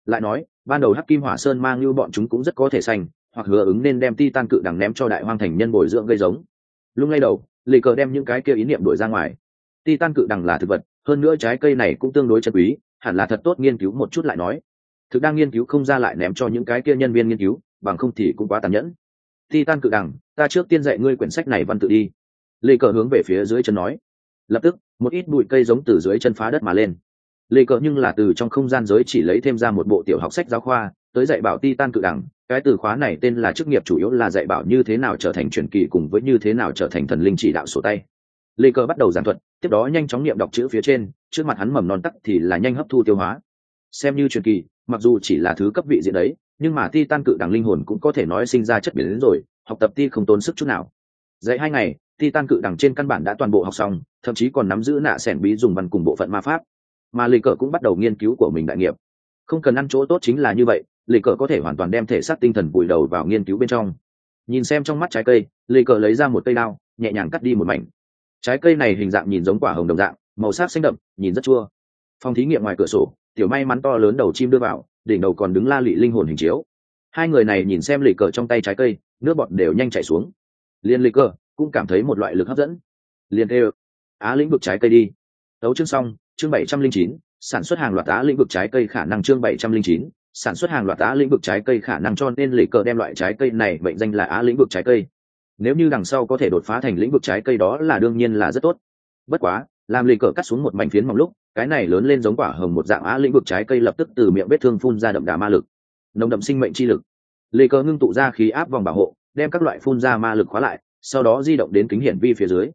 A: Lại nói, ban đầu hắc kim hỏa sơn mang như bọn chúng cũng rất có thể xanh hoặc hứa ứng nên đem titan cự đẳng ném cho đại hoang thành nhân bồi dưỡng gây giống. Lung lay đầu, lì cờ đem những cái kia ý niệm đổi ra ngoài. Titan cự đẳng là thực vật, hơn nữa trái cây này cũng tương đối chân quý, hẳn là thật tốt nghiên cứu một chút lại nói. Thực đang nghiên cứu không ra lại ném cho những cái kia nhân viên nghiên cứu, bằng không thì cũng quá tàn nhẫn. Titan cự đẳng, ta trước tiên dạy ngươi quyển sách này văn tự đi. Lê cờ hướng về phía dưới chân nói. Lập tức, một ít bụi cây giống từ dưới chân phá đất mà lên. Lê cờ nhưng là từ trong không gian giới chỉ lấy thêm ra một bộ tiểu học sách giáo khoa, tới dạy bảo ti tan cự đẳng. Cái từ khóa này tên là chức nghiệp chủ yếu là dạy bảo như thế nào trở thành truyền kỳ cùng với như thế nào trở thành thần linh chỉ đạo sổ tay. Lê cờ bắt đầu giảng thuật, tiếp đó nhanh chóng niệm đọc chữ phía trên, trước mặt hắn mầm non tắc thì là nhanh hấp thu tiêu hóa. Xem như truyền kỳ, mặc dù chỉ là thứ cấp vị diện đấy, nhưng mà ti tan cự đẳng linh hồn cũng có thể nói sinh ra chất biển đến rồi, học tập ti không tốn sức chút nào. Dạy hai ngày ti tan cự đẳng trên căn bản đã toàn bộ học xong, thậm chí còn nắm giữ nạ sẻn bí dùng văn cùng bộ phận ma pháp mà lì cờ cũng bắt đầu nghiên cứu của mình đại nghiệp. Không cần ăn chỗ tốt chính là như vậy, lì cờ có thể hoàn toàn đem thể xác tinh thần vùi đầu vào nghiên cứu bên trong. Nhìn xem trong mắt trái cây, lì cờ lấy ra một cây đao, nhẹ nhàng cắt đi một mảnh. Trái cây này hình dạng nhìn giống quả hồng đồng dạng, màu sắc xanh đậm, nhìn rất chua. Phòng thí nghiệm ngoài cửa sổ, tiểu may mắn to lớn đầu chim đưa vào, đỉnh đầu còn đứng la lị linh hồn hình chiếu. Hai người này nhìn xem lì cờ trong tay trái cây, nước bọt đều nhanh chảy xuống. Liền lì cờ cũng cảm thấy một loại lực hấp dẫn. Liền tê á lĩnh vực trái cây đi. Đấu chương xong chương bảy trăm linh chín, sản xuất hàng loạt á lĩnh vực trái cây khả năng chương bảy trăm linh chín, sản xuất hàng loạt á lĩnh vực trái cây khả năng cho nên lì cờ đem loại trái cây này mệnh danh là á lĩnh vực trái cây. Nếu như đằng sau có thể đột phá thành lĩnh vực trái cây đó là đương nhiên là rất tốt. Bất quá, làm lì cờ cắt xuống một mảnh phiến mỏng lúc, cái này lớn lên giống quả hồng một dạng á lĩnh vực trái cây lập tức từ miệng vết thương phun ra đậm đà ma lực, nồng đậm sinh mệnh chi lực. Lì cờ ngưng tụ ra khí áp vòng bảo hộ, đem các loại phun ra ma lực khóa lại, sau đó di động đến kính hiển vi phía dưới.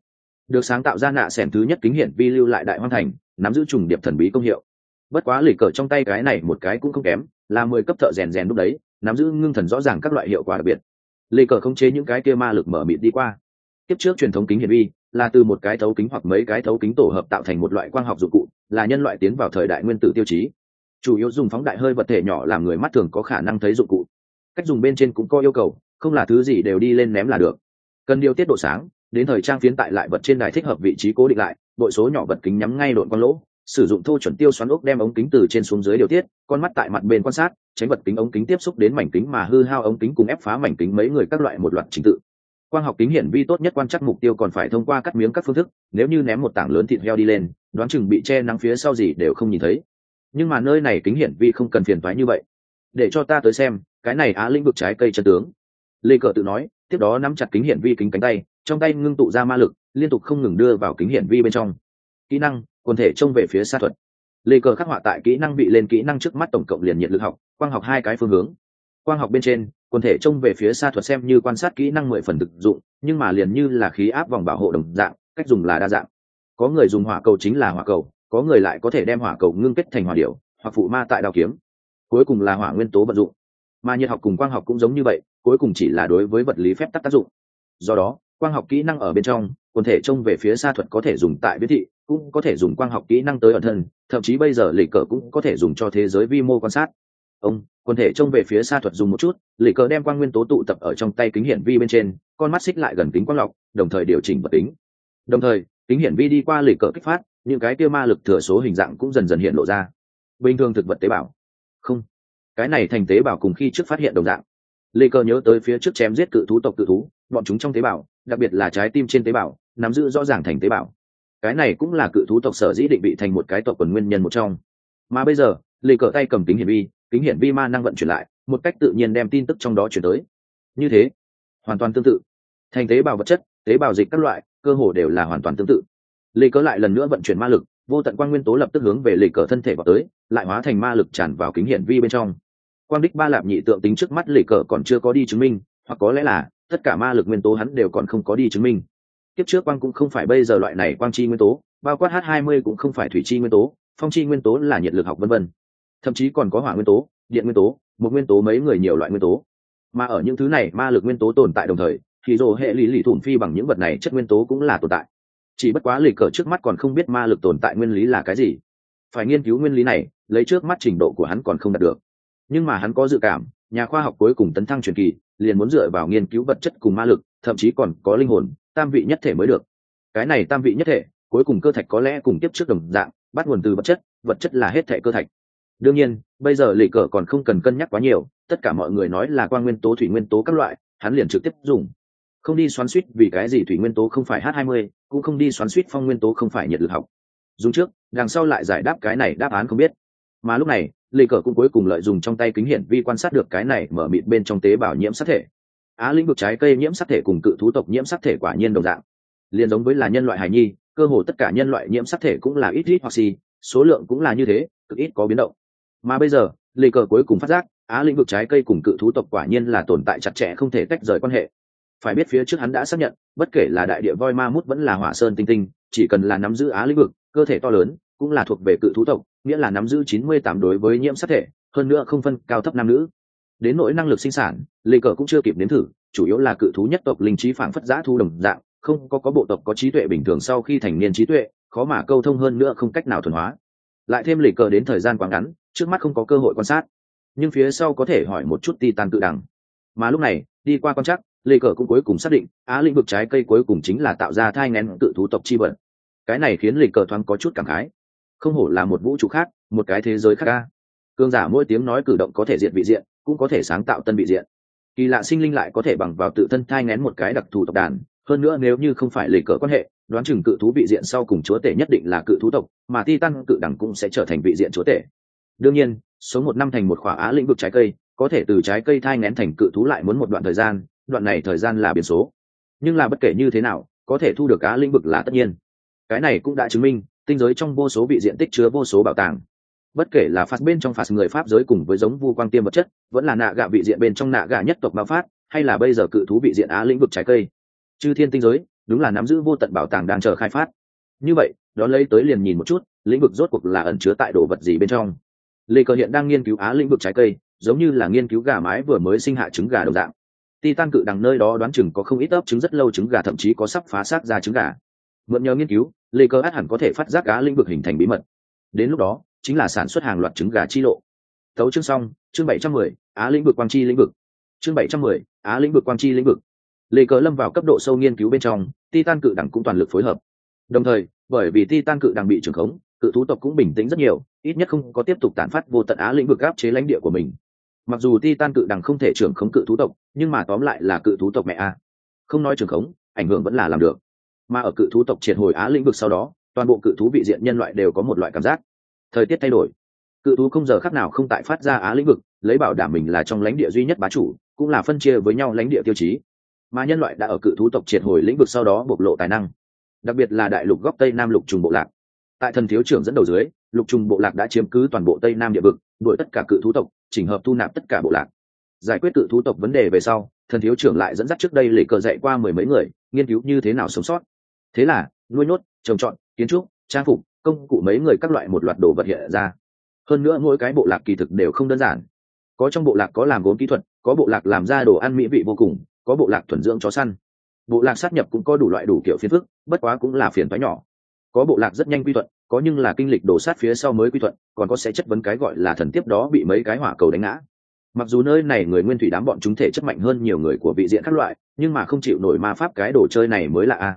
A: Được sáng tạo ra nạ xẻn thứ nhất kính hiển vi lưu lại đại hoang thành nắm giữ trùng điệp thần bí công hiệu. Bất quá lì cờ trong tay cái này một cái cũng không kém, là mười cấp thợ rèn rèn lúc đấy, nắm giữ ngưng thần rõ ràng các loại hiệu quả đặc biệt. Lì cờ không chế những cái kia ma lực mở mịt đi qua. Tiếp trước truyền thống kính hiển vi, là từ một cái thấu kính hoặc mấy cái thấu kính tổ hợp tạo thành một loại quang học dụng cụ, là nhân loại tiến vào thời đại nguyên tử tiêu chí. Chủ yếu dùng phóng đại hơi vật thể nhỏ làm người mắt thường có khả năng thấy dụng cụ. Cách dùng bên trên cũng có yêu cầu, không là thứ gì đều đi lên ném là được. Cần điều tiết độ sáng, đến thời trang phiến tại lại vật trên đài thích hợp vị trí cố định lại bội số nhỏ vật kính nhắm ngay lộn con lỗ, sử dụng thô chuẩn tiêu xoắn ốc đem ống kính từ trên xuống dưới điều tiết, con mắt tại mặt bên quan sát, tránh vật kính ống kính tiếp xúc đến mảnh kính mà hư hao ống kính cùng ép phá mảnh kính mấy người các loại một loạt trình tự. Quang học kính hiển vi tốt nhất quan trắc mục tiêu còn phải thông qua cắt miếng các phương thức, nếu như ném một tảng lớn thịt heo đi lên, đoán chừng bị che nắng phía sau gì đều không nhìn thấy. Nhưng mà nơi này kính hiển vi không cần phiền toái như vậy. Để cho ta tới xem, cái này á lĩnh vực trái cây chân tướng. Lê cờ tự nói, tiếp đó nắm chặt kính hiển vi kính cánh tay trong tay ngưng tụ ra ma lực, liên tục không ngừng đưa vào kính hiển vi bên trong. Kỹ năng, quần thể trông về phía xa thuật. Lê cờ khắc họa tại kỹ năng bị lên kỹ năng trước mắt tổng cộng liền nhiệt lực học, quang học hai cái phương hướng. Quang học bên trên, quần thể trông về phía xa thuật xem như quan sát kỹ năng mười phần thực dụng, nhưng mà liền như là khí áp vòng bảo hộ đồng dạng, cách dùng là đa dạng. Có người dùng hỏa cầu chính là hỏa cầu, có người lại có thể đem hỏa cầu ngưng kết thành hỏa điệu hoặc phụ ma tại đào kiếm. Cuối cùng là hỏa nguyên tố vận dụng. Mà nhiệt học cùng quang học cũng giống như vậy, cuối cùng chỉ là đối với vật lý phép tắc tác dụng. Do đó quang học kỹ năng ở bên trong, quần thể trông về phía xa thuật có thể dùng tại viết thị, cũng có thể dùng quang học kỹ năng tới ẩn thân, thậm chí bây giờ lì cờ cũng có thể dùng cho thế giới vi mô quan sát. Ông, quần thể trông về phía xa thuật dùng một chút, lì cờ đem quang nguyên tố tụ tập ở trong tay kính hiển vi bên trên, con mắt xích lại gần kính quang lọc, đồng thời điều chỉnh vật tính. Đồng thời, kính hiển vi đi qua lì cờ kích phát, những cái kia ma lực thừa số hình dạng cũng dần dần hiện lộ ra. Bình thường thực vật tế bào. Không. Cái này thành tế bào cùng khi trước phát hiện đồng dạng. Lê cơ nhớ tới phía trước chém giết cự thú tộc cự thú, bọn chúng trong tế bào đặc biệt là trái tim trên tế bào, nắm giữ rõ ràng thành tế bào. Cái này cũng là cự thú tộc sở dĩ định vị thành một cái tộc quần nguyên nhân một trong. Mà bây giờ, lê cờ tay cầm kính hiển vi, kính hiển vi ma năng vận chuyển lại, một cách tự nhiên đem tin tức trong đó chuyển tới. Như thế, hoàn toàn tương tự. Thành tế bào vật chất, tế bào dịch các loại, cơ hồ đều là hoàn toàn tương tự. Lê cỡ lại lần nữa vận chuyển ma lực, vô tận quan nguyên tố lập tức hướng về lê cờ thân thể vào tới, lại hóa thành ma lực tràn vào kính hiển vi bên trong. Quang đích ba lạp nhị tượng tính trước mắt lê cờ còn chưa có đi chứng minh, hoặc có lẽ là tất cả ma lực nguyên tố hắn đều còn không có đi chứng minh. Kiếp trước quang cũng không phải bây giờ loại này quang chi nguyên tố, bao quát h 20 cũng không phải thủy chi nguyên tố, phong chi nguyên tố là nhiệt lực học vân vân. Thậm chí còn có hỏa nguyên tố, điện nguyên tố một nguyên tố mấy người nhiều loại nguyên tố. Mà ở những thứ này, ma lực nguyên tố tồn tại đồng thời, thì dồ hệ lý lì thủng phi bằng những vật này chất nguyên tố cũng là tồn tại. Chỉ bất quá lịch cờ trước mắt còn không biết ma lực tồn tại nguyên lý là cái gì. Phải nghiên cứu nguyên lý này, lấy trước mắt trình độ của hắn còn không đạt được. Nhưng mà hắn có dự cảm, nhà khoa học cuối cùng tấn thăng truyền kỳ liền muốn dựa vào nghiên cứu vật chất cùng ma lực, thậm chí còn có linh hồn, tam vị nhất thể mới được. Cái này tam vị nhất thể, cuối cùng cơ thạch có lẽ cùng tiếp trước đồng dạng, bắt nguồn từ vật chất vật chất là hết thể cơ thạch. Đương nhiên, bây giờ lì cờ còn không cần cân nhắc quá nhiều, tất cả mọi người nói là quang nguyên tố, thủy nguyên tố các loại, hắn liền trực tiếp dùng. Không đi xoắn suýt vì cái gì thủy nguyên tố không phải h 20 cũng không đi xoắn suýt phong nguyên tố không phải nhiệt lực học. Dùng trước, đằng sau lại giải đáp cái này đáp án không biết. Mà lúc này lì cờ cũng cuối cùng lợi dùng trong tay kính hiển vi quan sát được cái này mở mịt bên trong tế bào nhiễm sắc thể. Á, lĩnh vực trái cây nhiễm sắc thể cùng cự thú tộc nhiễm sắc thể quả nhiên đồng dạng. Liền giống với là nhân loại hài nhi, cơ hồ tất cả nhân loại nhiễm sắc thể cũng là ít ít hoặc xì, số lượng cũng là như thế, cực ít có biến động. Mà bây giờ, lì cờ cuối cùng phát giác, á, lĩnh vực trái cây cùng cự thú tộc quả nhiên là tồn tại chặt chẽ không thể tách rời quan hệ. Phải biết phía trước hắn đã xác nhận, bất kể là đại địa voi ma mút vẫn là hỏa sơn tinh tinh, chỉ cần là nắm giữ á lĩnh vực, cơ thể to lớn, cũng là thuộc về cự thú tộc nghĩa là nắm giữ chín mươi tám đối với nhiễm sắc thể, hơn nữa không phân cao thấp nam nữ. Đến nỗi năng lực sinh sản, lê cờ cũng chưa kịp nếm thử, chủ yếu là cự thú nhất tộc linh trí phản phất giã thu đồng dạng, không có có bộ tộc có trí tuệ bình thường sau khi thành niên trí tuệ, khó mà câu thông hơn nữa không cách nào thuần hóa. Lại thêm lì cờ đến thời gian quá ngắn, trước mắt không có cơ hội quan sát. Nhưng phía sau có thể hỏi một chút titan tự đẳng. Mà lúc này, đi qua quan chắc lê cờ cũng cuối cùng xác định, á lĩnh vực trái cây cuối cùng chính là tạo ra thai ngén tự thú tộc chi bẩn. cái này khiến lê cờ thoáng có chút cảm khái không hổ là một vũ trụ khác, một cái thế giới khác ca cương giả mỗi tiếng nói cử động có thể diện vị diện, cũng có thể sáng tạo tân vị diện. Kỳ lạ sinh linh lại có thể bằng vào tự thân thai ngén một cái đặc thù tộc đàn, hơn nữa nếu như không phải lề cờ quan hệ, đoán chừng cự thú vị diện sau cùng chúa tể nhất định là cự thú tộc, mà ti tăng cự đẳng cũng sẽ trở thành vị diện chúa tể. Đương nhiên số một năm thành một khỏa á lĩnh vực trái cây, có thể từ trái cây thai ngén thành cự thú lại muốn một đoạn thời gian, đoạn này thời gian là biến số. Nhưng là bất kể như thế nào, có thể thu được á lĩnh vực là tất nhiên. Cái này cũng đã chứng minh tinh giới trong vô số vị diện tích chứa vô số bảo tàng. Bất kể là phạt bên trong phạt người pháp giới cùng với giống vu quang tiêm vật chất, vẫn là nạ gạ vị diện bên trong nạ gạ nhất tộc bao phát hay là bây giờ cự thú vị diện á lĩnh vực trái cây. Chư thiên tinh giới, đúng là nắm giữ vô tận bảo tàng đang chờ khai phát. Như vậy, đó lấy tới liền nhìn một chút, lĩnh vực rốt cuộc là ẩn chứa tại đồ vật gì bên trong. Lê cờ hiện đang nghiên cứu á lĩnh vực trái cây, giống như là nghiên cứu gà mái vừa mới sinh hạ trứng gà đồng dạng. Titan cự đằng nơi đó đoán chừng có không ít ấp trứng rất lâu trứng gà, thậm chí có sắp phá xác ra trứng gà. Mượn nhờ nghiên cứu lê cơ át hẳn có thể phát giác cá lĩnh vực hình thành bí mật. Đến lúc đó, chính là sản xuất hàng loạt trứng gà chi lộ. Tấu chương xong, chương bảy trăm mười, á lĩnh vực quang chi lĩnh vực. Chương bảy trăm mười, á lĩnh vực quang chi lĩnh vực. Lê cờ lâm vào cấp độ sâu nghiên cứu bên trong, titan cự đẳng cũng toàn lực phối hợp. Đồng thời, bởi vì titan cự đẳng bị trưởng khống, cự thú tộc cũng bình tĩnh rất nhiều, ít nhất không có tiếp tục tàn phát vô tận á lĩnh vực áp chế lãnh địa của mình. Mặc dù titan cự đẳng không thể trưởng khống cự thú tộc, nhưng mà tóm lại là cự thú tộc mẹ a. Không nói trưởng khống, ảnh hưởng vẫn là làm được mà ở cự thú tộc triệt hồi á lĩnh vực sau đó, toàn bộ cự thú vị diện nhân loại đều có một loại cảm giác. Thời tiết thay đổi. Cự thú không giờ khác nào không tại phát ra á lĩnh vực, lấy bảo đảm mình là trong lãnh địa duy nhất bá chủ, cũng là phân chia với nhau lãnh địa tiêu chí. Mà nhân loại đã ở cự thú tộc triệt hồi lĩnh vực sau đó bộc lộ tài năng. Đặc biệt là đại lục góc tây nam lục trùng bộ lạc. Tại thần thiếu trưởng dẫn đầu dưới, lục trùng bộ lạc đã chiếm cứ toàn bộ tây nam địa vực, đuổi tất cả cự thú tộc, chỉnh hợp thu nạp tất cả bộ lạc. Giải quyết cự thú tộc vấn đề về sau, thần thiếu trưởng lại dẫn dắt trước đây lệ cờ dạy qua mười mấy người, nghiên cứu như thế nào sống sót thế là, nuôi nhốt, trồng trọt, kiến trúc, trang phục, công cụ mấy người các loại một loạt đồ vật hiện ra. Hơn nữa mỗi cái bộ lạc kỳ thực đều không đơn giản. Có trong bộ lạc có làm gốm kỹ thuật, có bộ lạc làm ra đồ ăn mỹ vị vô cùng, có bộ lạc thuần dưỡng chó săn. Bộ lạc sát nhập cũng có đủ loại đủ kiểu phiền phức, bất quá cũng là phiền toái nhỏ. Có bộ lạc rất nhanh quy thuận, có nhưng là kinh lịch đổ sát phía sau mới quy thuận, còn có sẽ chất vấn cái gọi là thần tiếp đó bị mấy cái hỏa cầu đánh ngã. Mặc dù nơi này người nguyên thủy đám bọn chúng thể chất mạnh hơn nhiều người của vị diện các loại, nhưng mà không chịu nổi ma pháp cái đồ chơi này mới là a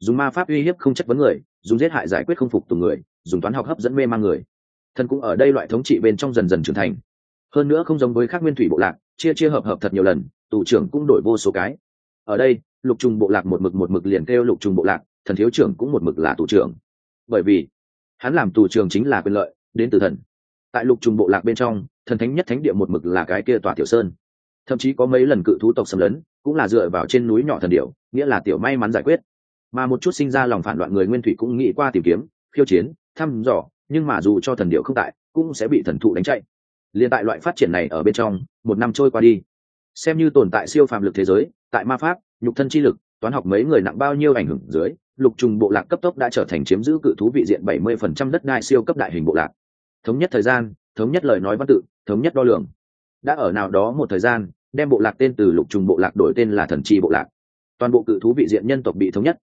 A: dùng ma pháp uy hiếp không chất vấn người, dùng giết hại giải quyết không phục tùng người, dùng toán học hấp dẫn mê mang người. Thần cũng ở đây loại thống trị bên trong dần dần trưởng thành. Hơn nữa không giống với các nguyên thủy bộ lạc, chia chia hợp hợp thật nhiều lần, tù trưởng cũng đổi vô số cái. Ở đây, lục trùng bộ lạc một mực một mực liền kêu lục trùng bộ lạc, thần thiếu trưởng cũng một mực là tù trưởng. Bởi vì, hắn làm tù trưởng chính là quyền lợi, đến từ thần. Tại lục trùng bộ lạc bên trong, thần thánh nhất thánh địa một mực là cái kia tòa tiểu sơn. Thậm chí có mấy lần cự thú tộc xâm lấn, cũng là dựa vào trên núi nhỏ thần điệu nghĩa là tiểu may mắn giải quyết mà một chút sinh ra lòng phản loạn người nguyên thủy cũng nghĩ qua tìm kiếm, khiêu chiến, thăm dò, nhưng mà dù cho thần điệu không tại, cũng sẽ bị thần thụ đánh chạy. Liên tại loại phát triển này ở bên trong, một năm trôi qua đi. Xem như tồn tại siêu phàm lực thế giới, tại ma pháp, nhục thân chi lực, toán học mấy người nặng bao nhiêu ảnh hưởng dưới, lục trùng bộ lạc cấp tốc đã trở thành chiếm giữ cự thú vị diện bảy mươi phần trăm đất đai siêu cấp đại hình bộ lạc. Thống nhất thời gian, thống nhất lời nói văn tự, thống nhất đo lường. Đã ở nào đó một thời gian, đem bộ lạc tên từ lục trùng bộ lạc đổi tên là thần chi bộ lạc. Toàn bộ cự thú vị diện nhân tộc bị thống nhất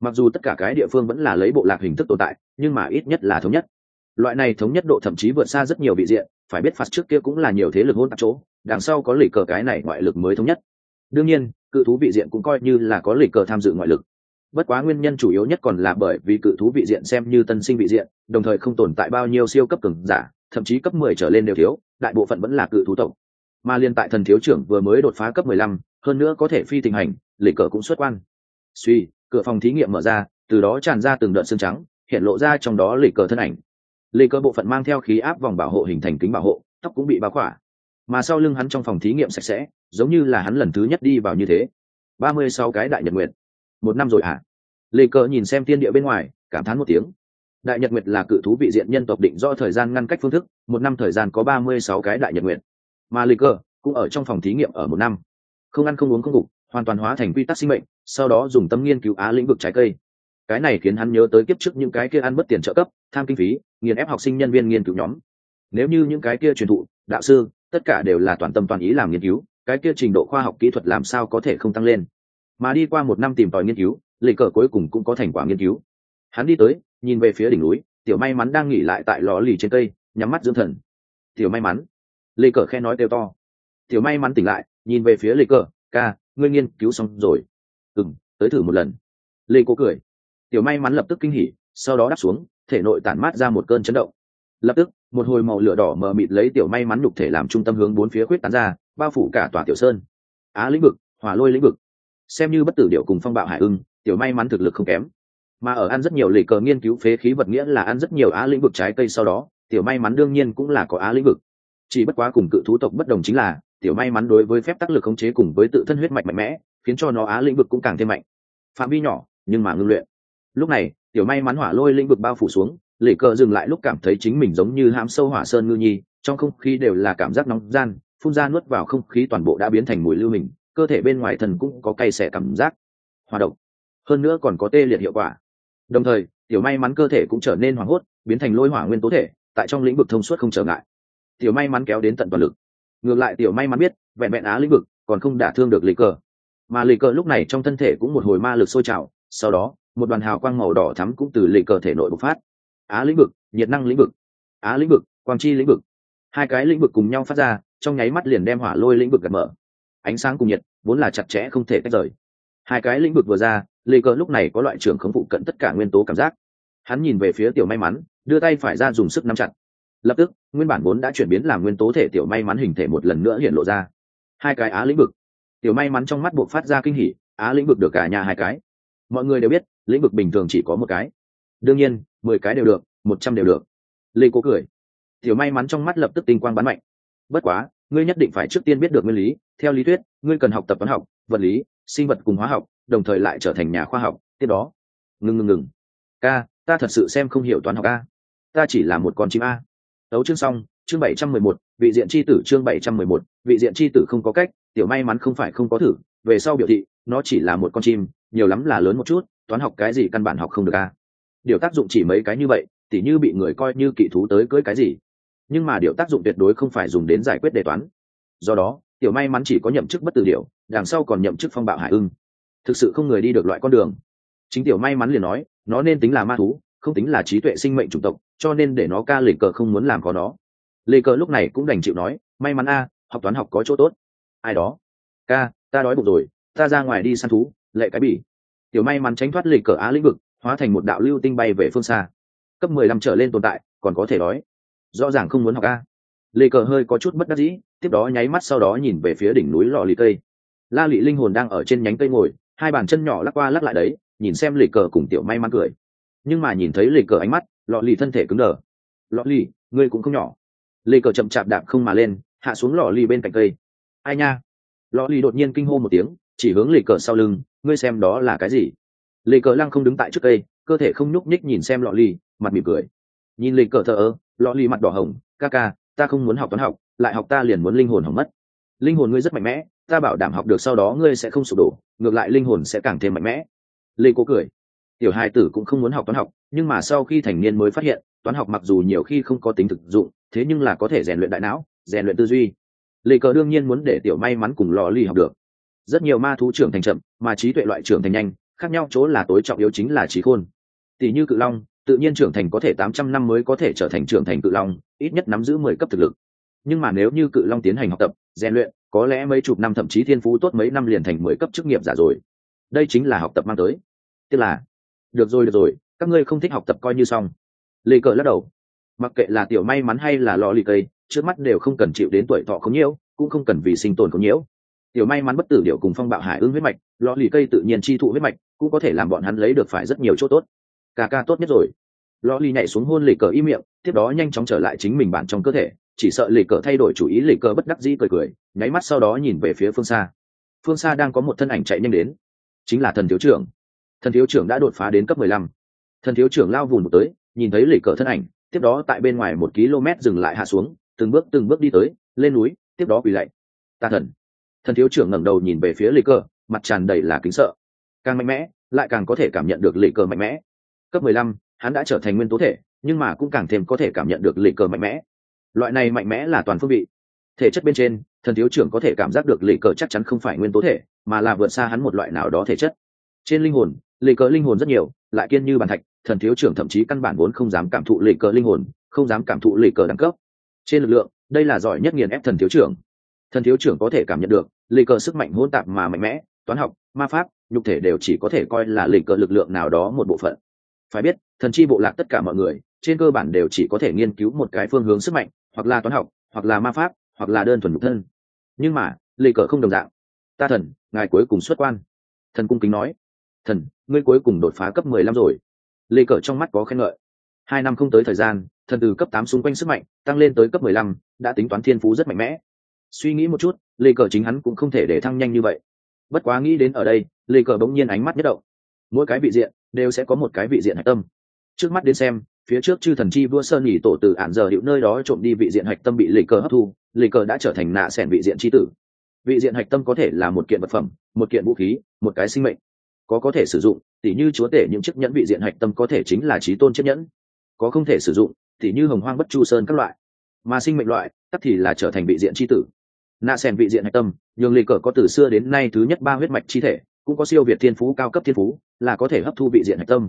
A: mặc dù tất cả cái địa phương vẫn là lấy bộ lạc hình thức tồn tại, nhưng mà ít nhất là thống nhất. Loại này thống nhất độ thậm chí vượt xa rất nhiều vị diện, phải biết phạt trước kia cũng là nhiều thế lực hôn tạp chỗ, đằng sau có lì cờ cái này ngoại lực mới thống nhất. Đương nhiên, cự thú vị diện cũng coi như là có lì cờ tham dự ngoại lực. Bất quá nguyên nhân chủ yếu nhất còn là bởi vì cự thú vị diện xem như tân sinh vị diện, đồng thời không tồn tại bao nhiêu siêu cấp cường giả, thậm chí cấp mười trở lên đều thiếu, đại bộ phận vẫn là cự thú tộc. Mà liên tại thần thiếu trưởng vừa mới đột phá cấp mười lăm, hơn nữa có thể phi tình hành lì cờ cũng xuất quan. Suy cửa phòng thí nghiệm mở ra từ đó tràn ra từng đợt xương trắng hiện lộ ra trong đó lì cờ thân ảnh. Lì cờ bộ phận mang theo khí áp vòng bảo hộ hình thành kính bảo hộ tóc cũng bị bao khỏa. Mà sau lưng hắn trong phòng thí nghiệm sạch sẽ giống như là hắn lần thứ nhất đi vào như thế. Ba mươi sáu cái đại nhật nguyệt, một năm rồi hả? À? lì cờ nhìn xem tiên địa bên ngoài cảm thán một tiếng. Đại nhật nguyệt là cự thú vị diện nhân tộc định do thời gian ngăn cách phương thức một năm thời gian có ba mươi sáu cái đại nhật nguyệt. Mà lì cờ cũng ở trong phòng thí nghiệm ở một năm. Không ăn không uống không ngủ hoàn toàn hóa thành quy tắc sinh mệnh, sau đó dùng tâm nghiên cứu á lĩnh vực trái cây. Cái này khiến hắn nhớ tới kiếp trước những cái kia ăn mất tiền trợ cấp, tham kinh phí, nghiền ép học sinh nhân viên nghiên cứu nhóm. Nếu như những cái kia truyền thụ, đạo sư, tất cả đều là toàn tâm toàn ý làm nghiên cứu, cái kia trình độ khoa học kỹ thuật làm sao có thể không tăng lên? Mà đi qua một năm tìm tòi nghiên cứu, lịch cờ cuối cùng cũng có thành quả nghiên cứu. Hắn đi tới, nhìn về phía đỉnh núi, tiểu may mắn đang nghỉ lại tại lò lì trên cây, nhắm mắt dưỡng thần. Tiểu may mắn. Lê cờ khe nói kêu to. Tiểu may mắn tỉnh lại, nhìn về phía lê cờ, ca ngươi nghiên cứu xong rồi. Ừ m tới thử một lần. Lê cố cười. Tiểu may mắn lập tức kinh hỉ, sau đó đáp xuống, thể nội tản mát ra một cơn chấn động. Lập tức, một hồi màu lửa đỏ mờ mịt lấy tiểu may mắn nhục thể làm trung tâm hướng bốn phía khuyết tán ra, bao phủ cả tòa tiểu sơn. Á lĩnh vực, hỏa lôi lĩnh vực. Xem như bất tử điệu cùng phong bạo hải ưng, tiểu may mắn thực lực không kém. Mà ở ăn rất nhiều lì cờ nghiên cứu phế khí vật nghĩa là ăn rất nhiều á lĩnh vực trái cây sau đó, tiểu may mắn đương nhiên cũng là có á lĩnh vực. Chỉ bất quá cùng cự thú tộc bất đồng chính là tiểu may mắn đối với phép tác lực khống chế cùng với tự thân huyết mạch mạnh mẽ, khiến cho nó á lĩnh vực cũng càng thêm mạnh. Phạm vi nhỏ, nhưng mà ngưng luyện. Lúc này, tiểu may mắn hỏa lôi lĩnh vực bao phủ xuống lì cờ dừng lại lúc cảm thấy chính mình giống như hãm sâu hỏa sơn ngư nhi, trong không khí đều là cảm giác nóng gian, phun ra nuốt vào không khí toàn bộ đã biến thành mùi lưu mình cơ thể bên ngoài thần cũng có cay xẻ cảm giác. Hoạt động hơn nữa còn có tê liệt hiệu quả. Đồng thời, tiểu may mắn cơ thể cũng trở nên hoảng hốt, biến thành lôi hỏa nguyên tố thể, tại trong lĩnh vực thông suốt không trở ngại. Tiểu may mắn kéo đến tận toàn lực ngược lại tiểu may mắn biết, vẹn vẹn á lĩnh vực, còn không đả thương được lì cờ. Mà lì cờ lúc này trong thân thể cũng một hồi ma lực sôi trào, sau đó, một đoàn hào quang màu đỏ thắm cũng từ lì cờ thể nội bộc phát. Á lĩnh vực, nhiệt năng lĩnh vực, á lĩnh vực, quang chi lĩnh vực. Hai cái lĩnh vực cùng nhau phát ra, trong nháy mắt liền đem hỏa lôi lĩnh vực gạt mở. Ánh sáng cùng nhiệt, vốn là chặt chẽ không thể tách rời. Hai cái lĩnh vực vừa ra lì cờ lúc này có loại trưởng khống phụ cận tất cả nguyên tố cảm giác. Hắn nhìn về phía tiểu may mắn, đưa tay phải ra dùng sức nắm chặt lập tức, nguyên bản vốn đã chuyển biến làm nguyên tố thể tiểu may mắn hình thể một lần nữa hiện lộ ra. Hai cái á lĩnh vực. Tiểu may mắn trong mắt buộc phát ra kinh hỉ, á lĩnh vực được cả nhà hai cái. Mọi người đều biết, lĩnh vực bình thường chỉ có một cái. Đương nhiên, mười cái đều được, một trăm đều được. Lê cố cười. Tiểu may mắn trong mắt lập tức tinh quang bắn mạnh. Bất quá, ngươi nhất định phải trước tiên biết được nguyên lý. Theo lý thuyết, ngươi cần học tập toán học, vật lý, sinh vật cùng hóa học, đồng thời lại trở thành nhà khoa học. Tiếp đó. Ngừng ngừng ngừng ca, ta thật sự xem không hiểu toán học a. Ta chỉ là một con chim a đấu chương xong, chương bảy trăm mười một, vị diện c h i tử chương bảy trăm mười một, vị diện c h i tử không có cách, tiểu may mắn không phải không có thử. Về sau biểu thị, nó chỉ là một con chim, nhiều lắm là lớn một chút, toán học cái gì căn bản học không được a. Điều tác dụng chỉ mấy cái như vậy, tỉ như bị người coi như kỵ thú tới cưới cái gì. Nhưng mà điều tác dụng tuyệt đối không phải dùng đến giải quyết đề toán. Do đó, tiểu may mắn chỉ có nhậm chức bất tử điệu đằng sau còn nhậm chức phong bạo hải ưng. Thực sự không người đi được loại con đường. Chính tiểu may mắn liền nói, nó nên tính là ma thú không tính là trí tuệ sinh mệnh chủng tộc, cho nên để nó ca lệ cờ không muốn làm có nó. Lệ cờ lúc này cũng đành chịu nói, may mắn a, học toán học có chỗ tốt. Ai đó? Ca, ta đói bụng rồi, ta ra ngoài đi săn thú, lệ cái bỉ. Tiểu may mắn tránh thoát lệ cờ á lĩnh vực, hóa thành một đạo lưu tinh bay về phương xa. Cấp mười lăm trở lên tồn tại, còn có thể đói. Rõ ràng không muốn học a. Lệ cờ hơi có chút bất đắc dĩ, tiếp đó nháy mắt sau đó nhìn về phía đỉnh núi lò lì cây. La lị linh hồn đang ở trên nhánh cây ngồi, hai bàn chân nhỏ lắc qua lắc lại đấy, nhìn xem lì cờ cùng tiểu may mắn cười nhưng mà nhìn thấy lì cờ ánh mắt, lọ lì thân thể cứng đờ. Lọ lì, ngươi cũng không nhỏ. Lì cờ chậm chạp đạp không mà lên, hạ xuống lọ lì bên cạnh cây. Ai nha? Lọ lì đột nhiên kinh hô một tiếng, chỉ hướng lì cờ sau lưng, ngươi xem đó là cái gì? Lì cờ lăng không đứng tại trước cây, cơ thể không nhúc nhích nhìn xem lọ lì, mặt mỉm cười. Nhìn lì cờ thờ ơ, lọ lì mặt đỏ hồng, ca ca, ta không muốn học toán học, lại học ta liền muốn linh hồn hỏng mất. Linh hồn ngươi rất mạnh mẽ, ta bảo đảm học được sau đó ngươi sẽ không sụp đổ, ngược lại linh hồn sẽ càng thêm mạnh mẽ. Lê cố cười tiểu hai tử cũng không muốn học toán học, nhưng mà sau khi thành niên mới phát hiện, toán học mặc dù nhiều khi không có tính thực dụng, thế nhưng là có thể rèn luyện đại não, rèn luyện tư duy. Lệ cờ đương nhiên muốn để tiểu may mắn cùng lò ly học được. Rất nhiều ma thú trưởng thành chậm, mà trí tuệ loại trưởng thành nhanh, khác nhau chỗ là tối trọng yếu chính là trí khôn. Tỷ như cự long, tự nhiên trưởng thành có thể tám trăm năm mới có thể trở thành trưởng thành cự long, ít nhất nắm giữ mười cấp thực lực. Nhưng mà nếu như cự long tiến hành học tập, rèn luyện, có lẽ mấy chục năm thậm chí thiên phú tốt mấy năm liền thành mười cấp chức nghiệp giả rồi. Đây chính là học tập mang tới. Tức là được rồi được rồi, các ngươi không thích học tập coi như xong. Lê cờ lắc đầu. Mặc kệ là tiểu may mắn hay là lò lì cây, trước mắt đều không cần chịu đến tuổi thọ không nhiễu, cũng không cần vì sinh tồn không nhiễu. Tiểu may mắn bất tử điệu cùng phong bạo hải ương huyết mạch lò lì cây tự nhiên chi thụ huyết mạch, cũng có thể làm bọn hắn lấy được phải rất nhiều chỗ tốt. Ca ca tốt nhất rồi. Lò lì nhảy xuống hôn lì cờ y miệng, tiếp đó nhanh chóng trở lại chính mình bản trong cơ thể, chỉ sợ lì cờ thay đổi chủ ý lì cờ bất đắc dĩ cười cười, nháy mắt sau đó nhìn về phía phương xa. Phương xa đang có một thân ảnh chạy nhanh đến. Chính là thần thiếu trưởng thần thiếu trưởng đã đột phá đến cấp mười lăm. Thần thiếu trưởng lao vùn một tới, nhìn thấy lì cờ thân ảnh, tiếp đó tại bên ngoài một km dừng lại hạ xuống, từng bước từng bước đi tới, lên núi, tiếp đó quỳ lạy. Ta thần. Thần thiếu trưởng ngẩng đầu nhìn về phía lì cờ, mặt tràn đầy là kính sợ. Càng mạnh mẽ, lại càng có thể cảm nhận được lì cờ mạnh mẽ. Cấp mười lăm, hắn đã trở thành nguyên tố thể, nhưng mà cũng càng thêm có thể cảm nhận được lì cờ mạnh mẽ. Loại này mạnh mẽ là toàn phương vị. Thể chất bên trên, thần thiếu trưởng có thể cảm giác được lì cờ chắc chắn không phải nguyên tố thể, mà là vượt xa hắn một loại nào đó thể chất. Trên linh hồn lệ cờ linh hồn rất nhiều, lại kiên như bàn thạch, thần thiếu trưởng thậm chí căn bản vốn không dám cảm thụ lệ cờ linh hồn, không dám cảm thụ lệ cờ đẳng cấp. Trên lực lượng, đây là giỏi nhất nghiền ép thần thiếu trưởng. Thần thiếu trưởng có thể cảm nhận được, lệ cờ sức mạnh hôn tạp mà mạnh mẽ, toán học, ma pháp, nhục thể đều chỉ có thể coi là lệ cờ lực lượng nào đó một bộ phận. Phải biết, thần chi bộ lạc tất cả mọi người, trên cơ bản đều chỉ có thể nghiên cứu một cái phương hướng sức mạnh, hoặc là toán học, hoặc là ma pháp, hoặc là đơn thuần nhục thân. Nhưng mà, lệ cờ không đồng dạng. Ta thần, ngài cuối cùng xuất quan. Thần cung kính nói thần, ngươi cuối cùng đột phá cấp mười lăm rồi. Lê cờ trong mắt có khen ngợi. Hai năm không tới thời gian, thần từ cấp tám xung quanh sức mạnh, tăng lên tới cấp mười lăm, đã tính toán thiên phú rất mạnh mẽ. Suy nghĩ một chút, lê cờ chính hắn cũng không thể để thăng nhanh như vậy. Bất quá nghĩ đến ở đây, lê cờ bỗng nhiên ánh mắt nhất động. Mỗi cái vị diện, đều sẽ có một cái vị diện hạch tâm. Trước mắt đến xem, phía trước chư thần chi vua sơn nhỉ tổ từ ản giờ hiệu nơi đó trộm đi vị diện hạch tâm bị lê cờ hấp thu, lê cờ đã trở thành nạ sẻn vị diện chi tử. Vị diện hạch tâm có thể là một kiện vật phẩm, một kiện vũ khí, một cái sinh mệnh có có thể sử dụng, tỉ như chúa tể những chiếc nhẫn bị diện hạch tâm có thể chính là trí tôn chiếc nhẫn. Có không thể sử dụng, tỉ như hồng hoang bất chu sơn các loại. Mà sinh mệnh loại, tắc thì là trở thành vị diện chi tử. Nạ sẻn vị diện hạch tâm, nhường lì cờ có từ xưa đến nay thứ nhất ba huyết mạch chi thể, cũng có siêu việt thiên phú, cao cấp thiên phú, là có thể hấp thu vị diện hạch tâm.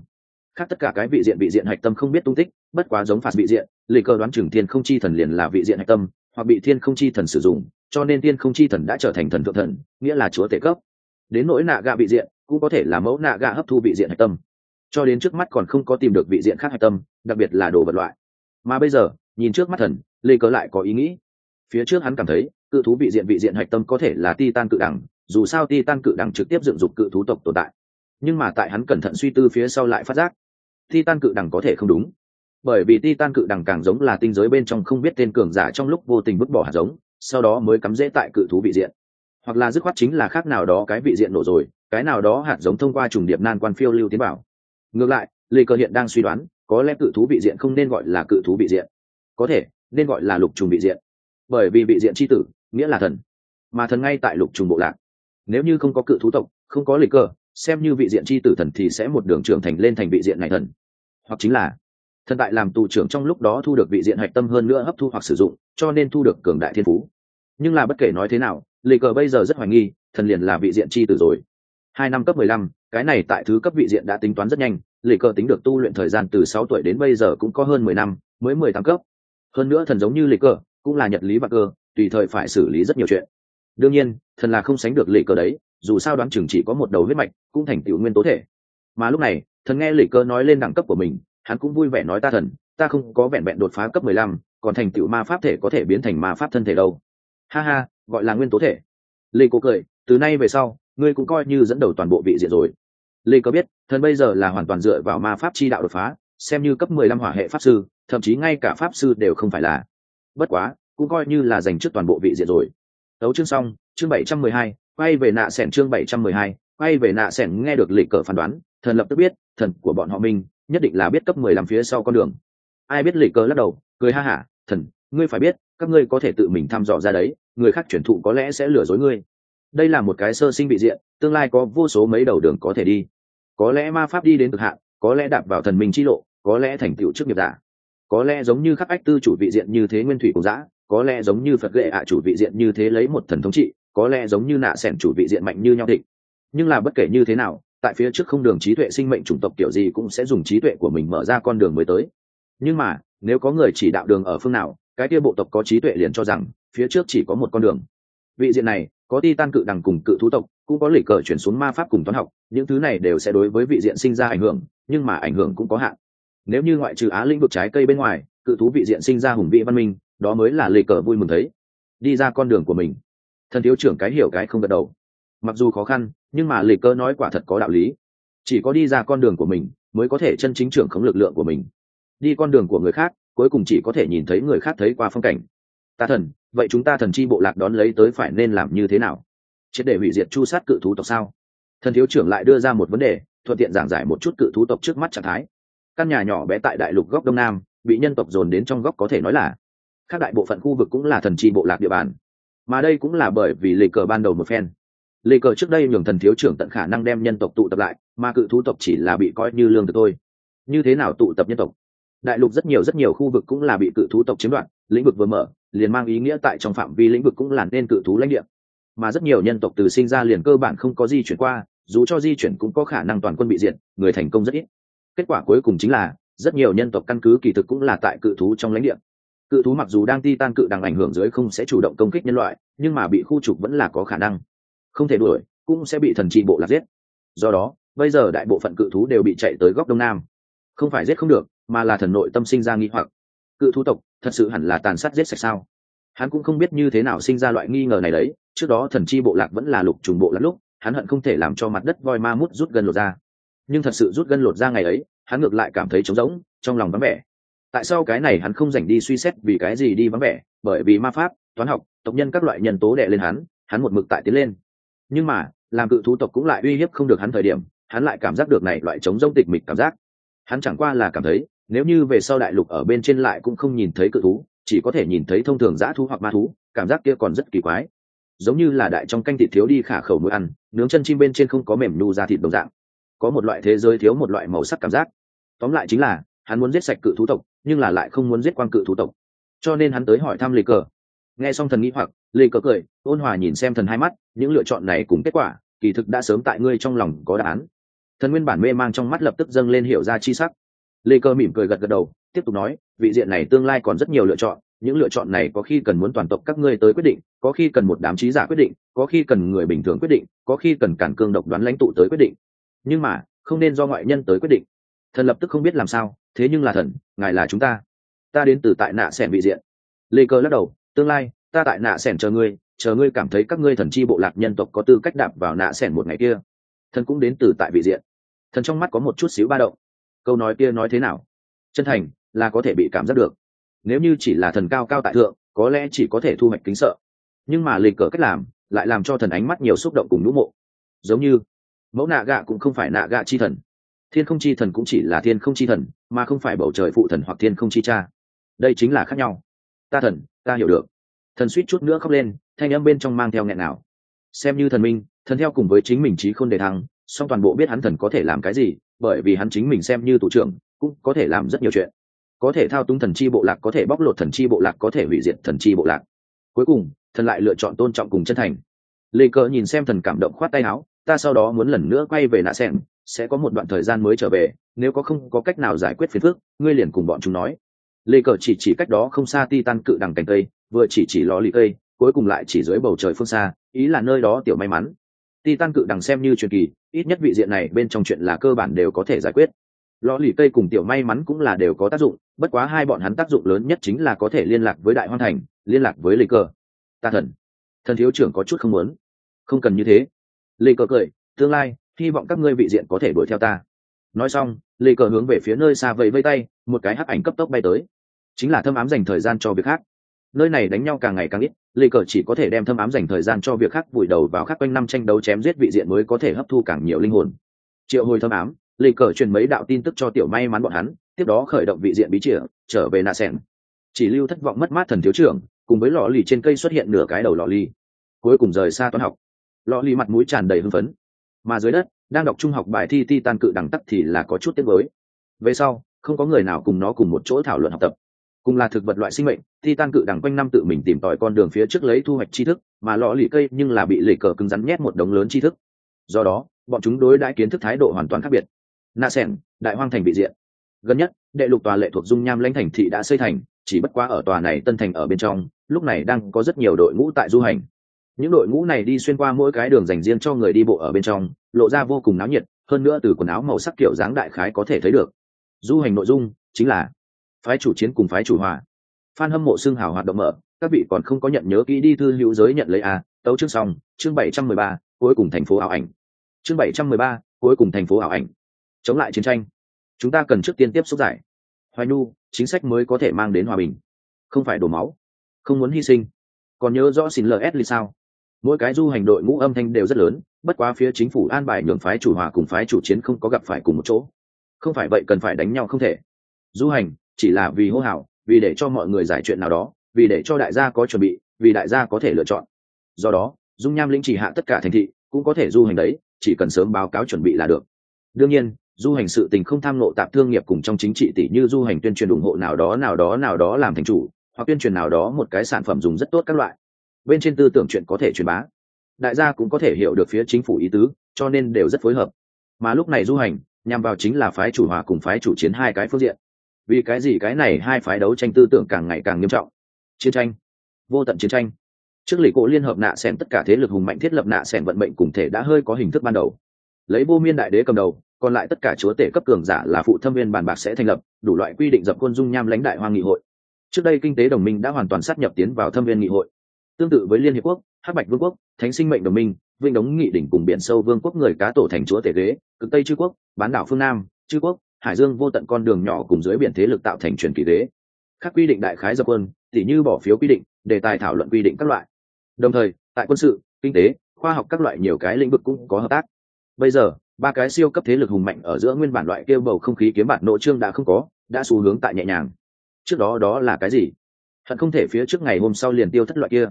A: Khác tất cả cái vị diện vị diện hạch tâm không biết tung tích, bất quá giống phạt vị diện lì cờ đoán chừng thiên không chi thần liền là vị diện hạch tâm, hoặc bị thiên không chi thần sử dụng, cho nên thiên không chi thần đã trở thành thần thượng thần, nghĩa là chúa tể cấp đến nỗi nạ gạ vị diện, cũng có thể là mẫu nạ gạ hấp thu vị diện hạch tâm. Cho đến trước mắt còn không có tìm được vị diện khác hạch tâm, đặc biệt là đồ vật loại. Mà bây giờ, nhìn trước mắt thần, lê cớ lại có ý nghĩ. Phía trước hắn cảm thấy, cự thú vị diện vị diện hạch tâm có thể là ti tan cự đẳng, dù sao ti tan cự đẳng trực tiếp dựng dục cự thú tộc tồn tại. Nhưng mà tại hắn cẩn thận suy tư phía sau lại phát giác ti tan cự đẳng có thể không đúng. Bởi vì ti tan cự đẳng càng giống là tinh giới bên trong không biết tên cường giả trong lúc vô tình vứt bỏ hạt giống, sau đó mới cắm rễ tại cự thú vị diện hoặc là dứt khoát chính là khác nào đó cái vị diện nổ rồi, cái nào đó hạt giống thông qua trùng điệp nan quan phiêu lưu tiến bảo ngược lại, lê cơ hiện đang suy đoán, có lẽ cự thú vị diện không nên gọi là cự thú vị diện. Có thể, nên gọi là lục trùng vị diện. Bởi vì vị diện c h i tử, nghĩa là thần. Mà thần ngay tại lục trùng bộ lạc. Nếu như không có cự thú tộc, không có lê cơ, xem như vị diện c h i tử thần thì sẽ một đường trưởng thành lên thành vị diện này thần. Hoặc chính là, thần tại làm tù trưởng trong lúc đó thu được vị diện hạch tâm hơn nữa hấp thu hoặc sử dụng, cho nên thu được cường đại thiên phú nhưng là bất kể nói thế nào lì cờ bây giờ rất hoài nghi, thần liền là vị diện c h i tử rồi. Hai năm cấp mười lăm, cái này tại thứ cấp vị diện đã tính toán rất nhanh lì cờ tính được tu luyện thời gian từ sáu tuổi đến bây giờ cũng có hơn mười năm, mới mười tám cấp. Hơn nữa thần giống như lì cờ, cũng là nhật lý và cơ, tùy thời phải xử lý rất nhiều chuyện. Đương nhiên, thần là không sánh được lì cờ đấy, dù sao đoán chừng chỉ có một đầu huyết mạch, cũng thành tựu nguyên tố thể. Mà lúc này, thần nghe lì cờ nói lên đẳng cấp của mình, hắn cũng vui vẻ nói ta thần, ta không có vẹn vẹn đột phá cấp mười lăm, còn thành tựu ma pháp thể có thể biến thành ma pháp thân thể đâu ha ha, gọi là nguyên tố thể. Lê cố cười, từ nay về sau, ngươi cũng coi như dẫn đầu toàn bộ vị diện rồi. Lê có biết, thần bây giờ là hoàn toàn dựa vào ma pháp chi đạo đột phá, xem như cấp mười lăm hỏa hệ pháp sư, thậm chí ngay cả pháp sư đều không phải là. Bất quá, cũng coi như là dành trước toàn bộ vị diện rồi. Đấu chương xong, chương bảy trăm mười hai, quay về nạ sẻn chương bảy trăm mười hai, quay về nạ sẻn nghe được lịch cờ phán đoán, thần lập tức biết, thần của bọn họ mình, nhất định là biết cấp mười lăm phía sau con đường. Ai biết lịch cờ lắc đầu, cười ha hả, thần, ngươi phải biết các ngươi có thể tự mình thăm dò ra đấy, người khác chuyển thụ có lẽ sẽ lừa dối ngươi. Đây là một cái sơ sinh vị diện, tương lai có vô số mấy đầu đường có thể đi. Có lẽ ma pháp đi đến cực hạn, có lẽ đạp vào thần minh chi lộ, có lẽ thành tựu trước nghiệp giả. Có lẽ giống như khắc ách tư chủ vị diện như thế nguyên thủy cùng giã có lẽ giống như phật lệ ạ chủ vị diện như thế lấy một thần thống trị, có lẽ giống như nạ sẻn chủ vị diện mạnh như nhau thịnh nhưng là bất kể như thế nào, tại phía trước không đường trí tuệ sinh mệnh chủng tộc kiểu gì cũng sẽ dùng trí tuệ của mình mở ra con đường mới tới. Nhưng mà, nếu có người chỉ đạo đường ở phương nào cái kia bộ tộc có trí tuệ liền cho rằng, phía trước chỉ có một con đường. Vị diện này, có ti tan cự đằng cùng cự thú tộc, cũng có lỉ cờ chuyển xuống ma pháp cùng toán học, những thứ này đều sẽ đối với vị diện sinh ra ảnh hưởng, nhưng mà ảnh hưởng cũng có hạn. Nếu như ngoại trừ á lĩnh vực trái cây bên ngoài, cự thú vị diện sinh ra hùng vị văn minh, đó mới là lịch cờ vui mừng thấy. Đi ra con đường của mình. Thần thiếu trưởng cái hiểu cái không gật đầu. Mặc dù khó khăn, nhưng mà lịch cờ nói quả thật có đạo lý. Chỉ có đi ra con đường của mình, mới có thể chân chính trưởng khống lực lượng của mình. Đi con đường của người khác cuối cùng chỉ có thể nhìn thấy người khác thấy qua phong cảnh. Ta thần, vậy chúng ta thần chi bộ lạc đón lấy tới phải nên làm như thế nào? Triệt để hủy diệt chu sát cự thú tộc sao? Thần thiếu trưởng lại đưa ra một vấn đề, thuận tiện giảng giải một chút cự thú tộc trước mắt trạng thái. Căn nhà nhỏ bé tại đại lục góc đông nam, bị nhân tộc dồn đến trong góc có thể nói là các đại bộ phận khu vực cũng là thần chi bộ lạc địa bàn. Mà đây cũng là bởi vì lề cờ ban đầu một phen. Lề cờ trước đây nhường thần thiếu trưởng tận khả năng đem nhân tộc tụ tập lại, mà cự thú tộc chỉ là bị coi như lương thực thôi. Như thế nào tụ tập nhân tộc? Đại lục rất nhiều rất nhiều khu vực cũng là bị cự thú tộc chiếm đoạt, lĩnh vực vừa mở, liền mang ý nghĩa tại trong phạm vi lĩnh vực cũng là nên cự thú lãnh địa. Mà rất nhiều nhân tộc từ sinh ra liền cơ bản không có di chuyển qua, dù cho di chuyển cũng có khả năng toàn quân bị diệt, người thành công rất ít. Kết quả cuối cùng chính là, rất nhiều nhân tộc căn cứ kỳ thực cũng là tại cự thú trong lãnh địa. Cự thú mặc dù đang ti tan cự đang ảnh hưởng dưới không sẽ chủ động công kích nhân loại, nhưng mà bị khu trục vẫn là có khả năng. Không thể đuổi, cũng sẽ bị thần trị bộ lạc giết. Do đó, bây giờ đại bộ phận cự thú đều bị chạy tới góc đông nam. Không phải giết không được mà là thần nội tâm sinh ra nghi hoặc. Cự thú tộc, thật sự hẳn là tàn sát giết sạch sao? Hắn cũng không biết như thế nào sinh ra loại nghi ngờ này đấy, trước đó thần chi bộ lạc vẫn là lục trùng bộ lạc lúc, hắn hận không thể làm cho mặt đất voi ma mút rút gân lột ra. Nhưng thật sự rút gân lột ra ngày ấy, hắn ngược lại cảm thấy trống rỗng, trong lòng vắng vẻ. Tại sao cái này hắn không dành đi suy xét vì cái gì đi vắng vẻ? Bởi vì ma pháp, toán học, tộc nhân các loại nhân tố đệ lên hắn hắn một mực tại tiến lên. Nhưng mà, làm cự thú tộc cũng lại uy hiếp không được hắn thời điểm, hắn lại cảm giác được này loại trống rỗng tịch mịch cảm giác. Hắn chẳng qua là cảm thấy nếu như về sau đại lục ở bên trên lại cũng không nhìn thấy cự thú, chỉ có thể nhìn thấy thông thường dã thú hoặc ma thú, cảm giác kia còn rất kỳ quái. Giống như là đại trong canh thịt thiếu đi khả khẩu mũi ăn, nướng chân chim bên trên không có mềm nu ra thịt đồng dạng. Có một loại thế giới thiếu một loại màu sắc cảm giác. Tóm lại chính là, hắn muốn giết sạch cự thú tộc, nhưng là lại không muốn giết quan cự thú tộc. Cho nên hắn tới hỏi thăm lê cờ. Nghe xong thần nghĩ hoặc, lê cờ cười, ôn hòa nhìn xem thần hai mắt, những lựa chọn này cùng kết quả, kỳ thực đã sớm tại ngươi trong lòng có đáp án. Thần nguyên bản mê mang trong mắt lập tức dâng lên hiểu ra chi sắc lê cơ mỉm cười gật gật đầu, tiếp tục nói, vị diện này tương lai còn rất nhiều lựa chọn, những lựa chọn này có khi cần muốn toàn tộc các ngươi tới quyết định, có khi cần một đám trí giả quyết định, có khi cần người bình thường quyết định, có khi cần cản cương độc đoán lãnh tụ tới quyết định. Nhưng mà, không nên do ngoại nhân tới quyết định. Thần lập tức không biết làm sao, thế nhưng là thần, ngài là chúng ta. Ta đến từ tại nạ sẻn vị diện. Lê cơ lắc đầu, tương lai, ta tại nạ sẻn chờ ngươi chờ ngươi cảm thấy các ngươi thần chi bộ lạc nhân tộc có tư cách đạp vào nạ sẻn một ngày kia. Thần cũng đến từ tại vị diện. Thần trong mắt có một chút xíu ba động câu nói kia nói thế nào? Chân thành là có thể bị cảm giác được. Nếu như chỉ là thần cao cao tại thượng, có lẽ chỉ có thể thu hoạch kính sợ. Nhưng mà lịch cờ cách làm, lại làm cho thần ánh mắt nhiều xúc động cùng ngũ mộ. Giống như, mẫu nạ gạ cũng không phải nạ gạ chi thần. Thiên không chi thần cũng chỉ là thiên không chi thần, mà không phải bầu trời phụ thần hoặc thiên không chi cha. Đây chính là khác nhau. Ta thần, ta hiểu được. Thần suýt chút nữa khóc lên, thanh âm bên trong mang theo nghẹn nào xem như thần minh, thần theo cùng với chính mình trí khôn đề thăng, song toàn bộ biết hắn thần có thể làm cái gì bởi vì hắn chính mình xem như thủ trưởng, cũng có thể làm rất nhiều chuyện. Có thể thao túng thần chi bộ lạc, có thể bóc lột thần chi bộ lạc, có thể hủy diệt thần chi bộ lạc. Cuối cùng, thần lại lựa chọn tôn trọng cùng chân thành. Lê cờ nhìn xem thần cảm động khoát tay áo, ta sau đó muốn lần nữa quay về nạ sen, sẽ có một đoạn thời gian mới trở về, nếu có không có cách nào giải quyết phiền phức, ngươi liền cùng bọn chúng nói. Lê cờ chỉ chỉ cách đó không xa ti tan cự đằng cành cây, vừa chỉ chỉ lò lì cây, cuối cùng lại chỉ dưới bầu trời phương xa, ý là nơi đó tiểu may mắn. Ti tan cự đằng xem như truyền kỳ ít nhất vị diện này bên trong chuyện là cơ bản đều có thể giải quyết. Lò lì cây cùng tiểu may mắn cũng là đều có tác dụng, bất quá hai bọn hắn tác dụng lớn nhất chính là có thể liên lạc với đại hoan thành, liên lạc với lê cơ ta thần. Thần thiếu trưởng có chút không muốn. Không cần như thế. Lê cơ cười, tương lai, hy vọng các ngươi vị diện có thể đuổi theo ta. Nói xong lê cờ hướng về phía nơi xa vẫy vây tay, một cái hắc ảnh cấp tốc bay tới. Chính là thâm ám dành thời gian cho việc khác nơi này đánh nhau càng ngày càng ít, lê cờ chỉ có thể đem thâm ám dành thời gian cho việc khác vùi đầu vào khắc quanh năm tranh đấu chém giết vị diện mới có thể hấp thu càng nhiều linh hồn. Triệu hồi thâm ám, lê cờ truyền mấy đạo tin tức cho tiểu may mắn bọn hắn, tiếp đó khởi động vị diện bí chìa, trở về nạ sẻn chỉ lưu thất vọng mất mát thần thiếu trưởng, cùng với lò lì trên cây xuất hiện nửa cái đầu lò lì. Cuối cùng rời xa toán học. Lò lì mặt mũi tràn đầy hưng phấn. Mà dưới đất, đang đọc trung học bài thi ti tan cự đẳng tắc thì là có chút tiếc với về sau, không có người nào cùng nó cùng một chỗ thảo luận học tập cùng là thực vật loại sinh mệnh titan cự đằng quanh năm tự mình tìm tòi con đường phía trước lấy thu hoạch tri thức mà lọ lì cây nhưng là bị lì cờ cứng rắn nhét một đống lớn tri thức. Do đó bọn chúng đối đãi kiến thức thái độ hoàn toàn khác biệt. Nạ sẻng, đại hoang thành bị diện gần nhất đệ lục tòa lệ thuộc dung nham lãnh thành thị đã xây thành chỉ bất quá ở tòa này tân thành ở bên trong lúc này đang có rất nhiều đội ngũ tại du hành. Những đội ngũ này đi xuyên qua mỗi cái đường dành riêng cho người đi bộ ở bên trong lộ ra vô cùng náo nhiệt hơn nữa từ quần áo màu sắc kiểu dáng đại khái có thể thấy được. Du hành nội dung chính là phái chủ chiến cùng phái chủ hòa. Phan hâm mộ xưng hào hoạt động mở, các vị còn không có nhận nhớ kỹ đi thư hữu giới nhận lấy a, tấu chương xong, chương bảy trăm mười ba, cuối cùng thành phố ảo ảnh. Chương bảy trăm mười ba, cuối cùng thành phố ảo ảnh. Chống lại chiến tranh. Chúng ta cần trước tiên tiếp xúc giải. Hoài nhu, chính sách mới có thể mang đến hòa bình. Không phải đổ máu. Không muốn hy sinh. Còn nhớ rõ xin ls sao? Mỗi cái du hành đội ngũ âm thanh đều rất lớn, bất quá phía chính phủ an bài nhường phái chủ hòa cùng phái chủ chiến không có gặp phải cùng một chỗ. Không phải vậy cần phải đánh nhau không thể. Du hành chỉ là vì hô hào, vì để cho mọi người giải chuyện nào đó, vì để cho đại gia có chuẩn bị, vì đại gia có thể lựa chọn. Do đó, dung nham lĩnh chỉ hạ tất cả thành thị, cũng có thể du hành đấy, chỉ cần sớm báo cáo chuẩn bị là được. Đương nhiên, du hành sự tình không tham nộ tạp thương nghiệp cùng trong chính trị tỷ như du hành tuyên truyền ủng hộ nào đó nào đó nào đó làm thành chủ, hoặc tuyên truyền nào đó một cái sản phẩm dùng rất tốt các loại. Bên trên tư tưởng chuyện có thể truyền bá. Đại gia cũng có thể hiểu được phía chính phủ ý tứ, cho nên đều rất phối hợp. Mà lúc này du hành, nhằm vào chính là phái chủ hòa cùng phái chủ chiến hai cái phương diện vì cái gì cái này hai phái đấu tranh tư tưởng càng ngày càng nghiêm trọng? Chiến tranh. Vô tận chiến tranh. Trước lì cổ liên hợp nạ s tất cả thế lực hùng mạnh thiết lập nạ s vận mệnh cùng thể đã hơi có hình thức ban đầu. Lấy vô miên đại đế cầm đầu, còn lại tất cả chúa tể cấp cường giả là phụ thâm viên bàn bạc sẽ thành lập, đủ loại quy định dập quân dung nham lãnh đại hoa nghị hội. Trước đây kinh tế đồng minh đã hoàn toàn sát nhập tiến vào thâm viên nghị hội. Tương tự với liên hiệp quốc, hắc bạch vương quốc, thánh sinh mệnh đồng minh vinh đống nghị đỉnh cùng biển sâu vương quốc người cá tổ thành chúa tể ghế, cực tây chư quốc, bán đảo phương nam, chư quốc hải dương vô tận con đường nhỏ cùng dưới biển thế lực tạo thành truyền kỳ thế. các quy định đại khái dập quân, tỉ như bỏ phiếu quy định, đề tài thảo luận quy định các loại. Đồng thời, tại quân sự, kinh tế, khoa học các loại nhiều cái lĩnh vực cũng có hợp tác. Bây giờ, ba cái siêu cấp thế lực hùng mạnh ở giữa nguyên bản loại kêu bầu không khí kiếm bản nội trương đã không có, đã xu hướng tại nhẹ nhàng. Trước đó đó là cái gì? Hận không thể phía trước ngày hôm sau liền tiêu thất loại kia.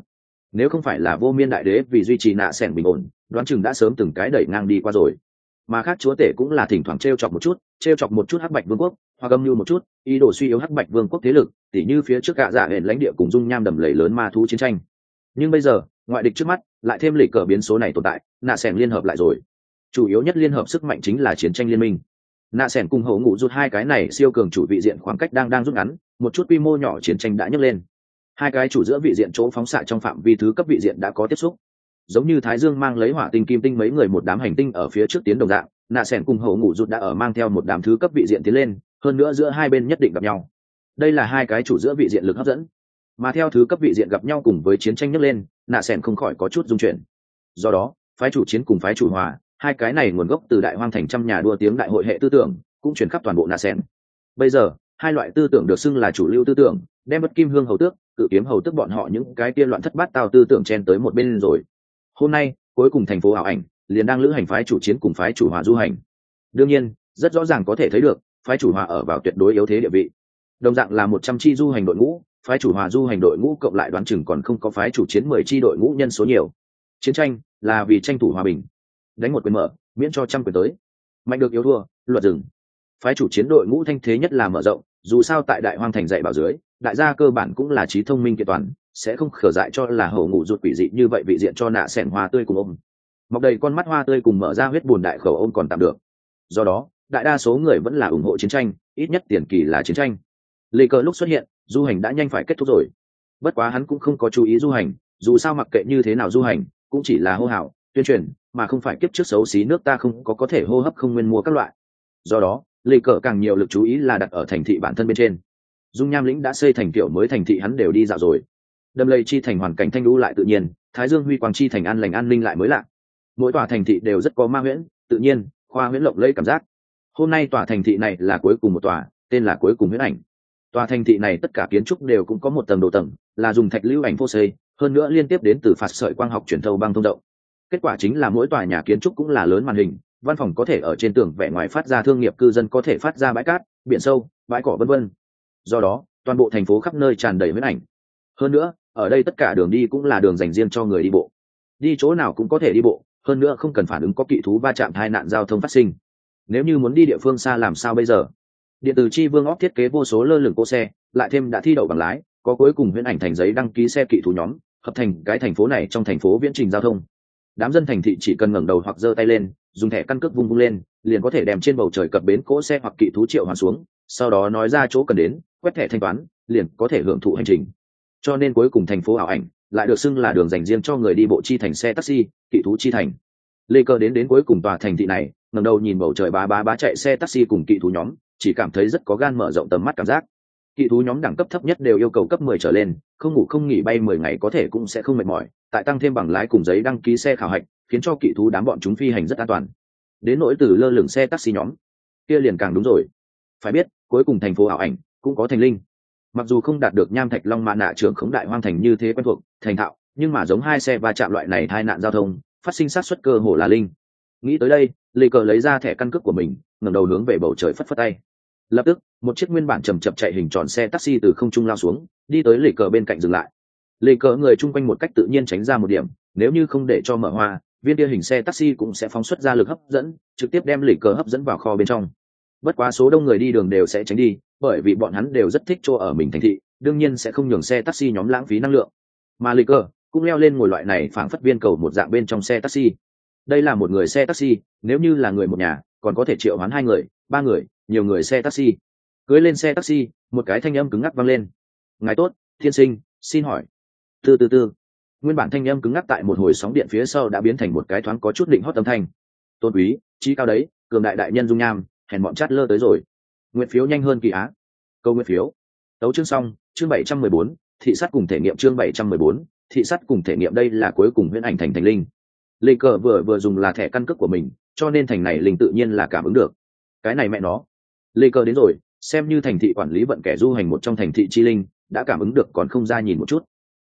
A: Nếu không phải là vô miên đại đế vì duy trì nạ sẻn bình ổn, đoán chừng đã sớm từng cái đẩy ngang đi qua rồi mà khác chúa tể cũng là thỉnh thoảng t r e o chọc một chút t r e o chọc một chút hắc bạch vương quốc, hoặc âm mưu một chút, ý đồ suy yếu hắc bạch vương quốc thế lực, tỉ như phía trước gạ dạ hệ lãnh địa cùng dung nham đầm lầy lớn ma thú chiến tranh. Nhưng bây giờ, ngoại địch trước mắt, lại thêm lịch cờ biến số này tồn tại, nạ s liên hợp lại rồi. Chủ yếu nhất liên hợp sức mạnh chính là chiến tranh liên minh. Nạ s cùng hậu ngụ rút hai cái này siêu cường chủ vị diện khoảng cách đang đang rút ngắn, một chút quy mô nhỏ chiến tranh đã nhấc lên. Hai cái chủ giữa vị diện chỗ phóng xạ trong phạm vi thứ cấp vị diện đã có tiếp xúc giống như thái dương mang lấy hỏa tinh kim tinh mấy người một đám hành tinh ở phía trước tiến đồng dạng, nạ sẻn cùng hậu ngủ rụt đã ở mang theo một đám thứ cấp vị diện tiến lên, hơn nữa giữa hai bên nhất định gặp nhau. Đây là hai cái chủ giữa vị diện lực hấp dẫn. Mà theo thứ cấp vị diện gặp nhau cùng với chiến tranh nhấc lên, nạ sẻn không khỏi có chút dung chuyển. Do đó, phái chủ chiến cùng phái chủ hòa, hai cái này nguồn gốc từ đại hoang thành trăm nhà đua tiếng đại hội hệ tư tưởng, cũng chuyển khắp toàn bộ nạ sẻn. Bây giờ, hai loại tư tưởng được xưng là chủ lưu tư tưởng, đem bất kim hương hầu tước, cự kiếm hầu tước bọn họ những cái tiên loạn thất bát tao tư tưởng chen tới một bên rồi hôm nay, cuối cùng thành phố ảo ảnh, liền đang lữ hành phái chủ chiến cùng phái chủ hòa du hành. Đương nhiên, rất rõ ràng có thể thấy được, phái chủ hòa ở vào tuyệt đối yếu thế địa vị. Đồng dạng là một trăm chi du hành đội ngũ, phái chủ hòa du hành đội ngũ cộng lại đoán chừng còn không có phái chủ chiến mười chi đội ngũ nhân số nhiều. Chiến tranh là vì tranh thủ hòa bình. Đánh một quyền mở, miễn cho trăm quyền tới. Mạnh được yếu thua, luật rừng phái chủ chiến đội ngũ thanh thế nhất là mở rộng, dù sao tại đại hoang thành dạy bảo dưới, đại gia cơ bản cũng là trí thông minh kiện toàn sẽ không khở dại cho là hậu ngủ ruột quỷ dị như vậy vị diện cho nạ sẻn hoa tươi cùng ôm. Mọc đầy con mắt hoa tươi cùng mở ra huyết bùn đại khẩu ôm còn tạm được. Do đó, đại đa số người vẫn là ủng hộ chiến tranh, ít nhất tiền kỳ là chiến tranh. Lê cờ lúc xuất hiện, du hành đã nhanh phải kết thúc rồi. Bất quá hắn cũng không có chú ý du hành, dù sao mặc kệ như thế nào du hành, cũng chỉ là hô hào, tuyên truyền, mà không phải kiếp trước xấu xí nước ta không có có thể hô hấp không nguyên mua các loại. Do đó, lê cờ càng nhiều lực chú ý là đặt ở thành thị bản thân bên trên. Dung nham lĩnh đã xây thành kiểu mới thành thị hắn đều đi dạo rồi đâm lây chi thành hoàn cảnh thanh lũ lại tự nhiên, thái dương huy quang chi thành an lành an ninh lại mới lạ. Mỗi tòa thành thị đều rất có ma nguyễn tự nhiên, khoa nguyễn lộng lây cảm giác. Hôm nay tòa thành thị này là cuối cùng một tòa, tên là cuối cùng huyễn ảnh. Tòa thành thị này tất cả kiến trúc đều cũng có một tầng đồ tầng, là dùng thạch lưu ảnh phô xây hơn nữa liên tiếp đến từ phạt sợi quang học truyền thâu băng thông động. Kết quả chính là mỗi tòa nhà kiến trúc cũng là lớn màn hình, văn phòng có thể ở trên tường vẻ ngoài phát ra thương nghiệp cư dân có thể phát ra bãi cát, biển sâu, bãi cỏ vân vân. Do đó, toàn bộ thành phố khắp nơi tràn đầy huyễn ảnh. Hơn nữa ở đây tất cả đường đi cũng là đường dành riêng cho người đi bộ. Đi chỗ nào cũng có thể đi bộ, hơn nữa không cần phản ứng có kỵ thú va chạm tai nạn giao thông phát sinh. Nếu như muốn đi địa phương xa làm sao bây giờ? Điện tử chi vương óc thiết kế vô số lơ lửng cỗ xe, lại thêm đã thi đậu bằng lái, có cuối cùng huyễn ảnh thành giấy đăng ký xe kỵ thú nhóm, hợp thành cái thành phố này trong thành phố viễn trình giao thông. Đám dân thành thị chỉ cần ngẩng đầu hoặc giơ tay lên, dùng thẻ căn cước vung vung lên, liền có thể đem trên bầu trời cập bến cỗ xe hoặc kỵ thú triệu hoàn xuống, sau đó nói ra chỗ cần đến, quét thẻ thanh toán, liền có thể hưởng thụ hành trình cho nên cuối cùng thành phố ảo ảnh lại được xưng là đường dành riêng cho người đi bộ chi thành xe taxi, kỵ thú chi thành. Lê cơ đến đến cuối cùng tòa thành thị này, ngẩng đầu nhìn bầu trời ba ba ba chạy xe taxi cùng kỵ thú nhóm, chỉ cảm thấy rất có gan mở rộng tầm mắt cảm giác. Kỵ thú nhóm đẳng cấp thấp nhất đều yêu cầu cấp 10 trở lên, không ngủ không nghỉ bay 10 ngày có thể cũng sẽ không mệt mỏi, tại tăng thêm bằng lái cùng giấy đăng ký xe khảo hạch, khiến cho kỵ thú đám bọn chúng phi hành rất an toàn. Đến nỗi từ lơ lửng xe taxi nhóm, kia liền càng đúng rồi. Phải biết, cuối cùng thành phố ảo ảnh cũng có thành linh mặc dù không đạt được nham thạch long mạ nạ trưởng khống đại hoang thành như thế quen thuộc, thành thạo, nhưng mà giống hai xe va chạm loại này hai nạn giao thông, phát sinh sát xuất cơ hồ là linh. Nghĩ tới đây, lê cờ lấy ra thẻ căn cước của mình, ngẩng đầu hướng về bầu trời phất phất tay. Lập tức, một chiếc nguyên bản chầm chập chạy hình tròn xe taxi từ không trung lao xuống, đi tới lê cờ bên cạnh dừng lại. Lê cờ người chung quanh một cách tự nhiên tránh ra một điểm, nếu như không để cho mở hoa, viên kia hình xe taxi cũng sẽ phóng xuất ra lực hấp dẫn, trực tiếp đem lê cờ hấp dẫn vào kho bên trong bất quá số đông người đi đường đều sẽ tránh đi, bởi vì bọn hắn đều rất thích chỗ ở mình thành thị, đương nhiên sẽ không nhường xe taxi nhóm lãng phí năng lượng. Mà lịch cơ cũng leo lên ngồi loại này phảng phất viên cầu một dạng bên trong xe taxi. Đây là một người xe taxi, nếu như là người một nhà, còn có thể triệu hoán hai người, ba người, nhiều người xe taxi. Cưới lên xe taxi, một cái thanh âm cứng ngắc vang lên. Ngài tốt, thiên sinh, xin hỏi. Từ từ từ. Nguyên bản thanh âm cứng ngắc tại một hồi sóng điện phía sau đã biến thành một cái thoáng có chút định hót âm thanh. Tôn quý trí cao đấy, cường đại đại nhân dung nham hèn bọn chát lơ tới rồi. Nguyện phiếu nhanh hơn kỳ á. Câu nguyện phiếu. Tấu chương xong, chương bảy trăm mười bốn, thị sát cùng thể nghiệm chương bảy trăm mười bốn, thị sát cùng thể nghiệm đây là cuối cùng huyễn ảnh thành thành linh. Lê cờ vừa vừa dùng là thẻ căn cước của mình, cho nên thành này linh tự nhiên là cảm ứng được. Cái này mẹ nó. Lê cờ đến rồi, xem như thành thị quản lý vận kẻ du hành một trong thành thị chi linh, đã cảm ứng được còn không ra nhìn một chút.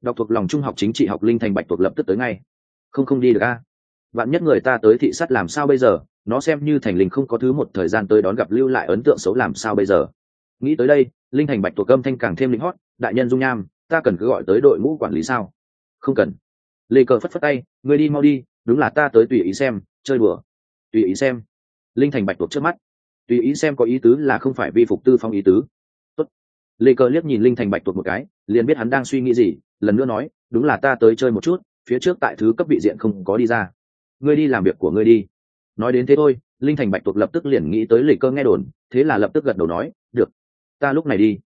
A: Đọc thuộc lòng trung học chính trị học linh thành bạch thuộc lập tức tới ngay. Không không đi được a bạn nhất người ta tới thị sát làm sao bây giờ? Nó xem như thành linh không có thứ một thời gian tới đón gặp lưu lại ấn tượng xấu làm sao bây giờ? Nghĩ tới đây, linh thành bạch thuộc âm thanh càng thêm linh hót, đại nhân dung nham, ta cần cứ gọi tới đội ngũ quản lý sao? Không cần. Lê cờ phất phất tay người đi mau đi, đúng là ta tới tùy ý xem, chơi đùa. Tùy ý xem. Linh thành bạch tuộc trước mắt. Tùy ý xem có ý tứ là không phải vi phục tư phong ý tứ. Tốt. lê cờ liếc nhìn linh thành bạch tuộc một cái, liền biết hắn đang suy nghĩ gì, lần nữa nói, đúng là ta tới chơi một chút, phía trước tại thứ cấp vị diện không có đi ra ngươi đi làm việc của ngươi đi. Nói đến thế thôi, linh thành bạch tuộc lập tức liền nghĩ tới lịch cơ nghe đồn, thế là lập tức gật đầu nói, được, ta lúc này đi.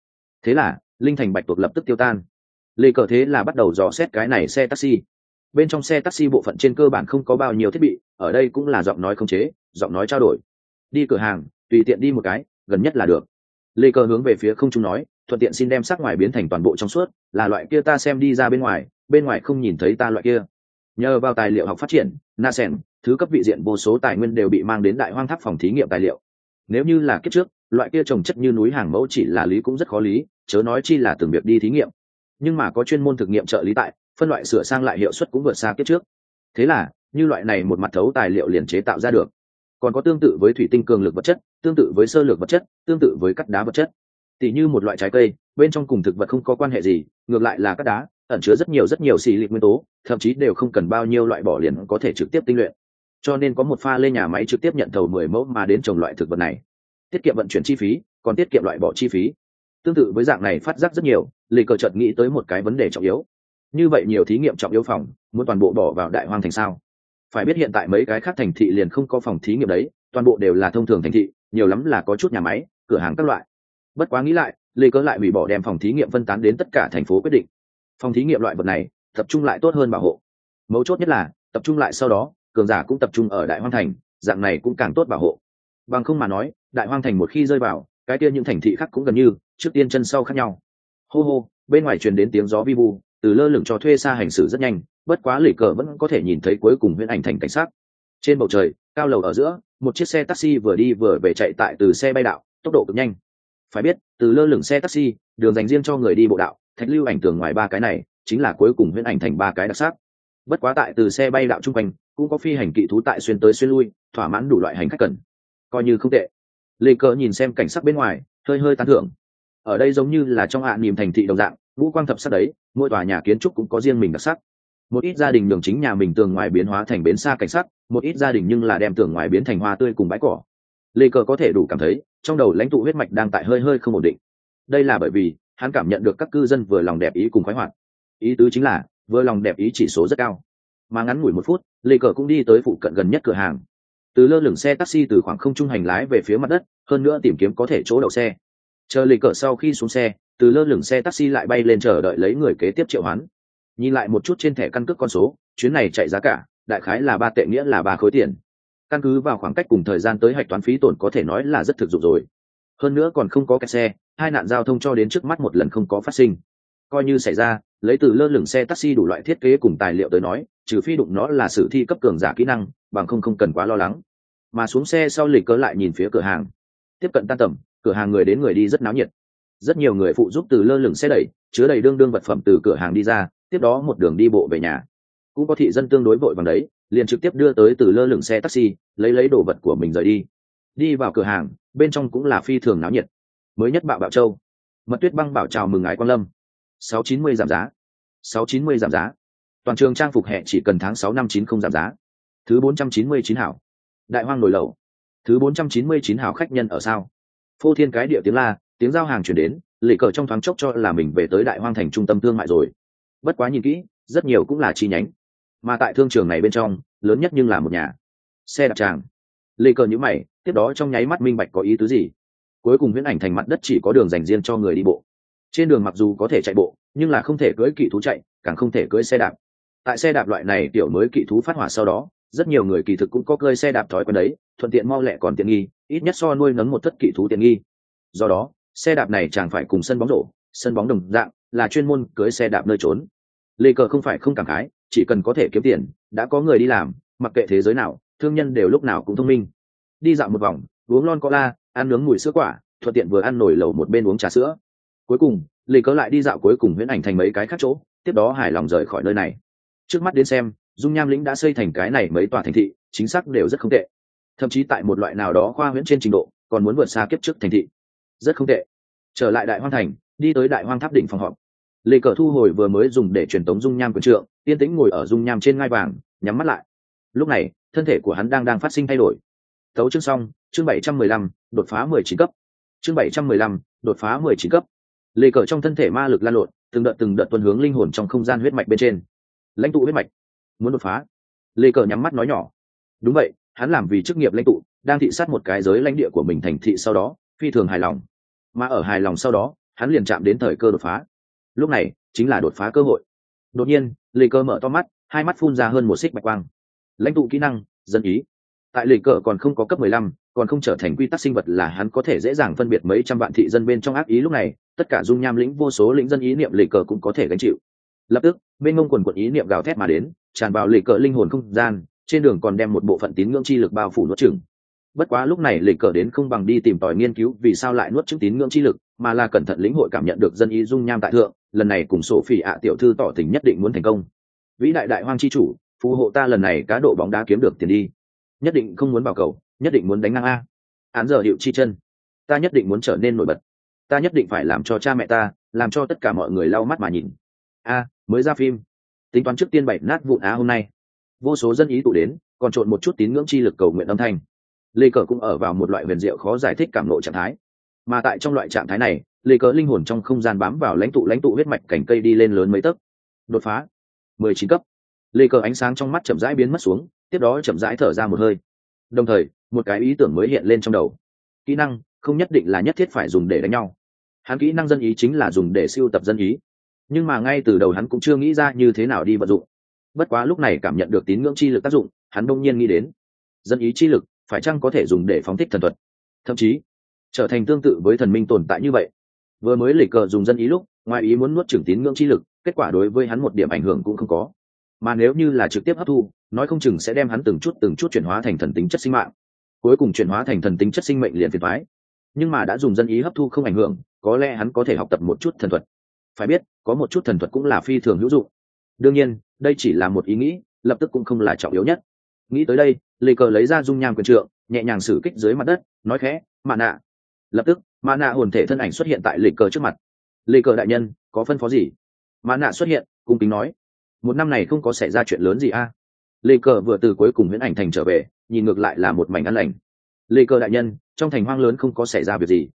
A: Thế là, linh thành bạch tuộc lập tức tiêu tan. Lê cờ thế là bắt đầu dò xét cái này xe taxi. Bên trong xe taxi bộ phận trên cơ bản không có bao nhiêu thiết bị, ở đây cũng là giọng nói không chế, giọng nói trao đổi. Đi cửa hàng, tùy tiện đi một cái, gần nhất là được. Lê cơ hướng về phía không trung nói, thuận tiện xin đem sắc ngoài biến thành toàn bộ trong suốt, là loại kia ta xem đi ra bên ngoài bên ngoài không nhìn thấy ta loại kia nhờ vào tài liệu học phát triển na sen thứ cấp vị diện vô số tài nguyên đều bị mang đến đại hoang tháp phòng thí nghiệm tài liệu. Nếu như là kiếp trước, loại kia trồng chất như núi hàng mẫu chỉ là lý cũng rất khó lý, chớ nói chi là từng việc đi thí nghiệm. Nhưng mà có chuyên môn thực nghiệm trợ lý tại, phân loại sửa sang lại hiệu suất cũng vượt xa kiếp trước. Thế là, như loại này một mặt thấu tài liệu liền chế tạo ra được. Còn có tương tự với thủy tinh cường lực vật chất, tương tự với sơ lược vật chất, tương tự với cắt đá vật chất. Tỉ như một loại trái cây, bên trong cùng thực vật không có quan hệ gì, ngược lại là cắt đá ẩn chứa rất nhiều rất nhiều xì lịp nguyên tố, thậm chí đều không cần bao nhiêu loại bỏ liền có thể trực tiếp tinh luyện. Cho nên có một pha lên nhà máy trực tiếp nhận thầu mười mẫu mà đến trồng loại thực vật này. Tiết kiệm vận chuyển chi phí, còn tiết kiệm loại bỏ chi phí. Tương tự với dạng này phát giác rất nhiều lì cờ chợt nghĩ tới một cái vấn đề trọng yếu. Như vậy nhiều thí nghiệm trọng yếu phòng, muốn toàn bộ bỏ vào đại hoang thành sao? Phải biết hiện tại mấy cái khác thành thị liền không có phòng thí nghiệm đấy, toàn bộ đều là thông thường thành thị, nhiều lắm là có chút nhà máy, cửa hàng các loại. Bất quá nghĩ lại, lê cớ lại hủy bỏ đem phòng thí nghiệm phân tán đến tất cả thành phố quyết định phòng thí nghiệm loại vật này, tập trung lại tốt hơn bảo hộ. Mấu chốt nhất là, tập trung lại sau đó, cường giả cũng tập trung ở đại hoang thành, dạng này cũng càng tốt bảo hộ. Bằng không mà nói, đại hoang thành một khi rơi vào, cái kia những thành thị khác cũng gần như, trước tiên chân sau khác nhau. Hô hô, bên ngoài truyền đến tiếng gió vi vu, từ lơ lửng cho thuê xa hành xử rất nhanh, bất quá lỉ cờ vẫn có thể nhìn thấy cuối cùng huyễn ảnh thành cảnh sát. Trên bầu trời, cao lầu ở giữa, một chiếc xe taxi vừa đi vừa về chạy tại từ xe bay đạo, tốc độ cực nhanh. Phải biết, từ lơ lửng xe taxi, đường dành riêng cho người đi bộ đạo thạch lưu ảnh tường ngoài ba cái này, chính là cuối cùng huyễn ảnh thành ba cái đặc sắc. Bất quá tại từ xe bay đạo chung quanh, cũng có phi hành kỵ thú tại xuyên tới xuyên lui, thỏa mãn đủ loại hành khách cần. Coi như không tệ. Lê cờ nhìn xem cảnh sắc bên ngoài, hơi hơi tán thưởng. Ở đây giống như là trong hạ niềm thành thị đồng dạng, vũ quang thập sắc đấy, mỗi tòa nhà kiến trúc cũng có riêng mình đặc sắc. Một ít gia đình đường chính nhà mình tường ngoài biến hóa thành bến xa cảnh sắc, một ít gia đình nhưng là đem tường ngoài biến thành hoa tươi cùng bãi cỏ. Lê cờ có thể đủ cảm thấy, trong đầu lãnh tụ huyết mạch đang tại hơi hơi không ổn định. Đây là bởi vì hắn cảm nhận được các cư dân vừa lòng đẹp ý cùng khoái hoạt. Ý tứ chính là, vừa lòng đẹp ý chỉ số rất cao. Mà ngắn ngủi một phút, lê cờ cũng đi tới phụ cận gần nhất cửa hàng. Từ lơ lửng xe taxi từ khoảng không trung hành lái về phía mặt đất, hơn nữa tìm kiếm có thể chỗ đậu xe. Chờ lê cờ sau khi xuống xe, từ lơ lửng xe taxi lại bay lên chờ đợi lấy người kế tiếp triệu hoán. Nhìn lại một chút trên thẻ căn cước con số, chuyến này chạy giá cả, đại khái là ba tệ nghĩa là ba khối tiền. Căn cứ vào khoảng cách cùng thời gian tới hạch toán phí tổn có thể nói là rất thực dụng rồi hơn nữa còn không có kẹt xe, hai nạn giao thông cho đến trước mắt một lần không có phát sinh. Coi như xảy ra, lấy từ lơ lửng xe taxi đủ loại thiết kế cùng tài liệu tới nói, trừ phi đụng nó là sử thi cấp cường giả kỹ năng, bằng không không cần quá lo lắng. Mà xuống xe sau lịch cớ lại nhìn phía cửa hàng. Tiếp cận tan tầm, cửa hàng người đến người đi rất náo nhiệt. Rất nhiều người phụ giúp từ lơ lửng xe đẩy, chứa đầy đương đương vật phẩm từ cửa hàng đi ra, tiếp đó một đường đi bộ về nhà. Cũng có thị dân tương đối vội bằng đấy, liền trực tiếp đưa tới từ lơ lửng xe taxi, lấy lấy đồ vật của mình rời đi đi vào cửa hàng, bên trong cũng là phi thường náo nhiệt. Mới nhất bạo bạo châu. Mật tuyết băng bảo chào mừng ngài quan lâm. Sáu chín mươi giảm giá. Sáu chín mươi giảm giá. Toàn trường trang phục hẹ chỉ cần tháng sáu năm chín không giảm giá. Thứ bốn trăm chín mươi chín hảo. Đại hoang nổi lẩu thứ bốn trăm chín mươi chín hảo khách nhân ở sao? Phô thiên cái địa tiếng la, tiếng giao hàng chuyển đến lệ cờ trong thoáng chốc cho là mình về tới đại hoang thành trung tâm thương mại rồi. Bất quá nhìn kỹ, rất nhiều cũng là chi nhánh. Mà tại thương trường này bên trong, lớn nhất nhưng là một nhà. Xe đạp tràng lê cờ nhữ mày, tiếp đó trong nháy mắt minh bạch có ý tứ gì. Cuối cùng huyễn ảnh thành mặt đất chỉ có đường dành riêng cho người đi bộ. Trên đường mặc dù có thể chạy bộ, nhưng là không thể cưỡi kỵ thú chạy, càng không thể cưỡi xe đạp. Tại xe đạp loại này tiểu mới kỵ thú phát hỏa sau đó, rất nhiều người kỳ thực cũng có cơi xe đạp thói quen đấy, thuận tiện mau lẹ còn tiện nghi, ít nhất so nuôi nấng một thất kỵ thú tiện nghi. Do đó, xe đạp này chẳng phải cùng sân bóng rổ, sân bóng đồng dạng, là chuyên môn cưới xe đạp nơi trốn. Lê cờ không phải không cảm khái, chỉ cần có thể kiếm tiền, đã có người đi làm, mặc kệ thế giới nào thương nhân đều lúc nào cũng thông minh. Đi dạo một vòng, uống lon cola, ăn nướng mùi sữa quả, thuận tiện vừa ăn nổi lẩu một bên uống trà sữa. Cuối cùng, lì cớ lại đi dạo cuối cùng huyễn ảnh thành mấy cái khác chỗ, tiếp đó hài lòng rời khỏi nơi này. Trước mắt đến xem, dung nham lĩnh đã xây thành cái này mấy tòa thành thị, chính xác đều rất không tệ. Thậm chí tại một loại nào đó khoa huyễn trên trình độ, còn muốn vượt xa kiếp trước thành thị. Rất không tệ. Trở lại đại hoang thành, đi tới đại hoang tháp đỉnh phòng họp. Lê cờ thu hồi vừa mới dùng để truyền tống dung nham quần trượng, yên tĩnh ngồi ở dung nham trên ngai vàng, nhắm mắt lại lúc này, thân thể của hắn đang đang phát sinh thay đổi. Tấu chương xong, chương bảy trăm mười lăm, đột phá mười chín cấp. Chương bảy trăm mười lăm, đột phá mười chín cấp. Lê cờ trong thân thể ma lực lan lộn, từng đợt từng đợt tuần hướng linh hồn trong không gian huyết mạch bên trên. Lãnh tụ huyết mạch. Muốn đột phá. Lê cờ nhắm mắt nói nhỏ. Đúng vậy, hắn làm vì chức nghiệp lãnh tụ, đang thị sát một cái giới lãnh địa của mình thành thị sau đó, phi thường hài lòng. Mà ở hài lòng sau đó, hắn liền chạm đến thời cơ đột phá. Lúc này, chính là đột phá cơ hội. Đột nhiên, lê cơ mở to mắt, hai mắt phun ra hơn một xích bạch quang lãnh tụ kỹ năng, dân ý. Tại lê cờ còn không có cấp mười lăm, còn không trở thành quy tắc sinh vật là hắn có thể dễ dàng phân biệt mấy trăm vạn thị dân bên trong ác ý lúc này, tất cả dung nham lĩnh vô số lĩnh dân ý niệm lê cờ cũng có thể gánh chịu. Lập tức, bên ngông quần quận ý niệm gào thét mà đến, tràn vào lê cờ linh hồn không gian, trên đường còn đem một bộ phận tín ngưỡng chi lực bao phủ nuốt chửng. bất quá lúc này lê cờ đến không bằng đi tìm tòi nghiên cứu vì sao lại nuốt chứng tín ngưỡng chi lực, mà là cẩn thận lĩnh hội cảm nhận được dân ý dung nham tại thượng, lần này cùng sổ phỉ ạ tiểu thư tỏ tình nhất định muốn thành công. Vĩ đại đại hoang chi chủ phù hộ ta lần này cá độ bóng đá kiếm được tiền đi. Nhất định không muốn vào cầu, nhất định muốn đánh ngang a. Án giờ hiệu chi chân. Ta nhất định muốn trở nên nổi bật. Ta nhất định phải làm cho cha mẹ ta, làm cho tất cả mọi người lau mắt mà nhìn. A, mới ra phim. Tính toán trước tiên bảy nát vụn á hôm nay. Vô số dân ý tụ đến, còn trộn một chút tín ngưỡng chi lực cầu nguyện âm thanh. Lê cờ cũng ở vào một loại huyền diệu khó giải thích cảm lộ trạng thái. Mà tại trong loại trạng thái này, lê cờ linh hồn trong không gian bám vào lãnh tụ lãnh tụ huyết mạch cành cây đi lên lớn mấy tấc. Đột phá. Mười chín cấp lê cờ ánh sáng trong mắt chậm rãi biến mất xuống, tiếp đó chậm rãi thở ra một hơi. Đồng thời, một cái ý tưởng mới hiện lên trong đầu. Kỹ năng, không nhất định là nhất thiết phải dùng để đánh nhau. Hắn kỹ năng dân ý chính là dùng để siêu tập dân ý. Nhưng mà ngay từ đầu hắn cũng chưa nghĩ ra như thế nào đi vận dụng. Bất quá lúc này cảm nhận được tín ngưỡng chi lực tác dụng, hắn đông nhiên nghĩ đến. Dân ý chi lực, phải chăng có thể dùng để phóng thích thần thuật? Thậm chí, trở thành tương tự với thần minh tồn tại như vậy. Vừa mới lì cờ dùng dân ý lúc, ngoài ý muốn nuốt trừng tín ngưỡng chi lực, kết quả đối với hắn một điểm ảnh hưởng cũng không có mà nếu như là trực tiếp hấp thu, nói không chừng sẽ đem hắn từng chút từng chút chuyển hóa thành thần tính chất sinh mạng. Cuối cùng chuyển hóa thành thần tính chất sinh mệnh liền phiền thoái nhưng mà đã dùng dân ý hấp thu không ảnh hưởng, có lẽ hắn có thể học tập một chút thần thuật. Phải biết, có một chút thần thuật cũng là phi thường hữu dụng. Đương nhiên, đây chỉ là một ý nghĩ, lập tức cũng không là trọng yếu nhất. Nghĩ tới đây, lê cờ lấy ra dung nham quyền trượng, nhẹ nhàng xử kích dưới mặt đất, nói khẽ, mạ nạ. Lập tức, mạ nạ hồn thể thân ảnh xuất hiện tại lê cờ trước mặt. Lê cờ đại nhân, có phân phó gì? Mạ nạ xuất hiện, cung kính nói một năm này không có xảy ra chuyện lớn gì a. Lê cờ vừa từ cuối cùng huyễn ảnh thành trở về, nhìn ngược lại là một mảnh ăn lành. Lê cờ đại nhân, trong thành hoang lớn không có xảy ra việc gì.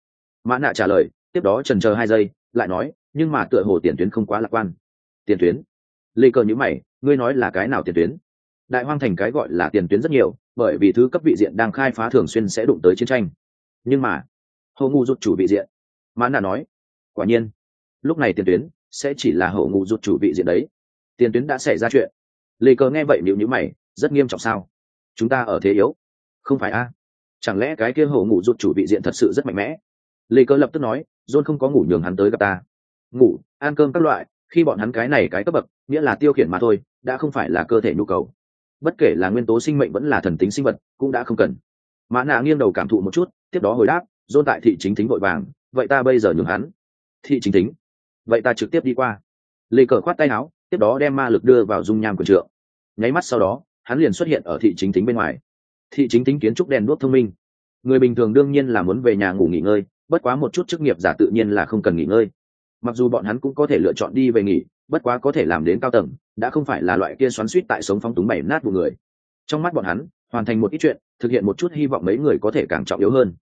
A: Mã nạ trả lời, tiếp đó trần chờ hai giây, lại nói, nhưng mà tựa hồ tiền tuyến không quá lạc quan. Tiền tuyến? Lê cờ nhữ mày, ngươi nói là cái nào tiền tuyến? Đại hoang thành cái gọi là tiền tuyến rất nhiều, bởi vì thứ cấp vị diện đang khai phá thường xuyên sẽ đụng tới chiến tranh. Nhưng mà, hậu ngu rút chủ vị diện. Mã nạ nói, quả nhiên, lúc này tiền tuyến sẽ chỉ là hậu ngu rút chủ vị diện đấy tiền tuyến đã xảy ra chuyện. Lê cờ nghe vậy nhịu nhữ mày, rất nghiêm trọng sao? Chúng ta ở thế yếu. Không phải a? Chẳng lẽ cái kia hổ ngủ rụt chủ bị diện thật sự rất mạnh mẽ? Lê cờ lập tức nói, john không có ngủ nhường hắn tới gặp ta. Ngủ, ăn cơm các loại, khi bọn hắn cái này cái cấp bậc, nghĩa là tiêu khiển mà thôi, đã không phải là cơ thể nhu cầu. Bất kể là nguyên tố sinh mệnh vẫn là thần tính sinh vật, cũng đã không cần. Mã nạ nghiêng đầu cảm thụ một chút, tiếp đó hồi đáp dôn tại thị chính thính vội vàng, vậy ta bây giờ nhường hắn. Thị chính thính. Vậy ta trực tiếp đi qua. Lê cờ khoát tay áo tiếp đó đem ma lực đưa vào dung nham quần trượng. Nháy mắt sau đó, hắn liền xuất hiện ở thị chính tính bên ngoài. Thị chính tính kiến trúc đèn đuốc thông minh. Người bình thường đương nhiên là muốn về nhà ngủ nghỉ ngơi, bất quá một chút chức nghiệp giả tự nhiên là không cần nghỉ ngơi. Mặc dù bọn hắn cũng có thể lựa chọn đi về nghỉ, bất quá có thể làm đến cao tầng, đã không phải là loại kia xoắn suýt tại sống phóng túng bảy nát của người. Trong mắt bọn hắn, hoàn thành một ít chuyện, thực hiện một chút hy vọng mấy người có thể càng trọng yếu hơn.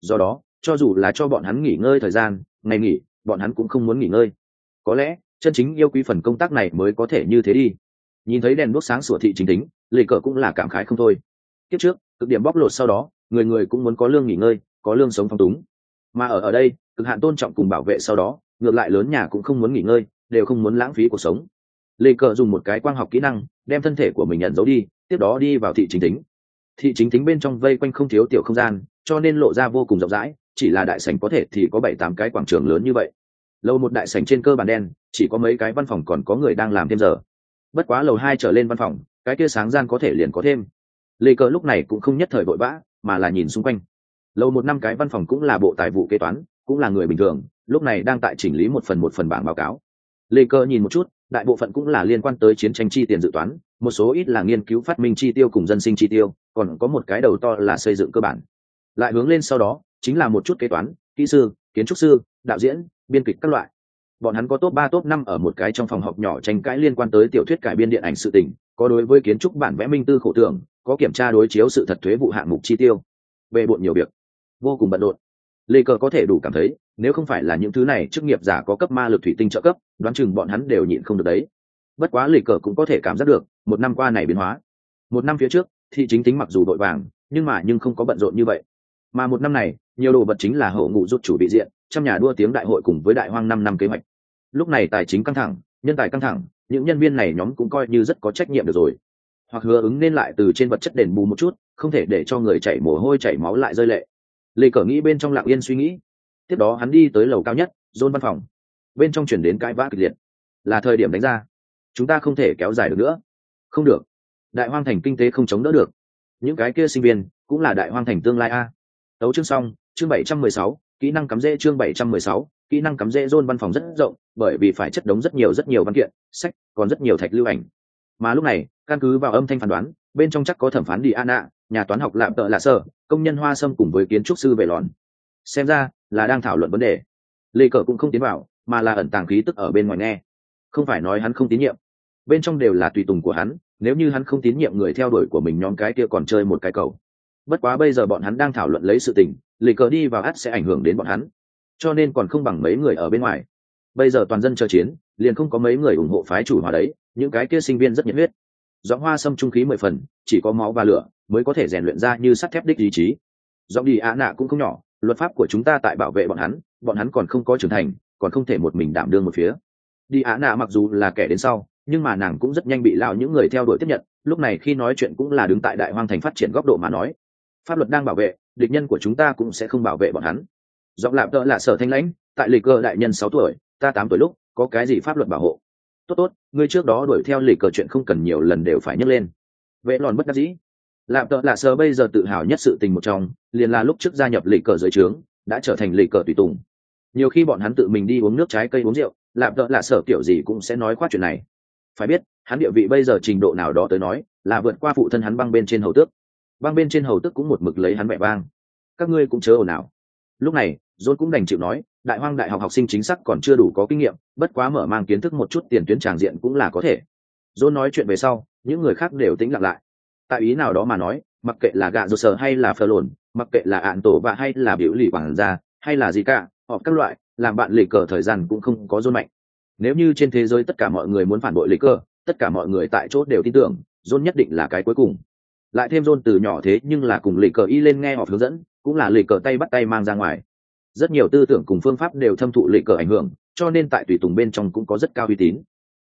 A: Do đó, cho dù là cho bọn hắn nghỉ ngơi thời gian, ngày nghỉ, bọn hắn cũng không muốn nghỉ ngơi. Có lẽ chân chính yêu quý phần công tác này mới có thể như thế đi. Nhìn thấy đèn đuốc sáng sủa thị chính tính lì cờ cũng là cảm khái không thôi. Tiếp trước, cực điểm bóc lột sau đó, người người cũng muốn có lương nghỉ ngơi, có lương sống phong túng. Mà ở ở đây, cực hạn tôn trọng cùng bảo vệ sau đó, ngược lại lớn nhà cũng không muốn nghỉ ngơi, đều không muốn lãng phí cuộc sống. Lê cờ dùng một cái quang học kỹ năng, đem thân thể của mình nhận dấu đi, tiếp đó đi vào thị chính tính. Thị chính tính bên trong vây quanh không thiếu tiểu không gian, cho nên lộ ra vô cùng rộng rãi, chỉ là đại sảnh có thể thì có bảy tám cái quảng trường lớn như vậy lầu một đại sảnh trên cơ bản đen, chỉ có mấy cái văn phòng còn có người đang làm thêm giờ. Bất quá lầu hai trở lên văn phòng, cái kia sáng gian có thể liền có thêm. Lê cờ lúc này cũng không nhất thời vội vã, mà là nhìn xung quanh. Lầu một năm cái văn phòng cũng là bộ tài vụ kế toán, cũng là người bình thường, lúc này đang tại chỉnh lý một phần một phần bảng báo cáo. Lê cơ nhìn một chút, đại bộ phận cũng là liên quan tới chiến tranh chi tiền dự toán, một số ít là nghiên cứu phát minh chi tiêu cùng dân sinh chi tiêu, còn có một cái đầu to là xây dựng cơ bản. Lại hướng lên sau đó, chính là một chút kế toán, kỹ sư, kiến trúc sư, đạo diễn biên kịch các loại. Bọn hắn có top ba, top năm ở một cái trong phòng họp nhỏ tranh cãi liên quan tới tiểu thuyết cải biên điện ảnh sự tình, có đối với kiến trúc bản vẽ minh tư khổ tưởng, có kiểm tra đối chiếu sự thật thuế vụ hạng mục chi tiêu. Về bộn nhiều việc. Vô cùng bận rộn. Lê cờ có thể đủ cảm thấy, nếu không phải là những thứ này, chức nghiệp giả có cấp ma lực thủy tinh trợ cấp, đoán chừng bọn hắn đều nhịn không được đấy. Bất quá lê cờ cũng có thể cảm giác được, một năm qua này biến hóa. Một năm phía trước, thị chính tính mặc dù đội vàng, nhưng mà nhưng không có bận rộn như vậy. Mà một năm này nhiều đồ vật chính là hậu ngụ rút chủ bị diện trong nhà đua tiếng đại hội cùng với đại hoang năm năm kế hoạch. Lúc này tài chính căng thẳng, nhân tài căng thẳng, những nhân viên này nhóm cũng coi như rất có trách nhiệm được rồi. Hoặc hứa ứng nên lại từ trên vật chất đền bù một chút, không thể để cho người chảy mồ hôi chảy máu lại rơi lệ. Lê cờ nghĩ bên trong lặng yên suy nghĩ. Tiếp đó hắn đi tới lầu cao nhất dôn văn phòng. Bên trong chuyển đến cãi vã kịch liệt. Là thời điểm đánh ra. Chúng ta không thể kéo dài được nữa. Không được. Đại hoang thành kinh tế không chống đỡ được. Những cái kia sinh viên cũng là đại hoang thành tương lai a. Tấu chương xong chương bảy trăm mười sáu, kỹ năng cắm rễ chương bảy trăm mười sáu, kỹ năng cắm rễ dôn văn phòng rất rộng, bởi vì phải chất đống rất nhiều rất nhiều văn kiện, sách, còn rất nhiều thạch lưu ảnh. Mà lúc này, căn cứ vào âm thanh phán đoán, bên trong chắc có thẩm phán đi nhà toán học lạm tợ lạ sở công nhân hoa sâm cùng với kiến trúc sư về lòn. Xem ra, là đang thảo luận vấn đề. Lê cở cũng không tiến vào, mà là ẩn tàng khí tức ở bên ngoài nghe. Không phải nói hắn không tín nhiệm. Bên trong đều là tùy tùng của hắn, nếu như hắn không tín nhiệm người theo đuổi của mình nhóm cái kia còn chơi một cái cầu. Bất quá bây giờ bọn hắn đang thảo luận lấy sự tình lì cờ đi vào ắt sẽ ảnh hưởng đến bọn hắn. Cho nên còn không bằng mấy người ở bên ngoài. Bây giờ toàn dân chờ chiến, liền không có mấy người ủng hộ phái chủ hòa đấy, những cái kia sinh viên rất nhiệt huyết. Gió hoa sâm trung khí mười phần, chỉ có máu và lửa mới có thể rèn luyện ra như sắt thép đích ý chí. Giọng đi ạ nạ cũng không nhỏ, luật pháp của chúng ta tại bảo vệ bọn hắn bọn hắn còn không có trưởng thành, còn không thể một mình đảm đương một phía. Đi ạ nạ mặc dù là kẻ đến sau, nhưng mà nàng cũng rất nhanh bị lão những người theo đuổi tiếp nhận, lúc này khi nói chuyện cũng là đứng tại đại hoang thành phát triển góc độ mà nói. Pháp luật đang bảo vệ địch nhân của chúng ta cũng sẽ không bảo vệ bọn hắn. Giọng lạp tợ là sở thanh lãnh, tại lịch cơ đại nhân sáu tuổi, ta tám tuổi lúc, có cái gì pháp luật bảo hộ? Tốt tốt ngươi trước đó đuổi theo lịch cờ chuyện không cần nhiều lần đều phải nhấc lên. Vệ lòn bất đắc dĩ. Lạp tợ lạ sơ bây giờ tự hào nhất sự tình một trong, liền là lúc trước gia nhập lịch cờ dưới trướng, đã trở thành lịch cờ tùy tùng. Nhiều khi bọn hắn tự mình đi uống nước trái cây uống rượu, lạp tợ lạ sở kiểu gì cũng sẽ nói khoát chuyện này. Phải biết, hắn địa vị bây giờ trình độ nào đó tới nói, là vượt qua phụ thân hắn băng bên trên hầu tước băng bên trên hầu tức cũng một mực lấy hắn mẹ vang. Các ngươi cũng chớ ồn ào. Lúc này dốt cũng đành chịu nói, đại hoang đại học học sinh chính xác còn chưa đủ có kinh nghiệm, bất quá mở mang kiến thức một chút tiền tuyến tràng diện cũng là có thể. Dốt nói chuyện về sau, những người khác đều tĩnh lặng lại. Tại ý nào đó mà nói, mặc kệ là gạ rột sờ hay là phờ lồn mặc kệ là ạn tổ và hay là biểu lì quản gia, hay là gì cả, họ các loại, làm bạn lì cờ thời gian cũng không có dôn mạnh. Nếu như trên thế giới tất cả mọi người muốn phản bội lì cờ, tất cả mọi người tại chốt đều tin tưởng dôn nhất định là cái cuối cùng lại thêm rôn từ nhỏ thế nhưng là cùng lì cờ y lên nghe họp hướng dẫn, cũng là lì cờ tay bắt tay mang ra ngoài. Rất nhiều tư tưởng cùng phương pháp đều thâm thụ lì cờ ảnh hưởng, cho nên tại tùy tùng bên trong cũng có rất cao uy tín.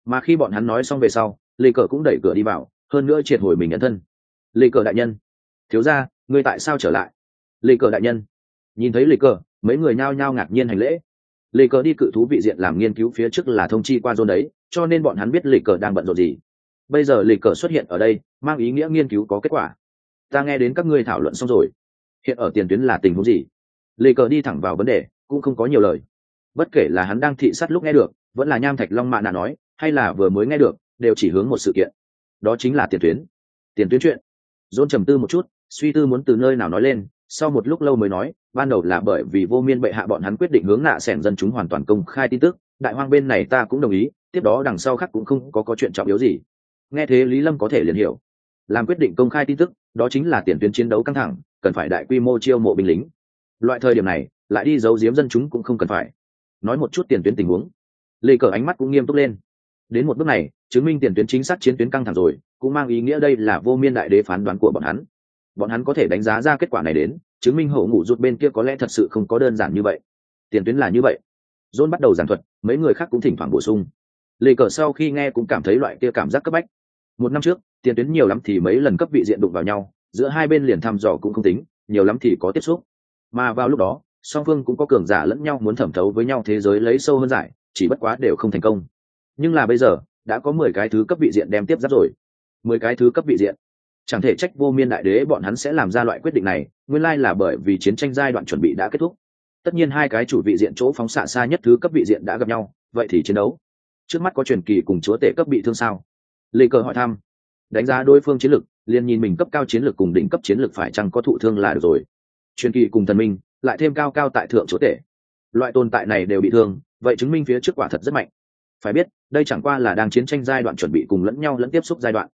A: Mà khi bọn hắn nói xong về sau lì cờ cũng đẩy cửa đi vào, hơn nữa triệt hồi mình nhận thân. Lì cờ đại nhân, thiếu ra ngươi tại sao trở lại? Lì cờ đại nhân. Nhìn thấy lì cờ, mấy người nhao nhao ngạc nhiên hành lễ. Lì cờ đi cự thú vị diện làm nghiên cứu phía trước là thông chi qua dôn đấy, cho nên bọn hắn biết lì cờ đang bận rộn gì bây giờ lì cờ xuất hiện ở đây, mang ý nghĩa nghiên cứu có kết quả. Ta nghe đến các ngươi thảo luận xong rồi. Hiện ở tiền tuyến là tình huống gì? Lì cờ đi thẳng vào vấn đề, cũng không có nhiều lời. Bất kể là hắn đang thị sát lúc nghe được, vẫn là nham thạch long mạ nạ nói, hay là vừa mới nghe được, đều chỉ hướng một sự kiện. Đó chính là tiền tuyến. Tiền tuyến chuyện. Dôn trầm tư một chút, suy tư muốn từ nơi nào nói lên, sau một lúc lâu mới nói, ban đầu là bởi vì vô miên bệ hạ bọn hắn quyết định hướng nạ sẻn dân chúng hoàn toàn công khai tin tức. Đại hoang bên này ta cũng đồng ý, tiếp đó đằng sau khác cũng không có có chuyện trọng yếu gì nghe thế lý lâm có thể liền hiểu. Làm quyết định công khai tin tức, đó chính là tiền tuyến chiến đấu căng thẳng, cần phải đại quy mô chiêu mộ binh lính. Loại thời điểm này, lại đi giấu giếm dân chúng cũng không cần phải. Nói một chút tiền tuyến tình huống. Lê cờ ánh mắt cũng nghiêm túc lên. Đến một bước này, chứng minh tiền tuyến chính xác chiến tuyến căng thẳng rồi, cũng mang ý nghĩa đây là vô miên đại đế phán đoán của bọn hắn. Bọn hắn có thể đánh giá ra kết quả này đến, chứng minh hậu ngủ rụt bên kia có lẽ thật sự không có đơn giản như vậy. Tiền tuyến là như vậy. John bắt đầu giảng thuật, mấy người khác cũng thỉnh thoảng bổ sung. Lê cờ sau khi nghe cũng cảm thấy loại kia cảm giác cấp bách một năm trước, tiền tuyến nhiều lắm thì mấy lần cấp vị diện đụng vào nhau, giữa hai bên liền thăm dò cũng không tính, nhiều lắm thì có tiếp xúc. Mà vào lúc đó, song phương cũng có cường giả lẫn nhau muốn thẩm thấu với nhau thế giới lấy sâu hơn giải, chỉ bất quá đều không thành công. Nhưng là bây giờ, đã có mười cái thứ cấp vị diện đem tiếp giáp rồi. Mười cái thứ cấp vị diện. Chẳng thể trách vô miên đại đế bọn hắn sẽ làm ra loại quyết định này, nguyên lai là bởi vì chiến tranh giai đoạn chuẩn bị đã kết thúc. Tất nhiên hai cái chủ vị diện chỗ phóng xạ xa nhất thứ cấp vị diện đã gặp nhau, vậy thì chiến đấu. Trước mắt có truyền kỳ cùng chúa tể cấp bị thương sao? Lê cờ hỏi thăm. Đánh giá đối phương chiến lược, liền nhìn mình cấp cao chiến lược cùng đỉnh cấp chiến lược phải chăng có thụ thương là được rồi. Truyền kỳ cùng thần minh, lại thêm cao cao tại thượng chỗ tể. Loại tồn tại này đều bị thương, vậy chứng minh phía trước quả thật rất mạnh. Phải biết, đây chẳng qua là đang chiến tranh giai đoạn chuẩn bị cùng lẫn nhau lẫn tiếp xúc giai đoạn.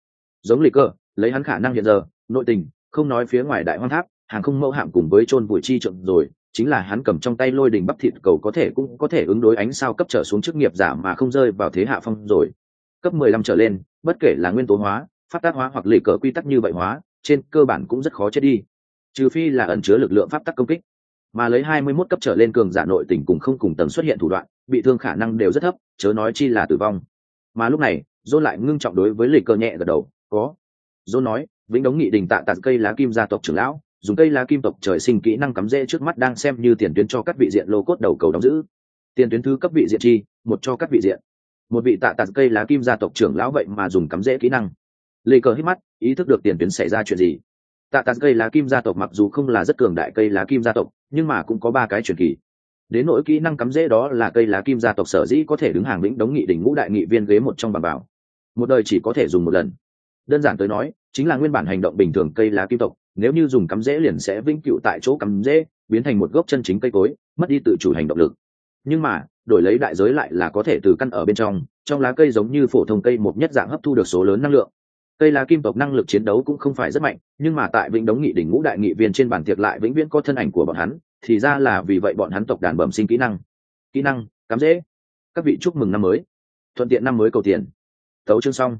A: Giống lì cơ lấy hắn khả năng hiện giờ, nội tình, không nói phía ngoài đại hoang tháp, hàng không mẫu hạm cùng với chôn bụi chi trượng rồi, chính là hắn cầm trong tay lôi đình bắp thịt cầu có thể cũng có thể ứng đối ánh sao cấp trở xuống chức nghiệp giả mà không rơi vào thế hạ phong rồi. Cấp mười lăm trở lên bất kể là nguyên tố hóa, phát tác hóa hoặc lì cờ quy tắc như vậy hóa, trên cơ bản cũng rất khó chết đi. Trừ phi là ẩn chứa lực lượng pháp tắc công kích. Mà lấy hai mươi 21 cấp trở lên cường giả nội tình cùng không cùng tầng xuất hiện thủ đoạn, bị thương khả năng đều rất thấp, chớ nói chi là tử vong. Mà lúc này dôn lại ngưng trọng đối với lịch cờ nhẹ gật đầu, có. Dôn nói, vĩnh đống nghị đình tạ tạt cây lá kim gia tộc trưởng lão, dùng cây lá kim tộc trời sinh kỹ năng cắm rễ trước mắt đang xem như tiền tuyến cho các vị diện lô cốt đầu cầu đóng giữ. Tiền tuyến thứ cấp vị diện chi, một cho các vị diện một vị tạ tạt cây lá kim gia tộc trưởng lão vậy mà dùng cắm rễ kỹ năng. Lê cờ hít mắt, ý thức được tiền tuyến xảy ra chuyện gì. Tạ tạt cây lá kim gia tộc mặc dù không là rất cường đại cây lá kim gia tộc, nhưng mà cũng có ba cái truyền kỳ. Đến nỗi kỹ năng cắm rễ đó là cây lá kim gia tộc sở dĩ có thể đứng hàng lĩnh đống nghị đỉnh ngũ đại nghị viên ghế một trong bản bảo. Một đời chỉ có thể dùng một lần. Đơn giản tới nói, chính là nguyên bản hành động bình thường cây lá kim tộc, nếu như dùng cắm rễ liền sẽ vĩnh cựu tại chỗ cắm rễ, biến thành một gốc chân chính cây cối, mất đi tự chủ hành động lực nhưng mà, đổi lấy đại giới lại là có thể từ căn ở bên trong trong lá cây giống như phổ thông cây một nhất dạng hấp thu được số lớn năng lượng. Cây lá kim tộc năng lực chiến đấu cũng không phải rất mạnh, nhưng mà tại vĩnh đống nghị đỉnh ngũ đại nghị viên trên bản tiệc lại vĩnh viễn có thân ảnh của bọn hắn, thì ra là vì vậy bọn hắn tộc đàn bẩm sinh kỹ năng. Kỹ năng, cắm dễ các vị chúc mừng năm mới. Thuận tiện năm mới cầu tiền. Tấu chương xong.